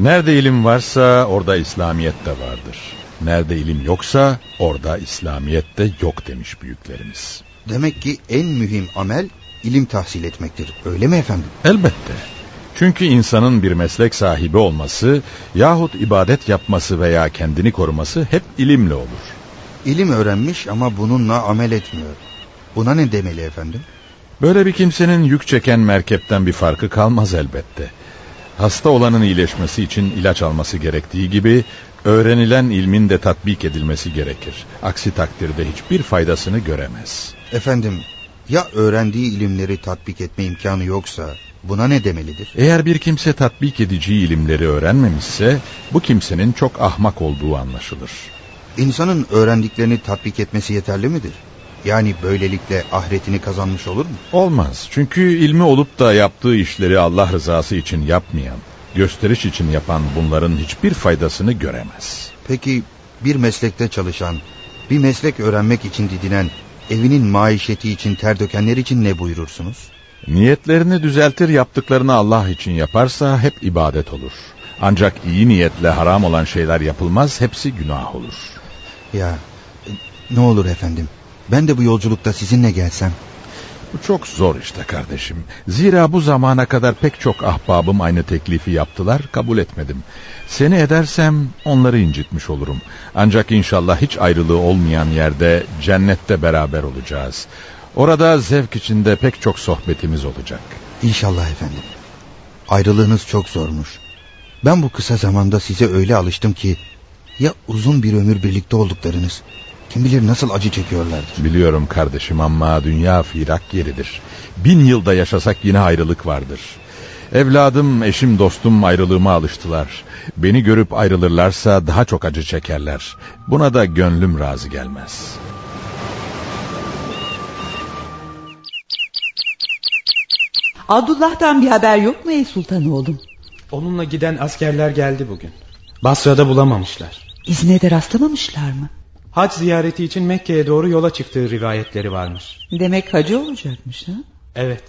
Nerede ilim varsa orada İslamiyet de vardır. Nerede ilim yoksa orada İslamiyet de yok demiş büyüklerimiz. Demek ki en mühim amel ilim tahsil etmektir. Öyle mi efendim? Elbette. Çünkü insanın bir meslek sahibi olması yahut ibadet yapması veya kendini koruması hep ilimle olur. İlim öğrenmiş ama bununla amel etmiyor. Buna ne demeli efendim? Böyle bir kimsenin yük çeken merkepten bir farkı kalmaz elbette. Hasta olanın iyileşmesi için ilaç alması gerektiği gibi öğrenilen ilmin de tatbik edilmesi gerekir. Aksi takdirde hiçbir faydasını göremez. Efendim ya öğrendiği ilimleri tatbik etme imkanı yoksa buna ne demelidir? Eğer bir kimse tatbik edici ilimleri öğrenmemişse bu kimsenin çok ahmak olduğu anlaşılır. İnsanın öğrendiklerini tatbik etmesi yeterli midir? Yani böylelikle ahiretini kazanmış olur mu? Olmaz. Çünkü ilmi olup da yaptığı işleri Allah rızası için yapmayan, gösteriş için yapan bunların hiçbir faydasını göremez. Peki bir meslekte çalışan, bir meslek öğrenmek için didinen, evinin maişeti için ter dökenler için ne buyurursunuz? Niyetlerini düzeltir yaptıklarını Allah için yaparsa hep ibadet olur. Ancak iyi niyetle haram olan şeyler yapılmaz hepsi günah olur. Ya ne olur efendim ben de bu yolculukta sizinle gelsem. Bu çok zor işte kardeşim. Zira bu zamana kadar pek çok ahbabım aynı teklifi yaptılar, kabul etmedim. Seni edersem onları incitmiş olurum. Ancak inşallah hiç ayrılığı olmayan yerde cennette beraber olacağız. Orada zevk içinde pek çok sohbetimiz olacak. İnşallah efendim. Ayrılığınız çok zormuş. Ben bu kısa zamanda size öyle alıştım ki ya uzun bir ömür birlikte olduklarınız kim bilir nasıl acı çekiyorlardır. Biliyorum kardeşim ama dünya firak yeridir. Bin yılda yaşasak yine ayrılık vardır. Evladım, eşim, dostum ayrılığıma alıştılar. Beni görüp ayrılırlarsa daha çok acı çekerler. Buna da gönlüm razı gelmez. Abdullah'tan bir haber yok mu ey sultan oğlum? Onunla giden askerler geldi bugün. Basra'da bulamamışlar. İzne de rastlamamışlar mı? Hac ziyareti için Mekke'ye doğru yola çıktığı rivayetleri varmış. Demek hacı olacakmış ha? Evet.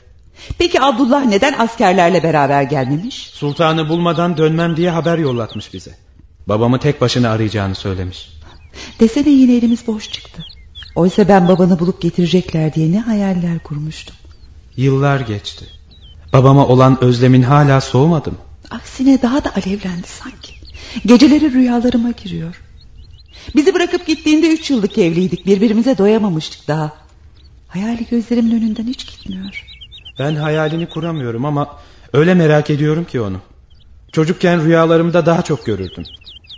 Peki Abdullah neden askerlerle beraber gelmemiş? Sultanı bulmadan dönmem diye haber yollatmış bize. Babamı tek başına arayacağını söylemiş. Desene yine elimiz boş çıktı. Oysa ben babanı bulup getirecekler diye ne hayaller kurmuştum. Yıllar geçti. Babama olan özlemin hala soğumadı mı? Aksine daha da alevlendi sanki. Geceleri rüyalarıma giriyor. Bizi bırakıp gittiğinde üç yıllık evliydik. Birbirimize doyamamıştık daha. Hayali gözlerimin önünden hiç gitmiyor. Ben hayalini kuramıyorum ama öyle merak ediyorum ki onu. Çocukken rüyalarımda daha çok görürdüm.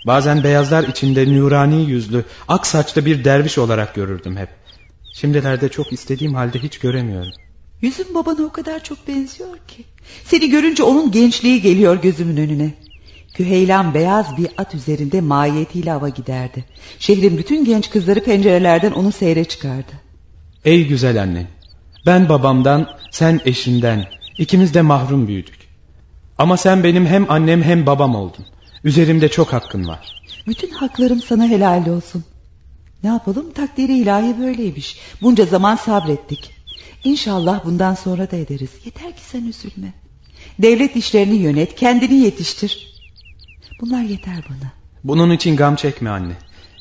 Bazen beyazlar içinde nurani yüzlü, ak saçlı bir derviş olarak görürdüm hep. Şimdilerde çok istediğim halde hiç göremiyorum. Yüzün babana o kadar çok benziyor ki. Seni görünce onun gençliği geliyor gözümün önüne. Küheylan beyaz bir at üzerinde mahiyetiyle hava giderdi. Şehrin bütün genç kızları pencerelerden onu seyre çıkardı. Ey güzel annen. Ben babamdan, sen eşinden. ikimiz de mahrum büyüdük. Ama sen benim hem annem hem babam oldun. Üzerimde çok hakkın var. Bütün haklarım sana helal olsun. Ne yapalım takdiri ilahi böyleymiş. Bunca zaman sabrettik. İnşallah bundan sonra da ederiz. Yeter ki sen üzülme. Devlet işlerini yönet, kendini yetiştir. Bunlar yeter bana. Bunun için gam çekme anne.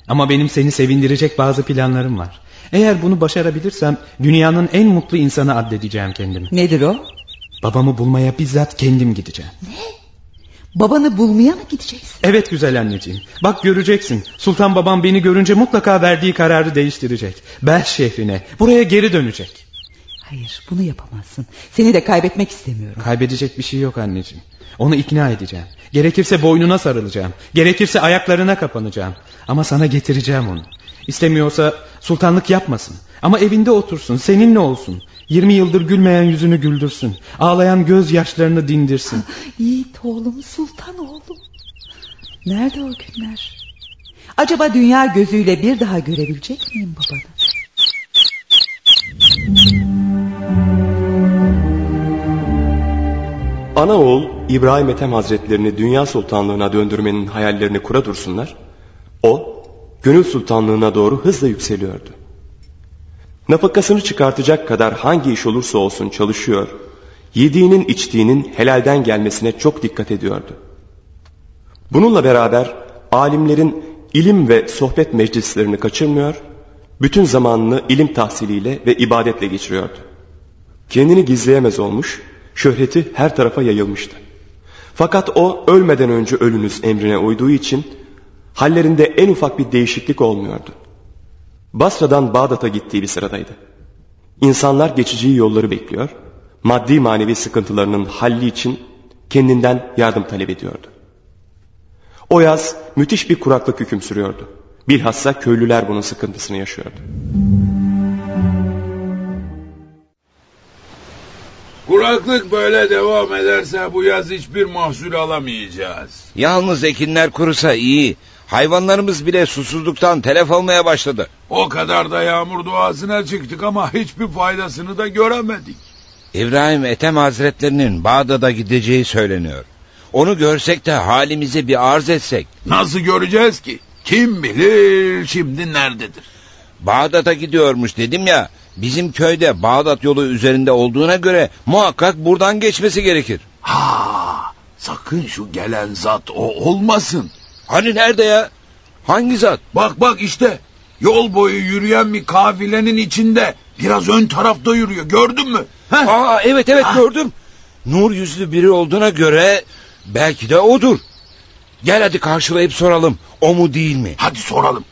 Ama benim seni sevindirecek bazı planlarım var. Eğer bunu başarabilirsem dünyanın en mutlu insanı addedeceğim kendimi. Nedir o? Babamı bulmaya bizzat kendim gideceğim. Babanı bulmaya mı gideceksin? Evet güzel anneciğim. Bak göreceksin. Sultan babam beni görünce mutlaka verdiği kararı değiştirecek. Bel şehrine. Buraya geri dönecek. Hayır bunu yapamazsın. Seni de kaybetmek istemiyorum. Kaybedecek bir şey yok anneciğim. Onu ikna edeceğim. Gerekirse boynuna sarılacağım. Gerekirse ayaklarına kapanacağım. Ama sana getireceğim onu. İstemiyorsa sultanlık yapmasın. Ama evinde otursun, seninle olsun. 20 yıldır gülmeyen yüzünü güldürsün. Ağlayan gözyaşlarını dindirsin. Yiğit oğlum, sultan oğlum. Nerede o günler? Acaba dünya gözüyle bir daha görebilecek miyim babanı? Ana oğul İbrahim Ethem Hazretlerini dünya sultanlığına döndürmenin hayallerini kura dursunlar. O, gönül sultanlığına doğru hızla yükseliyordu. Nafakasını çıkartacak kadar hangi iş olursa olsun çalışıyor, yediğinin içtiğinin helalden gelmesine çok dikkat ediyordu. Bununla beraber alimlerin ilim ve sohbet meclislerini kaçırmıyor, bütün zamanını ilim tahsiliyle ve ibadetle geçiriyordu. Kendini gizleyemez olmuş, şöhreti her tarafa yayılmıştı. Fakat o ölmeden önce ölünüz emrine uyduğu için hallerinde en ufak bir değişiklik olmuyordu. Basra'dan Bağdat'a gittiği bir sıradaydı. İnsanlar geçici yolları bekliyor, maddi manevi sıkıntılarının halli için kendinden yardım talep ediyordu. O yaz müthiş bir kuraklık hüküm sürüyordu. Bilhassa köylüler bunun sıkıntısını yaşıyordu. Kuraklık böyle devam ederse bu yaz hiçbir mahsul alamayacağız. Yalnız ekinler kurusa iyi. Hayvanlarımız bile susuzluktan telef olmaya başladı. O kadar da yağmur duasına çıktık ama hiçbir faydasını da göremedik. İbrahim Ethem Hazretlerinin Bağdat'a gideceği söyleniyor. Onu görsek de halimizi bir arz etsek. Nasıl göreceğiz ki? Kim bilir şimdi nerededir? Bağdat'a gidiyormuş dedim ya. Bizim köyde Bağdat yolu üzerinde olduğuna göre muhakkak buradan geçmesi gerekir. Ha, sakın şu gelen zat o olmasın. Hani nerede ya? Hangi zat? Bak bak işte yol boyu yürüyen bir kafilenin içinde biraz ön tarafta yürüyor gördün mü? Heh. Aa evet evet ha. gördüm. Nur yüzlü biri olduğuna göre belki de odur. Gel hadi karşılayıp soralım. O mu değil mi? Hadi soralım.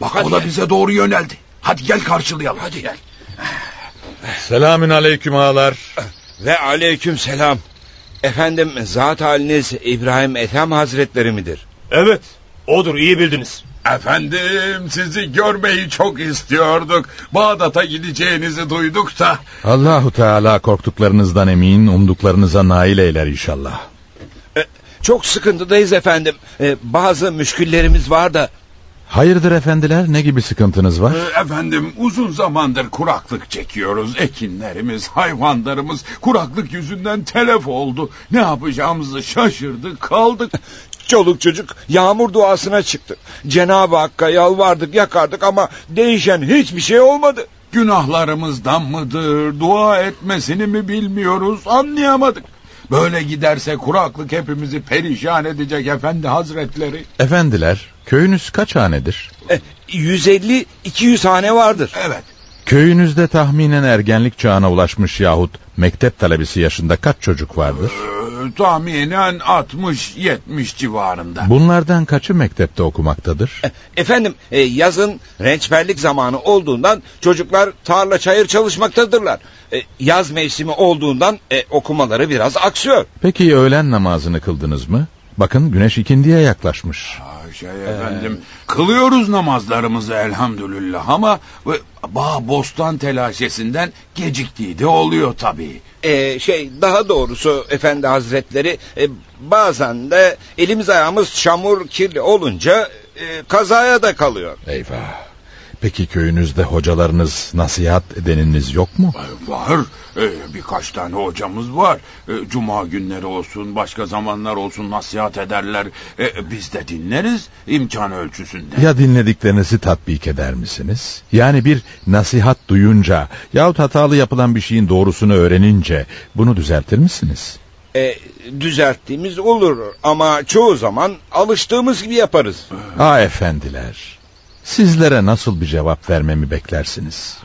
Bak hadi o da gel. bize doğru yöneldi. Hadi gel karşılayalım. Hadi gel. Selamün aleyküm ağalar. Ve aleyküm selam. Efendim zat haliniz İbrahim Ethem Hazretleri midir? Evet odur iyi bildiniz. Efendim sizi görmeyi çok istiyorduk. Bağdat'a gideceğinizi duyduk da. Allahu Teala korktuklarınızdan emin, umduklarınıza nail eyler inşallah. Ee, çok sıkıntıdayız efendim. Ee, bazı müşküllerimiz var da. Hayırdır efendiler ne gibi sıkıntınız var? Ee, efendim uzun zamandır kuraklık çekiyoruz. Ekinlerimiz, hayvanlarımız kuraklık yüzünden telef oldu. Ne yapacağımızı şaşırdık kaldık. Çoluk çocuk yağmur duasına çıktı. Cenab-ı Hakk'a yalvardık yakardık ama değişen hiçbir şey olmadı. Günahlarımızdan mıdır, dua etmesini mi bilmiyoruz anlayamadık. Böyle giderse kuraklık hepimizi perişan edecek efendi hazretleri. Efendiler köyünüz kaç hanedir? E, 150-200 hane vardır. Evet. Köyünüzde tahminen ergenlik çağına ulaşmış yahut mektep talebesi yaşında kaç çocuk vardır? Ee, tahminen 60-70 civarında. Bunlardan kaçı mektepte okumaktadır? E, efendim e, yazın rençberlik zamanı olduğundan çocuklar tarla çayır çalışmaktadırlar. E, yaz mevsimi olduğundan e, okumaları biraz aksıyor. Peki öğlen namazını kıldınız mı? Bakın güneş ikindiye yaklaşmış. Aa, şey efendim ee... kılıyoruz namazlarımızı elhamdülillah ama bağ bostan telaşesinden geciktiği de oluyor tabii. Ee, şey daha doğrusu efendi hazretleri e, bazen de elimiz ayağımız çamur kirli olunca e, kazaya da kalıyor. Eyvah. Peki köyünüzde hocalarınız, nasihat edeniniz yok mu? Var. Ee, birkaç tane hocamız var. Ee, Cuma günleri olsun, başka zamanlar olsun nasihat ederler. Ee, biz de dinleriz imkan ölçüsünde. Ya dinlediklerinizi tatbik eder misiniz? Yani bir nasihat duyunca yahut hatalı yapılan bir şeyin doğrusunu öğrenince bunu düzeltir misiniz? E, düzelttiğimiz olur ama çoğu zaman alıştığımız gibi yaparız. Ha efendiler. Sizlere nasıl bir cevap vermemi beklersiniz?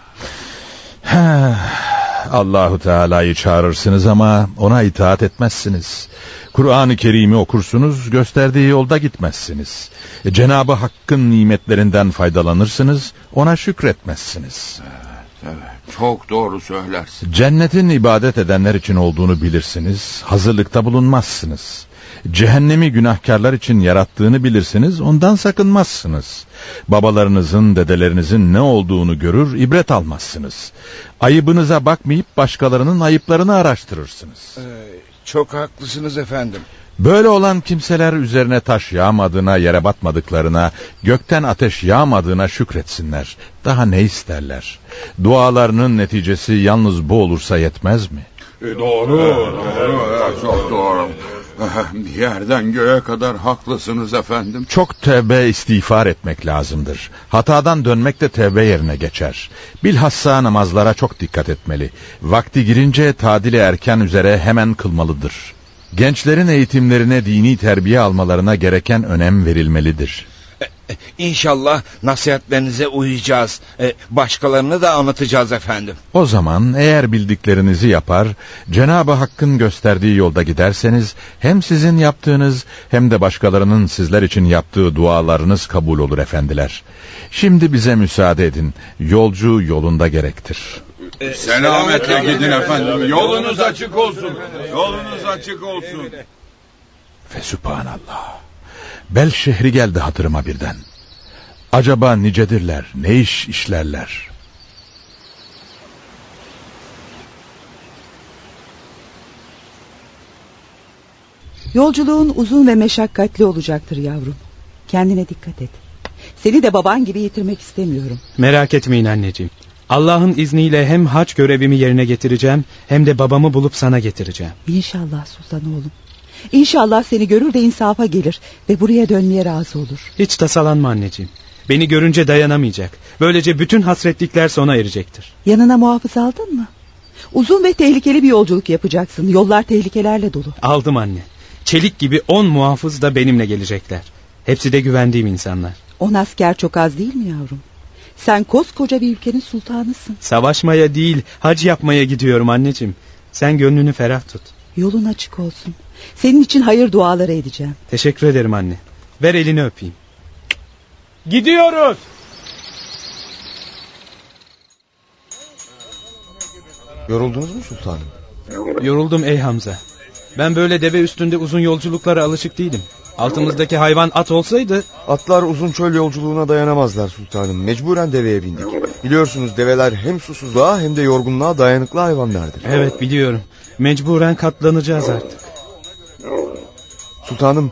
Allahu Teala'yı çağırırsınız ama ona itaat etmezsiniz. Kur'an-ı Kerim'i okursunuz, gösterdiği yolda gitmezsiniz. E, Cenabı Hakk'ın nimetlerinden faydalanırsınız, ona şükretmezsiniz. Evet, çok doğru söylersin. Cennetin ibadet edenler için olduğunu bilirsiniz, hazırlıkta bulunmazsınız. Cehennemi günahkarlar için yarattığını bilirsiniz, ondan sakınmazsınız. Babalarınızın, dedelerinizin ne olduğunu görür, ibret almazsınız. Ayıbınıza bakmayıp başkalarının ayıplarını araştırırsınız. Ee, çok haklısınız efendim. Böyle olan kimseler üzerine taş yağmadığına, yere batmadıklarına, gökten ateş yağmadığına şükretsinler. Daha ne isterler? Dualarının neticesi yalnız bu olursa yetmez mi? E, doğru, doğru, çok doğru. Yerden göğe kadar haklısınız efendim. Çok tevbe istiğfar etmek lazımdır. Hatadan dönmek de tevbe yerine geçer. Bilhassa namazlara çok dikkat etmeli. Vakti girince tadili erken üzere hemen kılmalıdır. Gençlerin eğitimlerine dini terbiye almalarına gereken önem verilmelidir. İnşallah nasihatlerinize uyacağız. Ee, başkalarını da anlatacağız efendim. O zaman eğer bildiklerinizi yapar, Cenab-ı Hakk'ın gösterdiği yolda giderseniz hem sizin yaptığınız hem de başkalarının sizler için yaptığı dualarınız kabul olur efendiler. Şimdi bize müsaade edin. Yolcu yolunda gerektir. Ee, Selametle gidin efendim. Yolunuz açık olsun. Yolunuz açık olsun. Ve Sübhanallah. Bel şehri geldi hatırıma birden. Acaba nicedirler, ne iş işlerler? Yolculuğun uzun ve meşakkatli olacaktır yavrum. Kendine dikkat et. Seni de baban gibi yitirmek istemiyorum. Merak etmeyin anneciğim. Allah'ın izniyle hem hac görevimi yerine getireceğim hem de babamı bulup sana getireceğim. İnşallah sultan oğlum. İnşallah seni görür de insafa gelir ve buraya dönmeye razı olur. Hiç tasalanma anneciğim. Beni görünce dayanamayacak. Böylece bütün hasretlikler sona erecektir. Yanına muhafız aldın mı? Uzun ve tehlikeli bir yolculuk yapacaksın. Yollar tehlikelerle dolu. Aldım anne. Çelik gibi on muhafız da benimle gelecekler. Hepsi de güvendiğim insanlar. On asker çok az değil mi yavrum? Sen koskoca bir ülkenin sultanısın. Savaşmaya değil, hac yapmaya gidiyorum anneciğim. Sen gönlünü ferah tut. Yolun açık olsun. Senin için hayır duaları edeceğim. Teşekkür ederim anne. Ver elini öpeyim. Gidiyoruz. Yoruldunuz mu sultanım? Yoruldum ey Hamza. Ben böyle deve üstünde uzun yolculuklara alışık değilim. Altımızdaki hayvan at olsaydı... Atlar uzun çöl yolculuğuna dayanamazlar sultanım. Mecburen deveye bindik. Biliyorsunuz develer hem susuzluğa hem de yorgunluğa dayanıklı hayvanlardır. Evet biliyorum. Mecburen katlanacağız artık. Sultanım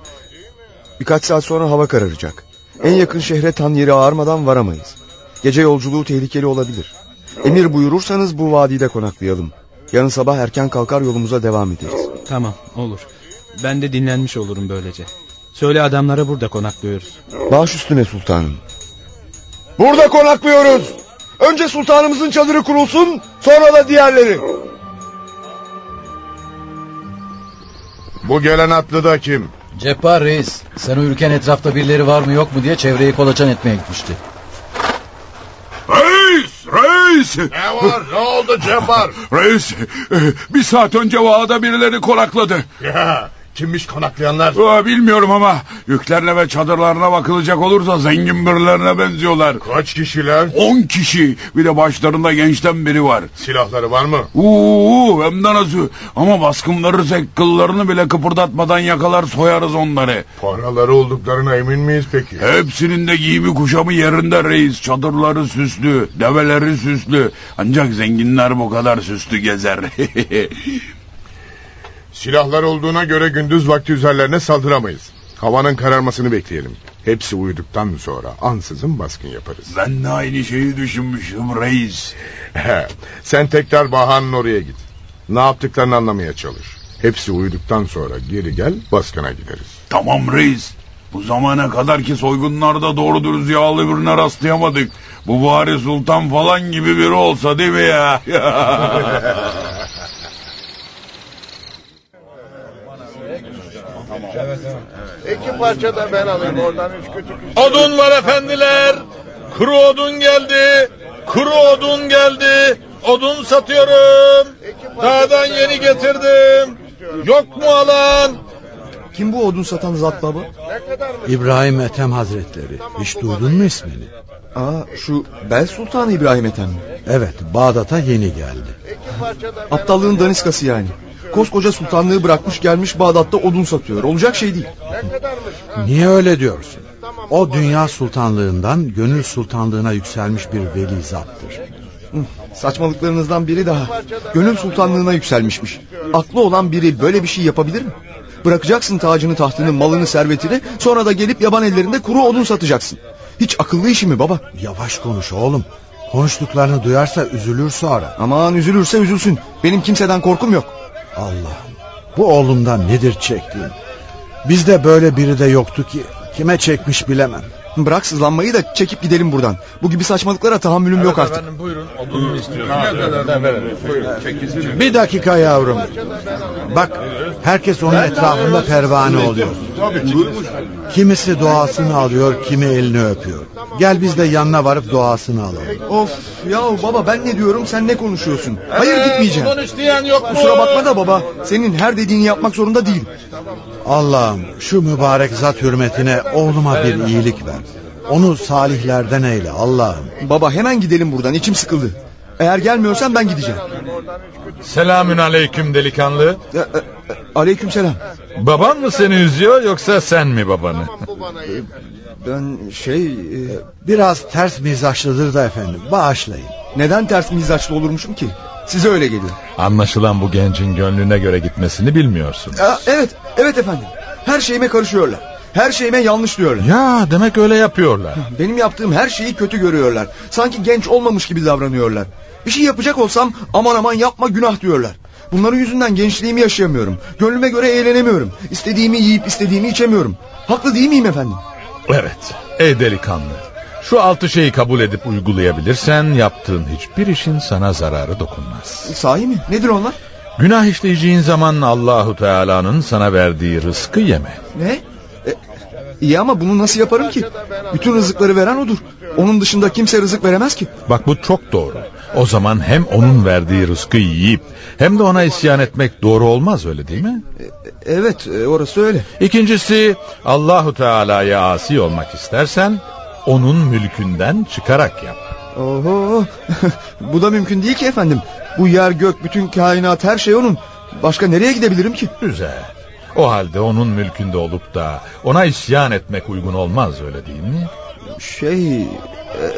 birkaç saat sonra hava kararacak. En yakın şehre tan yeri ağarmadan varamayız. Gece yolculuğu tehlikeli olabilir. Emir buyurursanız bu vadide konaklayalım. Yarın sabah erken kalkar yolumuza devam ederiz. Tamam olur. Ben de dinlenmiş olurum böylece. Söyle adamlara burada konaklıyoruz. Baş üstüne sultanım. Burada konaklıyoruz. Önce sultanımızın çadırı kurulsun sonra da diğerleri. Bu gelen atlı da kim? Ceppar reis. Sen uyurken etrafta birileri var mı yok mu diye çevreyi kolaçan etmeye gitmişti. Reis! Reis! Ne var? Ne oldu Ceppar? Reis! Bir saat önce vahada birileri konakladı. Ya kimmiş konaklayanlar? Aa, bilmiyorum ama yüklerine ve çadırlarına bakılacak olursa zengin birilerine benziyorlar. Kaç kişiler? On kişi. Bir de başlarında gençten biri var. Silahları var mı? Uuu hem de nasıl. Ama baskın verirsek kıllarını bile kıpırdatmadan yakalar soyarız onları. Paraları olduklarına emin miyiz peki? Hepsinin de giyimi kuşamı yerinde reis. Çadırları süslü, develeri süslü. Ancak zenginler bu kadar süslü gezer. Silahlar olduğuna göre gündüz vakti üzerlerine saldıramayız. Havanın kararmasını bekleyelim. Hepsi uyuduktan sonra ansızın baskın yaparız. ben de aynı şeyi düşünmüştüm reis. Sen tekrar Baha'nın oraya git. Ne yaptıklarını anlamaya çalış. Hepsi uyuduktan sonra geri gel baskına gideriz. Tamam reis. Bu zamana kadar ki soygunlarda doğru dürüst yağlı birine rastlayamadık. Bu bari sultan falan gibi biri olsa değil mi ya? İki parça da ben alayım oradan üç kütük. Odun var efendiler. Kuru odun geldi. Kuru odun geldi. Odun satıyorum. Dağdan yeni getirdim. Yok mu alan? Kim bu odun satan zat baba? İbrahim Ethem Hazretleri. Hiç duydun mu ismini? Aa, şu Bel Sultanı İbrahim Ethem mi? Evet, Bağdat'a yeni geldi. Aptallığın daniskası yani. Koskoca sultanlığı bırakmış gelmiş Bağdat'ta odun satıyor. Olacak şey değil. Niye öyle diyorsun? O dünya sultanlığından gönül sultanlığına yükselmiş bir veli zattır. Hı, Saçmalıklarınızdan biri daha. Gönül sultanlığına yükselmişmiş. Aklı olan biri böyle bir şey yapabilir mi? Bırakacaksın tacını tahtını malını servetini sonra da gelip yaban ellerinde kuru odun satacaksın. Hiç akıllı işi mi baba? Yavaş konuş oğlum. Konuştuklarını duyarsa üzülür sonra. Aman üzülürse üzülsün. Benim kimseden korkum yok. Allah'ım bu oğlumdan nedir çektiğim? Bizde böyle biri de yoktu ki. Kime çekmiş bilemem. Bırak sızlanmayı da çekip gidelim buradan. Bu gibi saçmalıklara tahammülüm yok artık. Efendim buyurun odunu istiyorum. Bir dakika yavrum. Bak herkes onun etrafında pervane oluyor. Kimisi duasını alıyor, kimi elini öpüyor. Gel biz de yanına varıp duasını alalım. Of ya baba ben ne diyorum sen ne konuşuyorsun? Hayır gitmeyeceğim. İsteyen yok mu? Kusura bakma da baba senin her dediğini yapmak zorunda değilim. Allah'ım şu mübarek zat hürmetine oğluma bir iyilik ver. Onu salihlerden eyle Allah'ım. Baba hemen gidelim buradan içim sıkıldı. Eğer gelmiyorsan ben gideceğim. Selamün aleyküm delikanlı. Aleyküm selam. Baban mı seni üzüyor yoksa sen mi babanı? Ben şey... e, Biraz ters mizaçlıdır da efendim bağışlayın. Neden ters mizaçlı olurmuşum ki? Size öyle geliyor. Anlaşılan bu gencin gönlüne göre gitmesini bilmiyorsun. Aa, evet, evet efendim. Her şeyime karışıyorlar. Her şeyime yanlış diyorlar. Ya demek öyle yapıyorlar. Benim yaptığım her şeyi kötü görüyorlar. Sanki genç olmamış gibi davranıyorlar. Bir şey yapacak olsam aman aman yapma günah diyorlar. Bunların yüzünden gençliğimi yaşayamıyorum. Gönlüme göre eğlenemiyorum. İstediğimi yiyip istediğimi içemiyorum. Haklı değil miyim efendim? Evet ey delikanlı. Şu altı şeyi kabul edip uygulayabilirsen yaptığın hiçbir işin sana zararı dokunmaz. Sahi mi? Nedir onlar? Günah işleyeceğin zaman Allahu Teala'nın sana verdiği rızkı yeme. Ne? E, iyi ama bunu nasıl yaparım ki? Bütün rızıkları veren odur. Onun dışında kimse rızık veremez ki. Bak bu çok doğru. O zaman hem onun verdiği rızkı yiyip hem de ona isyan etmek doğru olmaz öyle değil mi? Evet e, orası öyle. İkincisi Allahu Teala'ya asi olmak istersen onun mülkünden çıkarak yap. Oho. Bu da mümkün değil ki efendim. Bu yer gök bütün kainat her şey onun. Başka nereye gidebilirim ki? Güzel. O halde onun mülkünde olup da ona isyan etmek uygun olmaz öyle değil mi? Şey... e,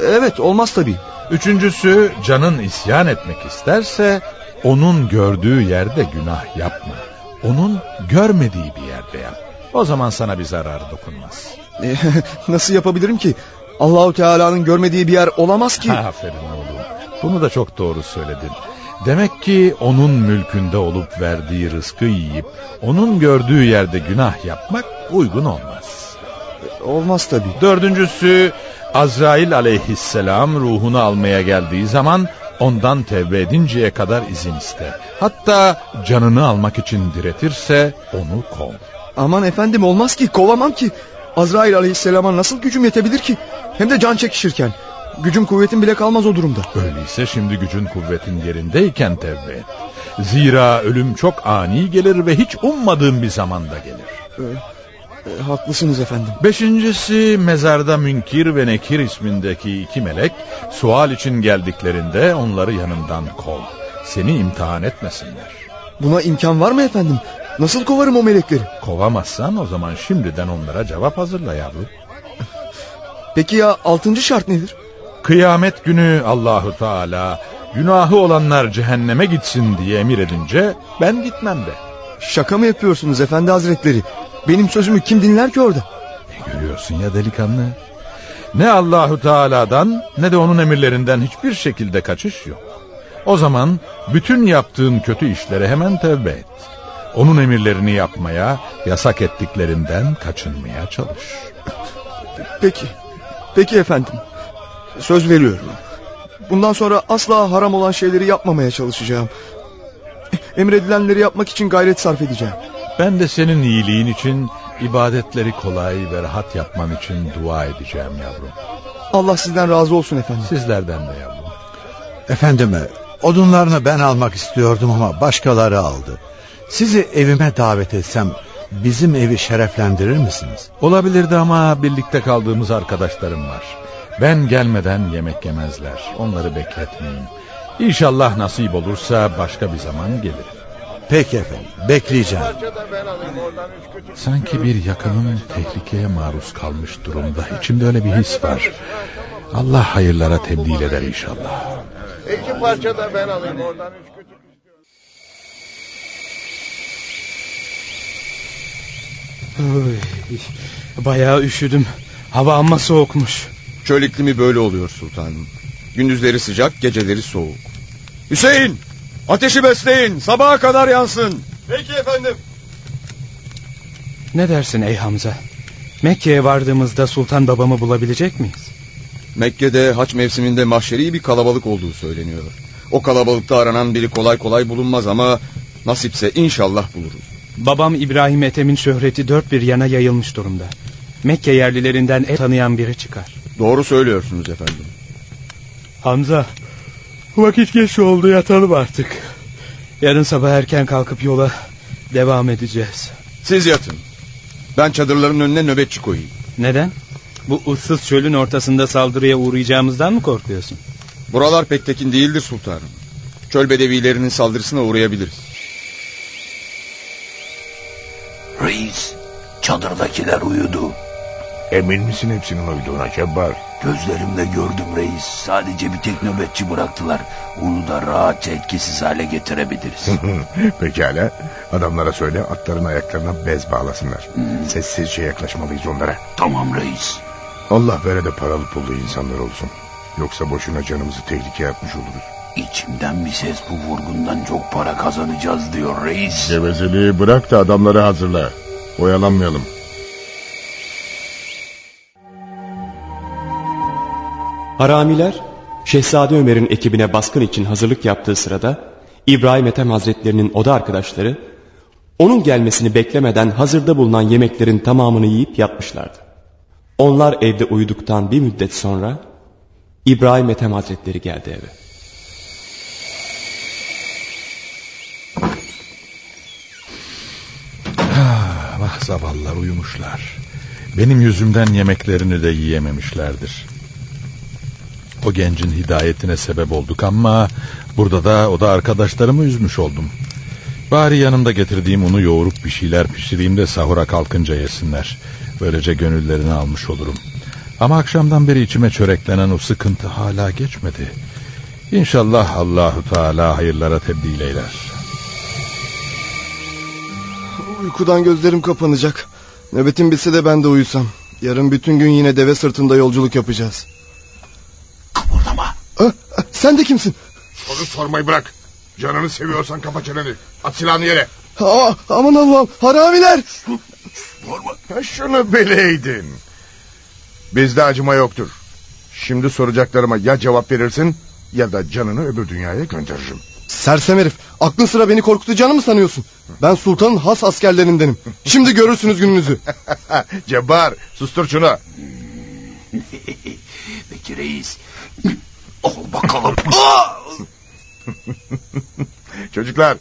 Evet olmaz tabii. Üçüncüsü canın isyan etmek isterse onun gördüğü yerde günah yapma. Onun görmediği bir yerde yap. O zaman sana bir zararı dokunmaz. E, Nasıl yapabilirim ki? Allahu Teala'nın görmediği bir yer olamaz ki. Aferin oğlum. Bunu da çok doğru söyledin. Demek ki onun mülkünde olup verdiği rızkı yiyip onun gördüğü yerde günah yapmak uygun olmaz. Olmaz tabii. Dördüncüsü Azrail aleyhisselam ruhunu almaya geldiği zaman ondan tevbe edinceye kadar izin iste. Hatta canını almak için diretirse onu kov. Aman efendim olmaz ki kovamam ki. Azrail aleyhisselama nasıl gücüm yetebilir ki? Hem de can çekişirken. Gücüm kuvvetim bile kalmaz o durumda. Öyleyse şimdi gücün kuvvetin yerindeyken tevbe et. Zira ölüm çok ani gelir ve hiç ummadığın bir zamanda gelir. E, haklısınız efendim. Beşincisi mezarda Münkir ve Nekir ismindeki iki melek sual için geldiklerinde onları yanından kov. Seni imtihan etmesinler. Buna imkan var mı efendim? Nasıl kovarım o melekleri? Kovamazsan o zaman şimdiden onlara cevap hazırla yavrum. Peki ya altıncı şart nedir? Kıyamet günü Allahu Teala günahı olanlar cehenneme gitsin diye emir edince ben gitmem de. Şaka mı yapıyorsunuz efendi hazretleri? Benim sözümü kim dinler ki orada? Ne görüyorsun ya delikanlı? Ne Allahu Teala'dan ne de onun emirlerinden hiçbir şekilde kaçış yok. O zaman bütün yaptığın kötü işlere hemen tevbe et. Onun emirlerini yapmaya, yasak ettiklerinden kaçınmaya çalış. Peki. Peki efendim. Söz veriyorum. Bundan sonra asla haram olan şeyleri yapmamaya çalışacağım. Emredilenleri yapmak için gayret sarf edeceğim. Ben de senin iyiliğin için ibadetleri kolay ve rahat yapman için dua edeceğim yavrum. Allah sizden razı olsun efendim. Sizlerden de yavrum. Efendime odunlarını ben almak istiyordum ama başkaları aldı. Sizi evime davet etsem bizim evi şereflendirir misiniz? Olabilirdi ama birlikte kaldığımız arkadaşlarım var. Ben gelmeden yemek yemezler. Onları bekletmeyin. İnşallah nasip olursa başka bir zaman gelirim. Peki efendim bekleyeceğim. Sanki bir yakınım tehlikeye maruz kalmış durumda. İçimde öyle bir his var. Allah hayırlara tebdil eder inşallah. İki parça da ben alayım oradan üç kütük. Oy, bayağı üşüdüm. Hava amma soğukmuş. Çöl iklimi böyle oluyor sultanım. Gündüzleri sıcak, geceleri soğuk. Hüseyin! Ateşi besleyin, sabaha kadar yansın. Peki efendim. Ne dersin ey Hamza? Mekke'ye vardığımızda sultan babamı bulabilecek miyiz? Mekke'de haç mevsiminde mahşeri bir kalabalık olduğu söyleniyor. O kalabalıkta aranan biri kolay kolay bulunmaz ama nasipse inşallah buluruz. Babam İbrahim Ethem'in şöhreti dört bir yana yayılmış durumda. Mekke yerlilerinden el tanıyan biri çıkar. Doğru söylüyorsunuz efendim. Hamza, vakit geç oldu yatalım artık. Yarın sabah erken kalkıp yola devam edeceğiz. Siz yatın. Ben çadırların önüne nöbetçi koyayım. Neden? Bu ıssız çölün ortasında saldırıya uğrayacağımızdan mı korkuyorsun? Buralar pek tekin değildir sultanım. Çöl bedevilerinin saldırısına uğrayabiliriz. Reis, çadırdakiler uyudu. Emin misin hepsinin uyuduğuna Cebbar? Gözlerimle gördüm reis. Sadece bir tek nöbetçi bıraktılar. Onu da rahatça etkisiz hale getirebiliriz. Pekala. Adamlara söyle atların ayaklarına bez bağlasınlar. Sessizce yaklaşmalıyız onlara. Tamam reis. Allah böyle de paralı pullu insanlar olsun. Yoksa boşuna canımızı tehlikeye atmış oluruz. İçimden bir ses bu vurgundan çok para kazanacağız diyor reis. Gevezeliği bırak da adamları hazırla. Oyalanmayalım. Haramiler Şehzade Ömer'in ekibine baskın için hazırlık yaptığı sırada İbrahim Ethem Hazretlerinin oda arkadaşları onun gelmesini beklemeden hazırda bulunan yemeklerin tamamını yiyip yatmışlardı. Onlar evde uyuduktan bir müddet sonra İbrahim Ethem Hazretleri geldi eve. Ah, vah zavallılar uyumuşlar. Benim yüzümden yemeklerini de yiyememişlerdir. O gencin hidayetine sebep olduk ama burada da o da arkadaşlarımı üzmüş oldum. Bari yanımda getirdiğim unu yoğurup bir şeyler pişireyim de sahura kalkınca yesinler. Böylece gönüllerini almış olurum. Ama akşamdan beri içime çöreklenen o sıkıntı hala geçmedi. İnşallah Allahu Teala hayırlara tebdil eyler. Uykudan gözlerim kapanacak. Nöbetim bitse de ben de uyusam. Yarın bütün gün yine deve sırtında yolculuk yapacağız. Sen de kimsin? Soru sormayı bırak. Canını seviyorsan kapa çeneni. At silahını yere. Aa, aman Allah'ım haramiler. Ha, Şunu bileydin. Bizde acıma yoktur. Şimdi soracaklarıma ya cevap verirsin ya da canını öbür dünyaya gönderirim. Sersem herif aklın sıra beni korkutacağını mı sanıyorsun? Ben sultanın has askerlerindenim. Şimdi görürsünüz gününüzü. Cebbar sustur şunu. Peki reis. Al bakalım. Çocuklar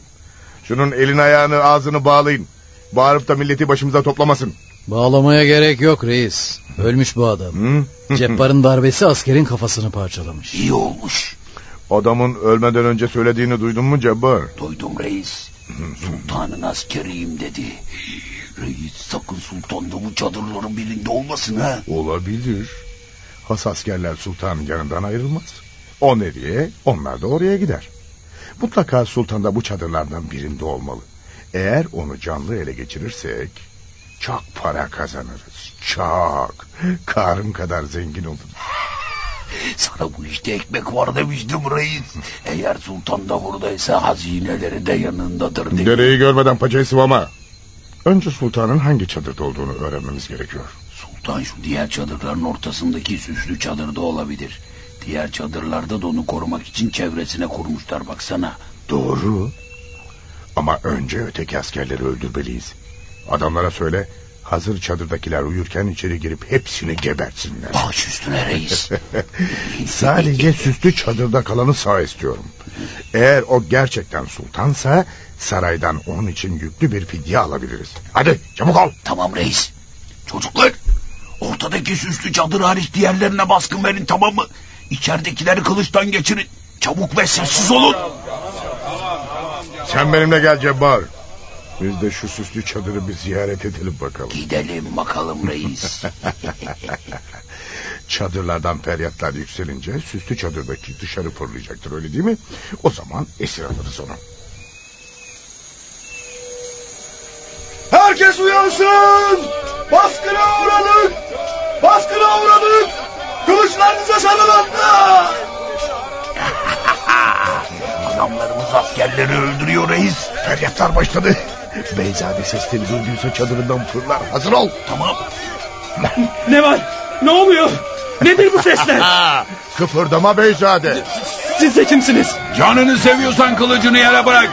şunun elini ayağını ağzını bağlayın. Bağırıp da milleti başımıza toplamasın. Bağlamaya gerek yok reis. Ölmüş bu adam. Cebbar'ın darbesi askerin kafasını parçalamış. İyi olmuş. Adamın ölmeden önce söylediğini duydun mu Cebbar? Duydum reis. Sultanın askeriyim dedi. Reis sakın sultan da bu çadırların birinde olmasın ha. Olabilir. Has askerler sultanın yanından ayrılmaz. O nereye onlar da oraya gider. Mutlaka sultan da bu çadırlardan birinde olmalı. Eğer onu canlı ele geçirirsek çok para kazanırız. Çok. Karın kadar zengin oluruz. Sana bu işte ekmek var demiştim reis. Eğer sultan da buradaysa hazineleri de yanındadır dedi. Dereyi görmeden paçayı sıvama. Önce sultanın hangi çadırda olduğunu öğrenmemiz gerekiyor. Sultan şu diğer çadırların ortasındaki süslü çadırda olabilir. Diğer çadırlarda da onu korumak için çevresine kurmuşlar baksana. Doğru. Ama önce öteki askerleri öldürmeliyiz. Adamlara söyle Hazır çadırdakiler uyurken içeri girip hepsini gebersinler. Baş üstüne reis. Sadece süslü çadırda kalanı sağ istiyorum. Eğer o gerçekten sultansa saraydan onun için yüklü bir fidye alabiliriz. Hadi çabuk ol. Tamam reis. Çocuklar ortadaki süslü çadır hariç diğerlerine baskın verin tamam mı? İçeridekileri kılıçtan geçirin. Çabuk ve sessiz olun. Sen benimle gel Cebbar. Biz de şu süslü çadırı bir ziyaret edelim bakalım. Gidelim bakalım reis. Çadırlardan feryatlar yükselince süslü çadırdaki dışarı fırlayacaktır öyle değil mi? O zaman esir alırız onu. Herkes uyansın! Baskına uğradık! Baskına uğradık! Kılıçlarınıza sarılandı! Adamlarımız askerleri öldürüyor reis. Feryatlar başladı. Beyzade sesleri duyduysa çadırından fırlar. Hazır ol. Tamam. Ne var? Ne oluyor? Nedir bu sesler? Kıpırdama Beyzade. Siz de kimsiniz? Canını seviyorsan kılıcını yere bırak.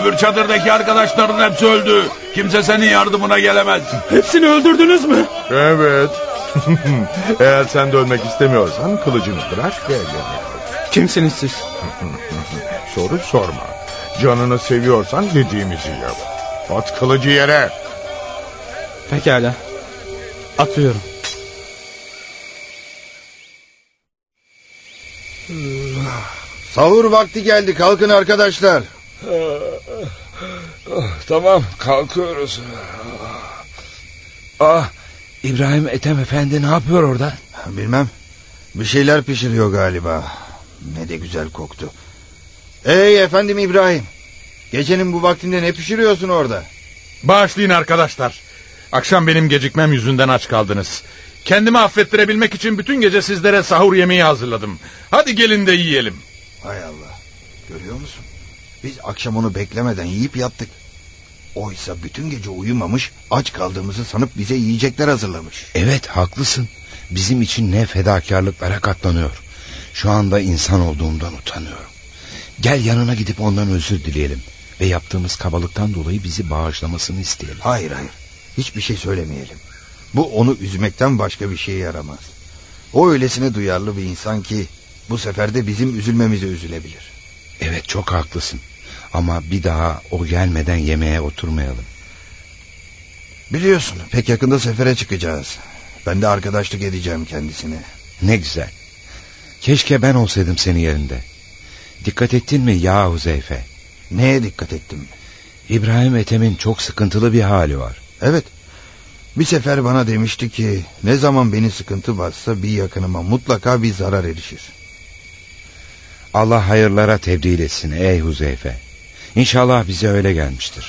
Öbür çadırdaki arkadaşların hepsi öldü. Kimse senin yardımına gelemez. Hepsini öldürdünüz mü? Evet. Eğer sen de ölmek istemiyorsan kılıcını bırak ve ellerini. Kimsiniz siz? Soru sorma. Canını seviyorsan dediğimizi yap. At kılıcı yere. Pekala. Atıyorum. Sahur vakti geldi kalkın arkadaşlar. Tamam kalkıyoruz. Ah İbrahim Ethem Efendi ne yapıyor orada? Bilmem. Bir şeyler pişiriyor galiba. Ne de güzel koktu. Ey efendim İbrahim. Gecenin bu vaktinde ne pişiriyorsun orada? Bağışlayın arkadaşlar. Akşam benim gecikmem yüzünden aç kaldınız. Kendimi affettirebilmek için bütün gece sizlere sahur yemeği hazırladım. Hadi gelin de yiyelim. Hay Allah. Görüyor musun? Biz akşam onu beklemeden yiyip yattık. Oysa bütün gece uyumamış, aç kaldığımızı sanıp bize yiyecekler hazırlamış. Evet haklısın. Bizim için ne fedakarlıklara katlanıyor. Şu anda insan olduğumdan utanıyorum. Gel yanına gidip ondan özür dileyelim. Ve yaptığımız kabalıktan dolayı bizi bağışlamasını isteyelim. Hayır hayır. Hiçbir şey söylemeyelim. Bu onu üzmekten başka bir şeye yaramaz. O öylesine duyarlı bir insan ki bu sefer de bizim üzülmemize üzülebilir. Evet çok haklısın. Ama bir daha o gelmeden yemeğe oturmayalım. Biliyorsun pek yakında sefere çıkacağız. Ben de arkadaşlık edeceğim kendisine. Ne güzel. Keşke ben olsaydım senin yerinde. Dikkat ettin mi ya Huzeyfe? Neye dikkat ettim? İbrahim Ethem'in çok sıkıntılı bir hali var. Evet. Bir sefer bana demişti ki ne zaman beni sıkıntı bassa bir yakınıma mutlaka bir zarar erişir. Allah hayırlara tebdil etsin ey Huzeyfe. İnşallah bize öyle gelmiştir.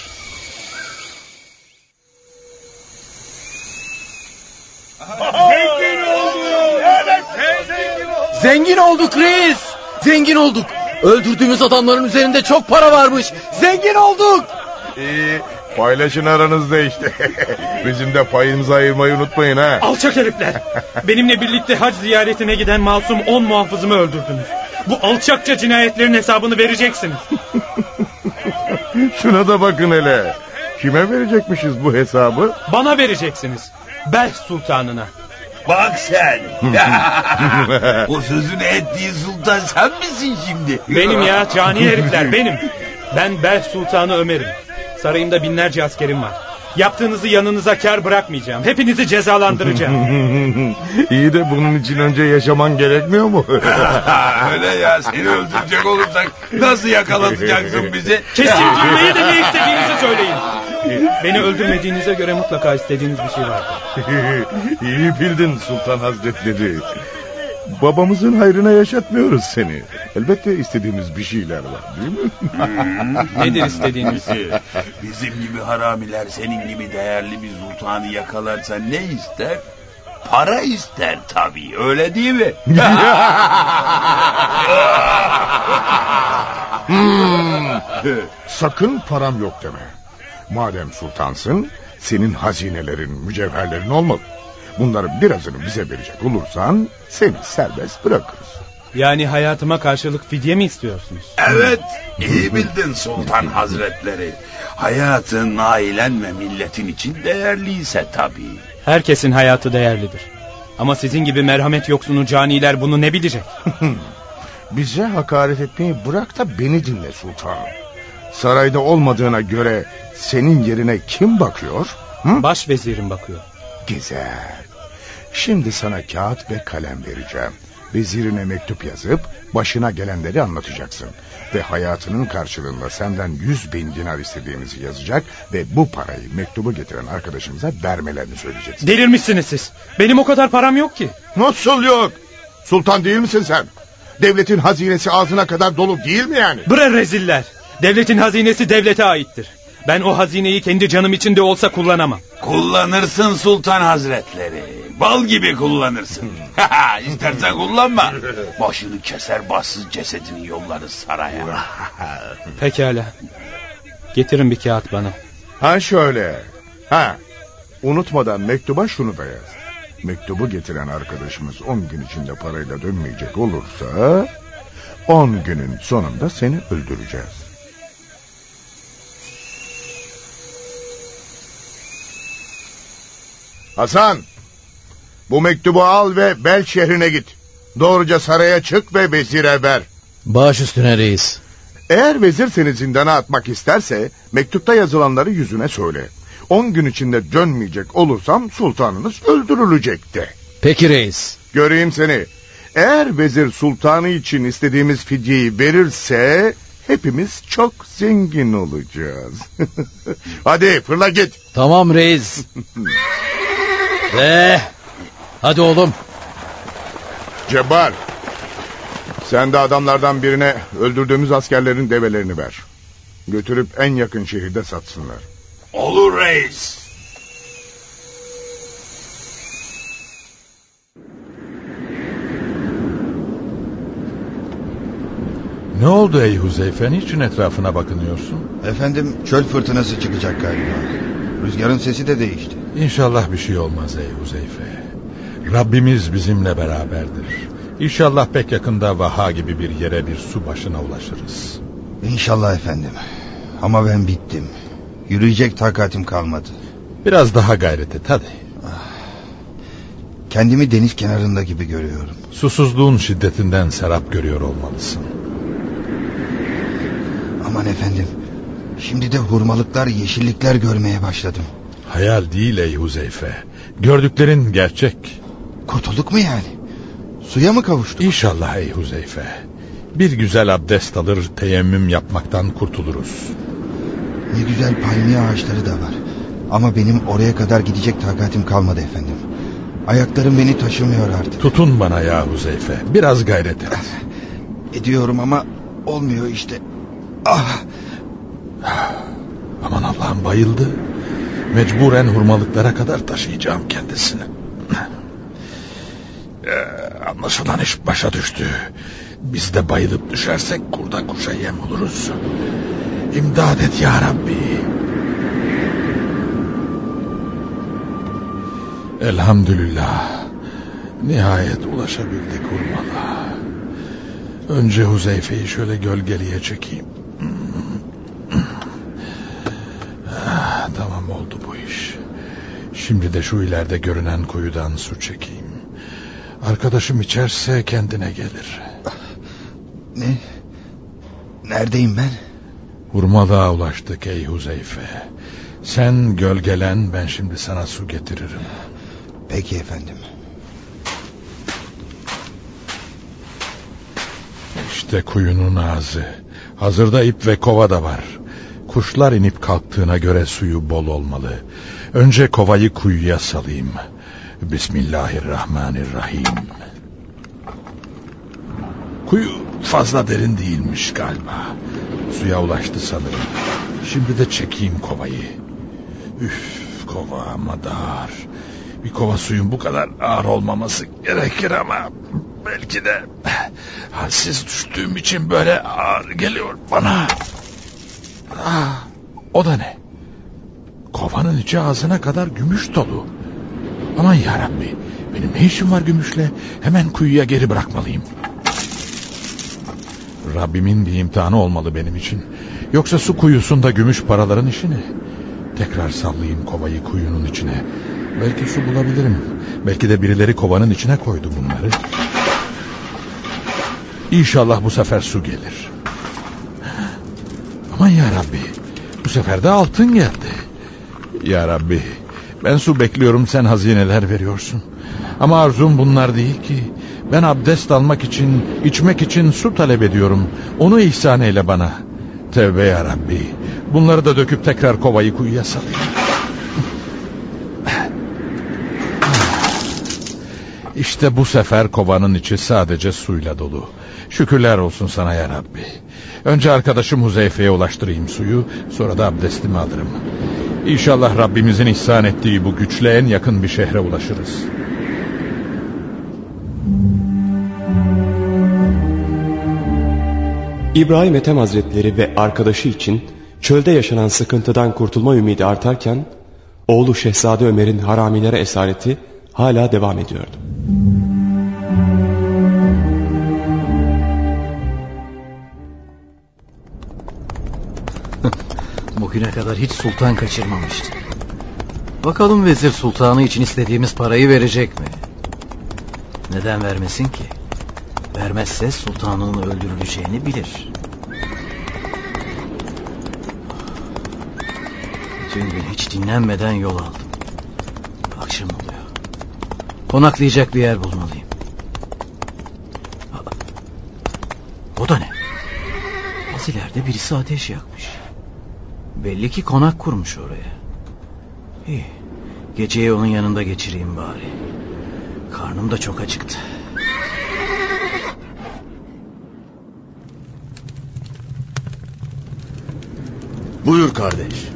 Zengin olduk! Evet, zengin olduk! Zengin olduk reis. Zengin olduk. Öldürdüğümüz adamların üzerinde çok para varmış. Zengin olduk. İyi, paylaşın aranızda işte. Bizim de payımızı ayırmayı unutmayın ha. Alçak herifler. Benimle birlikte hac ziyaretine giden masum on muhafızımı öldürdünüz. Bu alçakça cinayetlerin hesabını vereceksiniz. Şuna da bakın hele. Kime verecekmişiz bu hesabı? Bana vereceksiniz. Belh sultanına. Bak sen. o sözünü ettiği sultan sen misin şimdi? Benim ya cani herifler benim. Ben Belh Sultanı Ömer'im. Sarayımda binlerce askerim var. Yaptığınızı yanınıza kar bırakmayacağım. Hepinizi cezalandıracağım. İyi de bunun için önce yaşaman gerekmiyor mu? Öyle ya seni öldürecek olursak nasıl yakalatacaksın bizi? Kesin gülmeyi de ne istediğinizi söyleyin. Beni öldürmediğinize göre mutlaka istediğiniz bir şey vardır. İyi bildin Sultan Hazretleri. Babamızın hayrına yaşatmıyoruz seni. Elbette istediğimiz bir şeyler var değil mi? Nedir istediğiniz? Bizim gibi haramiler senin gibi değerli bir sultanı yakalarsa ne ister? Para ister tabii öyle değil mi? Hmm. Sakın param yok deme. Madem sultansın senin hazinelerin, mücevherlerin olmalı. Bunların birazını bize verecek olursan seni serbest bırakırız. Yani hayatıma karşılık fidye mi istiyorsunuz? Evet, iyi bildin Sultan Hazretleri. Hayatın, ailen ve milletin için değerliyse tabii. Herkesin hayatı değerlidir. Ama sizin gibi merhamet yoksunu caniler bunu ne bilecek? Bize hakaret etmeyi bırak da beni dinle sultanım. Sarayda olmadığına göre senin yerine kim bakıyor? Hı? Baş vezirim bakıyor. Güzel. Şimdi sana kağıt ve kalem vereceğim. Vezirine mektup yazıp başına gelenleri anlatacaksın. Ve hayatının karşılığında senden yüz bin dinar istediğimizi yazacak ve bu parayı mektubu getiren arkadaşımıza vermelerini söyleyeceksin. Delirmişsiniz siz. Benim o kadar param yok ki. Nasıl yok? Sultan değil misin sen? Devletin hazinesi ağzına kadar dolu değil mi yani? Bre reziller. Devletin hazinesi devlete aittir. Ben o hazineyi kendi canım için de olsa kullanamam. Kullanırsın Sultan Hazretleri. Bal gibi kullanırsın. İstersen kullanma. Başını keser bassız cesedini yollarız saraya. Pekala. Getirin bir kağıt bana. Ha şöyle. Ha. Unutmadan mektuba şunu da yaz. Mektubu getiren arkadaşımız 10 gün içinde parayla dönmeyecek olursa 10 günün sonunda seni öldüreceğiz. Hasan, bu mektubu al ve Bel şehrine git. Doğruca saraya çık ve vezire ver. Baş üstüne reis. Eğer vezir seni zindana atmak isterse mektupta yazılanları yüzüne söyle. On gün içinde dönmeyecek olursam sultanınız öldürülecek de. Peki reis. Göreyim seni. Eğer vezir sultanı için istediğimiz fidyeyi verirse hepimiz çok zengin olacağız. Hadi fırla git. Tamam reis. Ve hadi oğlum. Cebbar. Sen de adamlardan birine öldürdüğümüz askerlerin develerini ver. Götürüp en yakın şehirde satsınlar. Olur reis. Ne oldu ey Huzeyfe? Niçin etrafına bakınıyorsun? Efendim çöl fırtınası çıkacak galiba. Rüzgarın sesi de değişti. İnşallah bir şey olmaz ey Huzeyfe. Rabbimiz bizimle beraberdir. İnşallah pek yakında Vaha gibi bir yere bir su başına ulaşırız. İnşallah efendim. Ama ben bittim. Yürüyecek takatim kalmadı. Biraz daha gayret et hadi. Kendimi deniz kenarında gibi görüyorum. Susuzluğun şiddetinden serap görüyor olmalısın. Aman efendim. Şimdi de hurmalıklar, yeşillikler görmeye başladım. Hayal değil ey Huzeyfe. Gördüklerin gerçek. Kurtulduk mu yani? Suya mı kavuştuk? İnşallah ey Huzeyfe. Bir güzel abdest alır teyemmüm yapmaktan kurtuluruz. Ne güzel palmiye ağaçları da var. Ama benim oraya kadar gidecek takatim kalmadı efendim. Ayaklarım beni taşımıyor artık. Tutun bana ya Huzeyfe. Biraz gayret et. Ediyorum ama olmuyor işte. Ah! Aman Allah'ım bayıldı. Mecburen hurmalıklara kadar taşıyacağım kendisini. Ee, anlaşılan iş başa düştü. Biz de bayılıp düşersek kurda kuşa yem oluruz. İmdad et ya Rabbi. Elhamdülillah. Nihayet ulaşabildik hurmalığa. Önce Huzeyfe'yi şöyle gölgeliye çekeyim. Ah, tamam oldu bu iş. Şimdi de şu ileride görünen kuyudan su çekeyim. Arkadaşım içerse kendine gelir. Ne? Neredeyim ben? Hurmalığa ulaştık ey Huzeyfe. Sen gölgelen ben şimdi sana su getiririm. Peki efendim. İşte kuyunun ağzı. Hazırda ip ve kova da var. Kuşlar inip kalktığına göre suyu bol olmalı. Önce kovayı kuyuya salayım. Bismillahirrahmanirrahim. Kuyu fazla derin değilmiş galiba. Suya ulaştı sanırım. Şimdi de çekeyim kovayı. Üf kova ama dar. Bir kova suyun bu kadar ağır olmaması gerekir ama belki de halsiz düştüğüm için böyle ağır geliyor bana. Ah, o da ne? Kovanın içi ağzına kadar gümüş dolu. Aman yarabbi benim ne işim var gümüşle? Hemen kuyuya geri bırakmalıyım. Rabbimin bir imtihanı olmalı benim için. Yoksa su kuyusunda gümüş paraların işi ne? Tekrar sallayayım kovayı kuyunun içine. Belki su bulabilirim. Belki de birileri kovanın içine koydu bunları. İnşallah bu sefer su gelir. Aman ya Rabbi. Bu sefer de altın geldi. Ya Rabbi. Ben su bekliyorum sen hazineler veriyorsun. Ama arzum bunlar değil ki. Ben abdest almak için, içmek için su talep ediyorum. Onu ihsan eyle bana. Tevbe ya Rabbi. Bunları da döküp tekrar kovayı kuyuya salayım. İşte bu sefer kovanın içi sadece suyla dolu. Şükürler olsun sana ya Rabbi. Önce arkadaşım Huzeyfe'ye ulaştırayım suyu, sonra da abdestimi alırım. İnşallah Rabbimizin ihsan ettiği bu güçle en yakın bir şehre ulaşırız. İbrahim Ethem Hazretleri ve arkadaşı için çölde yaşanan sıkıntıdan kurtulma ümidi artarken, oğlu Şehzade Ömer'in haramilere esareti hala devam ediyordu. Bugüne kadar hiç sultan kaçırmamıştı. Bakalım vezir sultanı için istediğimiz parayı verecek mi? Neden vermesin ki? Vermezse sultanın öldürüleceğini bilir. Bütün gün hiç dinlenmeden yol aldım. Akşam oluyor. Konaklayacak bir yer bulmalıyım. O da ne? Az ileride birisi ateş yakmış. Belli ki konak kurmuş oraya. İyi. Geceyi onun yanında geçireyim bari. Karnım da çok acıktı. Buyur kardeş.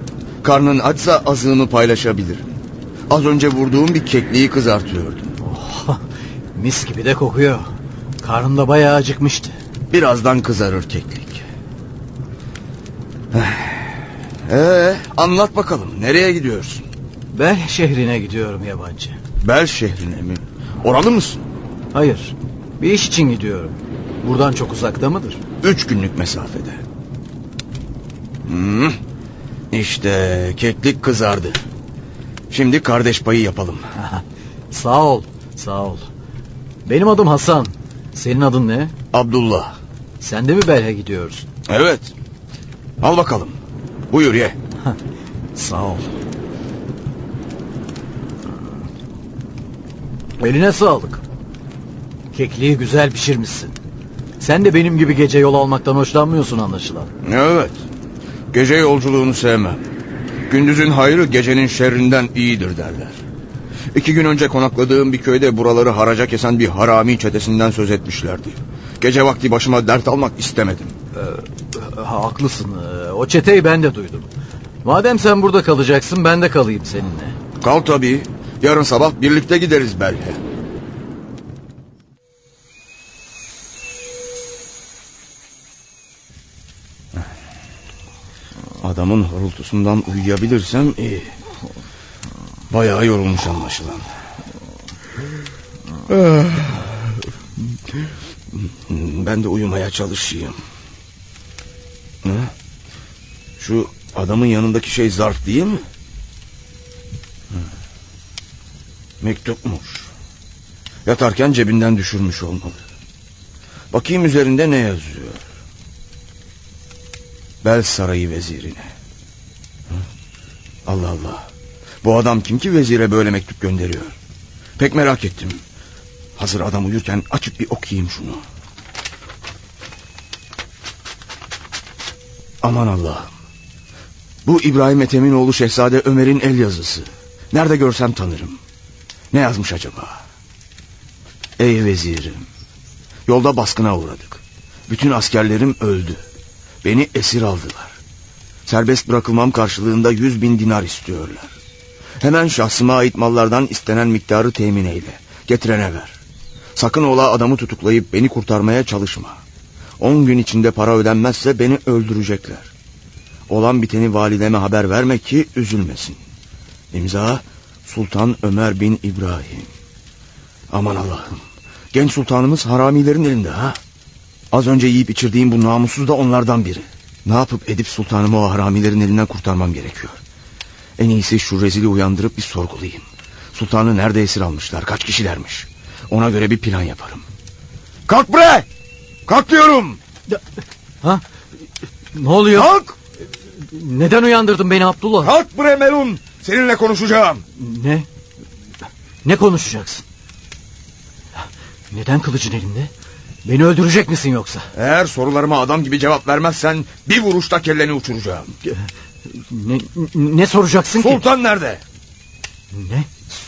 Karnın açsa azığımı paylaşabilirim. Az önce vurduğum bir kekliği kızartıyordum. Mis gibi de kokuyor. Karnım bayağı acıkmıştı. Birazdan kızarır keklik. Ee, anlat bakalım nereye gidiyorsun? Bel şehrine gidiyorum yabancı. Bel şehrine mi? Oralı mısın? Hayır. Bir iş için gidiyorum. Buradan çok uzakta mıdır? Üç günlük mesafede. Hmm, işte keklik kızardı. Şimdi kardeş payı yapalım. sağ ol, sağ ol. Benim adım Hasan. Senin adın ne? Abdullah. Sen de mi Belhe gidiyorsun? Evet. Al bakalım. Buyur ye. sağ ol. Eline sağlık. Kekliği güzel pişirmişsin. Sen de benim gibi gece yol almaktan hoşlanmıyorsun anlaşılan. Evet. Gece yolculuğunu sevmem. Gündüzün hayrı gecenin şerrinden iyidir derler. İki gün önce konakladığım bir köyde buraları haraca kesen bir harami çetesinden söz etmişlerdi. Gece vakti başıma dert almak istemedim. Ee, haklısın. Ee, o çeteyi ben de duydum. Madem sen burada kalacaksın ben de kalayım seninle. Kal tabii. Yarın sabah birlikte gideriz belki. Adamın horultusundan uyuyabilirsem iyi. Bayağı yorulmuş anlaşılan. Ben de uyumaya çalışayım. Şu adamın yanındaki şey zarf değil mi? Mektupmuş. Yatarken cebinden düşürmüş olmalı. Bakayım üzerinde ne yazıyor. Bel Sarayı vezirine. Allah Allah. Bu adam kim ki vezire böyle mektup gönderiyor? Pek merak ettim. Hazır adam uyurken açıp bir okuyayım şunu. Aman Allah'ım. Bu İbrahim Ethem'in Şehzade Ömer'in el yazısı. Nerede görsem tanırım. Ne yazmış acaba? Ey vezirim. Yolda baskına uğradık. Bütün askerlerim öldü. Beni esir aldılar. Serbest bırakılmam karşılığında yüz bin dinar istiyorlar. Hemen şahsıma ait mallardan istenen miktarı temin eyle. Getirene ver. Sakın ola adamı tutuklayıp beni kurtarmaya çalışma. On gün içinde para ödenmezse beni öldürecekler. Olan biteni valideme haber verme ki üzülmesin. İmza Sultan Ömer bin İbrahim. Aman Allah'ım. Genç sultanımız haramilerin elinde ha. Az önce yiyip içirdiğim bu namussuz da onlardan biri. Ne yapıp edip sultanımı o haramilerin elinden kurtarmam gerekiyor. En iyisi şu rezili uyandırıp bir sorgulayayım. Sultanı nerede esir almışlar, kaç kişilermiş. Ona göre bir plan yaparım. Kalk bre! Kalk diyorum! Ha? Ne oluyor? Kalk! Neden uyandırdın beni Abdullah? Kalk bre Melun! Seninle konuşacağım. Ne? Ne konuşacaksın? Neden kılıcın elinde? Beni öldürecek misin yoksa? Eğer sorularıma adam gibi cevap vermezsen bir vuruşta kelleni uçuracağım. Ne, ne soracaksın Sultan ki? Sultan nerede? Ne?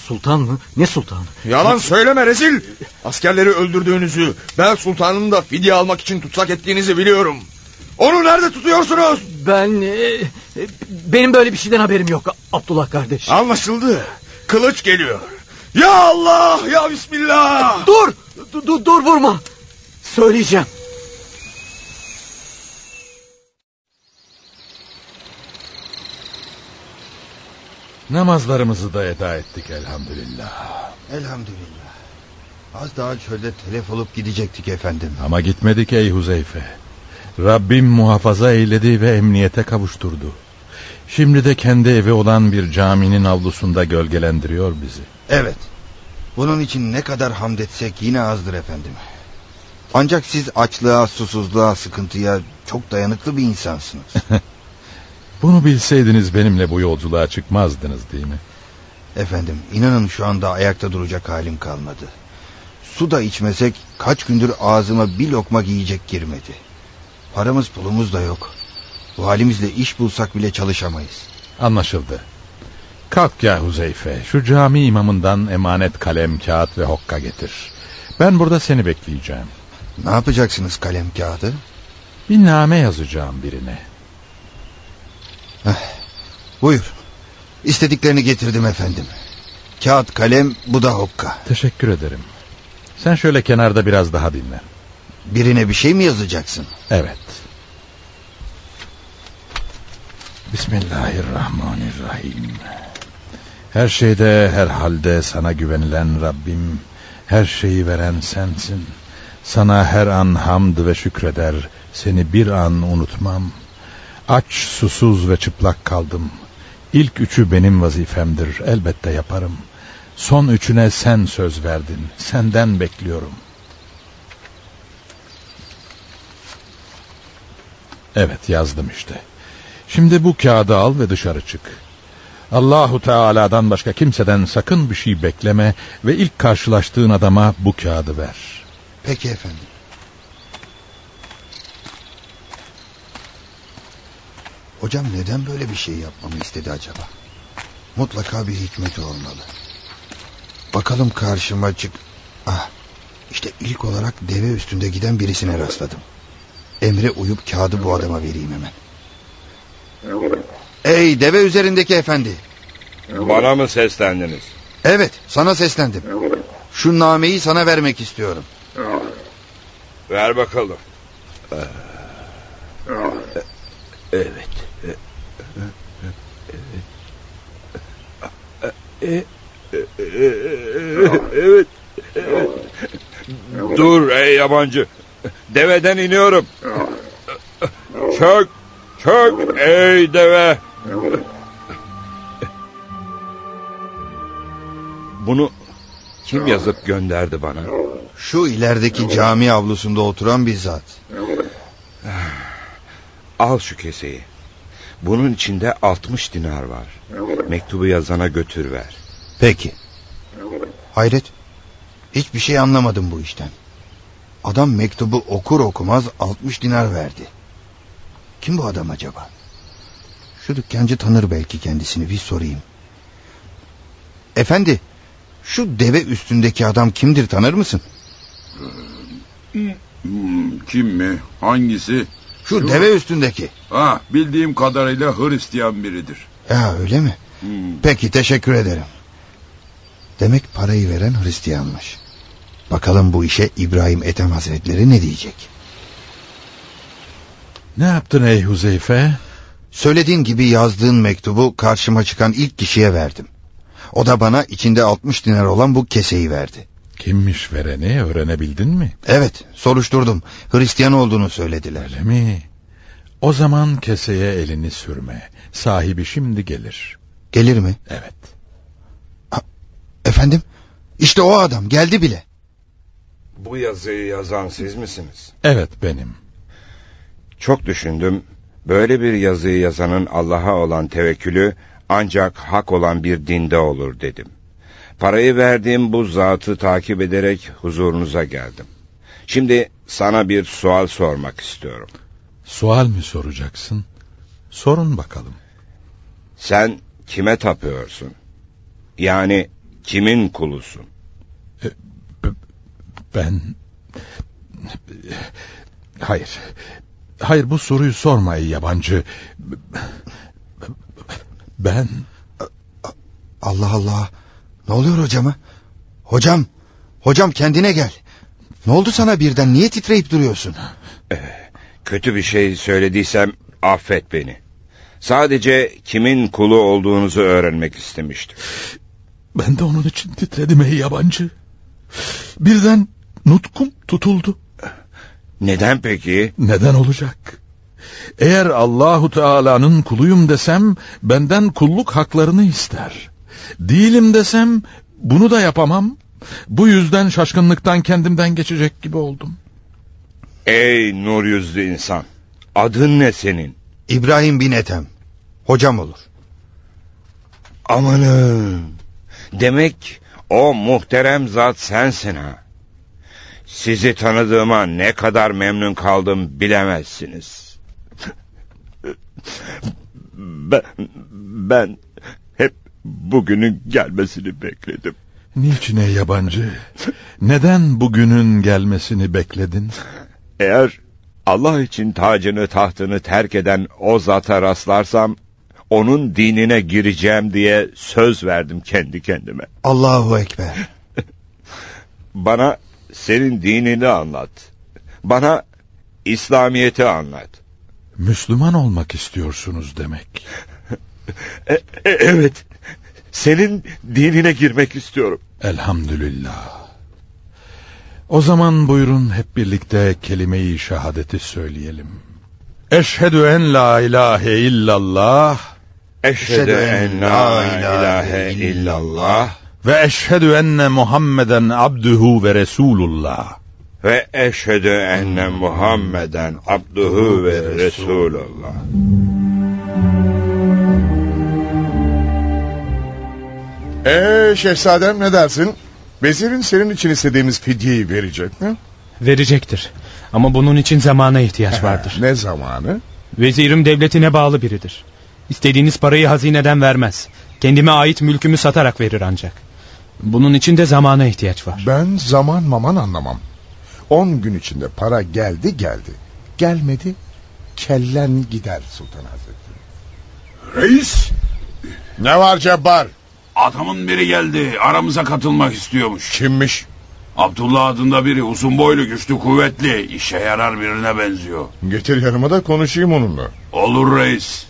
Sultan mı? Ne sultan? Yalan söyleme rezil. Askerleri öldürdüğünüzü, Bel Sultan'ın da fidye almak için tutsak ettiğinizi biliyorum. Onu nerede tutuyorsunuz? Ben... E, benim böyle bir şeyden haberim yok Abdullah kardeş. Anlaşıldı. Kılıç geliyor. Ya Allah ya Bismillah. Dur! Dur, dur vurma. Söyleyeceğim. Namazlarımızı da eda ettik elhamdülillah. Elhamdülillah. Az daha çölde telef olup gidecektik efendim. Ama gitmedik ey Huzeyfe. Rabbim muhafaza eyledi ve emniyete kavuşturdu. Şimdi de kendi evi olan bir caminin avlusunda gölgelendiriyor bizi. Evet. Bunun için ne kadar hamd etsek yine azdır efendim. Ancak siz açlığa, susuzluğa, sıkıntıya çok dayanıklı bir insansınız. Bunu bilseydiniz benimle bu yolculuğa çıkmazdınız değil mi? Efendim inanın şu anda ayakta duracak halim kalmadı. Su da içmesek kaç gündür ağzıma bir lokma yiyecek girmedi. Paramız pulumuz da yok. Bu halimizle iş bulsak bile çalışamayız. Anlaşıldı. Kalk ya Huzeyfe, şu cami imamından emanet kalem, kağıt ve hokka getir. Ben burada seni bekleyeceğim. Ne yapacaksınız kalem kağıdı? Bir name yazacağım birine. Buyur. İstediklerini getirdim efendim. Kağıt kalem bu da hokka. Teşekkür ederim. Sen şöyle kenarda biraz daha dinle. Birine bir şey mi yazacaksın? Evet. Bismillahirrahmanirrahim. Her şeyde her halde sana güvenilen Rabbim, her şeyi veren sensin. Sana her an hamd ve şükreder, seni bir an unutmam. Aç, susuz ve çıplak kaldım. İlk üçü benim vazifemdir, elbette yaparım. Son üçüne sen söz verdin, senden bekliyorum. Evet yazdım işte. Şimdi bu kağıdı al ve dışarı çık. Allahu Teala'dan başka kimseden sakın bir şey bekleme ve ilk karşılaştığın adama bu kağıdı ver. Peki efendim. Hocam neden böyle bir şey yapmamı istedi acaba? Mutlaka bir hikmeti olmalı. Bakalım karşıma çık... Ah, işte ilk olarak deve üstünde giden birisine rastladım. Emre uyup kağıdı bu adama vereyim hemen. Ey deve üzerindeki efendi. Bana mı seslendiniz? Evet sana seslendim. Şu nameyi sana vermek istiyorum. Ver bakalım. Evet. Evet. Dur ey yabancı. Deveden iniyorum. Çök. Çök ey deve. Bunu kim yazıp gönderdi bana? Şu ilerideki cami avlusunda oturan bir zat. Al şu keseyi. Bunun içinde 60 dinar var. Mektubu yazana götür ver. Peki. Hayret. Hiçbir şey anlamadım bu işten. Adam mektubu okur okumaz 60 dinar verdi. Kim bu adam acaba? Şu dükkancı tanır belki kendisini bir sorayım. Efendi, şu deve üstündeki adam kimdir tanır mısın? Kim mi? Hangisi? Şu, deve üstündeki. Ha, bildiğim kadarıyla Hristiyan biridir. Ya öyle mi? Hmm. Peki teşekkür ederim. Demek parayı veren Hristiyanmış. Bakalım bu işe İbrahim Ethem Hazretleri ne diyecek? Ne yaptın ey Huzeyfe? Söylediğin gibi yazdığın mektubu karşıma çıkan ilk kişiye verdim. O da bana içinde 60 dinar olan bu keseyi verdi. Kimmiş vereni öğrenebildin mi? Evet soruşturdum. Hristiyan olduğunu söylediler. Öyle mi? O zaman keseye elini sürme. Sahibi şimdi gelir. Gelir mi? Evet. Efendim? İşte o adam geldi bile. Bu yazıyı yazan siz misiniz? Evet benim. Çok düşündüm. Böyle bir yazıyı yazanın Allah'a olan tevekkülü ancak hak olan bir dinde olur dedim. Parayı verdiğim bu zatı takip ederek huzurunuza geldim. Şimdi sana bir sual sormak istiyorum. Sual mi soracaksın? Sorun bakalım. Sen kime tapıyorsun? Yani kimin kulusun? Ben... Hayır. Hayır bu soruyu sorma ey yabancı. Ben... Allah Allah. Ne oluyor hocama? Hocam, hocam kendine gel. Ne oldu sana birden? Niye titreyip duruyorsun? Kötü bir şey söylediysem affet beni. Sadece kimin kulu olduğunuzu öğrenmek istemiştim. Ben de onun için titredim ey yabancı. Birden nutkum tutuldu. Neden peki? Neden olacak? Eğer Allahu Teala'nın kuluyum desem benden kulluk haklarını ister. Değilim desem bunu da yapamam. Bu yüzden şaşkınlıktan kendimden geçecek gibi oldum. Ey nur yüzlü insan. Adın ne senin? İbrahim bin Ethem. Hocam olur. Amanın. Demek o muhterem zat sensin ha. Sizi tanıdığıma ne kadar memnun kaldım bilemezsiniz. Ben, ben bugünün gelmesini bekledim. Niçin ey yabancı? Neden bugünün gelmesini bekledin? Eğer Allah için tacını tahtını terk eden o zata rastlarsam onun dinine gireceğim diye söz verdim kendi kendime. Allahu Ekber. Bana senin dinini anlat. Bana İslamiyet'i anlat. Müslüman olmak istiyorsunuz demek. E, e, evet. Senin dinine girmek istiyorum. Elhamdülillah. O zaman buyurun hep birlikte kelime-i şehadeti söyleyelim. Eşhedü en la ilahe illallah. Eşhedü en la ilahe illallah. Ve eşhedü enne Muhammeden abduhu ve resulullah. Ve eşhedü enne Muhammeden abduhu ve resulullah. Ee şehzadem ne dersin? Vezirin senin için istediğimiz fidyeyi verecek mi? Verecektir. Ama bunun için zamana ihtiyaç vardır. ne zamanı? Vezirim devletine bağlı biridir. İstediğiniz parayı hazineden vermez. Kendime ait mülkümü satarak verir ancak. Bunun için de zamana ihtiyaç var. Ben zaman maman anlamam. On gün içinde para geldi geldi. Gelmedi kellen gider Sultan Hazretleri. Reis Ne var Cebbar? Adamın biri geldi aramıza katılmak istiyormuş. Kimmiş? Abdullah adında biri uzun boylu güçlü kuvvetli işe yarar birine benziyor. Getir yanıma da konuşayım onunla. Olur reis.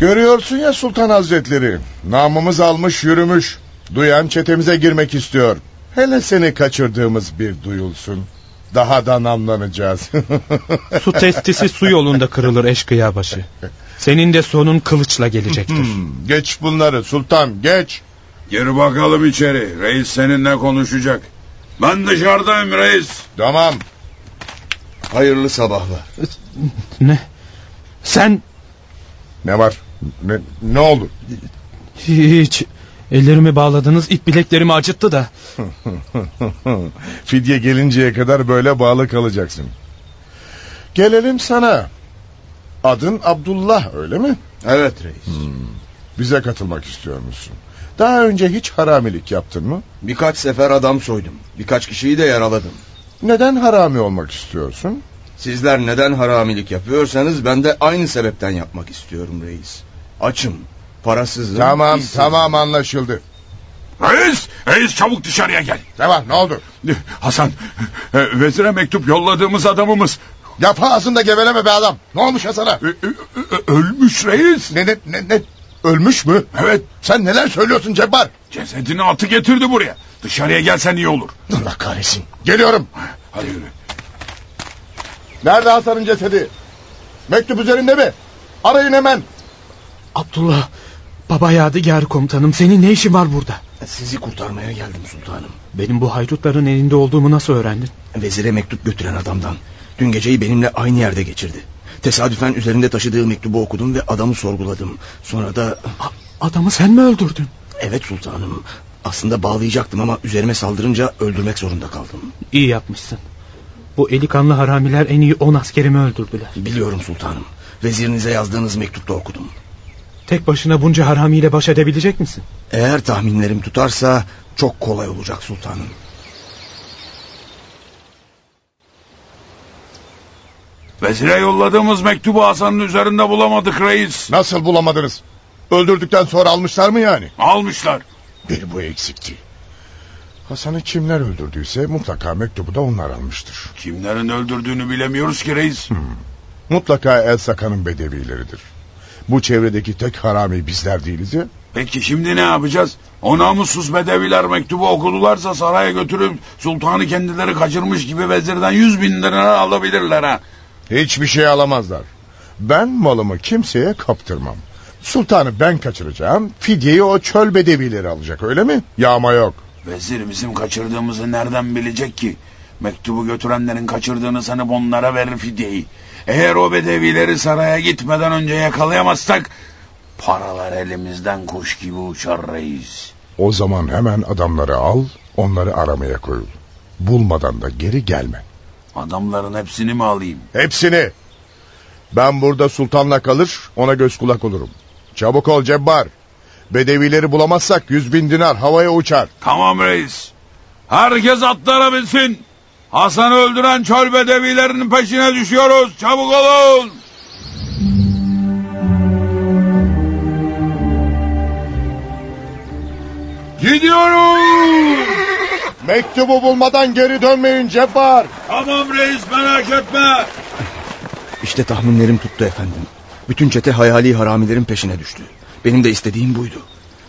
Görüyorsun ya Sultan Hazretleri. Namımız almış yürümüş. Duyan çetemize girmek istiyor. Hele seni kaçırdığımız bir duyulsun. Daha da namlanacağız. Su testisi su yolunda kırılır eşkıya başı. Senin de sonun kılıçla gelecektir. Hmm, geç bunları sultan geç. Gir bakalım içeri. Reis seninle konuşacak. Ben dışarıdayım reis. Tamam. Hayırlı sabahlar. Ne? Sen Ne var? Ne, ne oldu? hiç ellerimi bağladınız ip bileklerimi acıttı da. Fidye gelinceye kadar böyle bağlı kalacaksın. Gelelim sana. Adın Abdullah öyle mi? Evet reis. Hmm. Bize katılmak istiyor musun? Daha önce hiç haramilik yaptın mı? Birkaç sefer adam soydum. Birkaç kişiyi de yaraladım. Neden harami olmak istiyorsun? Sizler neden haramilik yapıyorsanız ben de aynı sebepten yapmak istiyorum reis. Açım, parasızım. Tamam işsizim. tamam anlaşıldı. Reis, reis çabuk dışarıya gel. Ne var ne oldu? Hasan, e, vezire mektup yolladığımız adamımız Yap ağzında geveleme be adam. Ne olmuş Hasan'a? ölmüş reis. Ne ne ne ne? Ölmüş mü? Evet. Sen neler söylüyorsun Cebbar? Cesedini atı getirdi buraya. Dışarıya gelsen iyi olur. Allah kahretsin. Geliyorum. Hadi yürü. Nerede Hasan'ın cesedi? Mektup üzerinde mi? Arayın hemen. Abdullah, baba Yadigar komutanım senin ne işin var burada? Sizi kurtarmaya geldim sultanım. Benim bu haydutların elinde olduğumu nasıl öğrendin? Vezire mektup götüren adamdan. Dün geceyi benimle aynı yerde geçirdi. Tesadüfen üzerinde taşıdığı mektubu okudum ve adamı sorguladım. Sonra da... adamı sen mi öldürdün? Evet sultanım. Aslında bağlayacaktım ama üzerime saldırınca öldürmek zorunda kaldım. İyi yapmışsın. Bu eli kanlı haramiler en iyi on askerimi öldürdüler. Biliyorum sultanım. Vezirinize yazdığınız mektupta okudum. Tek başına bunca haramiyle baş edebilecek misin? Eğer tahminlerim tutarsa çok kolay olacak sultanım. Vezire yolladığımız mektubu Hasan'ın üzerinde bulamadık reis. Nasıl bulamadınız? Öldürdükten sonra almışlar mı yani? Almışlar. Bir bu eksikti. Hasan'ı kimler öldürdüyse mutlaka mektubu da onlar almıştır. Kimlerin öldürdüğünü bilemiyoruz ki reis. Hmm. Mutlaka El Sakan'ın bedevileridir. Bu çevredeki tek harami bizler değiliz ya. Peki şimdi ne yapacağız? O namussuz bedeviler mektubu okudularsa saraya götürüp sultanı kendileri kaçırmış gibi vezirden yüz bin lira alabilirler ha. Hiçbir şey alamazlar. Ben malımı kimseye kaptırmam. Sultanı ben kaçıracağım. Fidyeyi o çöl bedevileri alacak öyle mi? Yağma yok. Vezir bizim kaçırdığımızı nereden bilecek ki? Mektubu götürenlerin kaçırdığını sanıp onlara verir fidyeyi. Eğer o bedevileri saraya gitmeden önce yakalayamazsak... ...paralar elimizden kuş gibi uçar reis. O zaman hemen adamları al, onları aramaya koyul. Bulmadan da geri gelme. Adamların hepsini mi alayım? Hepsini. Ben burada sultanla kalır, ona göz kulak olurum. Çabuk ol Cebbar. Bedevileri bulamazsak yüz bin dinar havaya uçar. Tamam reis. Herkes atlara binsin. Hasan'ı öldüren çöl bedevilerinin peşine düşüyoruz. Çabuk olun. Gidiyoruz. Mektubu bulmadan geri dönmeyin Cebbar. Tamam reis merak etme. İşte tahminlerim tuttu efendim. Bütün çete hayali haramilerin peşine düştü. Benim de istediğim buydu.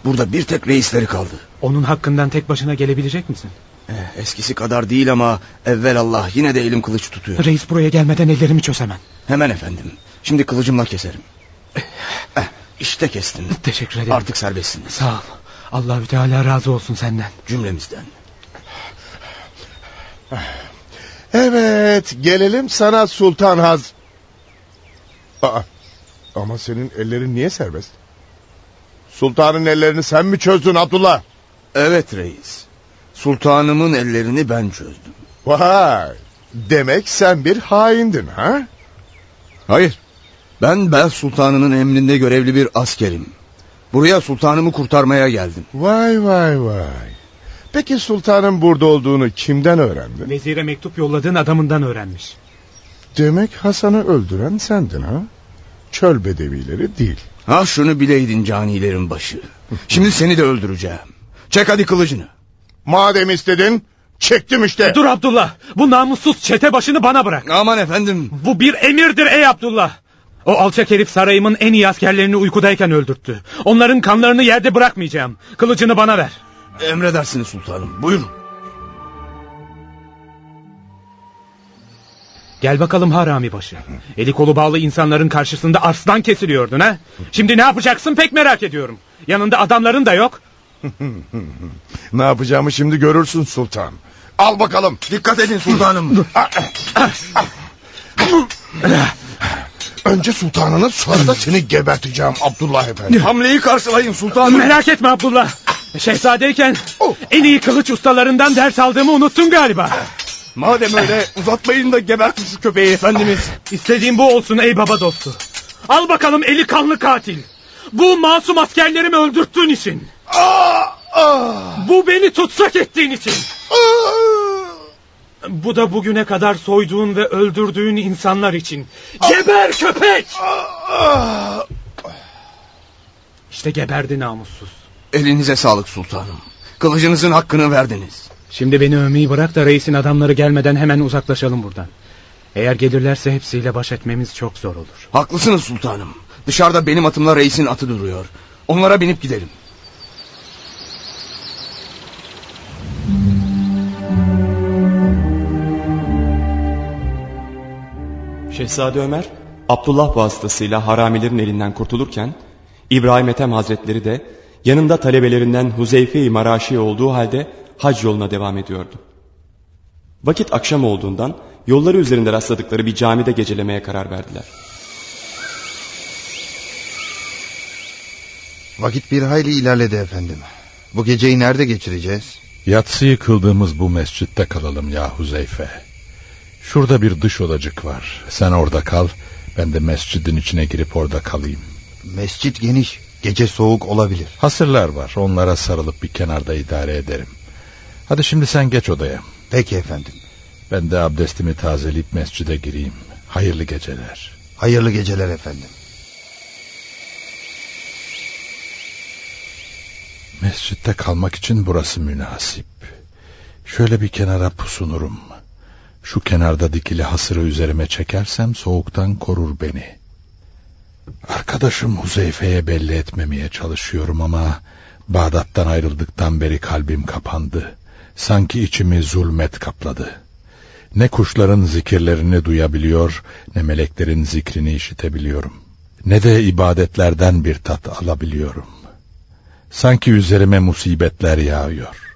Burada bir tek reisleri kaldı. Onun hakkından tek başına gelebilecek misin? Eh, eskisi kadar değil ama evvel Allah yine de elim kılıç tutuyor. Reis buraya gelmeden ellerimi çözemem. Hemen efendim. Şimdi kılıcımla keserim. Eh, işte kestim. Teşekkür ederim. Artık serbestsiniz. Sağ ol. Allahü Teala razı olsun senden. Cümlemizden. Evet, gelelim sana Sultan Haz. Aa, ama senin ellerin niye serbest? Sultanın ellerini sen mi çözdün Abdullah? Evet reis. Sultanımın ellerini ben çözdüm. Vay, demek sen bir haindin ha? Hayır. Ben Bel Sultanı'nın emrinde görevli bir askerim. Buraya sultanımı kurtarmaya geldim. Vay vay vay. Peki sultanın burada olduğunu kimden öğrendin? Vezire mektup yolladığın adamından öğrenmiş. Demek Hasan'ı öldüren sendin ha? Çöl bedevileri değil. Ha şunu bileydin canilerin başı. Şimdi seni de öldüreceğim. Çek hadi kılıcını. Madem istedin çektim işte. Dur Abdullah. Bu namussuz çete başını bana bırak. Aman efendim. Bu bir emirdir ey Abdullah. O alçak herif sarayımın en iyi askerlerini uykudayken öldürttü. Onların kanlarını yerde bırakmayacağım. Kılıcını bana ver. Emredersiniz sultanım. Buyurun. Gel bakalım harami başı. Eli kolu bağlı insanların karşısında arslan kesiliyordun ha? Şimdi ne yapacaksın pek merak ediyorum. Yanında adamların da yok. ne yapacağımı şimdi görürsün sultan. Al bakalım. Dikkat edin sultanım. Önce sultanını sonra da seni geberteceğim Abdullah Efendi. Hamleyi karşılayın sultanım. Merak etme Abdullah. Şehzadeyken en iyi kılıç ustalarından ders aldığımı unuttun galiba. Madem öyle uzatmayın da gebertin şu köpeği efendimiz. İstediğim bu olsun ey baba dostu. Al bakalım eli kanlı katil. Bu masum askerlerimi öldürttüğün için. Bu beni tutsak ettiğin için. Bu da bugüne kadar soyduğun ve öldürdüğün insanlar için. Geber köpek! İşte geberdi namussuz. Elinize sağlık sultanım. Kılıcınızın hakkını verdiniz. Şimdi beni övmeyi bırak da reisin adamları gelmeden hemen uzaklaşalım buradan. Eğer gelirlerse hepsiyle baş etmemiz çok zor olur. Haklısınız sultanım. Dışarıda benim atımla reisin atı duruyor. Onlara binip gidelim. Şehzade Ömer, Abdullah vasıtasıyla haramilerin elinden kurtulurken, İbrahim Ethem Hazretleri de yanında talebelerinden Huzeyfe-i Maraşi olduğu halde hac yoluna devam ediyordu. Vakit akşam olduğundan yolları üzerinde rastladıkları bir camide gecelemeye karar verdiler. Vakit bir hayli ilerledi efendim. Bu geceyi nerede geçireceğiz? Yatsıyı kıldığımız bu mescitte kalalım ya Huzeyfe. Şurada bir dış odacık var. Sen orada kal. Ben de mescidin içine girip orada kalayım. Mescit geniş. Gece soğuk olabilir. Hasırlar var. Onlara sarılıp bir kenarda idare ederim. Hadi şimdi sen geç odaya. Peki efendim. Ben de abdestimi tazeleyip mescide gireyim. Hayırlı geceler. Hayırlı geceler efendim. Mescitte kalmak için burası münasip. Şöyle bir kenara pusunurum. Şu kenarda dikili hasırı üzerime çekersem soğuktan korur beni. Arkadaşım Huzeyfe'ye belli etmemeye çalışıyorum ama Bağdat'tan ayrıldıktan beri kalbim kapandı. Sanki içimi zulmet kapladı. Ne kuşların zikirlerini duyabiliyor, ne meleklerin zikrini işitebiliyorum. Ne de ibadetlerden bir tat alabiliyorum. Sanki üzerime musibetler yağıyor.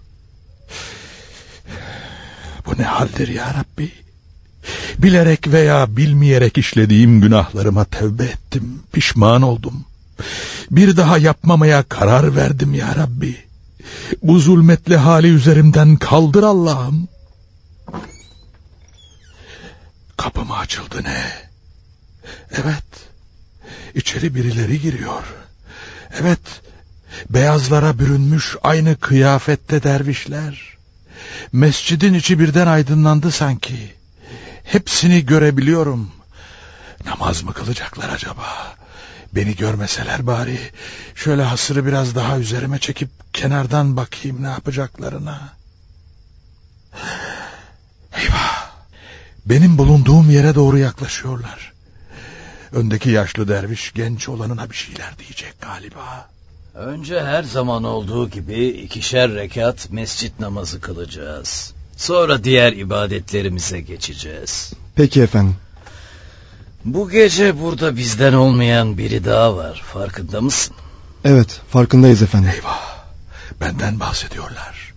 Bu ne haldir ya Rabbi? Bilerek veya bilmeyerek işlediğim günahlarıma tevbe ettim, pişman oldum. Bir daha yapmamaya karar verdim ya Rabbi. Bu zulmetli hali üzerimden kaldır Allah'ım. Kapım açıldı ne? Evet. İçeri birileri giriyor. Evet. Beyazlara bürünmüş aynı kıyafette dervişler. Mescidin içi birden aydınlandı sanki. Hepsini görebiliyorum. Namaz mı kılacaklar acaba? Beni görmeseler bari. Şöyle hasırı biraz daha üzerime çekip kenardan bakayım ne yapacaklarına. Eyvah! Benim bulunduğum yere doğru yaklaşıyorlar. Öndeki yaşlı derviş genç olanına bir şeyler diyecek galiba. Önce her zaman olduğu gibi ikişer rekat mescit namazı kılacağız. Sonra diğer ibadetlerimize geçeceğiz. Peki efendim. Bu gece burada bizden olmayan biri daha var. Farkında mısın? Evet farkındayız efendim. Eyvah benden bahsediyorlar.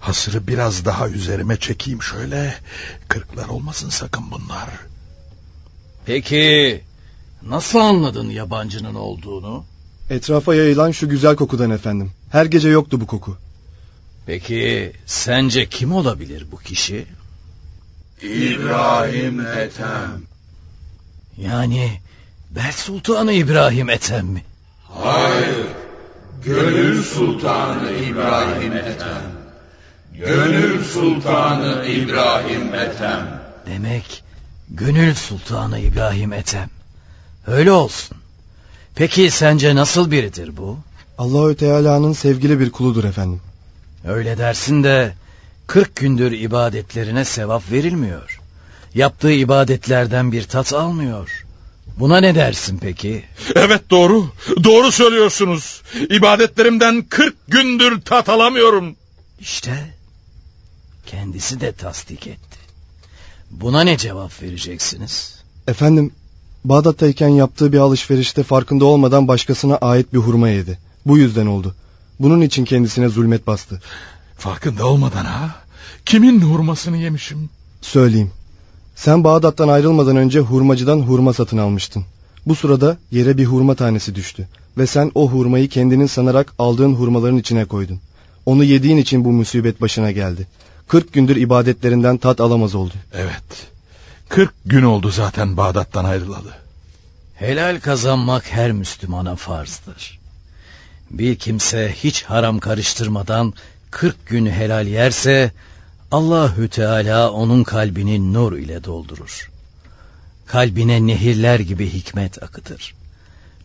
Hasırı biraz daha üzerime çekeyim şöyle. Kırklar olmasın sakın bunlar. Peki nasıl anladın yabancının olduğunu? Etrafa yayılan şu güzel kokudan efendim. Her gece yoktu bu koku. Peki sence kim olabilir bu kişi? İbrahim Ethem. Yani Bel Sultanı İbrahim Ethem mi? Hayır. Gönül Sultanı İbrahim Ethem. Gönül Sultanı İbrahim Ethem. Demek Gönül Sultanı İbrahim Ethem. Öyle olsun. Peki sence nasıl biridir bu? Allahü Teala'nın sevgili bir kuludur efendim. Öyle dersin de 40 gündür ibadetlerine sevap verilmiyor. Yaptığı ibadetlerden bir tat almıyor. Buna ne dersin peki? Evet doğru. Doğru söylüyorsunuz. İbadetlerimden 40 gündür tat alamıyorum. İşte kendisi de tasdik etti. Buna ne cevap vereceksiniz? Efendim Bağdat'tayken yaptığı bir alışverişte farkında olmadan başkasına ait bir hurma yedi. Bu yüzden oldu. Bunun için kendisine zulmet bastı. Farkında olmadan ha? Kimin hurmasını yemişim? Söyleyeyim. Sen Bağdat'tan ayrılmadan önce hurmacıdan hurma satın almıştın. Bu sırada yere bir hurma tanesi düştü. Ve sen o hurmayı kendinin sanarak aldığın hurmaların içine koydun. Onu yediğin için bu musibet başına geldi. Kırk gündür ibadetlerinden tat alamaz oldu. Evet. Kırk gün oldu zaten Bağdat'tan ayrılalı. Helal kazanmak her Müslümana farzdır. Bir kimse hiç haram karıştırmadan kırk gün helal yerse Allahü Teala onun kalbini nur ile doldurur. Kalbine nehirler gibi hikmet akıtır.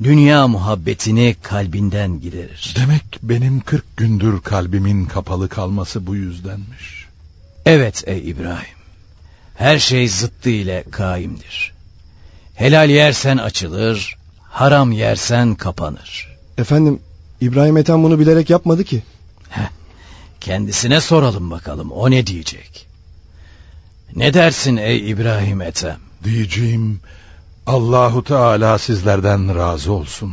Dünya muhabbetini kalbinden giderir. Demek benim kırk gündür kalbimin kapalı kalması bu yüzdenmiş. Evet ey İbrahim. Her şey zıttı ile kaimdir. Helal yersen açılır, haram yersen kapanır. Efendim İbrahim Ethem bunu bilerek yapmadı ki. Kendisine soralım bakalım o ne diyecek. Ne dersin ey İbrahim Ethem? Diyeceğim Allahu Teala sizlerden razı olsun.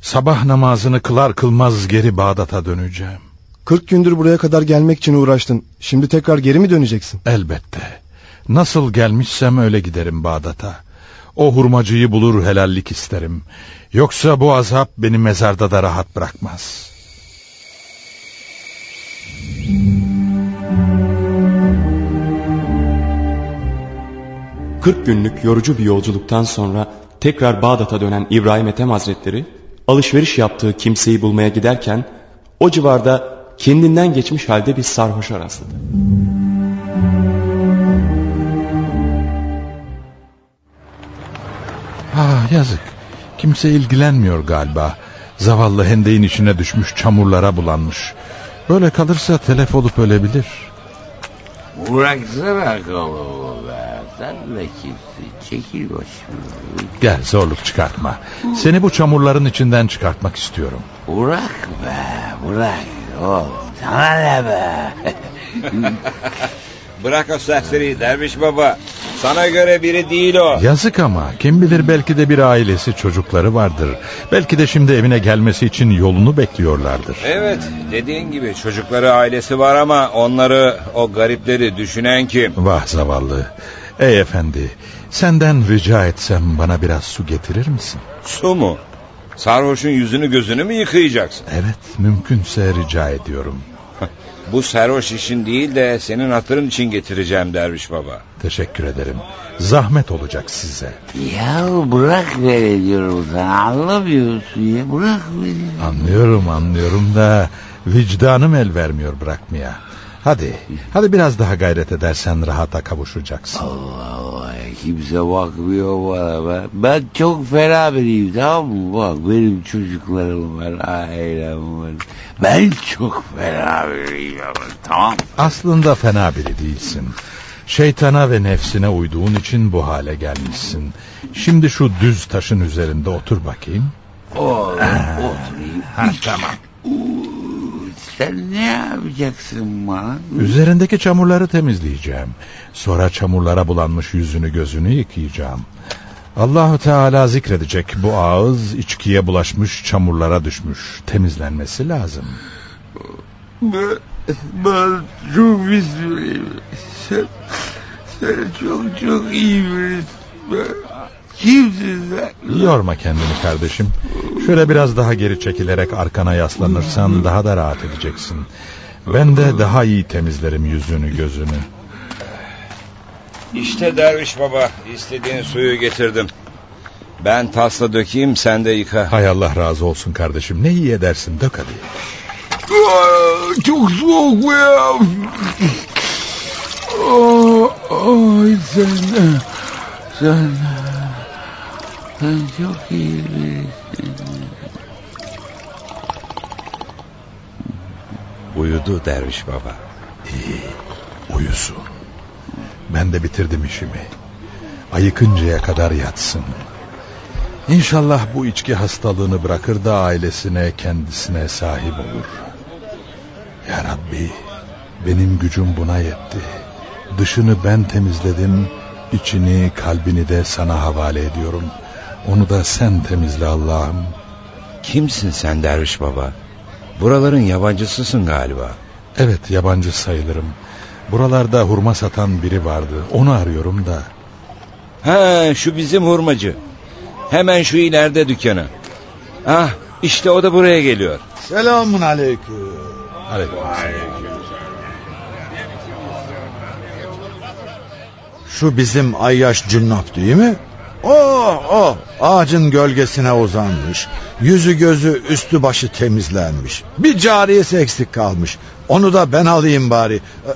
Sabah namazını kılar kılmaz geri Bağdat'a döneceğim. 40 gündür buraya kadar gelmek için uğraştın. Şimdi tekrar geri mi döneceksin? Elbette. Nasıl gelmişsem öyle giderim Bağdat'a. O hurmacıyı bulur helallik isterim. Yoksa bu azap beni mezarda da rahat bırakmaz. Kırk günlük yorucu bir yolculuktan sonra tekrar Bağdat'a dönen İbrahim Ethem Hazretleri alışveriş yaptığı kimseyi bulmaya giderken o civarda kendinden geçmiş halde bir sarhoşa rastladı. Ah yazık. Kimse ilgilenmiyor galiba. Zavallı hendeyin içine düşmüş çamurlara bulanmış. Böyle kalırsa telef olup ölebilir. Bıraksana kolumu be. Sen de kimsin? Çekil başımdan. Gel zorluk çıkartma. Seni bu çamurların içinden çıkartmak istiyorum. Bırak be bırak. Oğlum sana ne be? Bırak o serseri derviş baba. Sana göre biri değil o. Yazık ama kim bilir belki de bir ailesi çocukları vardır. Belki de şimdi evine gelmesi için yolunu bekliyorlardır. Evet dediğin gibi çocukları ailesi var ama onları o garipleri düşünen kim? Vah zavallı. Ey efendi senden rica etsem bana biraz su getirir misin? Su mu? Sarhoşun yüzünü gözünü mü yıkayacaksın? Evet mümkünse rica ediyorum. Bu sarhoş işin değil de senin hatırın için getireceğim derviş baba. Teşekkür ederim. Zahmet olacak size. Ya bırak beni diyorum sana anlamıyorsun ya bırak beni. Anlıyorum anlıyorum da vicdanım el vermiyor bırakmaya. Hadi, hadi biraz daha gayret edersen rahata kavuşacaksın. Allah Allah kimse bakmıyor bana ben. Ben çok fena biriyim tamam mı? Bak benim çocuklarım var, ailem var. Ben çok fena biriyim ama tamam. Aslında fena biri değilsin. Şeytana ve nefsine uyduğun için bu hale gelmişsin. Şimdi şu düz taşın üzerinde otur bakayım. Oğlum oturayım. Ha, tamam. Sen ne yapacaksın bana? Üzerindeki çamurları temizleyeceğim. Sonra çamurlara bulanmış yüzünü gözünü yıkayacağım. Allahu Teala zikredecek bu ağız içkiye bulaşmış çamurlara düşmüş. Temizlenmesi lazım. Ben, ben çok biriyim. Sen, sen çok çok iyi birisin. Yorma kendini kardeşim. Şöyle biraz daha geri çekilerek arkana yaslanırsan daha da rahat edeceksin. Ben de daha iyi temizlerim yüzünü gözünü. İşte derviş baba istediğin suyu getirdim. Ben tasla dökeyim sen de yıka. Hay Allah razı olsun kardeşim. Ne iyi edersin dök hadi. Aa, Çok soğuk bu ya. Aa, Ay sen, sen, çok iyi birisin. Uyudu derviş baba. İyi uyusun. Ben de bitirdim işimi. Ayıkıncaya kadar yatsın. İnşallah bu içki hastalığını bırakır da ailesine kendisine sahip olur. Ya Rabbi benim gücüm buna yetti. Dışını ben temizledim. içini kalbini de sana havale ediyorum. Onu da sen temizle Allah'ım. Kimsin sen derviş baba? Buraların yabancısısın galiba. Evet yabancı sayılırım. Buralarda hurma satan biri vardı. Onu arıyorum da. Ha şu bizim hurmacı. Hemen şu ileride dükkanı. Ah işte o da buraya geliyor. Selamun aleyküm. Aleyküm. Şu bizim Ayyaş Cünnap değil mi? Oh oh ağacın gölgesine uzanmış. Yüzü gözü üstü başı temizlenmiş. Bir cariyesi eksik kalmış. Onu da ben alayım bari. E,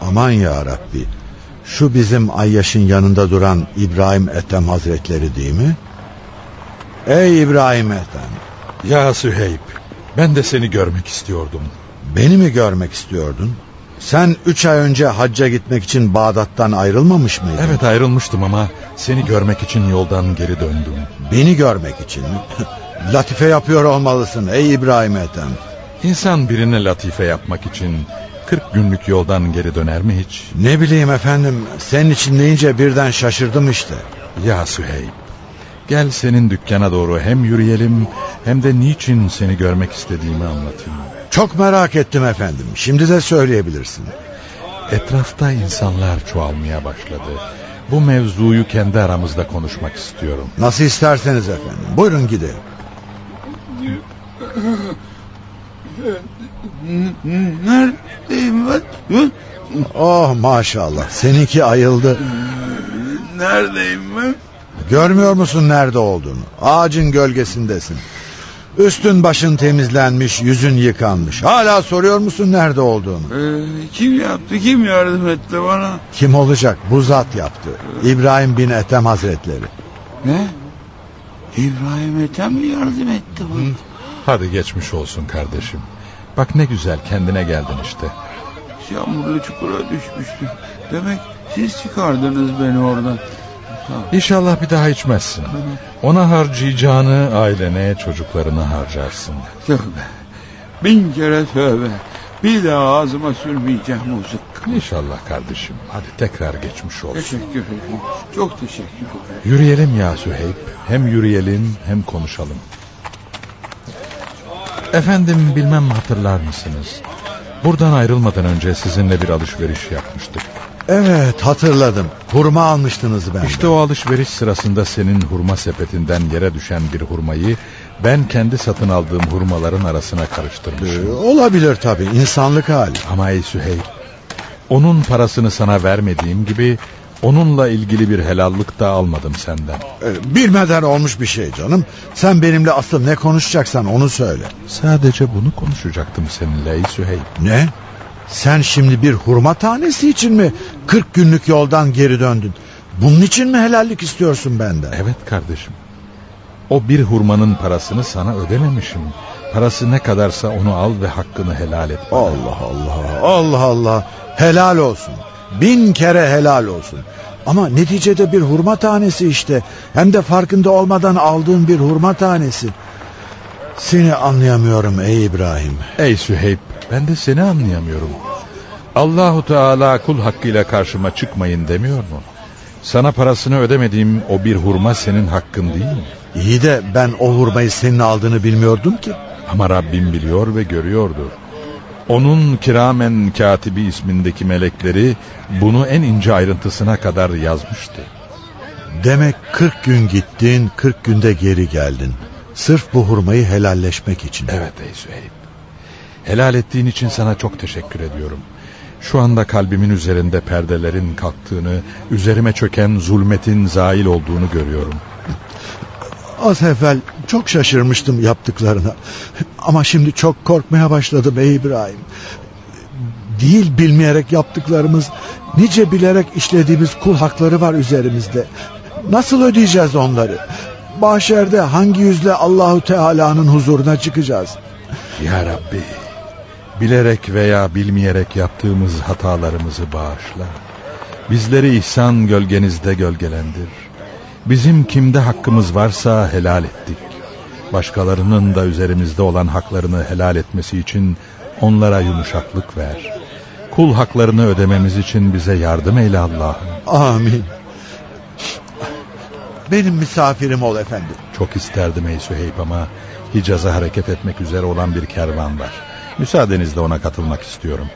Aman ya Rabbi. Şu bizim Ayyaş'ın yanında duran İbrahim Ethem Hazretleri değil mi? Ey İbrahim Ethem. Ya Süheyb ben de seni görmek istiyordum. Beni mi görmek istiyordun? Sen üç ay önce hacca gitmek için Bağdat'tan ayrılmamış mıydın? Evet ayrılmıştım ama seni görmek için yoldan geri döndüm. Beni görmek için mi? Latife yapıyor olmalısın ey İbrahim Ethem. İnsan birine latife yapmak için 40 günlük yoldan geri döner mi hiç? Ne bileyim efendim senin için deyince birden şaşırdım işte. Ya Süheyb gel senin dükkana doğru hem yürüyelim hem de niçin seni görmek istediğimi anlatayım. Çok merak ettim efendim şimdi de söyleyebilirsin. Etrafta insanlar çoğalmaya başladı. Bu mevzuyu kendi aramızda konuşmak istiyorum. Nasıl isterseniz efendim buyurun gidelim. Neredeyim ben? Oh maşallah seninki ayıldı. Neredeyim ben? Görmüyor musun nerede olduğunu? Ağacın gölgesindesin. Üstün başın temizlenmiş, yüzün yıkanmış. Hala soruyor musun nerede olduğunu? Ee, kim yaptı, kim yardım etti bana? Kim olacak? Bu zat yaptı. İbrahim bin Ethem Hazretleri. Ne? İbrahim Ethem mi yardım etti bana? Hadi geçmiş olsun kardeşim. Bak ne güzel kendine geldin işte. Yağmurlu çukura düşmüştüm. Demek siz çıkardınız beni oradan. İnşallah bir daha içmezsin. Ona harcayacağını ailene, çocuklarına harcarsın. Tövbe. Bin kere tövbe. Bir daha ağzıma sürmeyeceğim o zıkkı. İnşallah kardeşim. Hadi tekrar geçmiş olsun. Teşekkür ederim. Çok teşekkür ederim. Yürüyelim ya Süheyb. Hem yürüyelim hem konuşalım. Efendim bilmem hatırlar mısınız? Buradan ayrılmadan önce sizinle bir alışveriş yapmıştık. Evet hatırladım. Hurma almıştınız benden. İşte o alışveriş sırasında senin hurma sepetinden yere düşen bir hurmayı ben kendi satın aldığım hurmaların arasına karıştırmışım. Ee, olabilir tabii insanlık hali. Ama ey Süheyl onun parasını sana vermediğim gibi onunla ilgili bir helallık da almadım senden. Ee, bilmeden olmuş bir şey canım. Sen benimle asıl ne konuşacaksan onu söyle. Sadece bunu konuşacaktım seninle ey Süheyl. Ne? Sen şimdi bir hurma tanesi için mi 40 günlük yoldan geri döndün? Bunun için mi helallik istiyorsun benden? Evet kardeşim. O bir hurmanın parasını sana ödememişim. Parası ne kadarsa onu al ve hakkını helal et. Bana. Allah Allah. Allah Allah. Helal olsun. Bin kere helal olsun. Ama neticede bir hurma tanesi işte. Hem de farkında olmadan aldığın bir hurma tanesi. Seni anlayamıyorum ey İbrahim. Ey Süheyb ben de seni anlayamıyorum. Allahu Teala kul hakkıyla karşıma çıkmayın demiyor mu? Sana parasını ödemediğim o bir hurma senin hakkın değil mi? İyi de ben o hurmayı senin aldığını bilmiyordum ki. Ama Rabbim biliyor ve görüyordur. Onun kiramen katibi ismindeki melekleri bunu en ince ayrıntısına kadar yazmıştı. Demek 40 gün gittin, 40 günde geri geldin. Sırf bu hurmayı helalleşmek için. Evet ey Süheyb. Helal ettiğin için sana çok teşekkür ediyorum. Şu anda kalbimin üzerinde perdelerin kalktığını, üzerime çöken zulmetin zail olduğunu görüyorum. Az evvel çok şaşırmıştım yaptıklarına. Ama şimdi çok korkmaya başladım ey İbrahim. Değil bilmeyerek yaptıklarımız, nice bilerek işlediğimiz kul hakları var üzerimizde. Nasıl ödeyeceğiz onları? Mahşerde hangi yüzle Allahu Teala'nın huzuruna çıkacağız? Ya Rabbi, bilerek veya bilmeyerek yaptığımız hatalarımızı bağışla. Bizleri ihsan gölgenizde gölgelendir. Bizim kimde hakkımız varsa helal ettik. Başkalarının da üzerimizde olan haklarını helal etmesi için onlara yumuşaklık ver. Kul haklarını ödememiz için bize yardım eyle Allah'ım. Amin. Benim misafirim ol efendi. Çok isterdim ey Süheyb ama Hicaz'a hareket etmek üzere olan bir kervan var. Müsaadenizle ona katılmak istiyorum.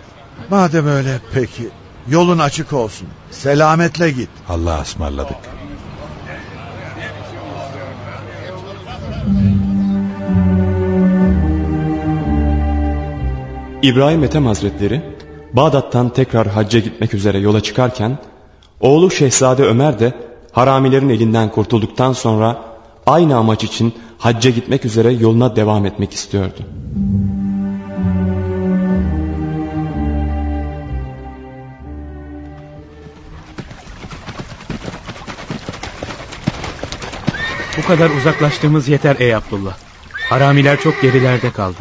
Madem öyle peki. Yolun açık olsun. Selametle git. Allah'a ısmarladık. İbrahim Ethem Hazretleri Bağdat'tan tekrar hacca gitmek üzere yola çıkarken oğlu Şehzade Ömer de haramilerin elinden kurtulduktan sonra aynı amaç için hacca gitmek üzere yoluna devam etmek istiyordu. Bu kadar uzaklaştığımız yeter ey Abdullah. Haramiler çok gerilerde kaldı.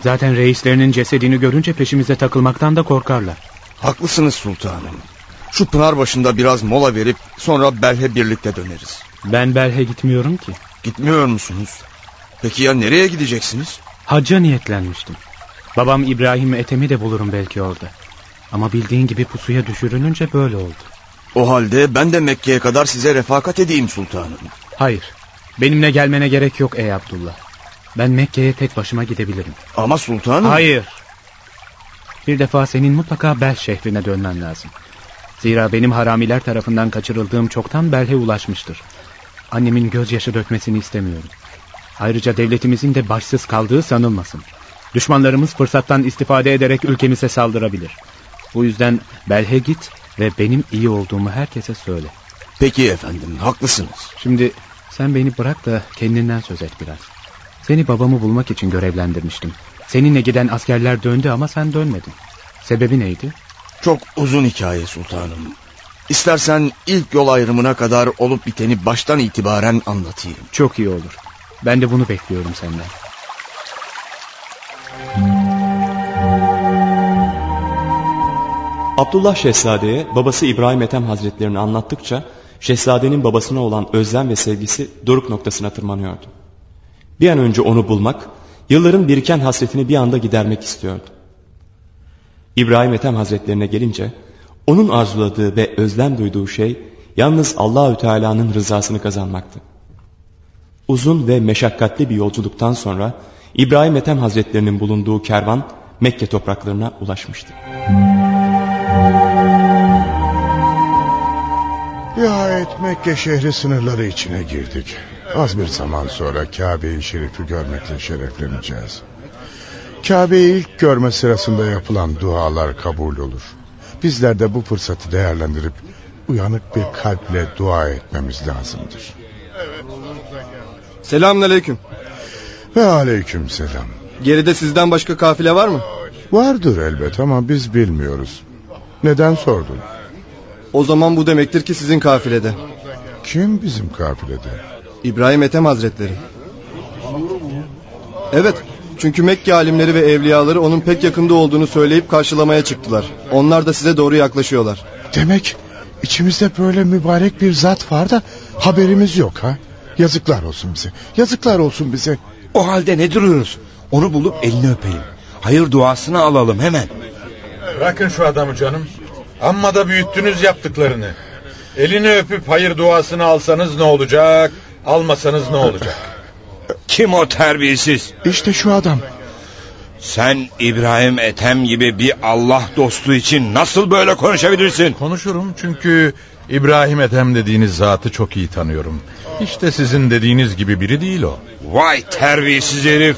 Zaten reislerinin cesedini görünce peşimize takılmaktan da korkarlar. Haklısınız sultanım. Şu pınar başında biraz mola verip sonra Belhe birlikte döneriz. Ben Belhe gitmiyorum ki. Gitmiyor musunuz? Peki ya nereye gideceksiniz? Hacca niyetlenmiştim. Babam İbrahim Ethem'i de bulurum belki orada. Ama bildiğin gibi pusuya düşürülünce böyle oldu. O halde ben de Mekke'ye kadar size refakat edeyim sultanım. Hayır. Benimle gelmene gerek yok ey Abdullah. Ben Mekke'ye tek başıma gidebilirim. Ama sultanım... Hayır. Bir defa senin mutlaka Bel şehrine dönmen lazım. Zira benim haramiler tarafından kaçırıldığım çoktan Bel'he ulaşmıştır. Annemin gözyaşı dökmesini istemiyorum. Ayrıca devletimizin de başsız kaldığı sanılmasın. Düşmanlarımız fırsattan istifade ederek ülkemize saldırabilir. Bu yüzden Belhe git ve benim iyi olduğumu herkese söyle. Peki efendim haklısınız. Şimdi sen beni bırak da kendinden söz et biraz. Seni babamı bulmak için görevlendirmiştim. Seninle giden askerler döndü ama sen dönmedin. Sebebi neydi? Çok uzun hikaye sultanım. İstersen ilk yol ayrımına kadar olup biteni baştan itibaren anlatayım. Çok iyi olur. Ben de bunu bekliyorum senden. Abdullah Şehzade'ye babası İbrahim Ethem Hazretlerini anlattıkça Şehzadenin babasına olan özlem ve sevgisi doruk noktasına tırmanıyordu. Bir an önce onu bulmak, yılların biriken hasretini bir anda gidermek istiyordu. İbrahim Ethem Hazretlerine gelince onun arzuladığı ve özlem duyduğu şey yalnız Allahü Teala'nın rızasını kazanmaktı. Uzun ve meşakkatli bir yolculuktan sonra İbrahim Ethem Hazretlerinin bulunduğu kervan Mekke topraklarına ulaşmıştı. Nihayet Mekke şehri sınırları içine girdik. Az bir zaman sonra Kabe-i Şerif'i görmekle şerefleneceğiz. Kabe'yi ilk görme sırasında yapılan dualar kabul olur. Bizler de bu fırsatı değerlendirip uyanık bir kalple dua etmemiz lazımdır. Selamünaleyküm. Ve aleyküm selam. Geride sizden başka kafile var mı? Vardır elbet ama biz bilmiyoruz. Neden sordun? O zaman bu demektir ki sizin kafilede. Kim bizim kafilede? İbrahim Ethem Hazretleri. Evet, çünkü Mekke alimleri ve evliyaları onun pek yakında olduğunu söyleyip karşılamaya çıktılar. Onlar da size doğru yaklaşıyorlar. Demek içimizde böyle mübarek bir zat var da haberimiz yok ha? Yazıklar olsun bize. Yazıklar olsun bize. O halde ne duruyoruz? Onu bulup elini öpeyim. Hayır duasını alalım hemen. Bırakın şu adamı canım. Amma da büyüttünüz yaptıklarını. Elini öpüp hayır duasını alsanız ne olacak? Almasanız ne olacak? Kim o terbiyesiz? İşte şu adam. Sen İbrahim Ethem gibi bir Allah dostu için nasıl böyle konuşabilirsin? Konuşurum çünkü İbrahim Ethem dediğiniz zatı çok iyi tanıyorum. İşte sizin dediğiniz gibi biri değil o. Vay terbiyesiz herif.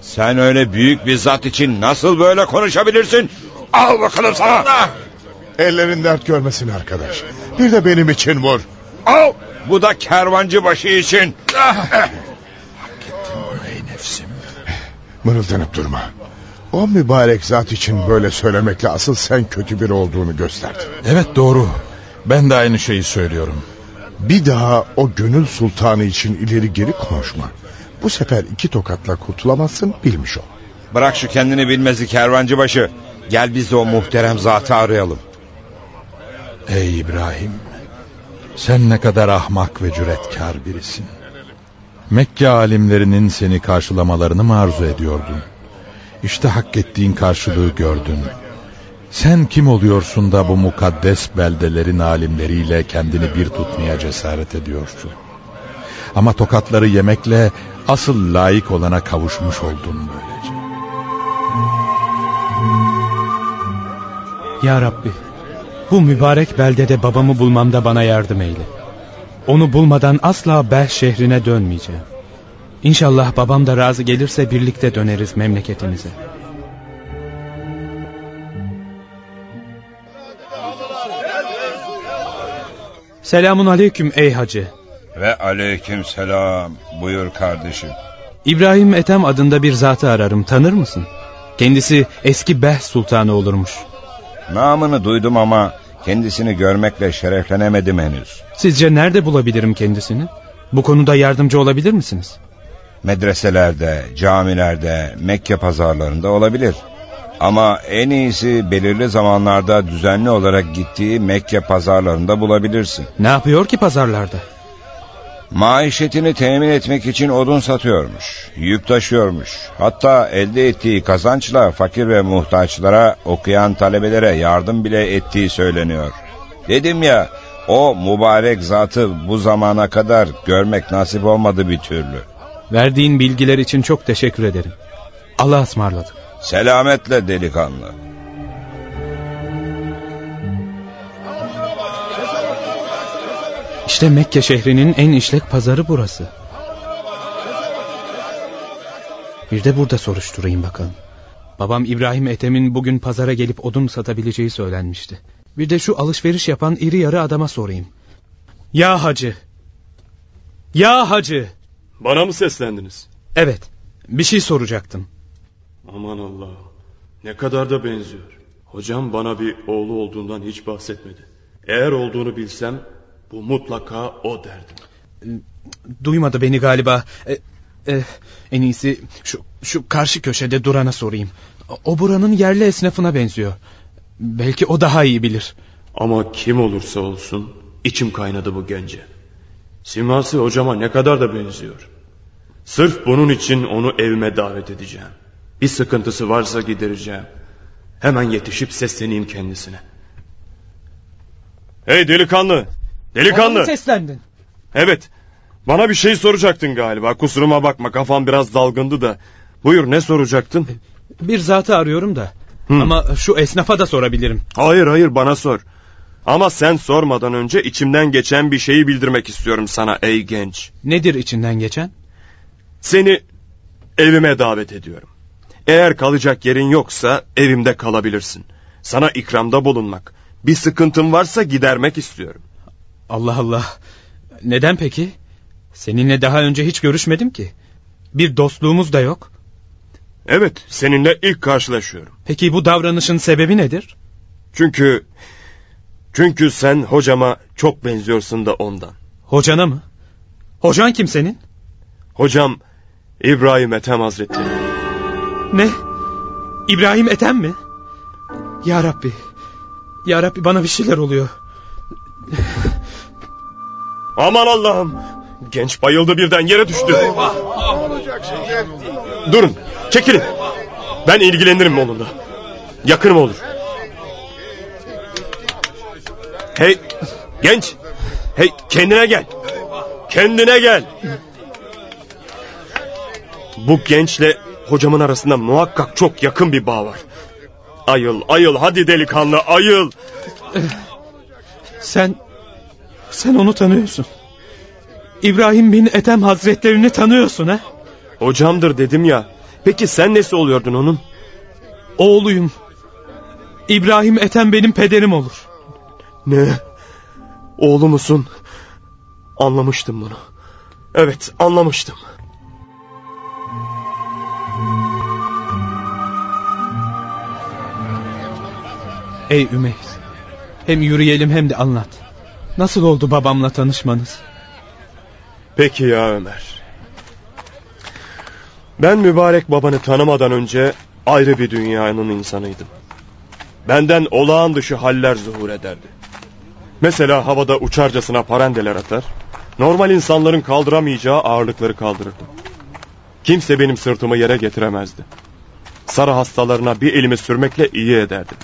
Sen öyle büyük bir zat için nasıl böyle konuşabilirsin? Al bakalım sana. Ellerin dert görmesin arkadaş. Bir de benim için vur. Al. Bu da kervancı başı için. Mırıldanıp durma. O mübarek zat için böyle söylemekle asıl sen kötü biri olduğunu gösterdin. Evet doğru. Ben de aynı şeyi söylüyorum. Bir daha o gönül sultanı için ileri geri konuşma. Bu sefer iki tokatla kurtulamazsın bilmiş ol. Bırak şu kendini bilmezi kervancı başı. Gel biz de o muhterem zatı arayalım. Ey İbrahim. Sen ne kadar ahmak ve cüretkar birisin. Mekke alimlerinin seni karşılamalarını mı arzu ediyordun? İşte hak ettiğin karşılığı gördün. Sen kim oluyorsun da bu mukaddes beldelerin alimleriyle kendini bir tutmaya cesaret ediyorsun? Ama tokatları yemekle asıl layık olana kavuşmuş oldun böylece. Ya Rabbi, bu mübarek beldede babamı bulmamda bana yardım eyle. Onu bulmadan asla Bel şehrine dönmeyeceğim. İnşallah babam da razı gelirse birlikte döneriz memleketimize. Selamun aleyküm ey hacı. Ve aleyküm selam. Buyur kardeşim. İbrahim Ethem adında bir zatı ararım tanır mısın? Kendisi eski Beh sultanı olurmuş. Namını duydum ama kendisini görmekle şereflenemedim henüz. Sizce nerede bulabilirim kendisini? Bu konuda yardımcı olabilir misiniz? Medreselerde, camilerde, Mekke pazarlarında olabilir. Ama en iyisi belirli zamanlarda düzenli olarak gittiği Mekke pazarlarında bulabilirsin. Ne yapıyor ki pazarlarda? Maişetini temin etmek için odun satıyormuş, yük taşıyormuş. Hatta elde ettiği kazançla fakir ve muhtaçlara, okuyan talebelere yardım bile ettiği söyleniyor. Dedim ya, o mübarek zatı bu zamana kadar görmek nasip olmadı bir türlü. Verdiğin bilgiler için çok teşekkür ederim. Allah'a ısmarladık. Selametle delikanlı. İşte Mekke şehrinin en işlek pazarı burası. Bir de burada soruşturayım bakalım. Babam İbrahim Ethem'in bugün pazara gelip odun satabileceği söylenmişti. Bir de şu alışveriş yapan iri yarı adama sorayım. Ya hacı. Ya hacı. Bana mı seslendiniz? Evet. Bir şey soracaktım. Aman Allah'ım. Ne kadar da benziyor. Hocam bana bir oğlu olduğundan hiç bahsetmedi. Eğer olduğunu bilsem bu mutlaka o derdim. Duymadı beni galiba. E, e, en iyisi şu, şu karşı köşede durana sorayım. O buranın yerli esnafına benziyor. Belki o daha iyi bilir. Ama kim olursa olsun içim kaynadı bu gence. Siması hocama ne kadar da benziyor. Sırf bunun için onu evime davet edeceğim. Bir sıkıntısı varsa gidereceğim. Hemen yetişip sesleneyim kendisine. Hey delikanlı! Delikanlı! Bana seslendin? Evet. Bana bir şey soracaktın galiba. Kusuruma bakma kafam biraz dalgındı da. Buyur ne soracaktın? Bir zatı arıyorum da. Hı. Ama şu esnafa da sorabilirim. Hayır hayır bana sor. Ama sen sormadan önce içimden geçen bir şeyi bildirmek istiyorum sana ey genç. Nedir içinden geçen? Seni evime davet ediyorum. Eğer kalacak yerin yoksa evimde kalabilirsin. Sana ikramda bulunmak. Bir sıkıntın varsa gidermek istiyorum. Allah Allah. Neden peki? Seninle daha önce hiç görüşmedim ki. Bir dostluğumuz da yok. Evet, seninle ilk karşılaşıyorum. Peki bu davranışın sebebi nedir? Çünkü... Çünkü sen hocama çok benziyorsun da ondan. Hocana mı? Hocan kim senin? Hocam İbrahim Ethem Hazretleri. Ne? İbrahim Ethem mi? Ya Rabbi. Ya Rabbi bana bir şeyler oluyor. Aman Allah'ım. Genç bayıldı birden yere düştü. Durun çekilin. Ben ilgilenirim onunla. Yakınım olur. Hey genç. Hey kendine gel. Kendine gel. Bu gençle hocamın arasında muhakkak çok yakın bir bağ var. Ayıl ayıl hadi delikanlı ayıl. Sen sen onu tanıyorsun. İbrahim bin Ethem hazretlerini tanıyorsun ha? Hocamdır dedim ya. Peki sen nesi oluyordun onun? Oğluyum. İbrahim Ethem benim pederim olur. Ne? Oğlu musun? Anlamıştım bunu. Evet anlamıştım. Ey Ümeyiz. Hem yürüyelim hem de anlat. Nasıl oldu babamla tanışmanız? Peki ya Ömer. Ben mübarek babanı tanımadan önce ayrı bir dünyanın insanıydım. Benden olağan dışı haller zuhur ederdi. Mesela havada uçarcasına parendeler atar, normal insanların kaldıramayacağı ağırlıkları kaldırırdım. Kimse benim sırtımı yere getiremezdi. Sarı hastalarına bir elimi sürmekle iyi ederdim.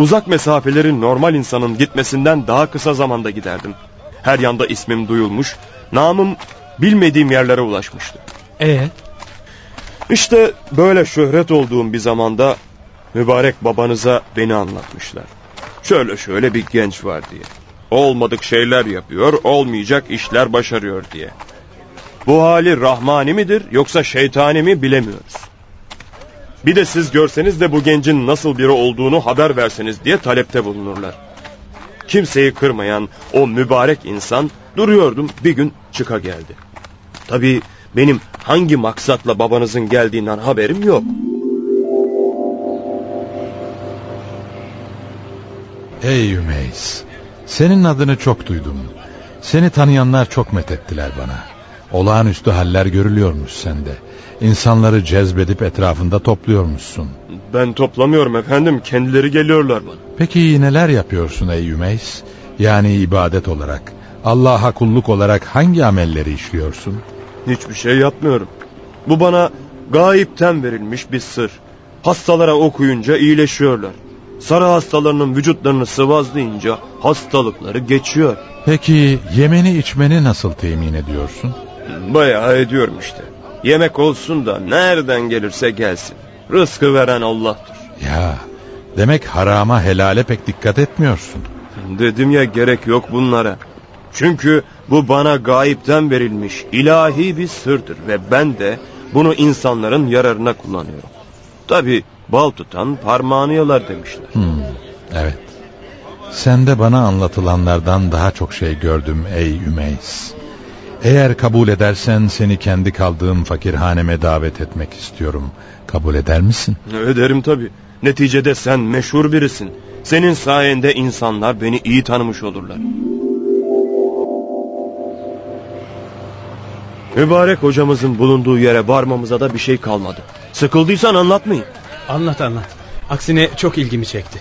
Uzak mesafelerin normal insanın gitmesinden daha kısa zamanda giderdim. Her yanda ismim duyulmuş, namım bilmediğim yerlere ulaşmıştı. Ee? İşte böyle şöhret olduğum bir zamanda mübarek babanıza beni anlatmışlar. Şöyle şöyle bir genç var diye. Olmadık şeyler yapıyor, olmayacak işler başarıyor diye. Bu hali rahmani midir yoksa şeytani mi bilemiyoruz. Bir de siz görseniz de bu gencin nasıl biri olduğunu haber verseniz diye talepte bulunurlar. Kimseyi kırmayan o mübarek insan duruyordum bir gün çıka geldi. Tabii benim hangi maksatla babanızın geldiğinden haberim yok. Ey Ümeys, senin adını çok duydum. Seni tanıyanlar çok methettiler bana. Olağanüstü haller görülüyormuş sende. İnsanları cezbedip etrafında topluyormuşsun. Ben toplamıyorum efendim, kendileri geliyorlar bana. Peki neler yapıyorsun ey Ümeys? Yani ibadet olarak. Allah'a kulluk olarak hangi amelleri işliyorsun? Hiçbir şey yapmıyorum. Bu bana gayipten verilmiş bir sır. Hastalara okuyunca iyileşiyorlar. Sarı hastalarının vücutlarını sıvazlayınca hastalıkları geçiyor. Peki yemeni içmeni nasıl temin ediyorsun? Bayağı ediyorum işte. Yemek olsun da nereden gelirse gelsin. Rızkı veren Allah'tır. Ya demek harama helale pek dikkat etmiyorsun. Dedim ya gerek yok bunlara. Çünkü bu bana gayipten verilmiş ilahi bir sırdır ve ben de bunu insanların yararına kullanıyorum. Tabi bal tutan parmağını yalar demişler. Hmm, evet. Sen de bana anlatılanlardan daha çok şey gördüm ey Ümeys. Eğer kabul edersen seni kendi kaldığım fakirhaneme davet etmek istiyorum. Kabul eder misin? Ederim tabi. Neticede sen meşhur birisin. Senin sayende insanlar beni iyi tanımış olurlar. Mübarek hocamızın bulunduğu yere varmamıza da bir şey kalmadı. Sıkıldıysan anlatmayın. Anlat anlat. Aksine çok ilgimi çekti.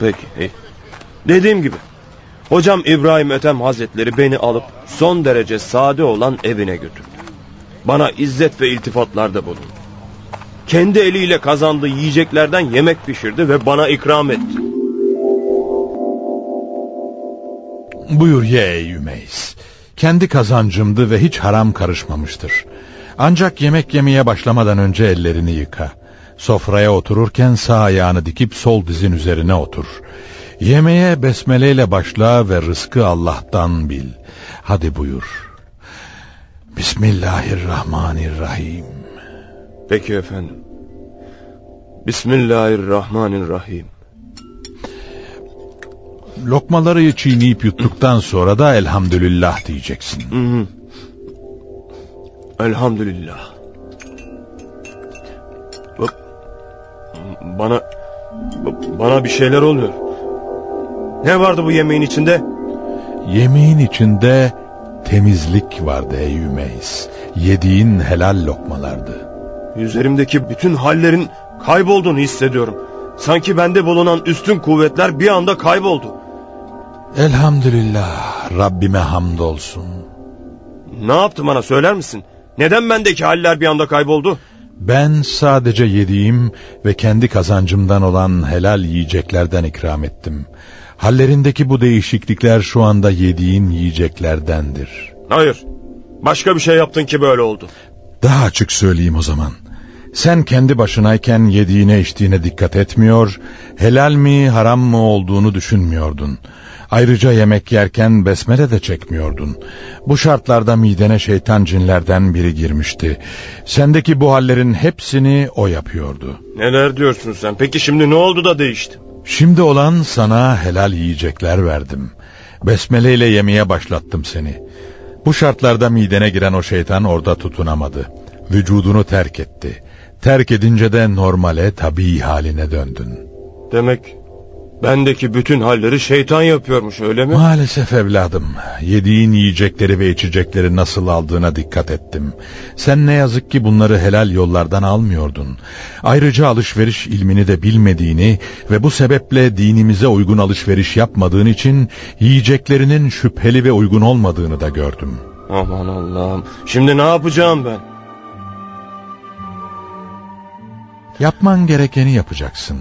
Peki iyi. Dediğim gibi hocam İbrahim Ethem Hazretleri beni alıp son derece sade olan evine götürdü. Bana izzet ve iltifatlarda bulundu. Kendi eliyle kazandığı yiyeceklerden yemek pişirdi ve bana ikram etti. Buyur ye ey. Kendi kazancımdı ve hiç haram karışmamıştır. Ancak yemek yemeye başlamadan önce ellerini yıka. Sofraya otururken sağ ayağını dikip sol dizin üzerine otur. Yemeğe besmeleyle başla ve rızkı Allah'tan bil. Hadi buyur. Bismillahirrahmanirrahim. Peki efendim. Bismillahirrahmanirrahim. Lokmaları çiğneyip yuttuktan sonra da elhamdülillah diyeceksin. Hı hı. Elhamdülillah. Bana bana bir şeyler oluyor. Ne vardı bu yemeğin içinde? Yemeğin içinde temizlik vardı ey Ümeys. Yediğin helal lokmalardı. Üzerimdeki bütün hallerin kaybolduğunu hissediyorum. Sanki bende bulunan üstün kuvvetler bir anda kayboldu. Elhamdülillah Rabbime hamdolsun. Ne yaptı bana söyler misin? Neden bendeki haller bir anda kayboldu? Ben sadece yediğim ve kendi kazancımdan olan helal yiyeceklerden ikram ettim. Hallerindeki bu değişiklikler şu anda yediğin yiyeceklerdendir. Hayır. Başka bir şey yaptın ki böyle oldu. Daha açık söyleyeyim o zaman. Sen kendi başınayken yediğine içtiğine dikkat etmiyor, helal mi haram mı olduğunu düşünmüyordun. Ayrıca yemek yerken besmele de çekmiyordun. Bu şartlarda midene şeytan cinlerden biri girmişti. Sendeki bu hallerin hepsini o yapıyordu. Neler diyorsun sen? Peki şimdi ne oldu da değişti? Şimdi olan sana helal yiyecekler verdim. Besmele ile yemeye başlattım seni. Bu şartlarda midene giren o şeytan orada tutunamadı. Vücudunu terk etti. Terk edince de normale tabii haline döndün. Demek bendeki bütün halleri şeytan yapıyormuş öyle mi? Maalesef evladım. Yediğin yiyecekleri ve içecekleri nasıl aldığına dikkat ettim. Sen ne yazık ki bunları helal yollardan almıyordun. Ayrıca alışveriş ilmini de bilmediğini ve bu sebeple dinimize uygun alışveriş yapmadığın için yiyeceklerinin şüpheli ve uygun olmadığını da gördüm. Aman Allah'ım. Şimdi ne yapacağım ben? Yapman gerekeni yapacaksın.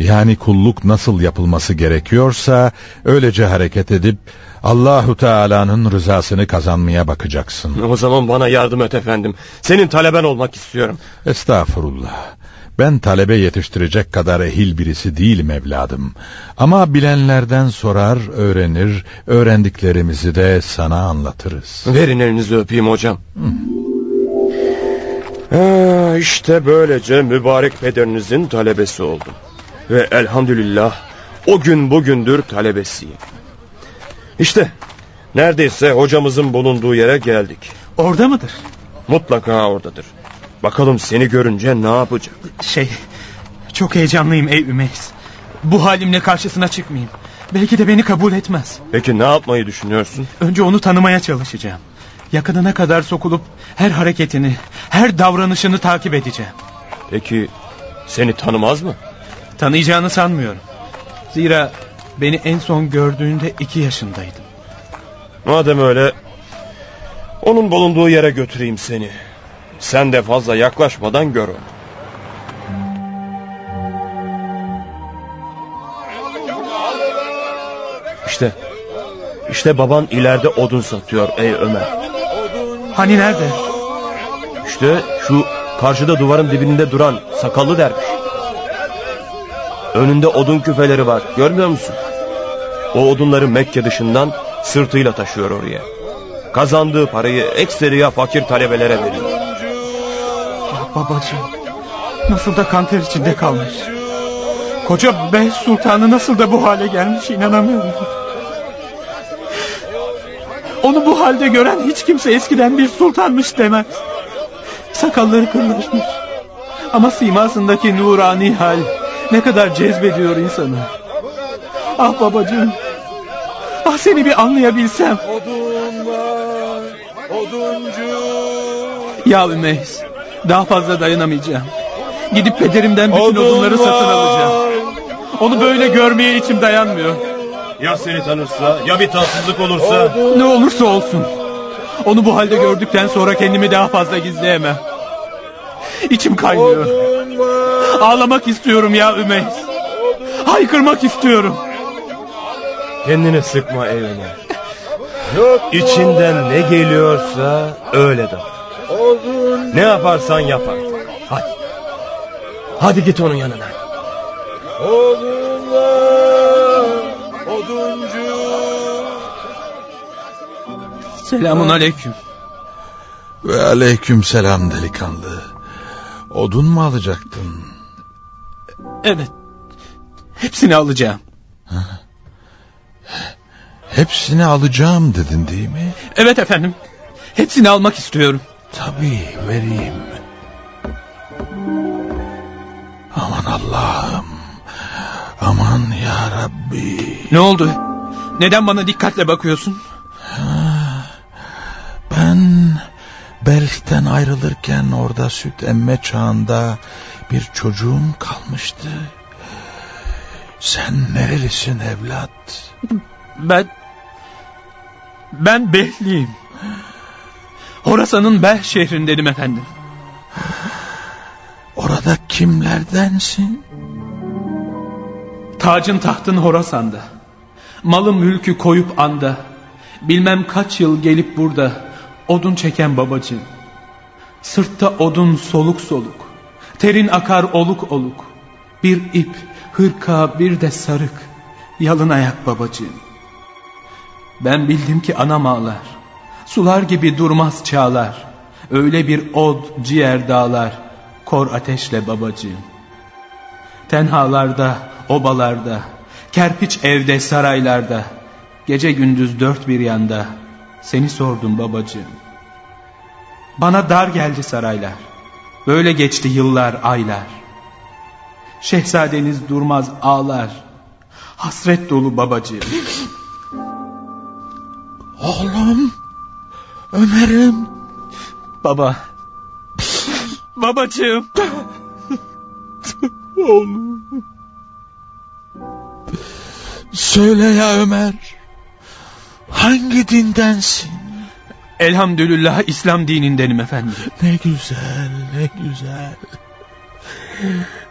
Yani kulluk nasıl yapılması gerekiyorsa öylece hareket edip Allahu Teala'nın rızasını kazanmaya bakacaksın. O zaman bana yardım et efendim. Senin taleben olmak istiyorum. Estağfurullah. Ben talebe yetiştirecek kadar ehil birisi değilim evladım. Ama bilenlerden sorar, öğrenir, öğrendiklerimizi de sana anlatırız. Verin elinizi öpeyim hocam. Ha, işte böylece mübarek pederinizin talebesi oldum. Ve elhamdülillah o gün bugündür talebesiyim. İşte neredeyse hocamızın bulunduğu yere geldik. Orada mıdır? Mutlaka oradadır. Bakalım seni görünce ne yapacak? Şey, çok heyecanlıyım ey Ümeyiz. Bu halimle karşısına çıkmayayım. Belki de beni kabul etmez. Peki ne yapmayı düşünüyorsun? Önce onu tanımaya çalışacağım. Yakınına kadar sokulup her hareketini, her davranışını takip edeceğim. Peki seni tanımaz mı? Tanıyacağını sanmıyorum. Zira beni en son gördüğünde iki yaşındaydım. Madem öyle onun bulunduğu yere götüreyim seni. Sen de fazla yaklaşmadan gör onu. İşte, işte baban ileride odun satıyor ey Ömer. Hani nerede? İşte şu karşıda duvarın dibinde duran sakallı derviş. Önünde odun küfeleri var görmüyor musun? O odunları Mekke dışından sırtıyla taşıyor oraya. Kazandığı parayı ekseriya fakir talebelere veriyor. Ah babacığım. Nasıl da kanter içinde kalmış. Koca Bey Sultanı nasıl da bu hale gelmiş inanamıyorum. Onu bu halde gören hiç kimse eskiden bir sultanmış demez. Sakalları kırlaşmış. Ama simasındaki nurani hal ne kadar cezbediyor insanı. Ah babacığım. Ah seni bir anlayabilsem. Odun var, oduncu. Ya Ümeyiz. Daha fazla dayanamayacağım. Gidip pederimden bütün Odun odunları satın alacağım. Onu böyle görmeye içim dayanmıyor. Ya seni tanırsa ya bir tatsızlık olursa. Ne olursa olsun. Onu bu halde gördükten sonra kendimi daha fazla gizleyemem. İçim kaynıyor. Ağlamak istiyorum ya Ümeyiz. Haykırmak istiyorum. Kendini sıkma Ömer. İçinden ne geliyorsa öyle de. Ne yaparsan yap artık. Hadi. Hadi git onun yanına. Odun var, oduncu. Selamun aleyküm. Ve aleyküm selam delikanlı. Odun mu alacaktın? Evet. Hepsini alacağım. Hepsini alacağım dedin değil mi? Evet efendim. Hepsini almak istiyorum. Tabii vereyim. Aman Allah'ım. Aman ya Rabbi. Ne oldu? Neden bana dikkatle bakıyorsun? Ben Berk'ten ayrılırken orada süt emme çağında bir çocuğum kalmıştı. Sen nerelisin evlat? Ben... Ben Behliyim. Horasan'ın Beh şehrindenim efendim. Orada kimlerdensin? Tacın tahtın Horasan'da. Malım mülkü koyup anda. Bilmem kaç yıl gelip burada odun çeken babacığım. Sırtta odun soluk soluk. Terin akar oluk oluk. Bir ip, hırka bir de sarık. Yalın ayak babacığım. Ben bildim ki anam ağlar. Sular gibi durmaz çağlar. Öyle bir od ciğer dağlar. Kor ateşle babacığım. Tenhalarda, obalarda, kerpiç evde, saraylarda, gece gündüz dört bir yanda seni sordum babacığım. Bana dar geldi saraylar. Böyle geçti yıllar, aylar. Şehzadeniz durmaz ağlar. Hasret dolu babacığım. Oğlum. Ömer'im. Baba. Babacığım. Oğlum. Söyle ya Ömer. Hangi dindensin? Elhamdülillah İslam dinindenim efendim. Ne güzel, ne güzel.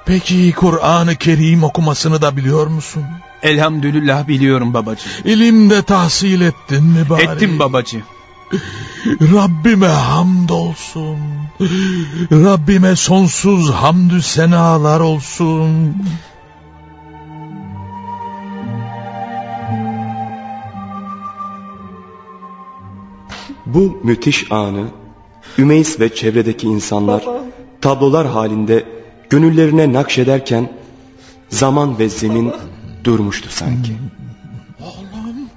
Peki Kur'an-ı Kerim okumasını da biliyor musun? Elhamdülillah biliyorum babacığım. İlimde tahsil ettin mi bari? Ettim babacığım. Rabbime hamdolsun. Rabbime sonsuz hamdü senalar olsun. Bu müthiş anı Ümeys ve çevredeki insanlar tablolar halinde gönüllerine nakşederken zaman ve zemin durmuştu sanki.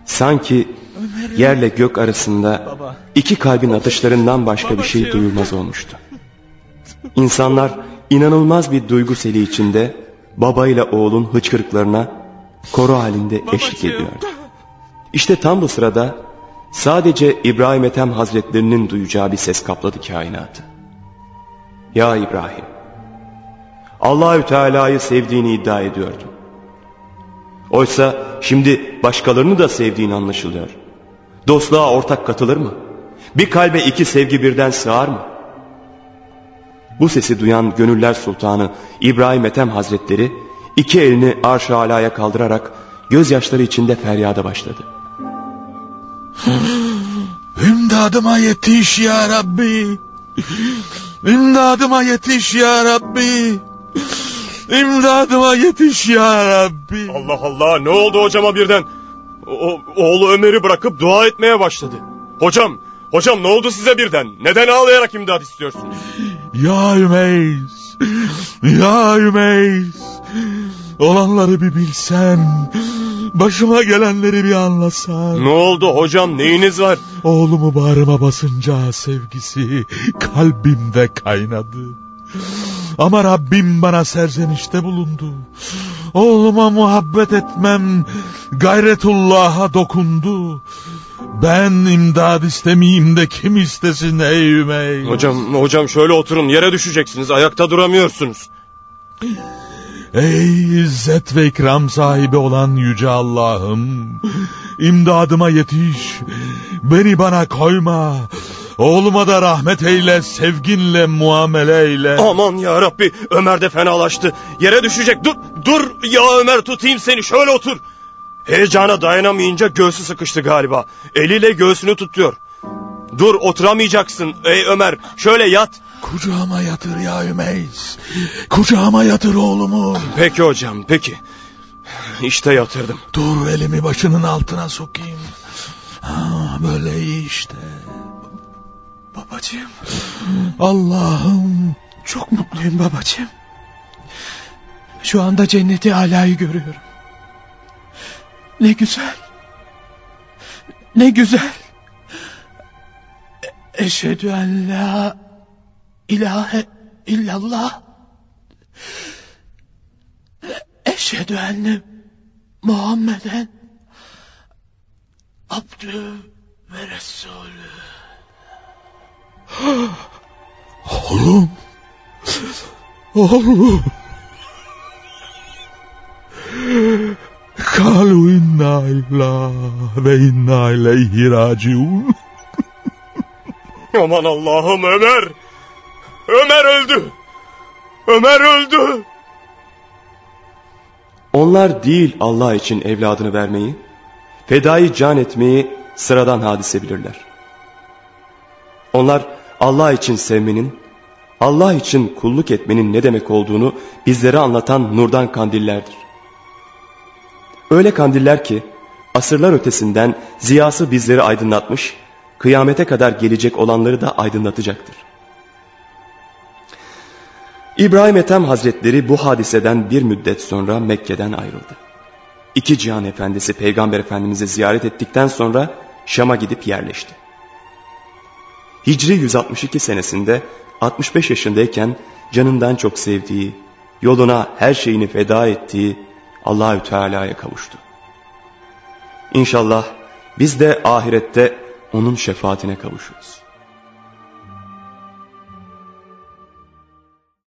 Sanki yerle gök arasında iki kalbin atışlarından başka bir şey duyulmaz olmuştu. İnsanlar inanılmaz bir duygu seli içinde baba ile oğlun hıçkırıklarına koro halinde eşlik ediyordu. İşte tam bu sırada sadece İbrahim Ethem Hazretlerinin duyacağı bir ses kapladı kainatı. Ya İbrahim, Allahü Teala'yı sevdiğini iddia ediyordun. Oysa şimdi başkalarını da sevdiğin anlaşılıyor. Dostluğa ortak katılır mı? Bir kalbe iki sevgi birden sığar mı? Bu sesi duyan Gönüller Sultanı İbrahim Ethem Hazretleri iki elini arş-ı alaya kaldırarak gözyaşları içinde feryada başladı. İmdadıma yetiş ya Rabbi. İmdadıma yetiş ya Rabbi. İmdadıma yetiş ya Rabbi. Allah Allah ne oldu hocama birden? O, oğlu Ömer'i bırakıp dua etmeye başladı. Hocam, hocam ne oldu size birden? Neden ağlayarak imdat istiyorsunuz? Ya Ümeyiz. Ya Ümeyiz. Olanları bir bilsen. Başıma gelenleri bir anlasan. Ne oldu hocam neyiniz var? Oğlumu bağrıma basınca sevgisi kalbimde kaynadı. Ama Rabbim bana serzenişte bulundu. Oğluma muhabbet etmem gayretullah'a dokundu. Ben imdad istemeyeyim de kim istesin ey Ümey? Hocam, hocam şöyle oturun yere düşeceksiniz ayakta duramıyorsunuz. Ey izzet ve ikram sahibi olan yüce Allah'ım. İmdadıma yetiş. Beni bana koyma. Oğluma da rahmet eyle, sevginle muamele eyle. Aman ya Rabbi, Ömer de fenalaştı. Yere düşecek. Dur, dur ya Ömer tutayım seni. Şöyle otur. Heyecana dayanamayınca göğsü sıkıştı galiba. Eliyle göğsünü tutuyor. Dur oturamayacaksın ey Ömer. Şöyle yat. Kucağıma yatır ya Ümeyiz. Kucağıma yatır oğlumu. Peki hocam peki. İşte yatırdım. Dur elimi başının altına sokayım. Ha, böyle iyi işte. Babacığım. Allah'ım. Çok mutluyum babacığım. Şu anda cenneti alayı görüyorum. Ne güzel. Ne güzel. Eşhedü en la ilahe illallah. Eşhedü enne Muhammeden abdü ve resulü. Oğlum. Oğlum. Kalu inna illah ve inna ileyhi raciun. Aman Allah'ım Ömer. Ömer öldü. Ömer öldü. Onlar değil Allah için evladını vermeyi, fedai can etmeyi sıradan hadise bilirler. Onlar Allah için sevmenin, Allah için kulluk etmenin ne demek olduğunu bizlere anlatan nurdan kandillerdir. Öyle kandiller ki asırlar ötesinden ziyası bizleri aydınlatmış, kıyamete kadar gelecek olanları da aydınlatacaktır. İbrahim Ethem Hazretleri bu hadiseden bir müddet sonra Mekke'den ayrıldı. İki cihan efendisi Peygamber Efendimiz'i ziyaret ettikten sonra Şam'a gidip yerleşti. Hicri 162 senesinde 65 yaşındayken canından çok sevdiği, yoluna her şeyini feda ettiği Allahü Teala'ya kavuştu. İnşallah biz de ahirette onun şefaatine kavuşuruz.